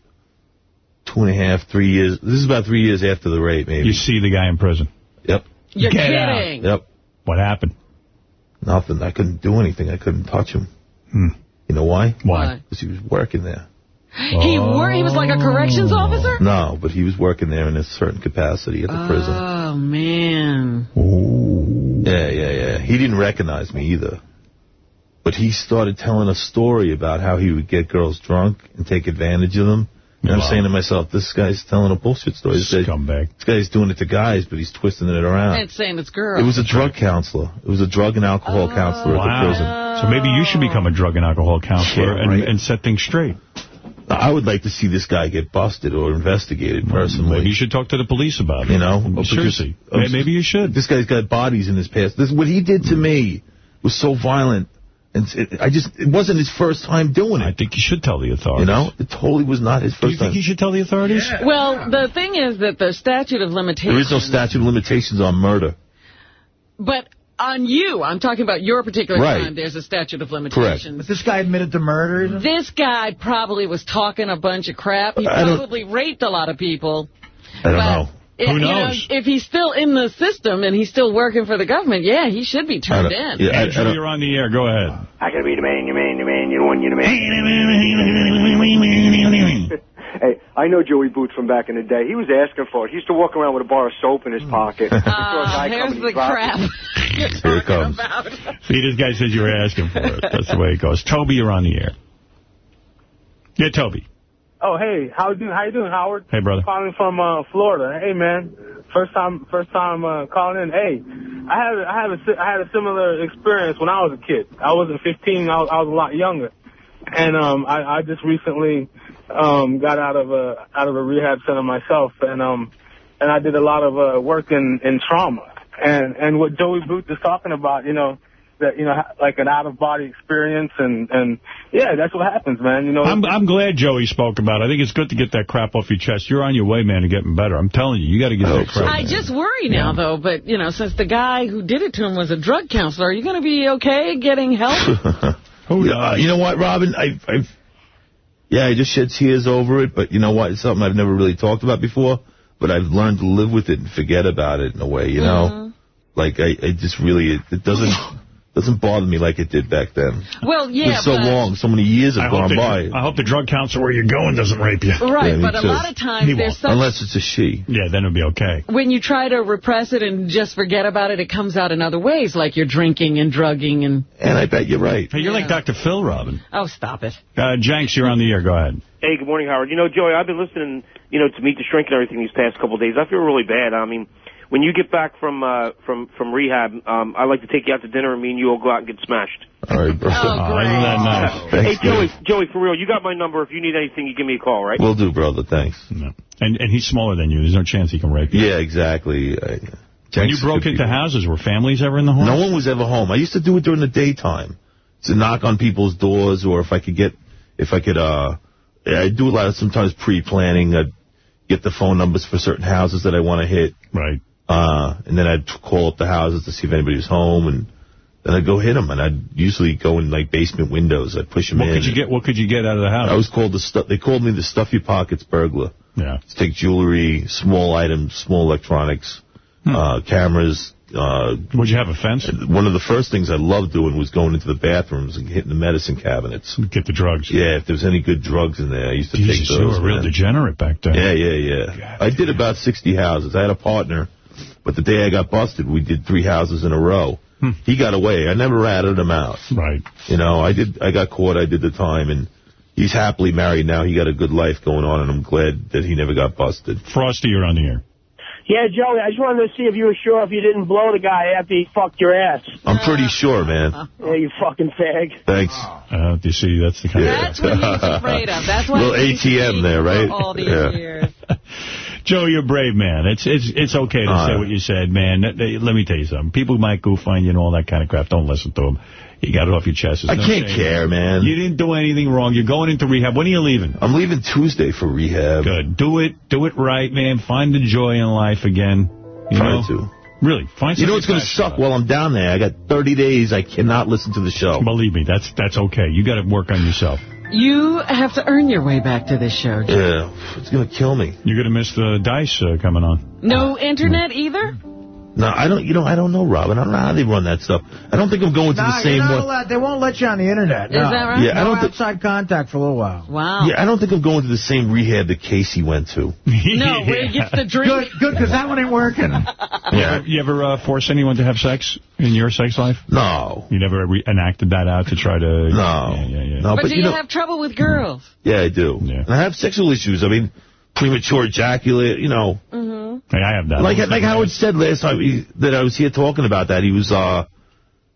two and a half, three years. This is about three years after the rape, maybe. You see the guy in prison. Yep. You're Get out. kidding. Yep. What happened? Nothing. I couldn't do anything. I couldn't touch him. Hmm. You know why? Why? Because he was working there. He wor He was like a corrections officer? No, but he was working there in a certain capacity at the prison. Oh, man. Yeah, yeah, yeah. He didn't recognize me either. But he started telling a story about how he would get girls drunk and take advantage of them And I'm saying to myself, this guy's telling a bullshit story. This, guy, Scumbag. this guy's doing it to guys, but he's twisting it around. It's saying it's girls. It was a drug counselor. It was a drug and alcohol oh. counselor at the prison. So maybe you should become a drug and alcohol counselor Yeah, and, right. and set things straight. I would like to see this guy get busted or investigated personally. Maybe you should talk to the police about it. You know, oh, because- Seriously. May- Maybe you should. This guy's got bodies in his past. This what he did to me was so violent, and it, I just it wasn't his first time doing it. I think you should tell the authorities. You know, it totally was not his first time. Do you think time. he should tell the authorities? Well, the thing is that the statute of limitations... There is no statute of limitations on murder. But on you, I'm talking about your particular Right. crime, there's a statute of limitations. But this guy admitted to murder? This guy probably was talking a bunch of crap. He probably raped a lot of people. I don't know. If, you know, if he's still in the system and he's still working for the government, yeah, he should be turned in. Yeah, Andrew, you're on the air. Go ahead. I gotta be the man, you man, you man, you the one, you the man. Hey, I know Joey Boots from back in the day. He was asking for it. He used to walk around with a bar of soap in his pocket. He saw a Ah, here's the dropped crap. it. Here it comes. See, this guy says you were asking for it. That's the way it goes. Toby, you're on the air. Yeah, Toby. Oh, hey, how you doing? How you doing, Howard? Hey, brother. Calling from uh, Florida. Hey, man, first time, first time uh, calling in. Hey, I had, I had a, si- I had a similar experience when I was a kid. I wasn't 15. I was, I was a lot younger, and um, I, I just recently um, got out of a, out of a rehab center myself, and um, and I did a lot of uh, work in, in trauma, and and what Joey Boots is talking about, you know. That you know, like an out of body experience, and and yeah, that's what happens, man. You know, I'm I'm glad Joey spoke about it. I think it's good to get that crap off your chest. You're on your way, man, to getting better. I'm telling you, you got to get that crap. I just worry now, though, but, you know, since the guy who did it to him was a drug counselor, are you going to be okay getting help? Yeah, you know what, Robin? I, I've, yeah, I just shed tears over it, but you know what? It's something I've never really talked about before, but I've learned to live with it and forget about it in a way, you know? Mm-hmm. Like, I, I just really, it, it doesn't, doesn't bother me like it did back then. Well, yeah, it's been so but- long, so many years have hope, gone the, by. I hope the drug counselor where you're going doesn't rape you. Right, Yeah, me but a too. lot of times He there's won't. such... Unless it's a she. Yeah, then it'll be okay. When you try to repress it and just forget about it, it comes out in other ways, like you're drinking and drugging and... And I bet you're right. Hey, you're like Dr. Phil, Robin. Oh, stop it. Uh, Jenks, you're on the air. Go ahead. Hey, good morning, Howard. You know, Joey, I've been listening, you know, to Meet the Shrink and everything these past couple of days. I feel really bad. I mean, when you get back from uh, from from rehab, um, I'd like to take you out to dinner and me and you will go out and get smashed. All right, bro. Oh, isn't that nice? hey, Joey, Joey, for real, you got my number. If you need anything, you give me a call, right? Will do, brother. Thanks. No. And and he's smaller than you. There's no chance he can rape you. Yeah, exactly. I, When you Jenks broke into be- houses, were families ever in the home? No one was ever home. I used to do it during the daytime. To knock on people's doors or if I could get, if I could, uh, I do a lot of sometimes pre-planning. I'd get the phone numbers for certain houses that I want to hit. Right. Uh, and then I'd call up the houses to see if anybody was home and then I'd go hit them and I'd usually go in like basement windows. I'd push them What in. could you get? What could you get out of the house? I was called the stuff, they called me the stuff your pockets burglar. Yeah. To take jewelry, small items, small electronics, uh, cameras, uh, Would you have a fence? one of the first things I loved doing was going into the bathrooms and hitting the medicine cabinets. Get the drugs. Yeah, if there was any good drugs in there, I used to Jesus, take you were a real man. degenerate back then. Yeah, yeah, yeah. I did about 60 houses. I had a partner, but the day I got busted, we did three houses in a row. He got away. I never ratted him out. Hmm. Right. You know, I did. I got caught. I did the time, and he's happily married now. He got a good life going on, and I'm glad that he never got busted. Frosty, you're on the air. Yeah, Joey, I just wanted to see if you were sure if you didn't blow the guy after he fucked your ass. I'm pretty sure, man. Yeah, you fucking fag. Thanks. Uh, you see, that's the kind That's what he's afraid of. That's why Little he's ATM there, right? all these Yeah. years. Joe, you're a brave man. It's it's it's okay to Uh, say what you said, man. Let me tell you something. People might goof on you and all that kind of crap. Don't listen to them. You got it off your chest. There's I no can't shame. care, man. You didn't do anything wrong. You're going into rehab. When are you leaving? I'm leaving Tuesday for rehab. Good. Do it. Do it right, man. Find the joy in life again. You Try know? to. Really. Find You know what's going to suck while I'm down there? I got 30 days. I cannot listen to the show. Believe me, that's that's okay. You got to work on yourself. You have to earn your way back to this show. Joe. Yeah, it's going to kill me. You're going to miss the dice uh, coming on. No internet either? No, I don't. You know, I don't know, Robin. I don't know how they run that stuff. I don't think I'm going to Nah, the same you're one. allowed- they won't let you on the internet. Is that right? Yeah, I don't thi- outside contact for a little while. Wow. Yeah, I don't think I'm going to the same rehab that Casey went to. No, where he gets the drink. Good, good, because that one ain't working. Yeah. You ever uh, force anyone to have sex in your sex life? No. You never re enacted that out to try to... No. Yeah, yeah, yeah. No, but, but do you you know- have trouble with girls? Yeah, I do. And I have sexual issues. I mean, premature ejaculate, you know. Mm-hmm. Hey, I have that. Like like Howard said last time he, that I was here talking about that, he was, uh,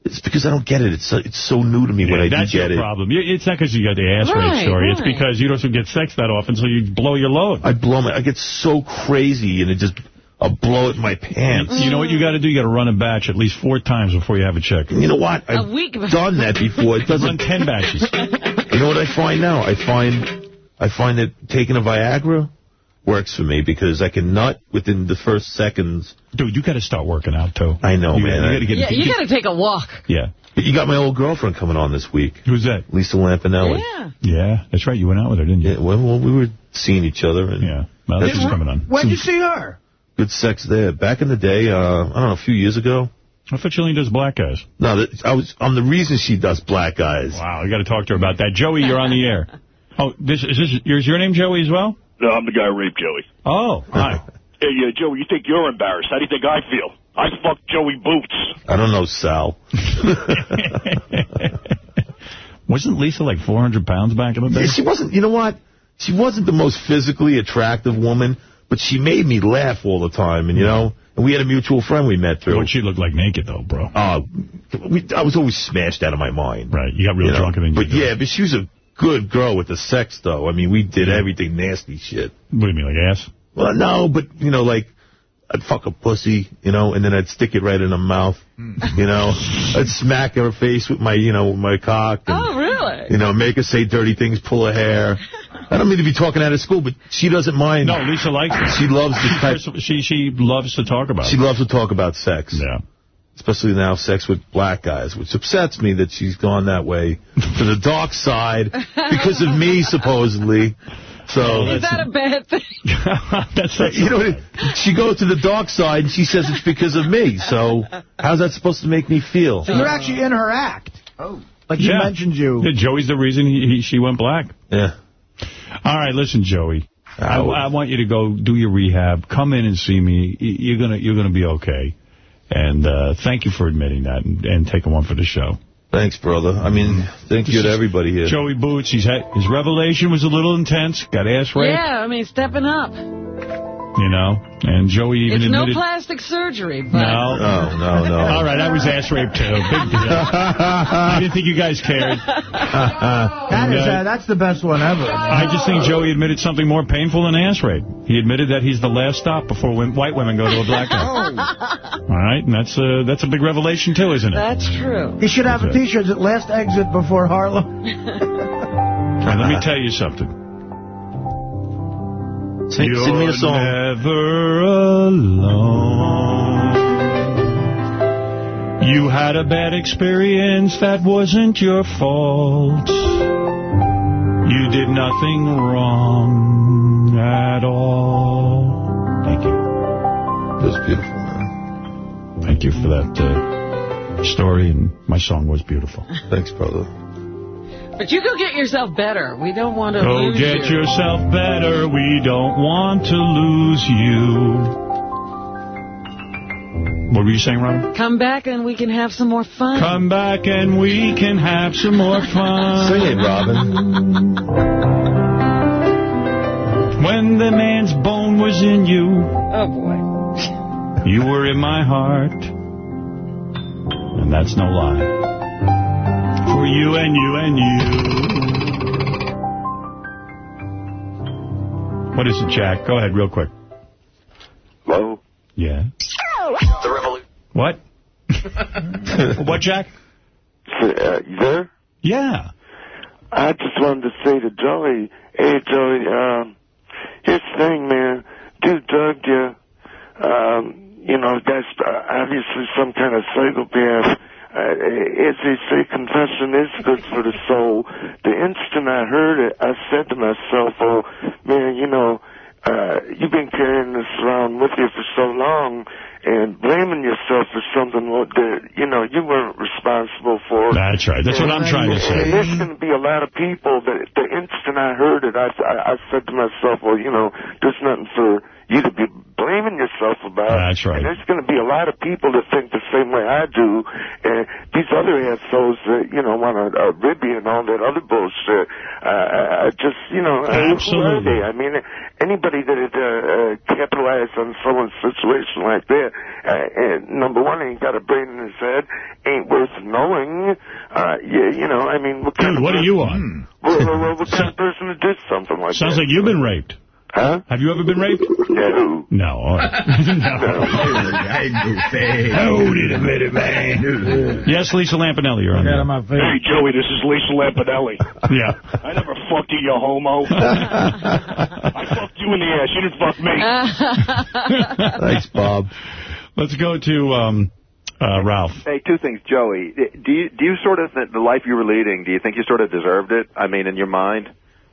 it's because I don't get it. It's so, it's so new to me when I do that's get your problem. It's not because you got the ass rape Right. It's because you don't get sex that often, so you blow your load. I blow my, I get so crazy and it just, I'll blow it in my pants. You know what you got to do? You got to run a batch at least four times before you have a check. You know what? I've week done that before. It doesn't run ten batches. You know what I find now? I find I find that taking a Viagra works for me because I cannot, within the first seconds. Dude, you got to start working out too. I know, You- man. you gotta get- Yeah, you got to take a walk. Yeah. You got my old girlfriend coming on this week. Who's that? Lisa Lampanelli. Yeah. Yeah, that's right. You went out with her, didn't you? Yeah, well, well we were seeing each other. And yeah. Well, that's just coming on. When'd you see her? Good sex there. Back in the day, uh, I don't know, a few years ago. I thought she only does black guys. No, that, I was. I'm the reason she does black guys. Wow, you got to talk to her about that. Joey, you're on the air. Oh, this is this is your name, Joey, as well? No, I'm the guy who raped Joey. Oh, hi. Hey, uh, Joey, you think you're embarrassed. How do you think I feel? I fucked Joey Boots. I don't know, Sal. Wasn't Lisa like 400 pounds back in the day? Yeah, she wasn't. You know what? She wasn't the most physically attractive woman, but she made me laugh all the time. And you know, and we had a mutual friend we met through. What she looked like naked though, bro. Uh, we, I was always smashed out of my mind. Right, you got real You know, drunk and then you But yeah, but she was a good girl with the sex, though. I mean, we did everything nasty shit. What do you mean, like ass? Well, no, but you know, like I'd fuck a pussy, you know, and then I'd stick it right in her mouth, hmm. you know. I'd smack her face with my, you know, with my cock. And, Oh, really? You know, make her say dirty things, pull her hair. I don't mean to be talking out of school, but she doesn't mind. No, Lisa likes it. She loves the type. She she loves to talk about She it. loves to talk about sex. Yeah. Especially now, sex with black guys, which upsets me that she's gone that way to the dark side because of me, supposedly. So Is that a bad thing? that's, you know, what? she goes to the dark side and she says it's because of me. So how's that supposed to make me feel? So you're actually in her act. Oh. Like you Yeah. mentioned you. Yeah, Joey's the reason he, he, she went black. Yeah. All right, listen, Joey. I, I want you to go do your rehab. Come in and see me. You're gonna you're gonna be okay. And uh, thank you for admitting that and, and taking one for the show. Thanks, brother. I mean, thank you to everybody here. Joey Boots. He's had, his revelation was a little intense. Got ass raped. Yeah, I mean, stepping up. You know. And Joey even It's no plastic surgery, but... No. No, no, no. All right, I was ass raped too. Big deal. I didn't think you guys cared. That is, uh, that's the best one ever. I just think Joey admitted something more painful than ass rape. He admitted that he's the last stop before when white women go to a black guy. All right, and that's a, that's a big revelation too, isn't it? That's true. He should have a T-shirt that last exit before Harlem. All right, let me tell you something. Sing, You're sing me a song. never alone. You had a bad experience, that wasn't your fault. You did nothing wrong at all. Thank you. It was beautiful, man. Thank you for that uh, story, and my song was beautiful. Thanks, brother. But you go get yourself better. We don't want to lose. Go get you. yourself better, we don't want to lose you. What were you saying, Robin? Come back and we can have some more fun. Come back and we can have some more fun. Sing it, Robin. When the man's bone was in you, Oh, boy. you were in my heart. And that's no lie. For you and you and you. What is it, Jack? Go ahead real quick. Hello? Yeah. The revolution. What? what, Jack? Uh, you there? Yeah. I just wanted to say to Joey, hey Joey, um, here's the thing, man. Dude drugged you. Um, you know, that's uh, obviously some kind of psychopath. Uh, as they say, confession is good for the soul. The instant I heard it, I said to myself, oh, man, you know, uh, you've been carrying this around with you for so long, and blaming yourself for something that, you know, you weren't responsible for. That's right. That's what I'm trying to And say. there's going to be a lot of people that the instant I heard it, I, I, I said to myself, well, you know, there's nothing for you to be blaming yourself about. That's right. And there's going to be a lot of people that think the same way I do. And these other assholes that, you know, want to uh, rib you and all that other bullshit, uh, uh, just, you know, uh, who are they? I mean, anybody that had uh, uh, capitalized on someone's situation like that, uh, and number one, ain't got a brain in his head, ain't worth knowing. Uh, you, you know, I mean, what Dude, what are you on? What, what, what kind of person to do something like Sounds that? Sounds like you've been raped. Huh? Have you ever been raped? No. No. All right. Hold it a minute, man. Yes, Lisa Lampanelli, you're on there. Hey, Joey, this is Lisa Lampanelli. Yeah. I never fucked you, you homo. I fucked you in the ass. You didn't fuck me. Thanks, Bob. Let's go to um, uh, Ralph. Hey, two things, Joey. Do you do you sort of think the life you were leading? Do you think you sort of deserved it? I mean, in your mind,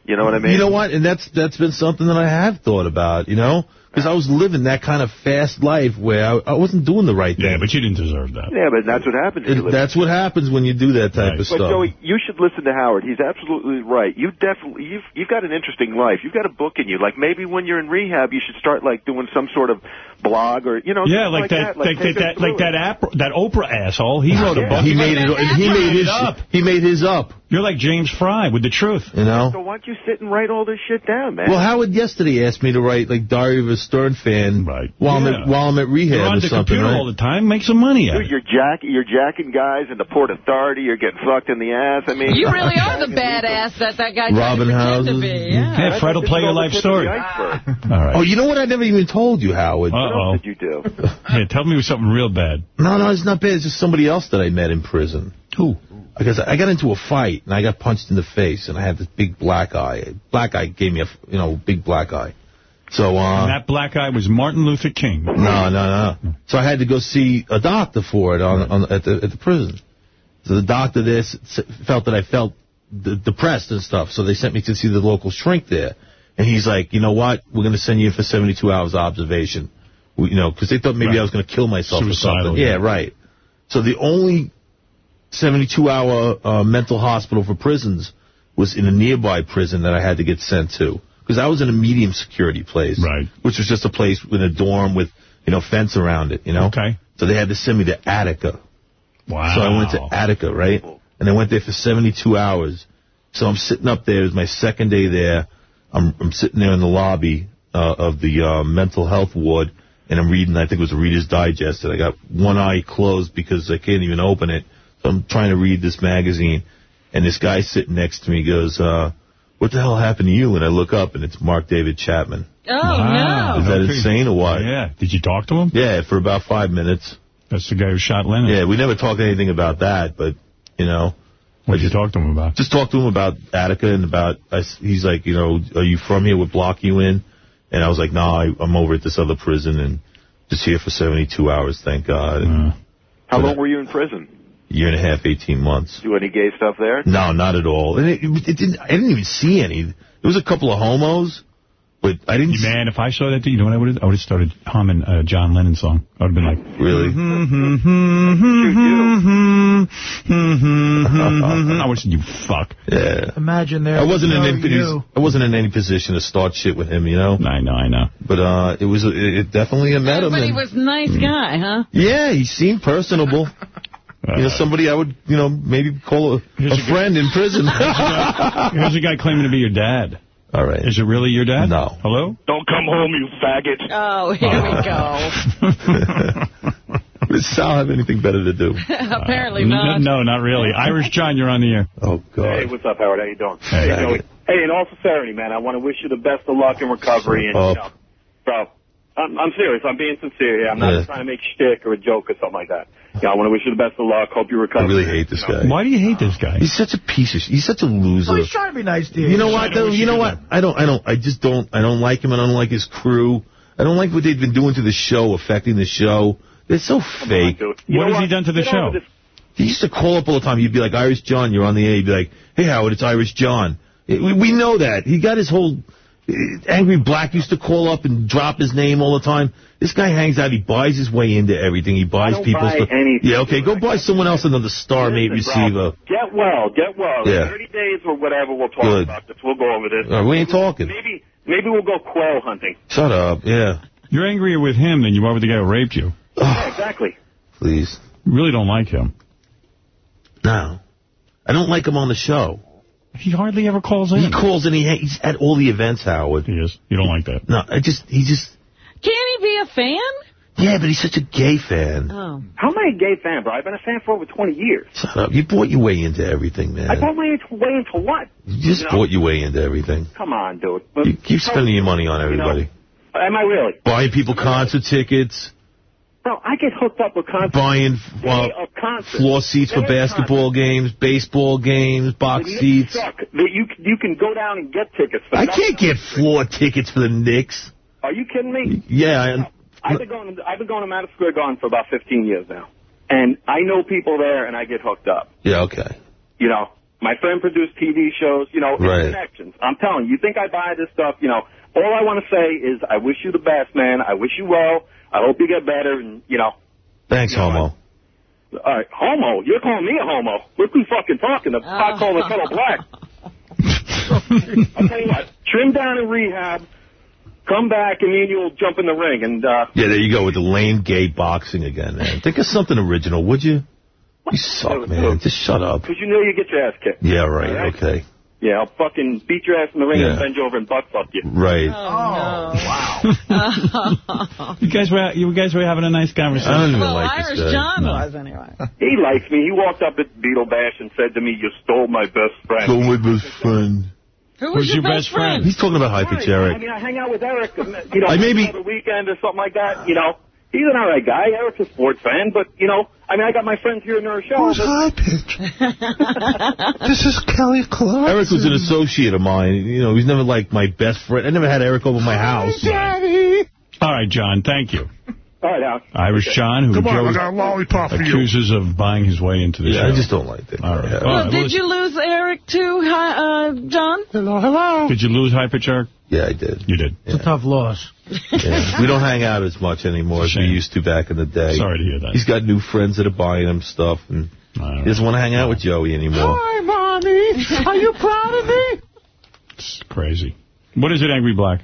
you know what I mean? You know what? And that's that's been something that I have thought about, you know? Because I was living that kind of fast life where I, I wasn't doing the right thing. Yeah, but you didn't deserve that. Yeah, but that's what happens. It- that's what happens when you do that type of But stuff. Joey, you should listen to Howard. He's absolutely right. You definitely you've you've got an interesting life. You've got a book in you. Like maybe when you're in rehab, you should start like doing some sort of blog or you know Yeah, something like that, like, take that, like that, app, that Oprah asshole. He wrote a book. he made it. He made his. up. He made his up. You're like James Frey with the truth. You know. So why don't you sit and write all this shit down, man? Well, Howard yesterday asked me to write like Diary of a Stern fan right. while I'm at, while I'm at rehab You're on or the something. computer right? all the time. Make some money out Dude, you're jack, you're jacking guys in the Port Authority. You're getting fucked in the ass. I mean, You really are the badass that that guy tried to Robbing to houses. be. Yeah. Yeah, Fred will play your life story. All right. Oh, you know what? I never even told you, Howard. Uh-oh. did you do? Yeah, tell me something real bad. No, no, it's not bad. It's just somebody else that I met in prison. Who? Because I got into a fight and I got punched in the face and I had this big black eye. Black eye gave me a you know big black eye. So uh, And that black eye was Martin Luther King. no, no, no. So I had to go see a doctor for it on, on at the at the prison. So the doctor there s- s- felt that I felt d- depressed and stuff. So they sent me to see the local shrink there. And he's like, you know what? We're going to send you in for 72 hours observation. You know, because they thought maybe Right. I was going to kill myself Suicidal, or something. yeah. Yeah, right. So the only 72-hour uh, mental hospital for prisons was in a nearby prison that I had to get sent to. Because I was in a medium security place. Right. Which was just a place with a dorm with, you know, fence around it, you know? Okay. So they had to send me to Attica. Wow. So I went to Attica, right? And I went there for 72 hours. So I'm sitting up there. It was my second day there. I'm, I'm sitting there in the lobby uh, of the uh, mental health ward, and I'm reading, I think it was a Reader's Digest, and I got one eye closed because I can't even open it. So I'm trying to read this magazine, and this guy sitting next to me goes, uh, what the hell happened to you? And I look up, and it's Mark David Chapman. Oh, Wow. no. Is that Okay. insane or what? Yeah. Did you talk to him? Yeah, for about five minutes. That's the guy who shot Lennon. Yeah, we never talked anything about that, but, you know. What did you talk to him about? Just talk to him about Attica and about, I s he's like, you know, are you from here? What block you in? And I was like, no, I, I'm over at this other prison and just here for 72 hours, thank God. And mm. How long were you in prison? year and a half, 18 months. Do any gay stuff there? No, not at all. And it, it didn't, I didn't even see any. There was a couple of homos, but I didn't Man, if I saw that, you know what I would have? I would have started humming a John Lennon song. I would have been like, really. I would have said, you fuck. Yeah. Imagine there. I wasn't in no any you. I wasn't in any position to start shit with him, you know. I know, I know. But uh, it was it, it definitely I met him. But he and- was a nice guy, huh? Yeah, he seemed personable. you know, somebody I would, you know, maybe call a, a friend in prison. Here's a guy claiming to be your dad. All right. Is it really your dad? No. Hello? Don't come home, you faggot. Oh, here we go. Does Sal have anything better to do? Apparently N- not. No, not really. Irish John, you're on the air. Oh, God. Hey, what's up, Howard? How you doing? Hey. Joey. Hey, in all sincerity, man, I want to wish you the best of luck in recovery. And, Shut you know, bro, I'm, I'm serious. I'm being sincere here. I'm not Yeah. trying to make shtick or a joke or something like that. Yeah, I want to wish you the best of luck. Hope you recover. I really hate this guy. Why do you hate this guy? He's such a piece of. sh- He's such a loser. Well, he's trying to be nice to you. You know what though? You know what? I don't. I don't. I just don't. I don't like him. I don't like his crew. I don't like what they've been doing to the show, affecting the show. They're so fake. What has he done to the show? He used to call up all the time. He'd be like, Irish John, you're on the air. He'd be like, hey, Howard, it's Irish John. We, we know that. He got his whole Angry Black used to call up and drop his name all the time. This guy hangs out. He buys his way into everything. He buys don't people's buy stuff. Yeah, okay. Go buy someone else another Starmate Listen, receiver. bro, Get well, get well. In Yeah. 30 days or whatever, we'll talk Good. about this. We'll go over this. Uh, we ain't talking. Maybe, maybe we'll go quail hunting. Shut up. Yeah. You're angrier with him than you are with the guy who raped you. Yeah, exactly. Please. You really don't like him. No. I don't like him on the show. He hardly ever calls in. He calls in. He, he's at all the events, Howard. He is. You don't like that. No, I just, he just, Can he be a fan? yeah, but he's such a gay fan. Oh. How am I a gay fan, bro? I've been a fan for over 20 years. Shut up. You bought your way into everything, man. I bought my way into what? You just You know? bought your way into everything. Come on, dude. You keep spending your money on everybody. Am I really? Buying people concert tickets, Bro, I get hooked up with concerts. buying uh, concerts. floor seats for basketball games, baseball games, box seats. Suck. That you you can go down and get tickets. For I can't get floor tickets for the Knicks. Are you kidding me? Yeah, I, I've been going. I've been going to Madison Square Garden for about 15 years now, and I know people there, and I get hooked up. yeah, okay. You know, my friend produced TV shows. You know, Right. connections. I'm telling you. You think I buy this stuff? You know, all I want to say is I wish you the best, man. I wish you well. I hope you get better, and you know. Thanks, You know, homo. All right, homo. You're calling me a homo. Look who fucking talking. The pot called the kettle black. I'll tell you what. Trim down in rehab. Come back, and me and you will jump in the ring. And uh, Yeah, there you go with the lame gay boxing again, man. Think of something original, would you? You suck, man. Just shut up. because you know you get your ass kicked. Yeah, right. All right. Okay. Yeah, I'll fucking beat your ass in the ring and Yeah. bend you over and butt fuck you. Right. Oh, oh wow. You guys were you guys were having a nice conversation. I don't even well, like Irish this guy. John No. was anyway. He likes me. He walked up at Beetle Bash and said to me, "You stole my best friend." Stole my best friend. Who Who's your best friend? He's talking about Hyper Right. I mean, I hang out with Eric, you know, I maybe- every weekend or something like that. You know, he's an all right guy. Eric's a sports fan, but you know, I mean, I got my friends here in our show. High pitch. This is Kelly Clark. Eric was an associate of mine. You know, he's never like my best friend. I never had Eric over my house. Daddy. All right, John. Thank you. All right, Al. Irish John, who Come on, Joe I got a lollipop for you. accuses of buying his way into the Yeah, show. I just don't like that. All right. Yeah. All Well, did you lose Eric too, uh, John? Hello, hello. Did you lose Hyperchark? Yeah, I did. You did. It's a tough loss. Yeah. we don't hang out as much anymore as we used to back in the day. Sorry to hear that. He's got new friends that are buying him stuff, and he doesn't want to hang out with Joey anymore. Hi, Mommy. Are you proud of me? It's crazy. What is it, Angry Black?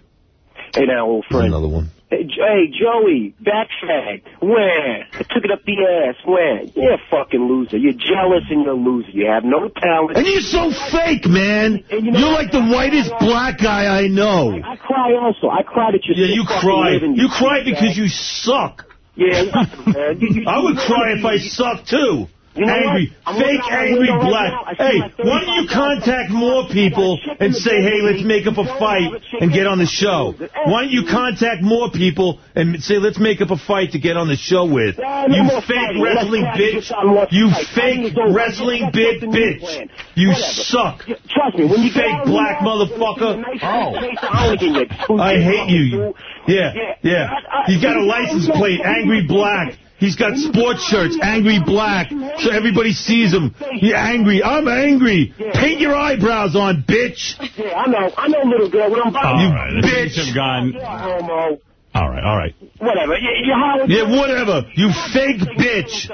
Hey, now, old Here's friend. another one. Hey, Jo- hey, Joey, backfag. Where? I took it up the ass. Where? You're a fucking loser. You're jealous and you're a loser. You have no talent. And you're so fake, man. You know what? like the whitest black guy I know. I cry also. I cry that you're Yeah, you cry. living, You cry because you suck. Yeah, man. You, you, I would you- cry if I sucked too. You know angry? Fake angry right black. now. I see hey, why don't you contact more people and say, hey, let's make up a fight and get on the show? Why don't you contact more people and say, let's make up a fight to get on the show with? You fake wrestling bitch. Get on what's You fake Fighting is over. wrestling bit bitch. You suck. Trust me, when you Fake black motherfucker. face, oh. I you hate you. Yeah, Yeah. yeah. I- I- He's got a license plate, Angry Black. He's got sports shirts, Angry Black, so everybody sees him. He's angry. I'm angry. Paint your eyebrows on, bitch. Yeah, I know. I know, little girl. what I'm All You right, bitch. have gone. Homo. All right, all right. Whatever. You, you. Yeah, whatever. You fake bitch.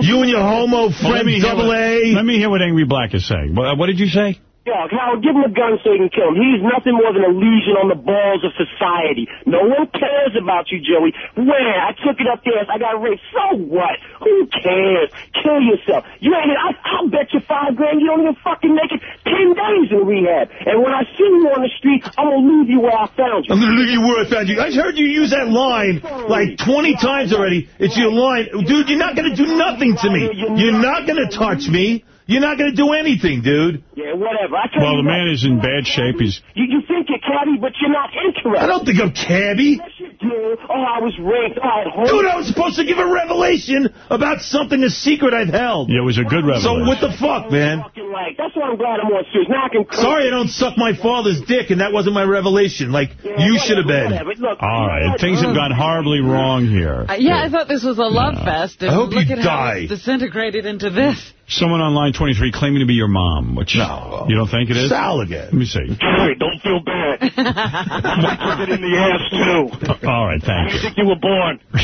You and your homo friend hear double what- A. Let me hear what Angry Black is saying. What, what did you say? Yeah, Howard, give him a gun so he can kill him. He's nothing more than a lesion on the balls of society. No one cares about you, Joey. Where? I took it up there. I got raped. So what? Who cares? Kill yourself. You ain't. I, I'll bet you five grand you don't even fucking make it ten days in rehab. And when I see you on the street, I'm gonna leave you where I found you. I'm gonna leave you where I found you. I heard you use that line like 20 times already. It's your line. Dude, you're not gonna do nothing to me. You're not gonna touch me. You're not gonna do anything, dude. Yeah, whatever. I tell Well, you the man is in bad shape. He's You, you think you're catty, but you're not interested. I don't think I'm cabby. Yes, you do. Oh, I was raped. Oh, I had Dude, I was supposed to give a revelation about something, a secret I've held. yeah, it was a good revelation. So what the fuck, man? like. That's why I'm glad I'm on Sirius. Now I can. Sorry I don't suck my father's dick, and that wasn't my revelation. Like, you should have been. Whatever. Look, All right, things have gone horribly wrong here. Uh, yeah, I thought this was a love fest. And I hope look you at how die. it's disintegrated into this. Someone on line 23 claiming to be your mom, which no. you don't think it is? Sal again. Let me see. Jerry, don't feel bad. I took it in the ass, too. All right, thank I you. think you were born.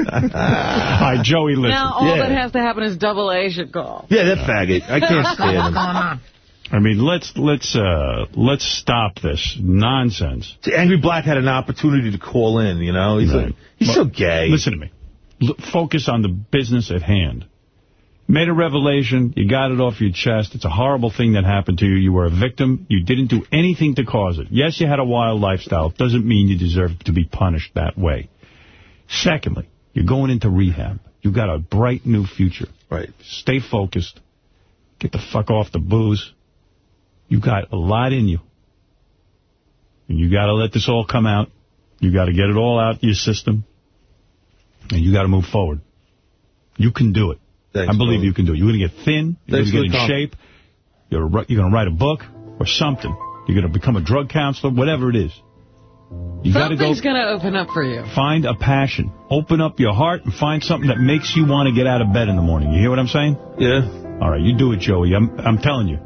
All right, Joey, listen. Now all Yeah. that has to happen is double A should call. Yeah, that faggot. I can't stand him. I mean, let's let's uh, let's stop this nonsense. See, Angry Black had an opportunity to call in, you know? He's, Right. a, he's so gay. Listen to me. Focus on the business at hand. Made a revelation. You got it off your chest. It's a horrible thing that happened to you. You were a victim. You didn't do anything to cause it. Yes, you had a wild lifestyle. Doesn't mean you deserve to be punished that way. Secondly, you're going into rehab. You've got a bright new future. Right. Stay focused. Get the fuck off the booze. You got a lot in you. And you got to let this all come out. You got to get it all out of your system. And you got to move forward. You can do it. Thanks, I believe brother. you can do it. You're going to get thin. You're Thanks going to get in the shape. You're, you're going to write a book or something. You're going to become a drug counselor, whatever it is. You got to go Something's going to open up for you. find a passion. Open up your heart and find something that makes you want to get out of bed in the morning. You hear what I'm saying? Yeah. All right, you do it, Joey. I'm I'm telling you.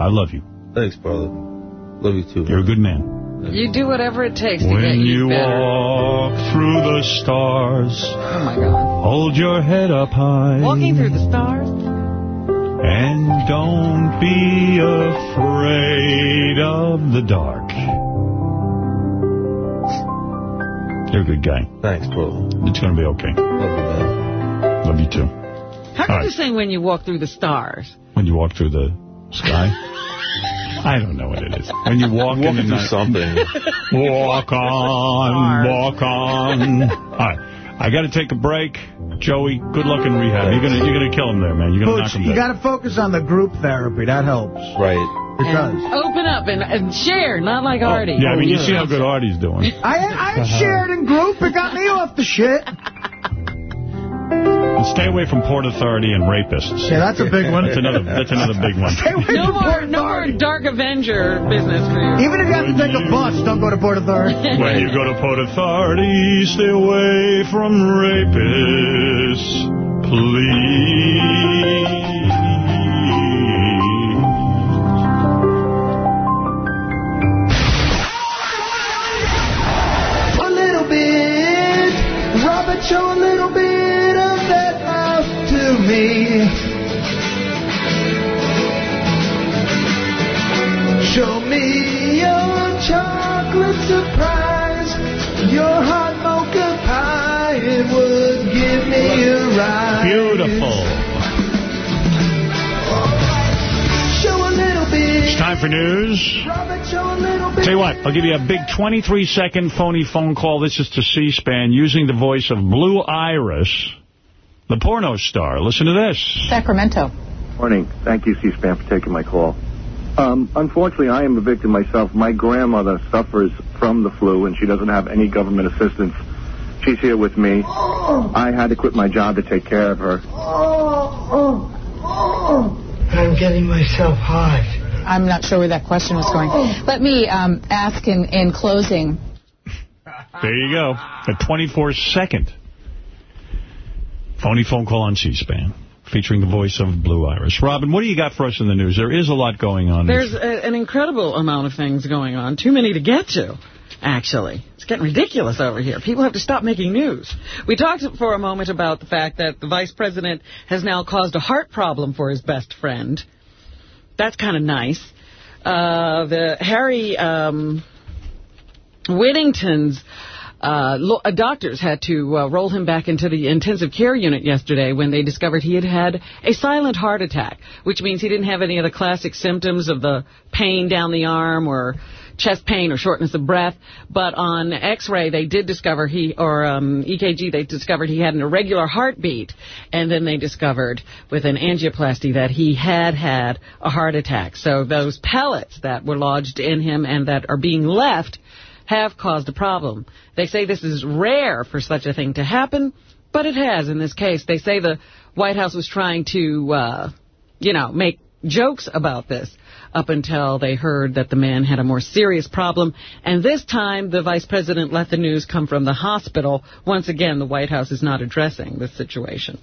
I love you. Thanks, brother. Love you too. You're a good man. You do whatever it takes to get When you you better. walk through the stars, Oh, my God. hold your head up high. Walking through the stars? And don't be afraid of the dark. You're a good guy. Thanks, Paul. It's going to be okay. Love you, man. Love you too. How can All you right. say when you walk through the stars? When you walk through the sky? I don't know what it is. When you walk in the night. something. Walk on, walk on. All right. I got to take a break. Joey, good luck in rehab. You're gonna you're gonna kill him there, man. You're gonna Boots, knock him you got to focus on the group therapy. That helps. Right. It And does. open up and, and share, not like oh, Artie. Oh, yeah, I mean, you oh, see how good Artie's doing. I I shared in group. It got me off the shit. And stay away from Port Authority and rapists. Yeah, that's a big one. That's another that's another big one. Stay away No from more, Port no more Dark Avenger business for you. Even if you have to take a bus, don't go to Port Authority. When you go to Port Authority, stay away from rapists, please. A little bit. Robert, show a little bit me. Show me your chocolate surprise. Your hot mocha pie. It would give me a ride. Beautiful. Show a little bit. It's time for news. Robert, show a little bit. Tell you what, I'll give you a big 23-second phony phone call. This is to C-SPAN using the voice of Blue Iris, the porno star. Listen to this. Sacramento. Morning. Thank you, C-SPAN, for taking my call. Um, unfortunately, I am a victim myself. My grandmother suffers from the flu, and she doesn't have any government assistance. She's here with me. I had to quit my job to take care of her. Oh, oh, oh. I'm getting myself hot. I'm not sure where that question was going. Let me um, ask in, in closing. There you go. A 24-second phony phone call on C-SPAN featuring the voice of Blue Iris. Robin, what do you got for us in the news? There is a lot going on. There's a, an incredible amount of things going on. Too many to get to, actually. It's getting ridiculous over here. People have to stop making news. We talked for a moment about the fact that the vice president has now caused a heart problem for his best friend. That's kind of nice. Uh, the Harry um, Whittington's uh, uh, doctors had to uh, roll him back into the intensive care unit yesterday when they discovered he had had a silent heart attack, which means he didn't have any of the classic symptoms of the pain down the arm or chest pain or shortness of breath. But on X-ray, they did discover he, or um, EKG, they discovered he had an irregular heartbeat, and then they discovered with an angioplasty that he had had a heart attack. So those pellets that were lodged in him and that are being left have caused a problem. They say this is rare for such a thing to happen, But it has in this case. They say the White House was trying to, uh, you know, make jokes about this up until they heard that the man had a more serious problem. And this time, the vice president let the news come from the hospital. Once again, the White House is not addressing this situation.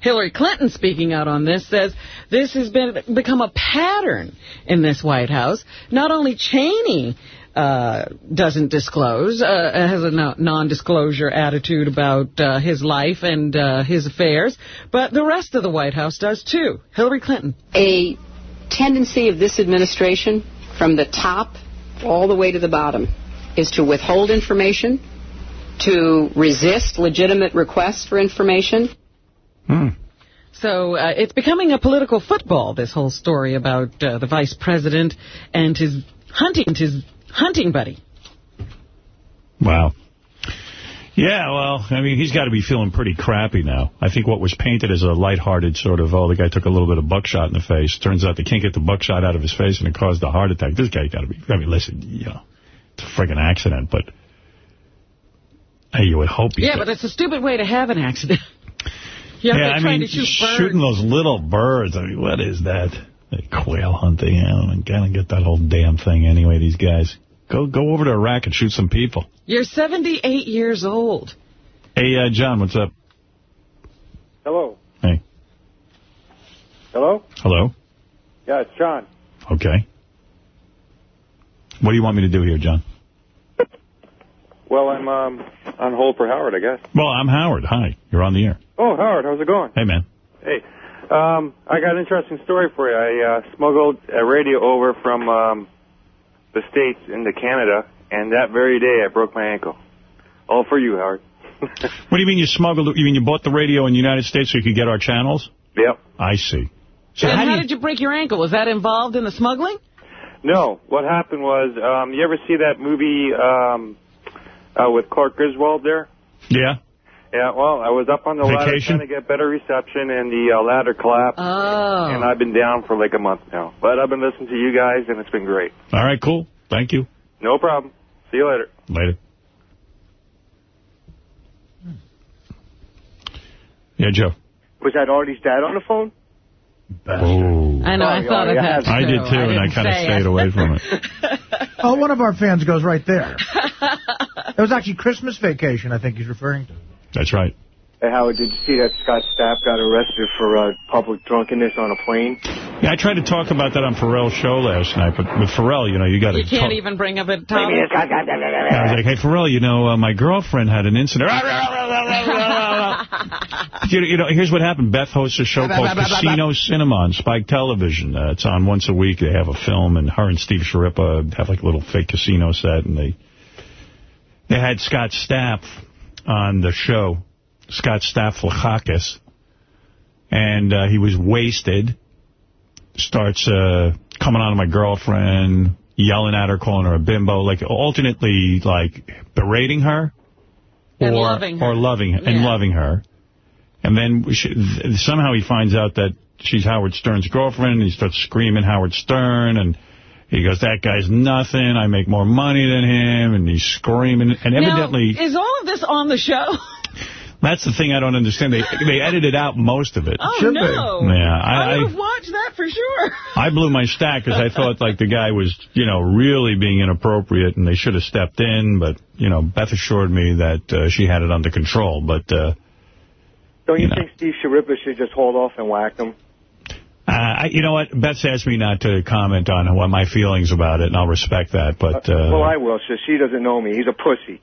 Hillary Clinton, speaking out on this, says this has been become a pattern in this White House. Not only Cheney uh, doesn't disclose, uh, has a non-disclosure attitude about uh, his life and uh, his affairs, but the rest of the White House does too. Hillary Clinton. A tendency of this administration from the top all the way to the bottom is to withhold information, to resist legitimate requests for information. So uh, it's becoming a political football, this whole story about uh, the vice president and his hunting, his hunting buddy. Wow. Yeah, well, I mean, he's got to be feeling pretty crappy now. I think what was painted as a lighthearted sort of, oh, the guy took a little bit of buckshot in the face. Turns out they can't get the buckshot out of his face and it caused a heart attack. This guy got to be, I mean, listen, you know, it's a friggin' accident, but hey, you would hope Yeah, but it's a stupid way to have an accident. Yeah, there I mean, shooting those little birds. I mean, what is that? Like quail hunting. I don't gotta get that whole damn thing anyway, these guys. Go go over to Iraq and shoot some people. You're 78 years old. Hey, uh, John, what's up? Hello. Hey. Hello? Hello? Yeah, it's John. Okay. What do you want me to do here, John? Well, I'm um, on hold for Howard, I guess. Well, I'm Howard. Hi. You're on the air. Oh, Howard, how's it going? Hey, man. Hey, um, I got an interesting story for you. I uh, smuggled a radio over from um, the States into Canada, and that very day I broke my ankle. All for you, Howard. What do you mean you smuggled? You mean you bought the radio in the United States so you could get our channels? Yep. I see. So and how how, you... did you break your ankle? Was that involved in the smuggling? No, what happened was, um, you ever see that movie um, uh, with Clark Griswold there? Yeah. Yeah, well, I was up on the ladder Vacation? trying to get better reception, and the uh, ladder collapsed. Oh. And I've been down for like a month now. But I've been listening to you guys, and it's been great. All right, cool. Thank you. No problem. See you later. Later. Yeah, Joe. Was that Artie's dad on the phone? Oh. I know, I thought of I that, had- I did too, and I kind of stayed it. away from it. Oh, one of our fans goes right there. It was actually Christmas vacation, I think he's referring to. That's right. Hey, Howard, did you see that Scott Stapp got arrested for uh, public drunkenness on a plane? Yeah, I tried to talk about that on Ferrall's show last night, but with Ferrall, you know, you got to You can't even bring up a I was topic. like, hey, Ferrall, you know, uh, my girlfriend had an incident. you, know, you know, here's what happened. Beth hosts a show called Casino Cinema on Spike Television. Uh, it's on once a week. They have a film, and her and Steve Schirripa have like a little fake casino set, and they they had Scott Stapp on the show, Scott Staphylakis, and uh, he was wasted. Starts uh, coming on to my girlfriend, yelling at her, calling her a bimbo, like alternately like berating her And or loving her. or loving and Yeah. loving her. And then she, th- somehow he finds out that she's Howard Stern's girlfriend, and he starts screaming Howard Stern, and he goes, that guy's nothing, I make more money than him, and he's screaming. And evidently, Now, is all of this on the show? that's the thing I don't understand. They they edited out most of it. Oh, no. Yeah, I, I, would I, have watched that for sure. I blew my stack because I thought like the guy was, you know, really being inappropriate and they should have stepped in. But, you know, Beth assured me that uh, she had it under control. But, uh, Don't you, You know. think Steve Schirripa should just hold off and whack him? Uh, I, you know what? Beth's asked me not to comment on what my feelings about it, and I'll respect that. But uh, well, I will, so she doesn't know me. He's a pussy.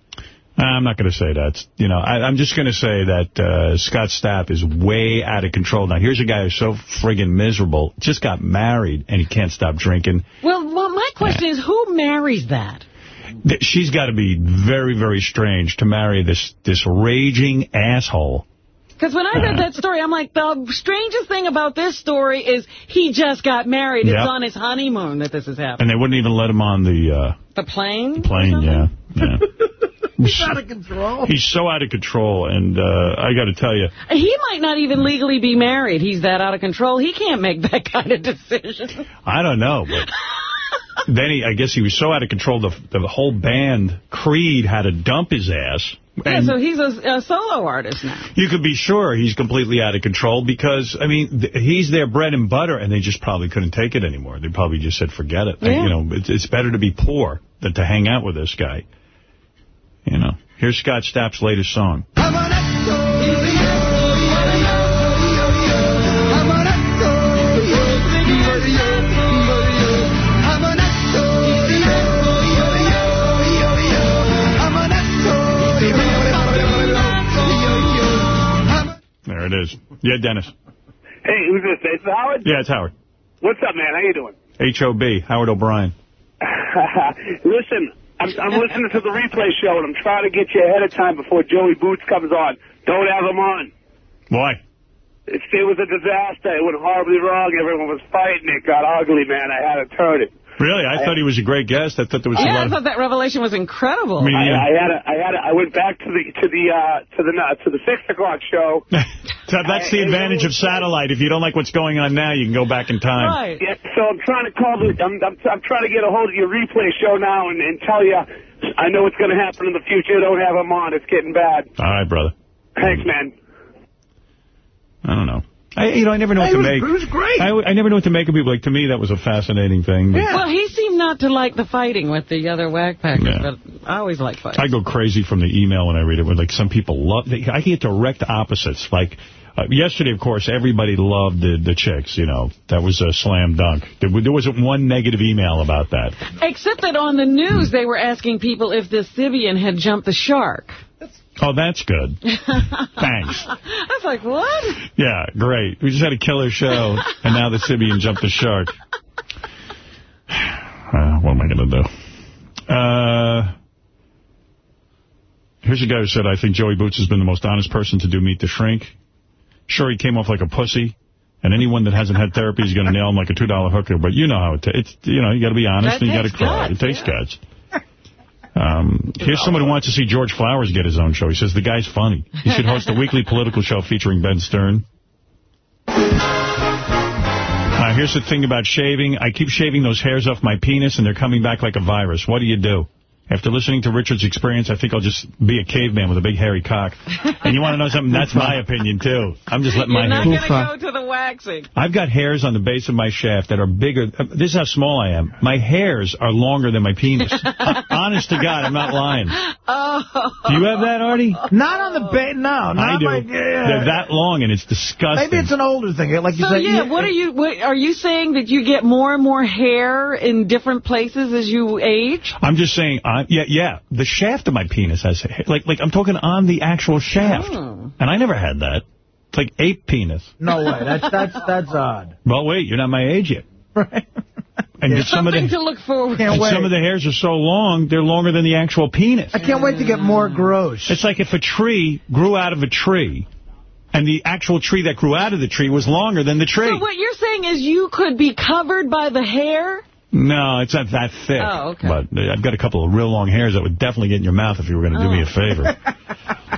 I'm not going to say that. You know, I, I'm just going to say that uh, Scott Stapp is way out of control. Now, here's a guy who's so friggin' miserable, just got married, and he can't stop drinking. Well, well my question is, who marries that? She's got to be very, very strange to marry this this raging asshole. Because when I read that story, I'm like, the strangest thing about this story is he just got married. Yep. It's on his honeymoon that this is happening. And they wouldn't even let him on the uh, The plane? plane, yeah. yeah. He's out of control. He's so out of control, and uh, I got to tell you, He might not even legally be married. He's that out of control. He can't make that kind of decision. I don't know, but then he, I guess he was so out of control, the, the whole band, Creed, had to dump his ass. Yeah, so he's a, a solo artist now. you could be sure he's completely out of control because, I mean, th he's their bread and butter, and they just probably couldn't take it anymore. They probably just said, forget it. Yeah. You know, it's, it's better to be poor than to hang out with this guy. You know. Here's Scott Stapp's latest song. There it is. Yeah, Dennis. Hey, who's this? It's Howard? Yeah, it's Howard. What's up, man? How you doing? H-O-B, Howard O'Brien. Listen, I'm, I'm listening to the replay show, and I'm trying to get you ahead of time before Joey Boots comes on. Don't have him on. Why? It, it was a disaster. It went horribly wrong. Everyone was fighting. It got ugly, man. I had to turn it. Really? I thought he was a great guest. I thought there was a Yeah, I thought that revelation was incredible. I mean, I, yeah. I had a, I had a, I went back to the to the uh, to the uh, to the six o'clock show. So that's the advantage of satellite. If you don't like what's going on now, you can go back in time. Right. Yeah, so I'm trying to call the I'm I'm, I'm trying to get a hold of your replay show now and, and tell you I know what's going to happen in the future. Don't have him on. It's getting bad. All right, brother. Thanks, man. I don't know. I, you know, I never know Hey, what it to was- make. it was great. I, I never know what to make of people. Like, to me, that was a fascinating thing. But Well, he seemed not to like the fighting with the other whack packers, Yeah. but I always like fighting. I go crazy from the email when I read it. When like some people love, they, I get direct opposites. Like uh, yesterday, of course, everybody loved the the chicks. You know, that was a slam dunk. There, there wasn't one negative email about that. Except that on the news, they were asking people if the Sybian had jumped the shark. Oh, that's good. Thanks. I was like, what? Yeah, great. We just had a killer show, and now the Sybian jumped the shark. Uh, what am I going to do? Uh, here's a guy who said, I think Joey Boots has been the most honest person to do Meet the Shrink. Sure, he came off like a pussy, and anyone that hasn't had therapy is going to nail him like a $2 hooker, but you know how it ta- it's. You know, you got to be honest, That and you got to cry. guts, It takes guts. Um, here's someone who wants to see George Flowers get his own show. He says, the guy's funny. He should host a weekly political show featuring Ben Stern. Uh, here's the thing about shaving. I keep shaving those hairs off my penis, and they're coming back like a virus. What do you do? After listening to Richard's experience, I think I'll just be a caveman with a big hairy cock. And you want to know something? That's my opinion, too. I'm just letting You're my not hair... going to go to the waxing. I've got hairs on the base of my shaft that are bigger. uh, This is how small I am. My hairs are longer than my penis. Uh, Honest to God, I'm not lying. Oh. Do you have that, Artie? Not on the bait, no. Not I do. Like, yeah. They're that long, and it's disgusting. Maybe it's an older thing. Like you So said, yeah, you- what are you? What, are you saying that you get more and more hair in different places as you age? I'm just saying, uh, yeah, yeah. The shaft of my penis has hair. Like, like I'm talking on the actual shaft. Oh. And I never had that. It's like ape penis. No way. That's that's that's odd. Well, wait, you're not my age yet. Right. And Yeah. it's some of the, to look forward Can't wait. some of the hairs are so long, they're longer than the actual penis. I can't wait to get more gross. It's like if a tree grew out of a tree, and the actual tree that grew out of the tree was longer than the tree. So what you're saying is you could be covered by the hair? No, it's not that thick. Oh, okay. But uh, I've got a couple of real long hairs that would definitely get in your mouth if you were going to do me a Oh. favor.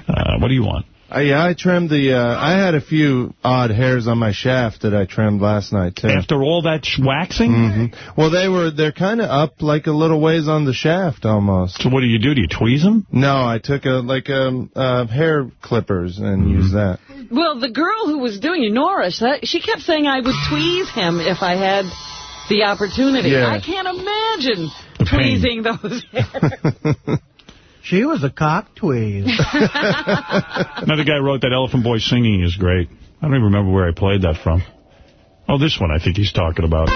uh, what do you want? Uh, yeah, I trimmed the, uh, I had a few odd hairs on my shaft that I trimmed last night, too. After all that sh- waxing? hmm Well, they were, they're kind of up like a little ways on the shaft almost. So what do you do? Do you tweeze them? No, I took a, like, um, uh, hair clippers and Mm-hmm. used that. Well, the girl who was doing it, Nora, she she kept saying I would tweeze him if I had the opportunity. Yeah. I can't imagine pain. tweezing those hairs. She was a cock tweeze. Another guy wrote that Elephant Boy singing is great. I don't even remember where I played that from. Oh, this one I think he's talking about.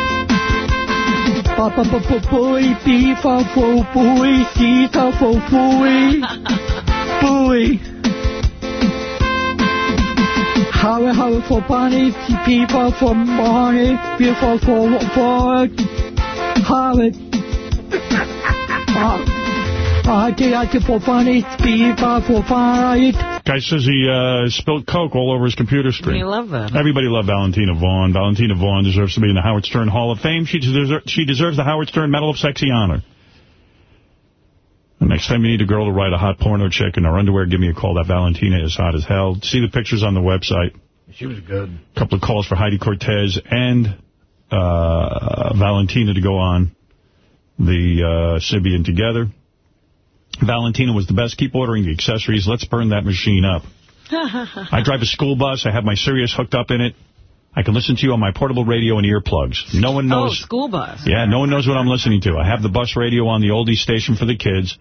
How how for bunny, people for money, people for for how it. I did for funny, people for fight. Guy says he uh, spilled Coke all over his computer screen. You love that. Everybody loved Valentina Vaughn. Valentina Vaughn deserves to be in the Howard Stern Hall of Fame. She deserves, she deserves the Howard Stern Medal of Sexy Honor. The next time you need a girl to write a hot porno chick in her underwear, give me a call. That Valentina is hot as hell. See the pictures on the website. She was good. A couple of calls for Heidi Cortez and uh, Valentina to go on the uh, Sybian together. Valentina was the best. Keep ordering the accessories. Let's burn that machine up. I drive a school bus. I have my Sirius hooked up in it. I can listen to you on my portable radio and earplugs. No one knows. Oh, school bus. Yeah, no one knows what I'm listening to. I have the bus radio on the oldie station for the kids.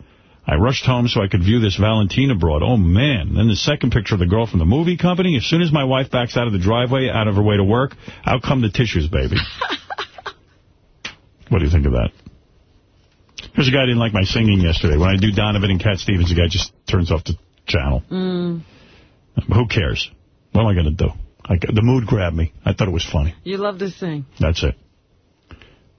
I rushed home so I could view this Valentina broad. Oh, man. Then the second picture of the girl from the movie company. As soon as my wife backs out of the driveway, out of her way to work, out come the tissues, baby. what do you think of that? Here's a guy who didn't like my singing yesterday. When I do Donovan and Cat Stevens, the guy just turns off the channel. Mm, Who cares? What am I going to do? I, the mood grabbed me. I thought it was funny. you love to sing. That's it.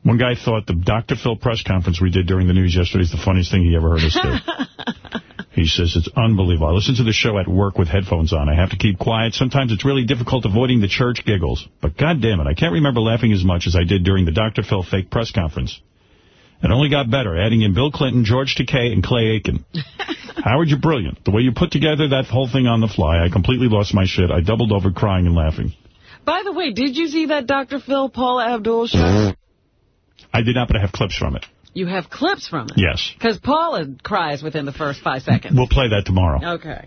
One guy thought the Dr. Phil press conference we did during the news yesterday is the funniest thing he ever heard us do. he says, it's unbelievable. I listen to the show at work with headphones on. I have to keep quiet. Sometimes it's really difficult avoiding the church giggles. But God damn it, I can't remember laughing as much as I did during the Dr. Phil fake press conference. It only got better, adding in Bill Clinton, George Takei, and Clay Aiken. Howard, you're brilliant. The way you put together that whole thing on the fly, I completely lost my shit. I doubled over crying and laughing. By the way, did you see that Dr. Phil Paula Abdul show? I did not, but I have clips from it. You have clips from it. Yes. Because Paula cries within the first five seconds. We'll play that tomorrow. Okay.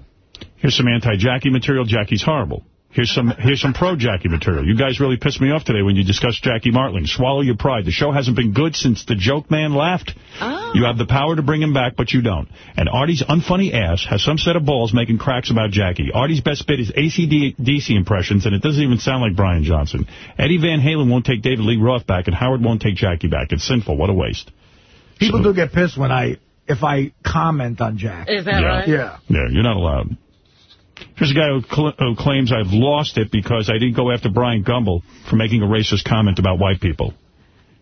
Here's some anti-Jackie material. Jackie's horrible. Here's some here's some pro-Jackie material. You guys really pissed me off today when you discussed Jackie Martling. Swallow your pride. The show hasn't been good since the joke man left. Oh. You have the power to bring him back, but you don't. And Artie's unfunny ass has some set of balls making cracks about Jackie. Artie's best bit is ACDC impressions, and it doesn't even sound like Brian Johnson. Eddie Van Halen won't take David Lee Roth back, and Howard won't take Jackie back. It's sinful. What a waste. People do get pissed when I, if I comment on Jack. Is that Yeah. right? Yeah. Yeah, you're not allowed. Here's a guy who, cl who claims I've lost it because I didn't go after Bryant Gumbel for making a racist comment about white people.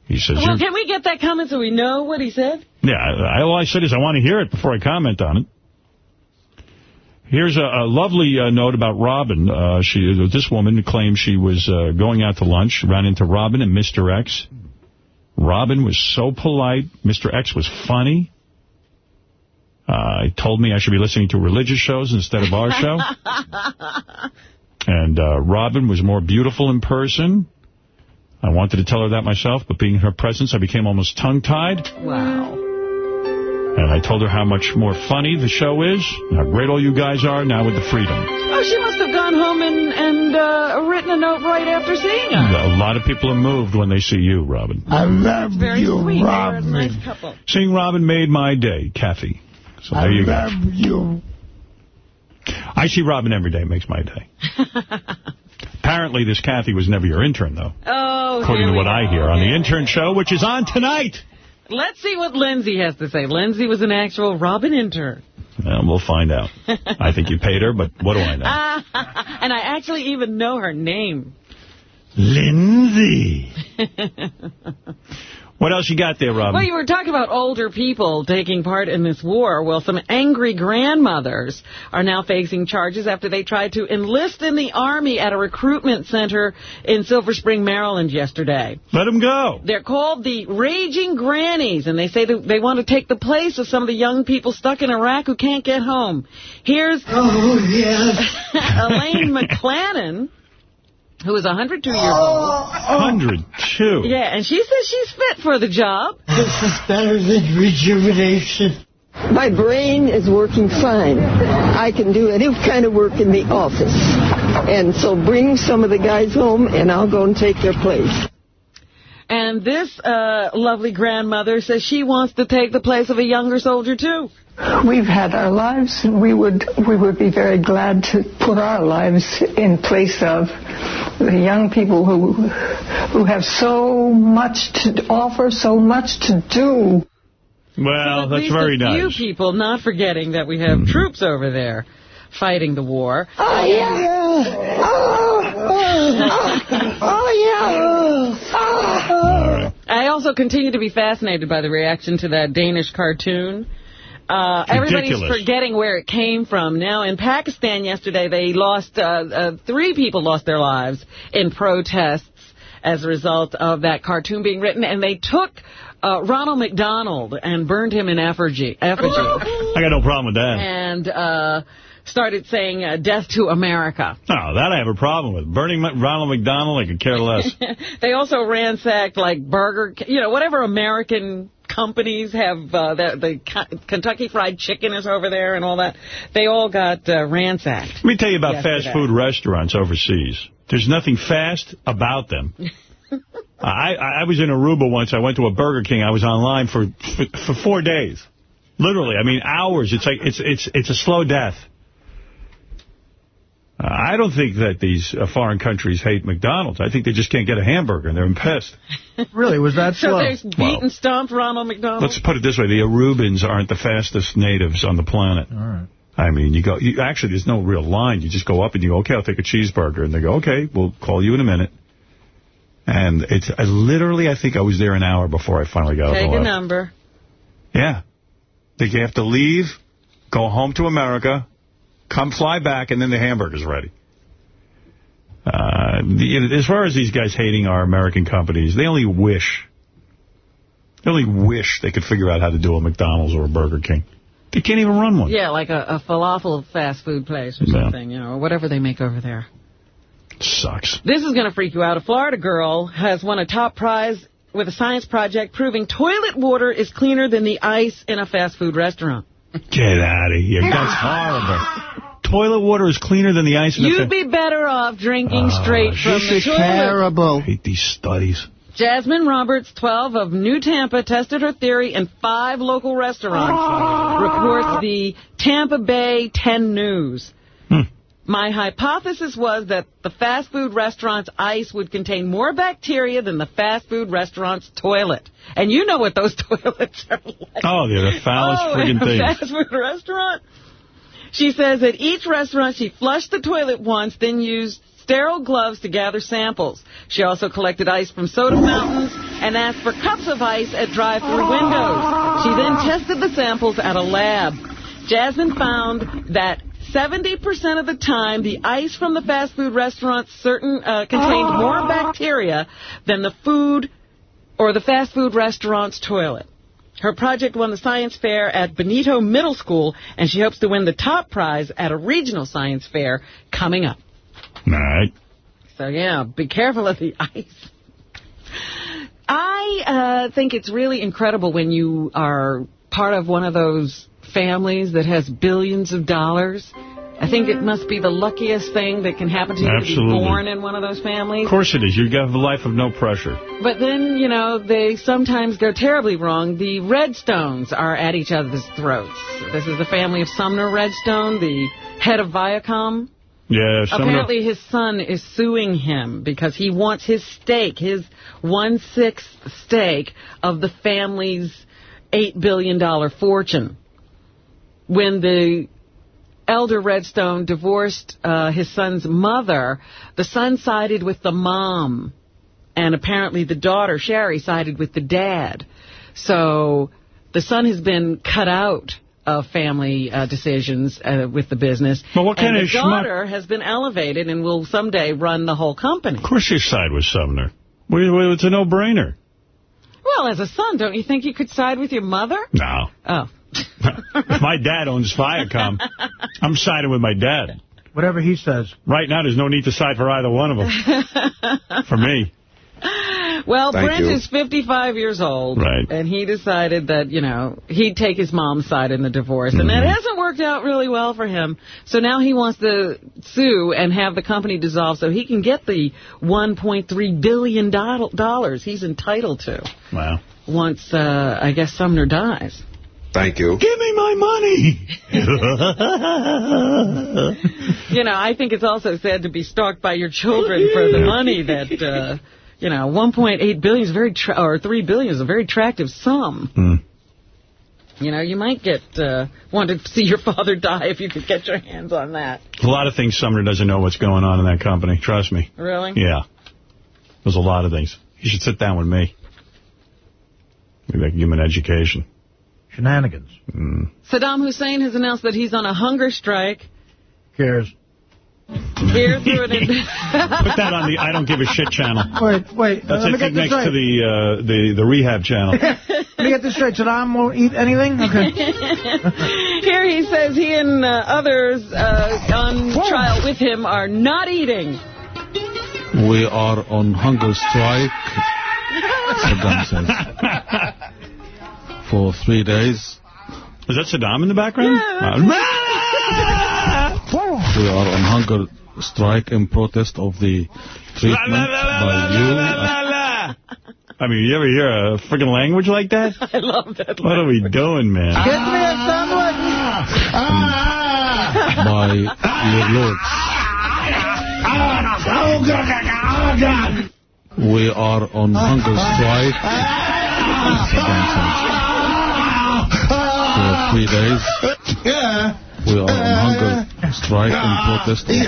He says, Well, can we get that comment so we know what he said? yeah, I, all I said is I want to hear it before I comment on it. Here's a, a lovely uh, note about Robin. Uh, she, this woman claims she was uh, going out to lunch, ran into Robin and Mr. X. Robin was so polite. Mr. X was funny. Uh, he told me I should be listening to religious shows instead of our show. And uh, Robin was more beautiful in person. I wanted to tell her that myself, but being in her presence, I became almost tongue-tied. Wow. And I told her how much more funny the show is, how great all you guys are now with the freedom. Oh, she must have gone home and, and uh, written a note right after seeing us. A lot of people are moved when they see you, Robin. I love Very you, sweet. They're a nice couple. Seeing Robin made my day, Kathy. So there you go. you. I see Robin every day. It makes my day. Apparently, this Kathy was never your intern, though, Oh, according to what go. I hear on the intern show, which is on tonight. Let's see what Lindsay has to say. Lindsay was an actual Robin intern. Well, we'll find out. I think you paid her, but what do I know? and I actually even know her name. Lindsay. What else you got there, Robin? Well, you were talking about older people taking part in this war. Well, some angry grandmothers are now facing charges after they tried to enlist in the Army at a recruitment center in Silver Spring, Maryland yesterday. Let them go. They're called the Raging Grannies, and they say that they want to take the place of some of the young people stuck in Iraq who can't get home. Here's Oh, yes. Elaine McClannon, who is 102 years oh. old. 102. Yeah, and she says she's fit for the job. This is better than rejuvenation. My brain is working fine. I can do any kind of work in the office. And so bring some of the guys home, and I'll go and take their place. And this uh, lovely grandmother says she wants to take the place of a younger soldier, too. We've had our lives, and we would we would be very glad to put our lives in place of the young people who who have so much to offer, so much to do. Well, At that's least very a nice. few people, not forgetting that we have troops over there fighting the war. Oh, yeah. Oh, oh, oh, yeah. Oh. I also continue to be fascinated by the reaction to that Danish cartoon. Uh, everybody's forgetting where it came from. Now, in Pakistan yesterday, they lost, uh, uh, three people lost their lives in protests as a result of that cartoon being written, and they took uh, Ronald McDonald and burned him in effigy. effigy I got no problem with that. and uh, started saying, uh, death to America. Oh, that I have a problem with. Burning Ronald McDonald, I could care less. they also ransacked, like, Burger, you know, whatever American companies have, uh, the, the Kentucky Fried Chicken is over there and all that. They all got uh, ransacked. Let me tell you about yesterday. fast food restaurants overseas. There's nothing fast about them. I, I was in Aruba once. I went to a Burger King. I was online for, for for four days. Literally, I mean, hours. It's like it's it's it's a slow death. Uh, I don't think that these uh, foreign countries hate McDonald's. I think they just can't get a hamburger, and they're pissed. Really? Was that So slow? there's beat Well, and stomped Ronald McDonald? Let's put it this way. The Arubans aren't the fastest natives on the planet. All right. I mean, you go. You, actually, there's no real line. You just go up and you go, okay, I'll take a cheeseburger. And they go, okay, we'll call you in a minute. And it's I literally, I think I was there an hour before I finally got Take off the a lift. number. Yeah. They have to leave, go home to America, come fly back, and then the hamburger's ready. Uh, the, as far as these guys hating our American companies, they only wish, they only wish they could figure out how to do a McDonald's or a Burger King. They can't even run one. Yeah, like a, a falafel fast food place or Yeah. something, you know, or whatever they make over there. Sucks. This is going to freak you out. A Florida girl has won a top prize with a science project proving toilet water is cleaner than the ice in a fast food restaurant. Get out of here. That's horrible. Toilet water is cleaner than the ice in You'd be better off drinking ah, straight from the toilet. This is I hate these studies. Jasmine Roberts, 12, of New Tampa, tested her theory in five local restaurants, ah. reports the Tampa Bay 10 News. Hmm. My hypothesis was that the fast food restaurant's ice would contain more bacteria than the fast food restaurant's toilet. And you know what those toilets are like. Oh, they're the foulest oh, friggin' in a fast food restaurant? She says at each restaurant she flushed the toilet once, then used sterile gloves to gather samples. She also collected ice from soda fountains and asked for cups of ice at drive-through windows. She then tested the samples at a lab. Jasmine found that 70% of the time, the ice from the fast food restaurants certain uh, contained more bacteria than the food or the fast food restaurant's toilet. Her project won the science fair at Benito Middle School, and she hopes to win the top prize at a regional science fair coming up. All right. So, yeah, be careful of the ice. I uh, think it's really incredible when you are part of one of those families that has billions of dollars. I think it must be the luckiest thing that can happen to you to be born in one of those families. Of course it is. You have a life of no pressure. But then, you know, they sometimes go terribly wrong. The Redstones are at each other's throats. This is the family of Sumner Redstone, the head of Viacom. Yeah, some of the- Apparently his son is suing him because he wants his stake, his one-sixth stake of the family's $8 billion fortune. When the elder Redstone divorced uh, his son's mother, the son sided with the mom. And apparently the daughter, Shari, sided with the dad. So the son has been cut out of family uh, decisions uh, with the business. But what kind and of the schmuck- daughter has been elevated and will someday run the whole company. Of course you side with Sumner. Well, well, It's a no-brainer. Well, as a son, don't you think you could side with your mother? No. Oh. If my dad owns Viacom, I'm siding with my dad. Whatever he says. Right now, there's no need to side for either one of them. for me. Well, Thank Brent you. is 55 years old. Right. And he decided that, you know, he'd take his mom's side in the divorce. And Mm-hmm. that hasn't worked out really well for him. So now he wants to sue and have the company dissolved so he can get the $1.3 billion he's entitled to Wow. once, uh, I guess, Sumner dies. Thank you. Give me my money. You know, I think it's also sad to be stalked by your children for the money that, uh, you know, 1.8 billion is very, tra- or 3 billion is a very attractive sum. Hmm. You know, you might get, uh, want to see your father die if you could get your hands on that. a lot of things Sumner doesn't know what's going on in that company. Trust me. Really? Yeah. There's a lot of things. You should sit down with me. Maybe I can give him an education. Shenanigans. Mm. Saddam Hussein has announced that he's on a hunger strike. Cares. Here through an... Put that on the I don't give a shit channel. Wait, wait. uh, That's let me it get this next to the, uh, the the rehab channel. Let me get this straight. Saddam won't eat anything? Okay. Here he says he and uh, others uh, on trial with him are not eating. We are on hunger strike, Saddam says. For three days. Is that Saddam in the background? Uh, We are on hunger strike in protest of the treatment by you. I mean, you ever hear a freaking language like that? I love that. What are we doing, man? Get me a sandwich. by your lords. We are on hunger strike for three days. We are on hunger strike in protest of the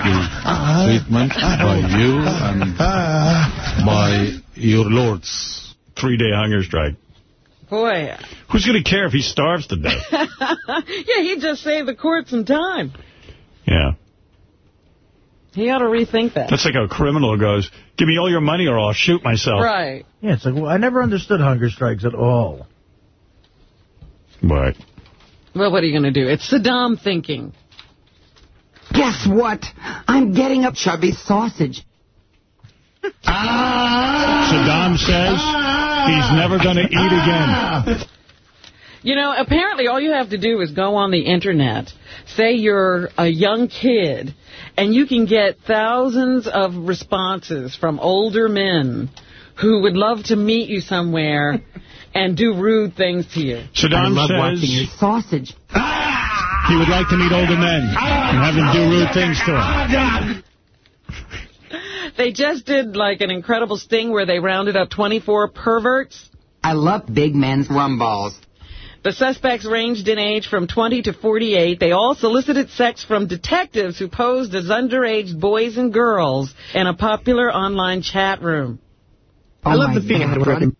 treatment by you and by your lords. Three-day hunger strike. Boy. Who's going to care if he starves to death? yeah, he just saved the court some time. Yeah. He ought to rethink that. That's like a criminal who goes, give me all your money or I'll shoot myself. Right. Yeah, it's like, well, I never understood hunger strikes at all. Right. Well, what are you going to do? It's Saddam thinking. Guess what? I'm getting a chubby sausage. Saddam says he's never going to eat again. You know, apparently all you have to do is go on the Internet, say you're a young kid, and you can get thousands of responses from older men who would love to meet you somewhere and do rude things to you. Saddam I love says watching your sausage. Ah! he would like to meet older men and have them do rude things to him. Ah, they just did like an incredible sting where they rounded up 24 perverts. I love big men's rum balls. The suspects ranged in age from 20 to 48. They all solicited sex from detectives who posed as underage boys and girls in a popular online chat room. Oh I love the feeling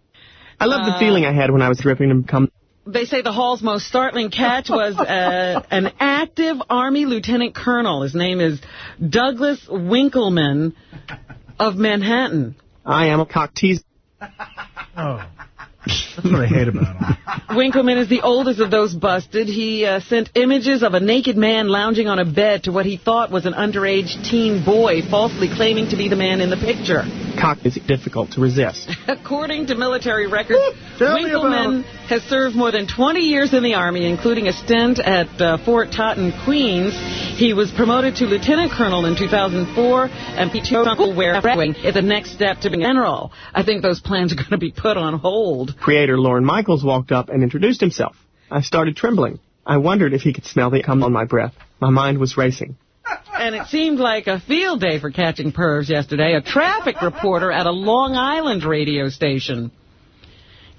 I had when love the feeling I had when I was ripping them come. They say the hall's most startling catch was uh, an active Army lieutenant colonel. His name is Douglas Winkleman of Manhattan. I am a cock tease. Oh. That's what I hate about him. Winkleman is the oldest of those busted. He uh, sent images of a naked man lounging on a bed to what he thought was an underage teen boy, falsely claiming to be the man in the picture. Cock is difficult to resist. According to military records, Winkleman has served more than 20 years in the Army, including a stint at uh, Fort Totten, Queens. He was promoted to lieutenant colonel in 2004, and PTO is the next step to being general. I think those plans are going to be put on hold. Creator Lorne Michaels walked up and introduced himself. I started trembling. I wondered if he could smell the cum on my breath. My mind was racing. And it seemed like a field day for catching pervs yesterday. A traffic reporter at a Long Island radio station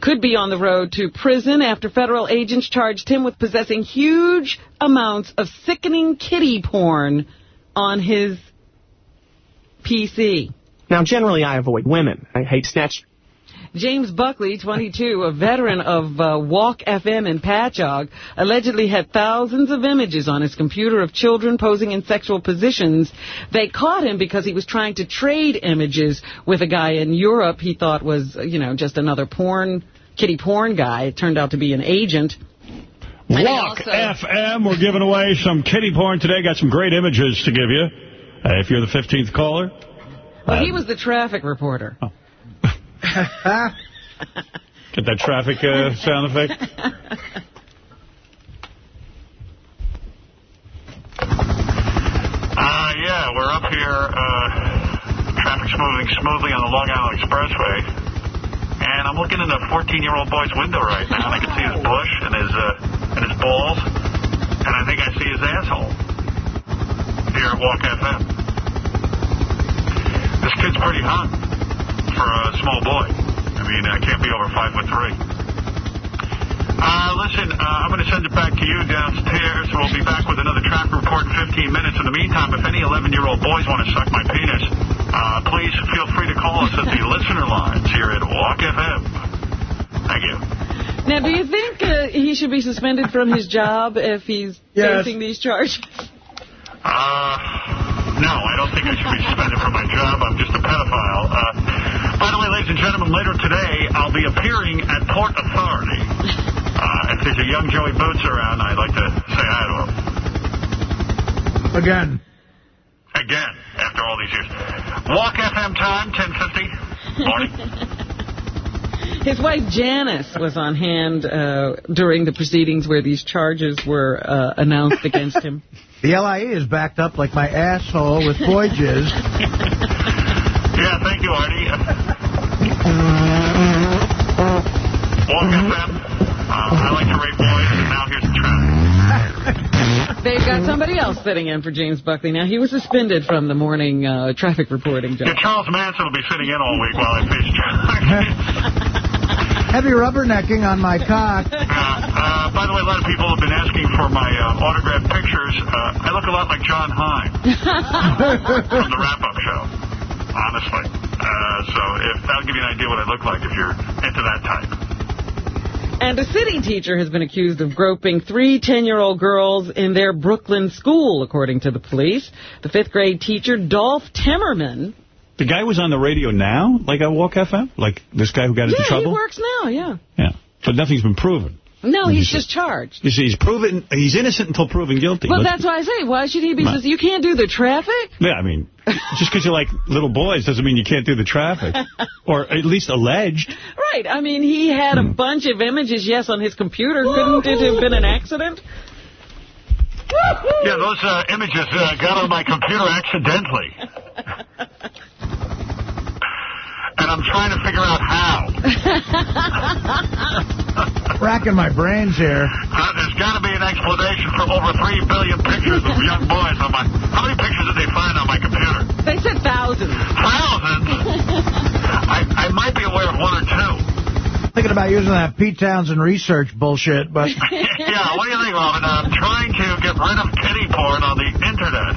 could be on the road to prison after federal agents charged him with possessing huge amounts of sickening kiddie porn on his PC. Now, generally, I avoid women. I hate snatch. James Buckley, 22, a veteran of uh, Walk FM in Patchogue, allegedly had thousands of images on his computer of children posing in sexual positions. They caught him because he was trying to trade images with a guy in Europe he thought was, you know, just another porn, kitty porn guy. It turned out to be an agent. Walk FM, we're giving away some kitty porn today. Got some great images to give you. Uh, if you're the 15th caller. Well, he was the traffic reporter. Get that traffic uh, sound effect. Uh, yeah, we're up here, uh, traffic's moving smoothly on the Long Island Expressway. And I'm looking in a 14-year-old boy's window right now, and I can see his bush and his, uh, and his balls. And I think I see his asshole here at Walk FM. This kid's pretty hot for a small boy. I mean, I can't be over five foot three. Uh, listen, uh, I'm going to send it back to you downstairs. We'll be back with another traffic report in 15 minutes. In the meantime, if any 11-year-old boys want to suck my penis, uh, please feel free to call us at the listener lines here at Walk FM. Thank you. Now, do you think uh, he should be suspended from his job if he's Yes. facing these charges? Uh, no, I don't think I should be suspended from my job. I'm just a pedophile. Uh, by the way, ladies and gentlemen, later today I'll be appearing at Port Authority. Uh, if there's a young Joey Boots around, I'd like to say hi to him. Again. Again, after all these years. Walk FM time, 1050. Morning. His wife Janice was on hand uh, during the proceedings where these charges were uh, announced against him. The LIE is backed up like my asshole with boy jizz. Yeah, thank you, Artie. Walk FM. Uh, I like to rape boys, and now here's the traffic. They've got somebody else sitting in for James Buckley now. He was suspended from the morning uh, traffic reporting job. Yeah, Charles Manson will be sitting in all week while I face traffic. Heavy rubbernecking on my cock. Uh, by the way, a lot of people have been asking for my uh, autographed pictures. Uh, I look a lot like John Hein from the wrap-up show, honestly. Uh, so if that'll give you an idea what I look like if you're into that type. And a city teacher has been accused of groping three 10-year-old girls in their Brooklyn school, according to the police. The fifth grade teacher, Dolph Timmerman. The guy was on the radio now, like at Walk FM? Like this guy who got into trouble? yeah, trouble? he works now, yeah. Yeah, but nothing's been proven. No, he's just charged. You see, he's proven he's innocent until proven guilty. Well, Let's- that's why I say, why should he be... Ma- You can't do the traffic? Yeah, I mean, just because you're like little boys doesn't mean you can't do the traffic. or at least alleged. Right. I mean, he had a bunch of images, yes, on his computer. Couldn't it have been an accident? Yeah, those uh, images uh, got on my computer accidentally. and I'm trying to figure out how. Racking my brains here. Uh, there's got to be an explanation for over 3 billion pictures of young boys on my... How many pictures did they find on my computer? They said thousands. Thousands? I, I might be aware of one or two. Thinking about using that Pete Townshend research bullshit, but... yeah, what do you think, Robin? I'm trying to get rid of kitty porn on the internet,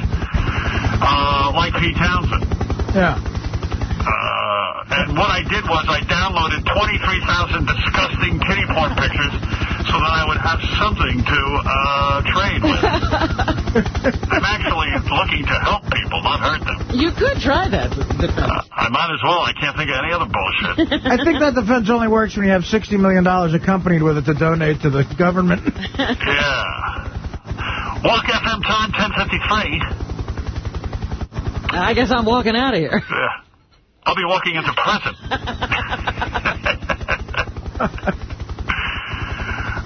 uh, like Pete Townshend. Yeah. Uh, and what I did was I downloaded 23,000 disgusting kitty porn pictures so that I would have something to uh, trade with. I'm actually looking to help people, not hurt them. You could try that defense. I might as well. I can't think of any other bullshit. I think that defense only works when you have $60 million accompanied with it to donate to the government. yeah. Walk FM time, 1053. I guess I'm walking out of here. Yeah. I'll be walking into prison.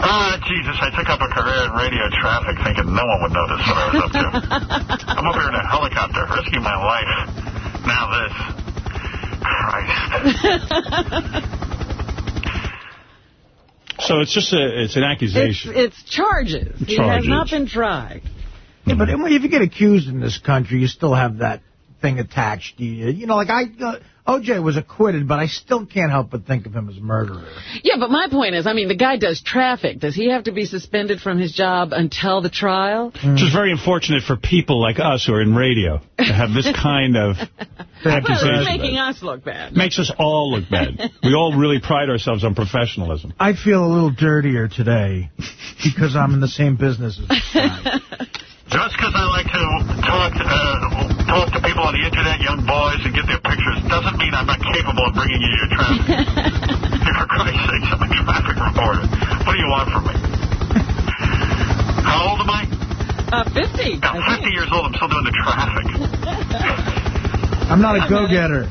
Ah, Jesus, I took up a career in radio traffic thinking no one would notice what I was up to. I'm up here in a helicopter risking my life. Now this. Christ. So it's just a, it's an accusation. it's charges. He has not been tried. Yeah, but if you get accused in this country, you still have that thing attached to you. You know, like I, uh, O.J. was acquitted, but I still can't help but think of him as a murderer. Yeah, but my point is, I mean, the guy does traffic. Does he have to be suspended from his job until the trial? Which is very unfortunate for people like us who are in radio to have this kind of Well, accusation. it's making us look bad. Makes us all look bad. We all really pride ourselves on professionalism. I feel a little dirtier today because I'm in the same business as this guy. Just because I like to talk uh, talk to people on the internet, young boys, and get their pictures, doesn't mean I'm not capable of bringing you your traffic. For Christ's sake, I'm a traffic reporter. What do you want from me? How old am I? Uh, 50. I'm 50 years old. I'm still doing the traffic. I'm not a go-getter.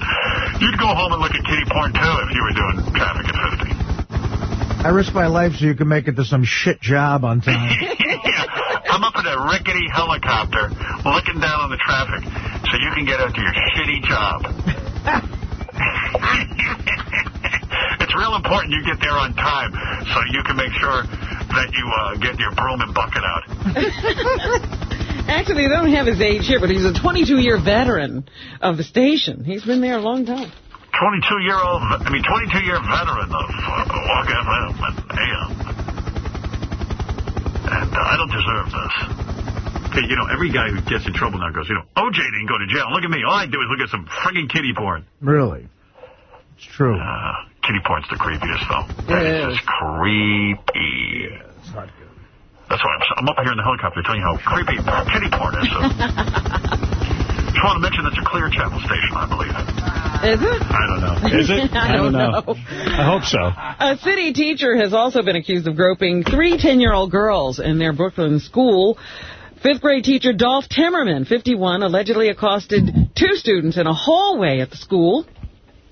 You'd go home and look at kitty porn, too, if you were doing traffic at 50. I risk my life so you can make it to some shit job on time. I'm up in a rickety helicopter looking down on the traffic so you can get out to your shitty job. it's real important you get there on time so you can make sure that you uh, get your broom and bucket out. Actually, they don't have his age here, but he's a 22-year veteran of the station. He's been there a long time. 22-year-old, I mean, 22-year veteran of uh, Walk FM and AM. And uh, I don't deserve this. Okay, you know, every guy who gets in trouble now goes, you know, OJ didn't go to jail. Look at me. All I do is look at some friggin' kitty porn. Really? It's true. Uh, kitty porn's the creepiest, though. It It's just creepy. It's not good. That's why I'm, I'm up here in the helicopter telling you how creepy kitty porn is. So. Just want to mention it's a clear channel station, I believe. Is it? I don't know. Is it? I don't know. I hope so. A city teacher has also been accused of groping three 10-year-old girls in their Brooklyn school. Fifth grade teacher Dolph Timmerman, 51, allegedly accosted two students in a hallway at the school.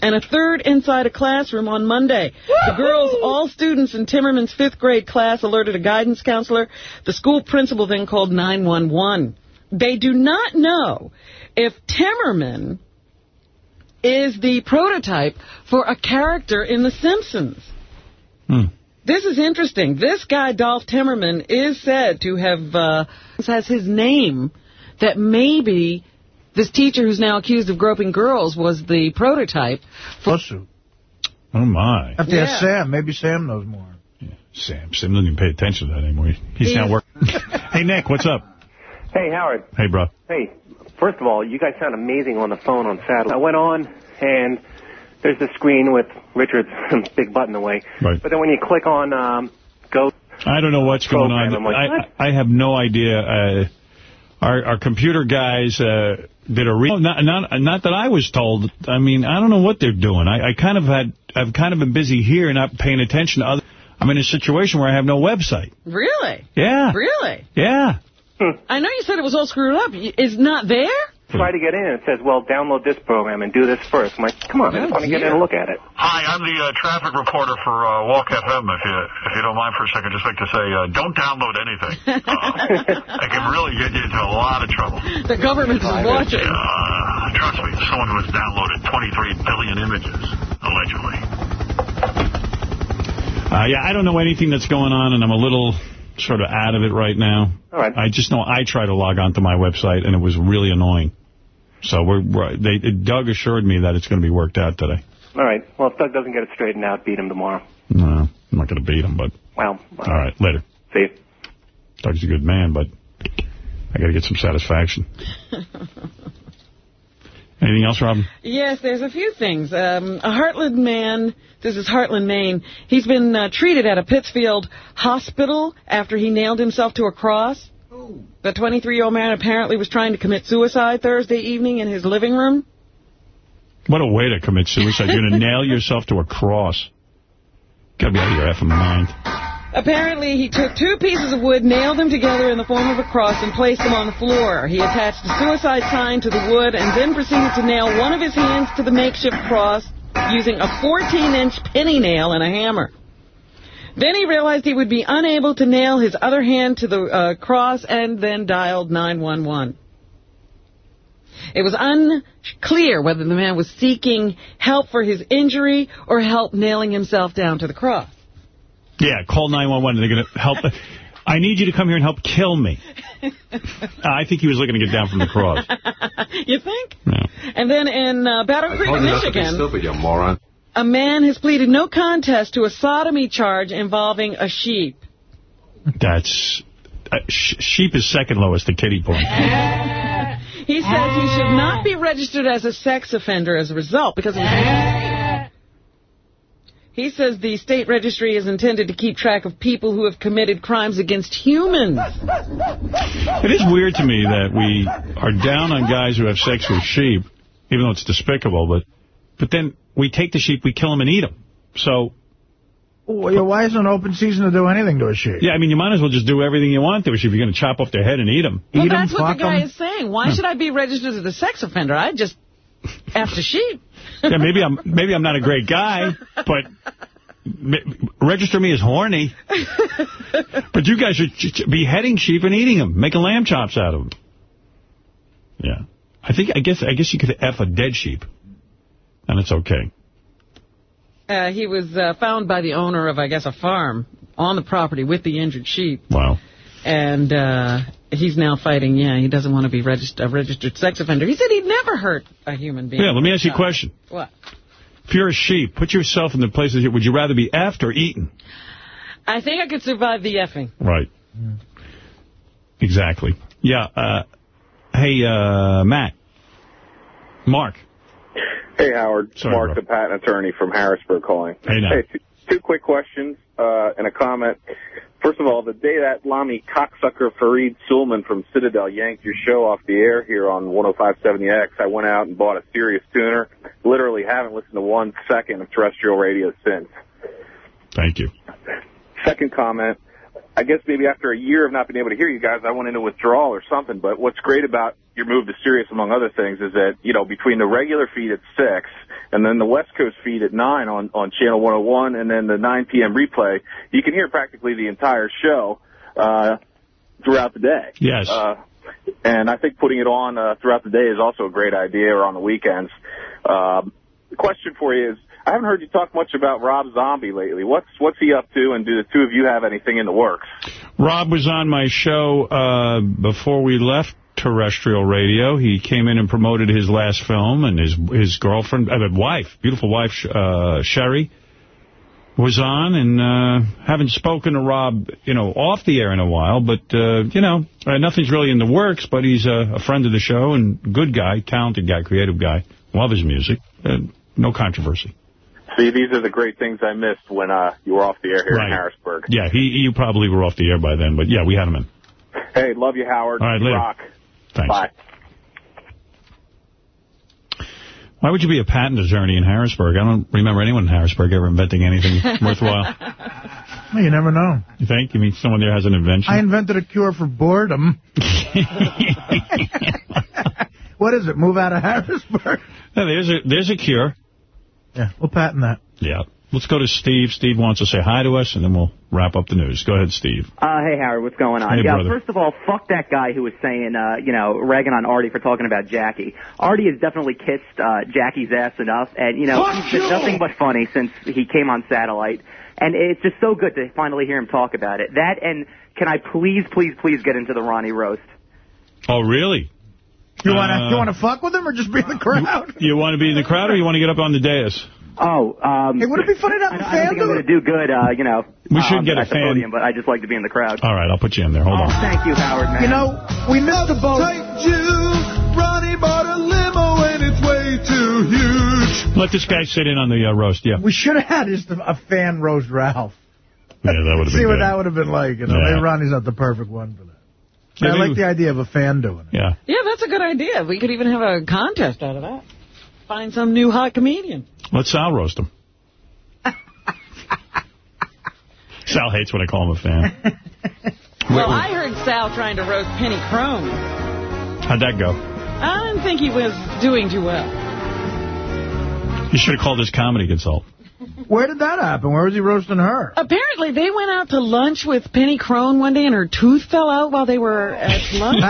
and a third inside a classroom on Monday. The girls, all students in Timmerman's fifth grade class, alerted a guidance counselor. The school principal then called 911. They do not know if Timmerman is the prototype for a character in The Simpsons. Hmm. This is interesting. This guy, Dolph Timmerman, is said to have, uh, has his name that maybe this teacher who's now accused of groping girls was the prototype. For Lawsuit. Oh, my. I Have to Yeah. ask Sam. Maybe Sam knows more. Sam, Sam doesn't even pay attention to that anymore. He's now He's- working. hey, Nick, what's up? Hey, Howard. Hey, bro. Hey, first of all, you guys sound amazing on the phone on Saturday. I went on, and there's the screen with Richard's big button away. Right. But then when you click on um, Go, I don't know what's going on. Program, I'm like, I, I have no idea. Uh, our, our computer guys uh, did a re not, not not that I was told. I mean, I don't know what they're doing. I, I kind of had I've kind of been busy here, not paying attention to other. I'm in a situation where I have no website. Really? Yeah. Really? Yeah. I know you said it was all screwed up. Y- It's not there? try to get in, it says, well, download this program and do this first. I'm like, come on, I just want to get in and look at it. Hi, I'm the uh, traffic reporter for uh, Walk FM. If you if you don't mind for a second, just like to say, uh, don't download anything. Uh, it can really get you into a lot of trouble. The government is watching. Uh, trust me, someone who has downloaded 23 billion images, allegedly. Uh, yeah, I don't know anything that's going on, and I'm a little sort of out of it right now. All right. I just know I try to log onto my website, and it was really annoying. So we're, we're they Doug assured me that it's going to be worked out today. All right. Well, if Doug doesn't get it straightened out, beat him tomorrow. No, I'm not going to beat him, but Well, uh, all right, later. See you. Doug's a good man, but I got to get some satisfaction. Anything else, Robin? Yes, there's a few things. Um, a Hartland man, this is Hartland, Maine, he's been uh, treated at a Pittsfield hospital after he nailed himself to a cross. The 23-year-old man apparently was trying to commit suicide Thursday evening in his living room. What a way to commit suicide. You're going to nail yourself to a cross. Got to be out of your effing mind. Apparently, he took two pieces of wood, nailed them together in the form of a cross, and placed them on the floor. He attached a suicide sign to the wood and then proceeded to nail one of his hands to the makeshift cross using a 14-inch penny nail and a hammer. Then he realized he would be unable to nail his other hand to the uh, cross and then dialed 911. It was unclear whether the man was seeking help for his injury or help nailing himself down to the cross. Yeah, call 911. They're going to help. I need you to come here and help kill me. I think he was looking to get down from the cross. you think? And then in uh, Battle Creek, Michigan, stupid, you moron. a man has pleaded no contest to a sodomy charge involving a sheep. That's... Uh, sh sheep is second lowest to kitty porn. He says he should not be registered as a sex offender as a result because it was He says the state registry is intended to keep track of people who have committed crimes against humans. It is weird to me that we are down on guys who have sex with sheep, even though it's despicable, but but then we take the sheep, we kill them, and eat them. So, Well, yeah, why isn't open season to do anything to a sheep? yeah, I mean, you might as well just do everything you want to a sheep. You're going to chop off their head and eat them. Well, that's what the guy is saying. Why should I be registered as a sex offender? I just after sheep. yeah, maybe I'm maybe I'm not a great guy, but register me as horny. but you guys should ch- beheading sheep and eating them, making lamb chops out of them. Yeah, I think I guess I guess you could f a dead sheep, and it's okay. Uh, he was uh, found by the owner of, I guess, a farm on the property with the injured sheep. Wow. And uh, he's now fighting, yeah, he doesn't want to be regist- a registered sex offender. He said he'd never hurt a human being. Yeah, let me ask you a question. What? If you're a sheep, put yourself in the places. Would you rather be effed or eaten? I think I could survive the effing. Right. Exactly. Yeah. Uh, hey, uh, Matt. Mark. Hey, Howard. Sorry, Mark, bro. the patent attorney from Harrisburg calling. Hey, now. two, two quick questions uh, and a comment. First of all, the day that Lamy cocksucker Farid Suleman from Citadel yanked your show off the air here on 10570X, I went out and bought a Sirius tuner. Literally haven't listened to one second of terrestrial radio since. Thank you. Second comment. I guess maybe after a year of not being able to hear you guys, I went into withdrawal or something. But what's great about your move to Sirius, among other things, is that, you know, between the regular feed at 6 and then the West Coast feed at 9 on, on Channel 101 and then the 9 p.m. replay, you can hear practically the entire show uh, throughout the day. Yes. Uh, and I think putting it on uh, throughout the day is also a great idea, or on the weekends. Um, the question for you is, I haven't heard you talk much about Rob Zombie lately. What's what's he up to, and do the two of you have anything in the works? Rob was on my show uh, before we left terrestrial radio. He came in and promoted his last film, and his his girlfriend, uh, wife, beautiful wife, uh, Sheri, was on, and uh, haven't spoken to Rob, you know, off the air in a while, but, uh, you know, uh, nothing's really in the works, but he's a, a friend of the show and good guy, talented guy, creative guy. Love his music. Uh, no controversy. See, these are the great things I missed when uh, you were off the air here Right. in Harrisburg. Yeah, he you probably were off the air by then, but yeah, we had him in. Hey, love you, Howard. All right, later. Rock. Thanks. Bye. Why would you be a patent attorney in Harrisburg? I don't remember anyone in Harrisburg ever inventing anything worthwhile. Well, you never know. You think? You mean someone there has an invention? I invented a cure for boredom. what is it? Move out of Harrisburg? Yeah, there's a there's a cure. Yeah, we'll patent that. Yeah. Let's go to Steve. Steve wants to say hi to us, and then we'll wrap up the news. Go ahead, Steve. Uh, hey, Howard, what's going on? Hey, yeah, brother. first of all, fuck that guy who was saying, uh, you know, ragging on Artie for talking about Jackie. Artie has definitely kissed uh, Jackie's ass enough, and, you know, Fuck he's been you! nothing but funny since he came on satellite. And it's just so good to finally hear him talk about it. That, and can I please, please, please get into the Ronnie roast? Oh, really? You want to Uh, you want to fuck with him or just be in the crowd? You want to be in the crowd, or you want to get up on the dais? Oh, um... Hey, would it be funny to have I, a I don't think do I'm going it? to do good, uh, you know, We should um, get a at the fan. podium, but I just like to be in the crowd. All right, I'll put you in there. Hold on. Thank you, Howard, man. You know, we missed the boat. Ronnie bought a limo and it's way too huge. Let this guy sit in on the uh, roast. Yeah. We should have had just a, a fan roast Ralph. Yeah, that would have See what good. that would have been like. You know, Yeah. maybe Ronnie's not the perfect one for that. Yeah, I like the idea of a fan doing it. Yeah. Yeah, that's a good idea. We could even have a contest out of that. Find some new hot comedian. Let Sal roast him. Sal hates when I call him a fan. Well, I heard Sal trying to roast Penny Crone. How'd that go? I didn't think he was doing too well. You should have called his comedy consultant. Where did that happen? Where was he roasting her? Apparently, they went out to lunch with Penny Crone one day, and her tooth fell out while they were at lunch.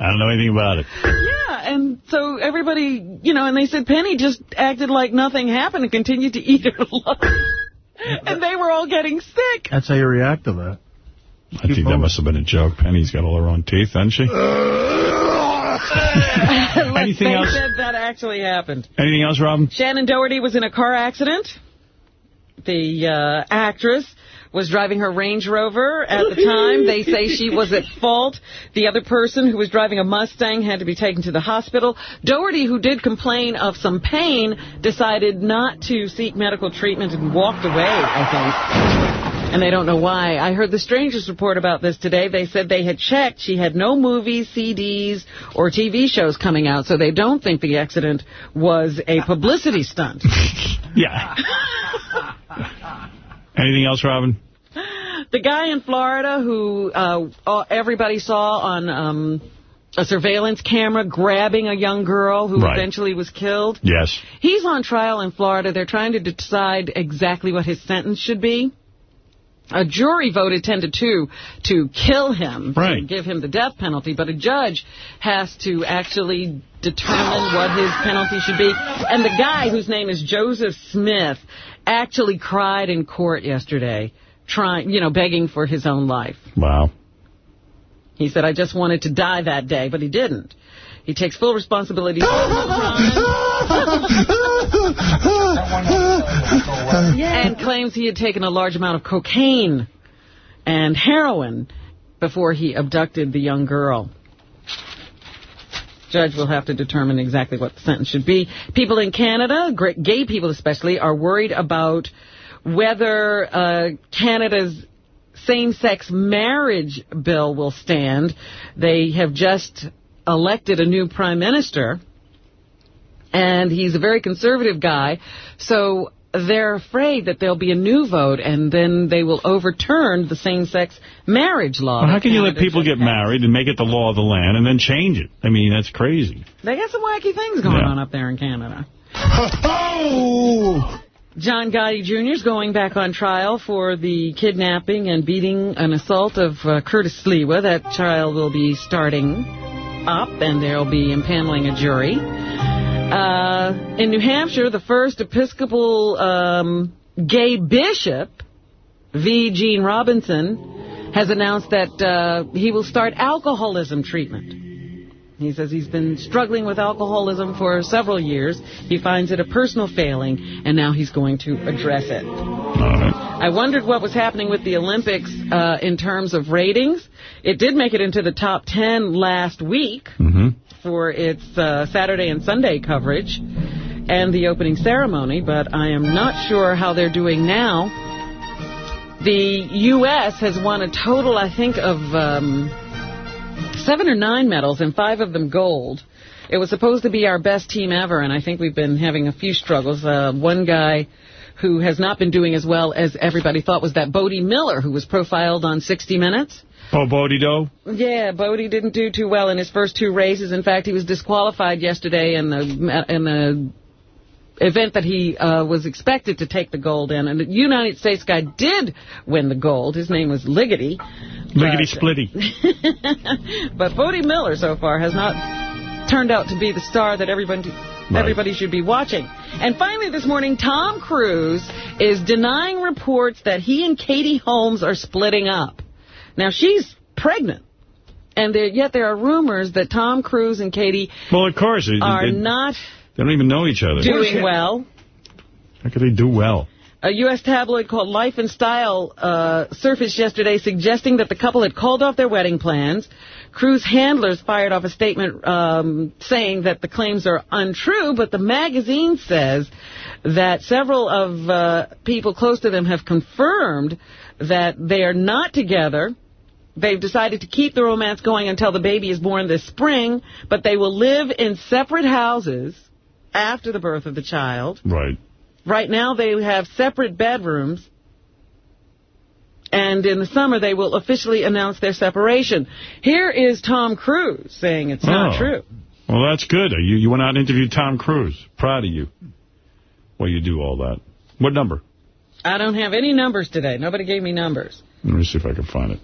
I don't know anything about it. yeah, and so everybody, you know, and they said Penny just acted like nothing happened and continued to eat her lunch. and they were all getting sick. That's how you react to that. I think that must have been a joke. Penny's got all her own teeth, hasn't she? Anything they else? said that actually happened. Anything else, Robin? Shannen Doherty was in a car accident. The uh, actress was driving her Range Rover at the time. They say she was at fault. The other person who was driving a Mustang had to be taken to the hospital. Doherty, who did complain of some pain, decided not to seek medical treatment and walked away, I think. And they don't know why. I heard the strangest report about this today. They said they had checked. She had no movies, CDs, or TV shows coming out, so they don't think the accident was a publicity stunt. Yeah. Anything else, Robin? The guy in Florida who uh, everybody saw on um, a surveillance camera grabbing a young girl who Right. eventually was killed. Yes. He's on trial in Florida. They're trying to decide exactly what his sentence should be. A jury voted 10 to 2 to kill him, to give him the death penalty, but a judge has to actually determine what his penalty should be. And the guy, whose name is Joseph Smith, actually cried in court yesterday, trying, you know, begging for his own life. Wow. He said, I just wanted to die that day, but he didn't. He takes full responsibility for his crime and claims he had taken a large amount of cocaine and heroin before he abducted the young girl. Judge will have to determine exactly what the sentence should be. People in Canada, gay people especially, are worried about whether uh, Canada's same-sex marriage bill will stand. They have just elected a new prime minister, and he's a very conservative guy. So they're afraid that there'll be a new vote and then they will overturn the same-sex marriage law. Well, how can you let people get passed. married and make it the law of the land and then change it? I mean, that's crazy. They got some wacky things going Yeah. on up there in Canada. John Gotti Jr. is going back on trial for the kidnapping and beating and assault of uh, Curtis Sliwa. That trial will be starting up, and they'll be impaneling a jury. Uh, in New Hampshire, the first Episcopal um, gay bishop, V. Gene Robinson, has announced that uh, he will start alcoholism treatment. He says he's been struggling with alcoholism for several years. He finds it a personal failing, and now he's going to address it. I wondered what was happening with the Olympics uh, in terms of ratings. It did make it into the top 10 last week for its uh, Saturday and Sunday coverage and the opening ceremony, but I am not sure how they're doing now. The U.S. has won a total, I think, of um, seven or nine medals, and five of them gold. It was supposed to be our best team ever, and I think we've been having a few struggles. Uh, one guy who has not been doing as well as everybody thought was that Bode Miller, who was profiled on 60 Minutes. Oh, Bodie-Do? Yeah, Bode didn't do too well in his first two races. In fact, he was disqualified yesterday in the in the event that he uh, was expected to take the gold in. And the United States guy did win the gold. His name was Ligety. Ligety splitty. But Bode Miller so far has not turned out to be the star that everybody everybody should be watching. And finally this morning, Tom Cruise is denying reports that he and Katie Holmes are splitting up. Now, she's pregnant. And there, yet there are rumors that Tom Cruise and Katie Well, of course. It, are it- not They don't even know each other. doing well. How could they do well? A U.S. tabloid called Life and Style uh, surfaced yesterday suggesting that the couple had called off their wedding plans. Cruise handlers fired off a statement um, saying that the claims are untrue, but the magazine says that several of uh, people close to them have confirmed that they are not together. They've decided to keep the romance going until the baby is born this spring, but they will live in separate houses after the birth of the child. Right. Right now, they have separate bedrooms. And in the summer, they will officially announce their separation. Here is Tom Cruise saying it's not Oh. true. Well, that's good. You you went out and interviewed Tom Cruise. Proud of you. Well, you do all that. What number? I don't have any numbers today. Nobody gave me numbers. Let me see if I can find it.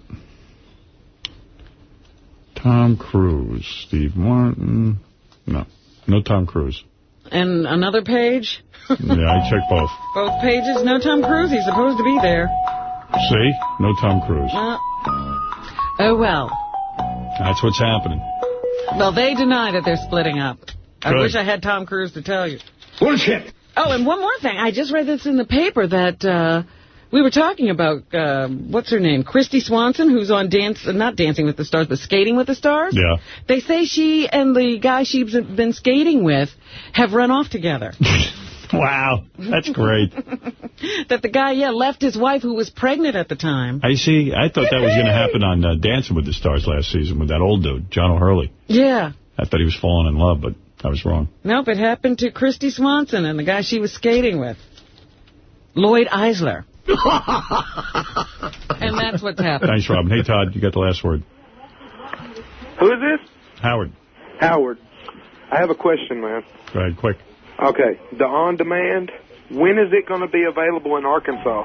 Tom Cruise. Steve Martin. No. No Tom Cruise. And another page. Yeah, I checked both. Both pages, no Tom Cruise. He's supposed to be there. See? No Tom Cruise. Uh, oh, well. That's what's happening. Well, they deny that they're splitting up. I Good. wish I had Tom Cruise to tell you. Bullshit. Oh, and one more thing. I just read this in the paper that uh, we were talking about, uh, what's her name? Kristy Swanson, who's on Dance, uh, not Dancing with the Stars, but Skating with the Stars. Yeah. They say she and the guy she's been skating with have run off together. Wow. That's great. that the guy, yeah, left his wife who was pregnant at the time. I see. I thought that was going to happen on uh, Dancing with the Stars last season with that old dude, John O'Hurley. Yeah. I thought he was falling in love, but I was wrong. Nope, it happened to Kristy Swanson and the guy she was skating with. Lloyd Eisler. and that's what's happened. Thanks, Robin. Hey, Todd, you got the last word. Who is this? Howard, Howard. I have a question, man. go ahead, quick. Okay, the on-demand, when is it going to be available in Arkansas?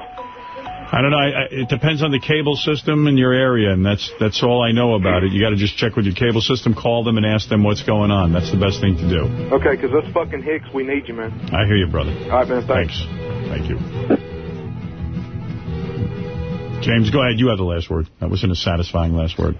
I don't know. I, I, it depends on the cable system in your area, and that's that's all I know about it. You got to just check with your cable system, call them, and ask them what's going on. That's the best thing to do. Okay, because us fucking hicks, we need you, man. I hear you, brother. All right, man, thanks. Thank you. James, go ahead. You have the last word. That wasn't a satisfying last word.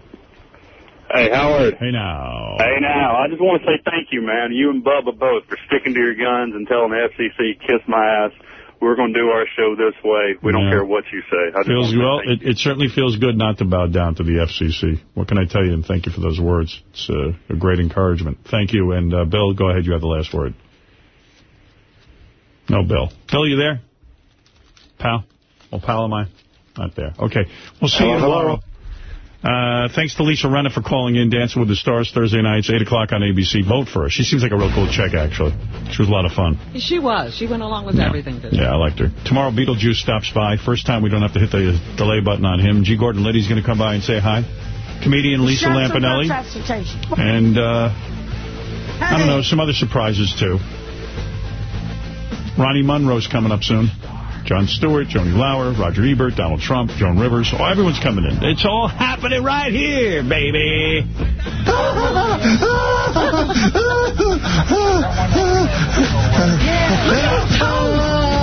Hey, Howard. Hey, now. Hey, now, I just want to say thank you, man. You and Bubba both for sticking to your guns and telling the FCC, kiss my ass. We're going to do our show this way. We don't care what you say. I Feels say well. thank It, it certainly feels good not to bow down to the FCC. What can I tell you? And thank you for those words. It's uh, a great encouragement. Thank you. And uh, Bill, go ahead. You have the last word. No, Bill. Bill, you there? Pal? Oh, pal am I? Not there. Okay. We'll see you Hello, hello. tomorrow. Uh, thanks to Lisa Rinna for calling in, Dancing with the Stars Thursday nights, 8 o'clock on ABC. Vote for her. She seems like a real cool chick, actually. She was a lot of fun. She was. She went along with everything. Today. Yeah, I liked her. Tomorrow, Beetlejuice stops by. First time we don't have to hit the delay button on him. G. Gordon Liddy's going to come by and say hi. Comedian Lisa Show some Lampanelli. And, uh, I don't know, some other surprises, too. Ronnie Munro's coming up soon. Jon Stewart, Joni Lauer, Roger Ebert, Donald Trump, Joan Rivers. Oh, everyone's coming in. It's all happening right here, baby.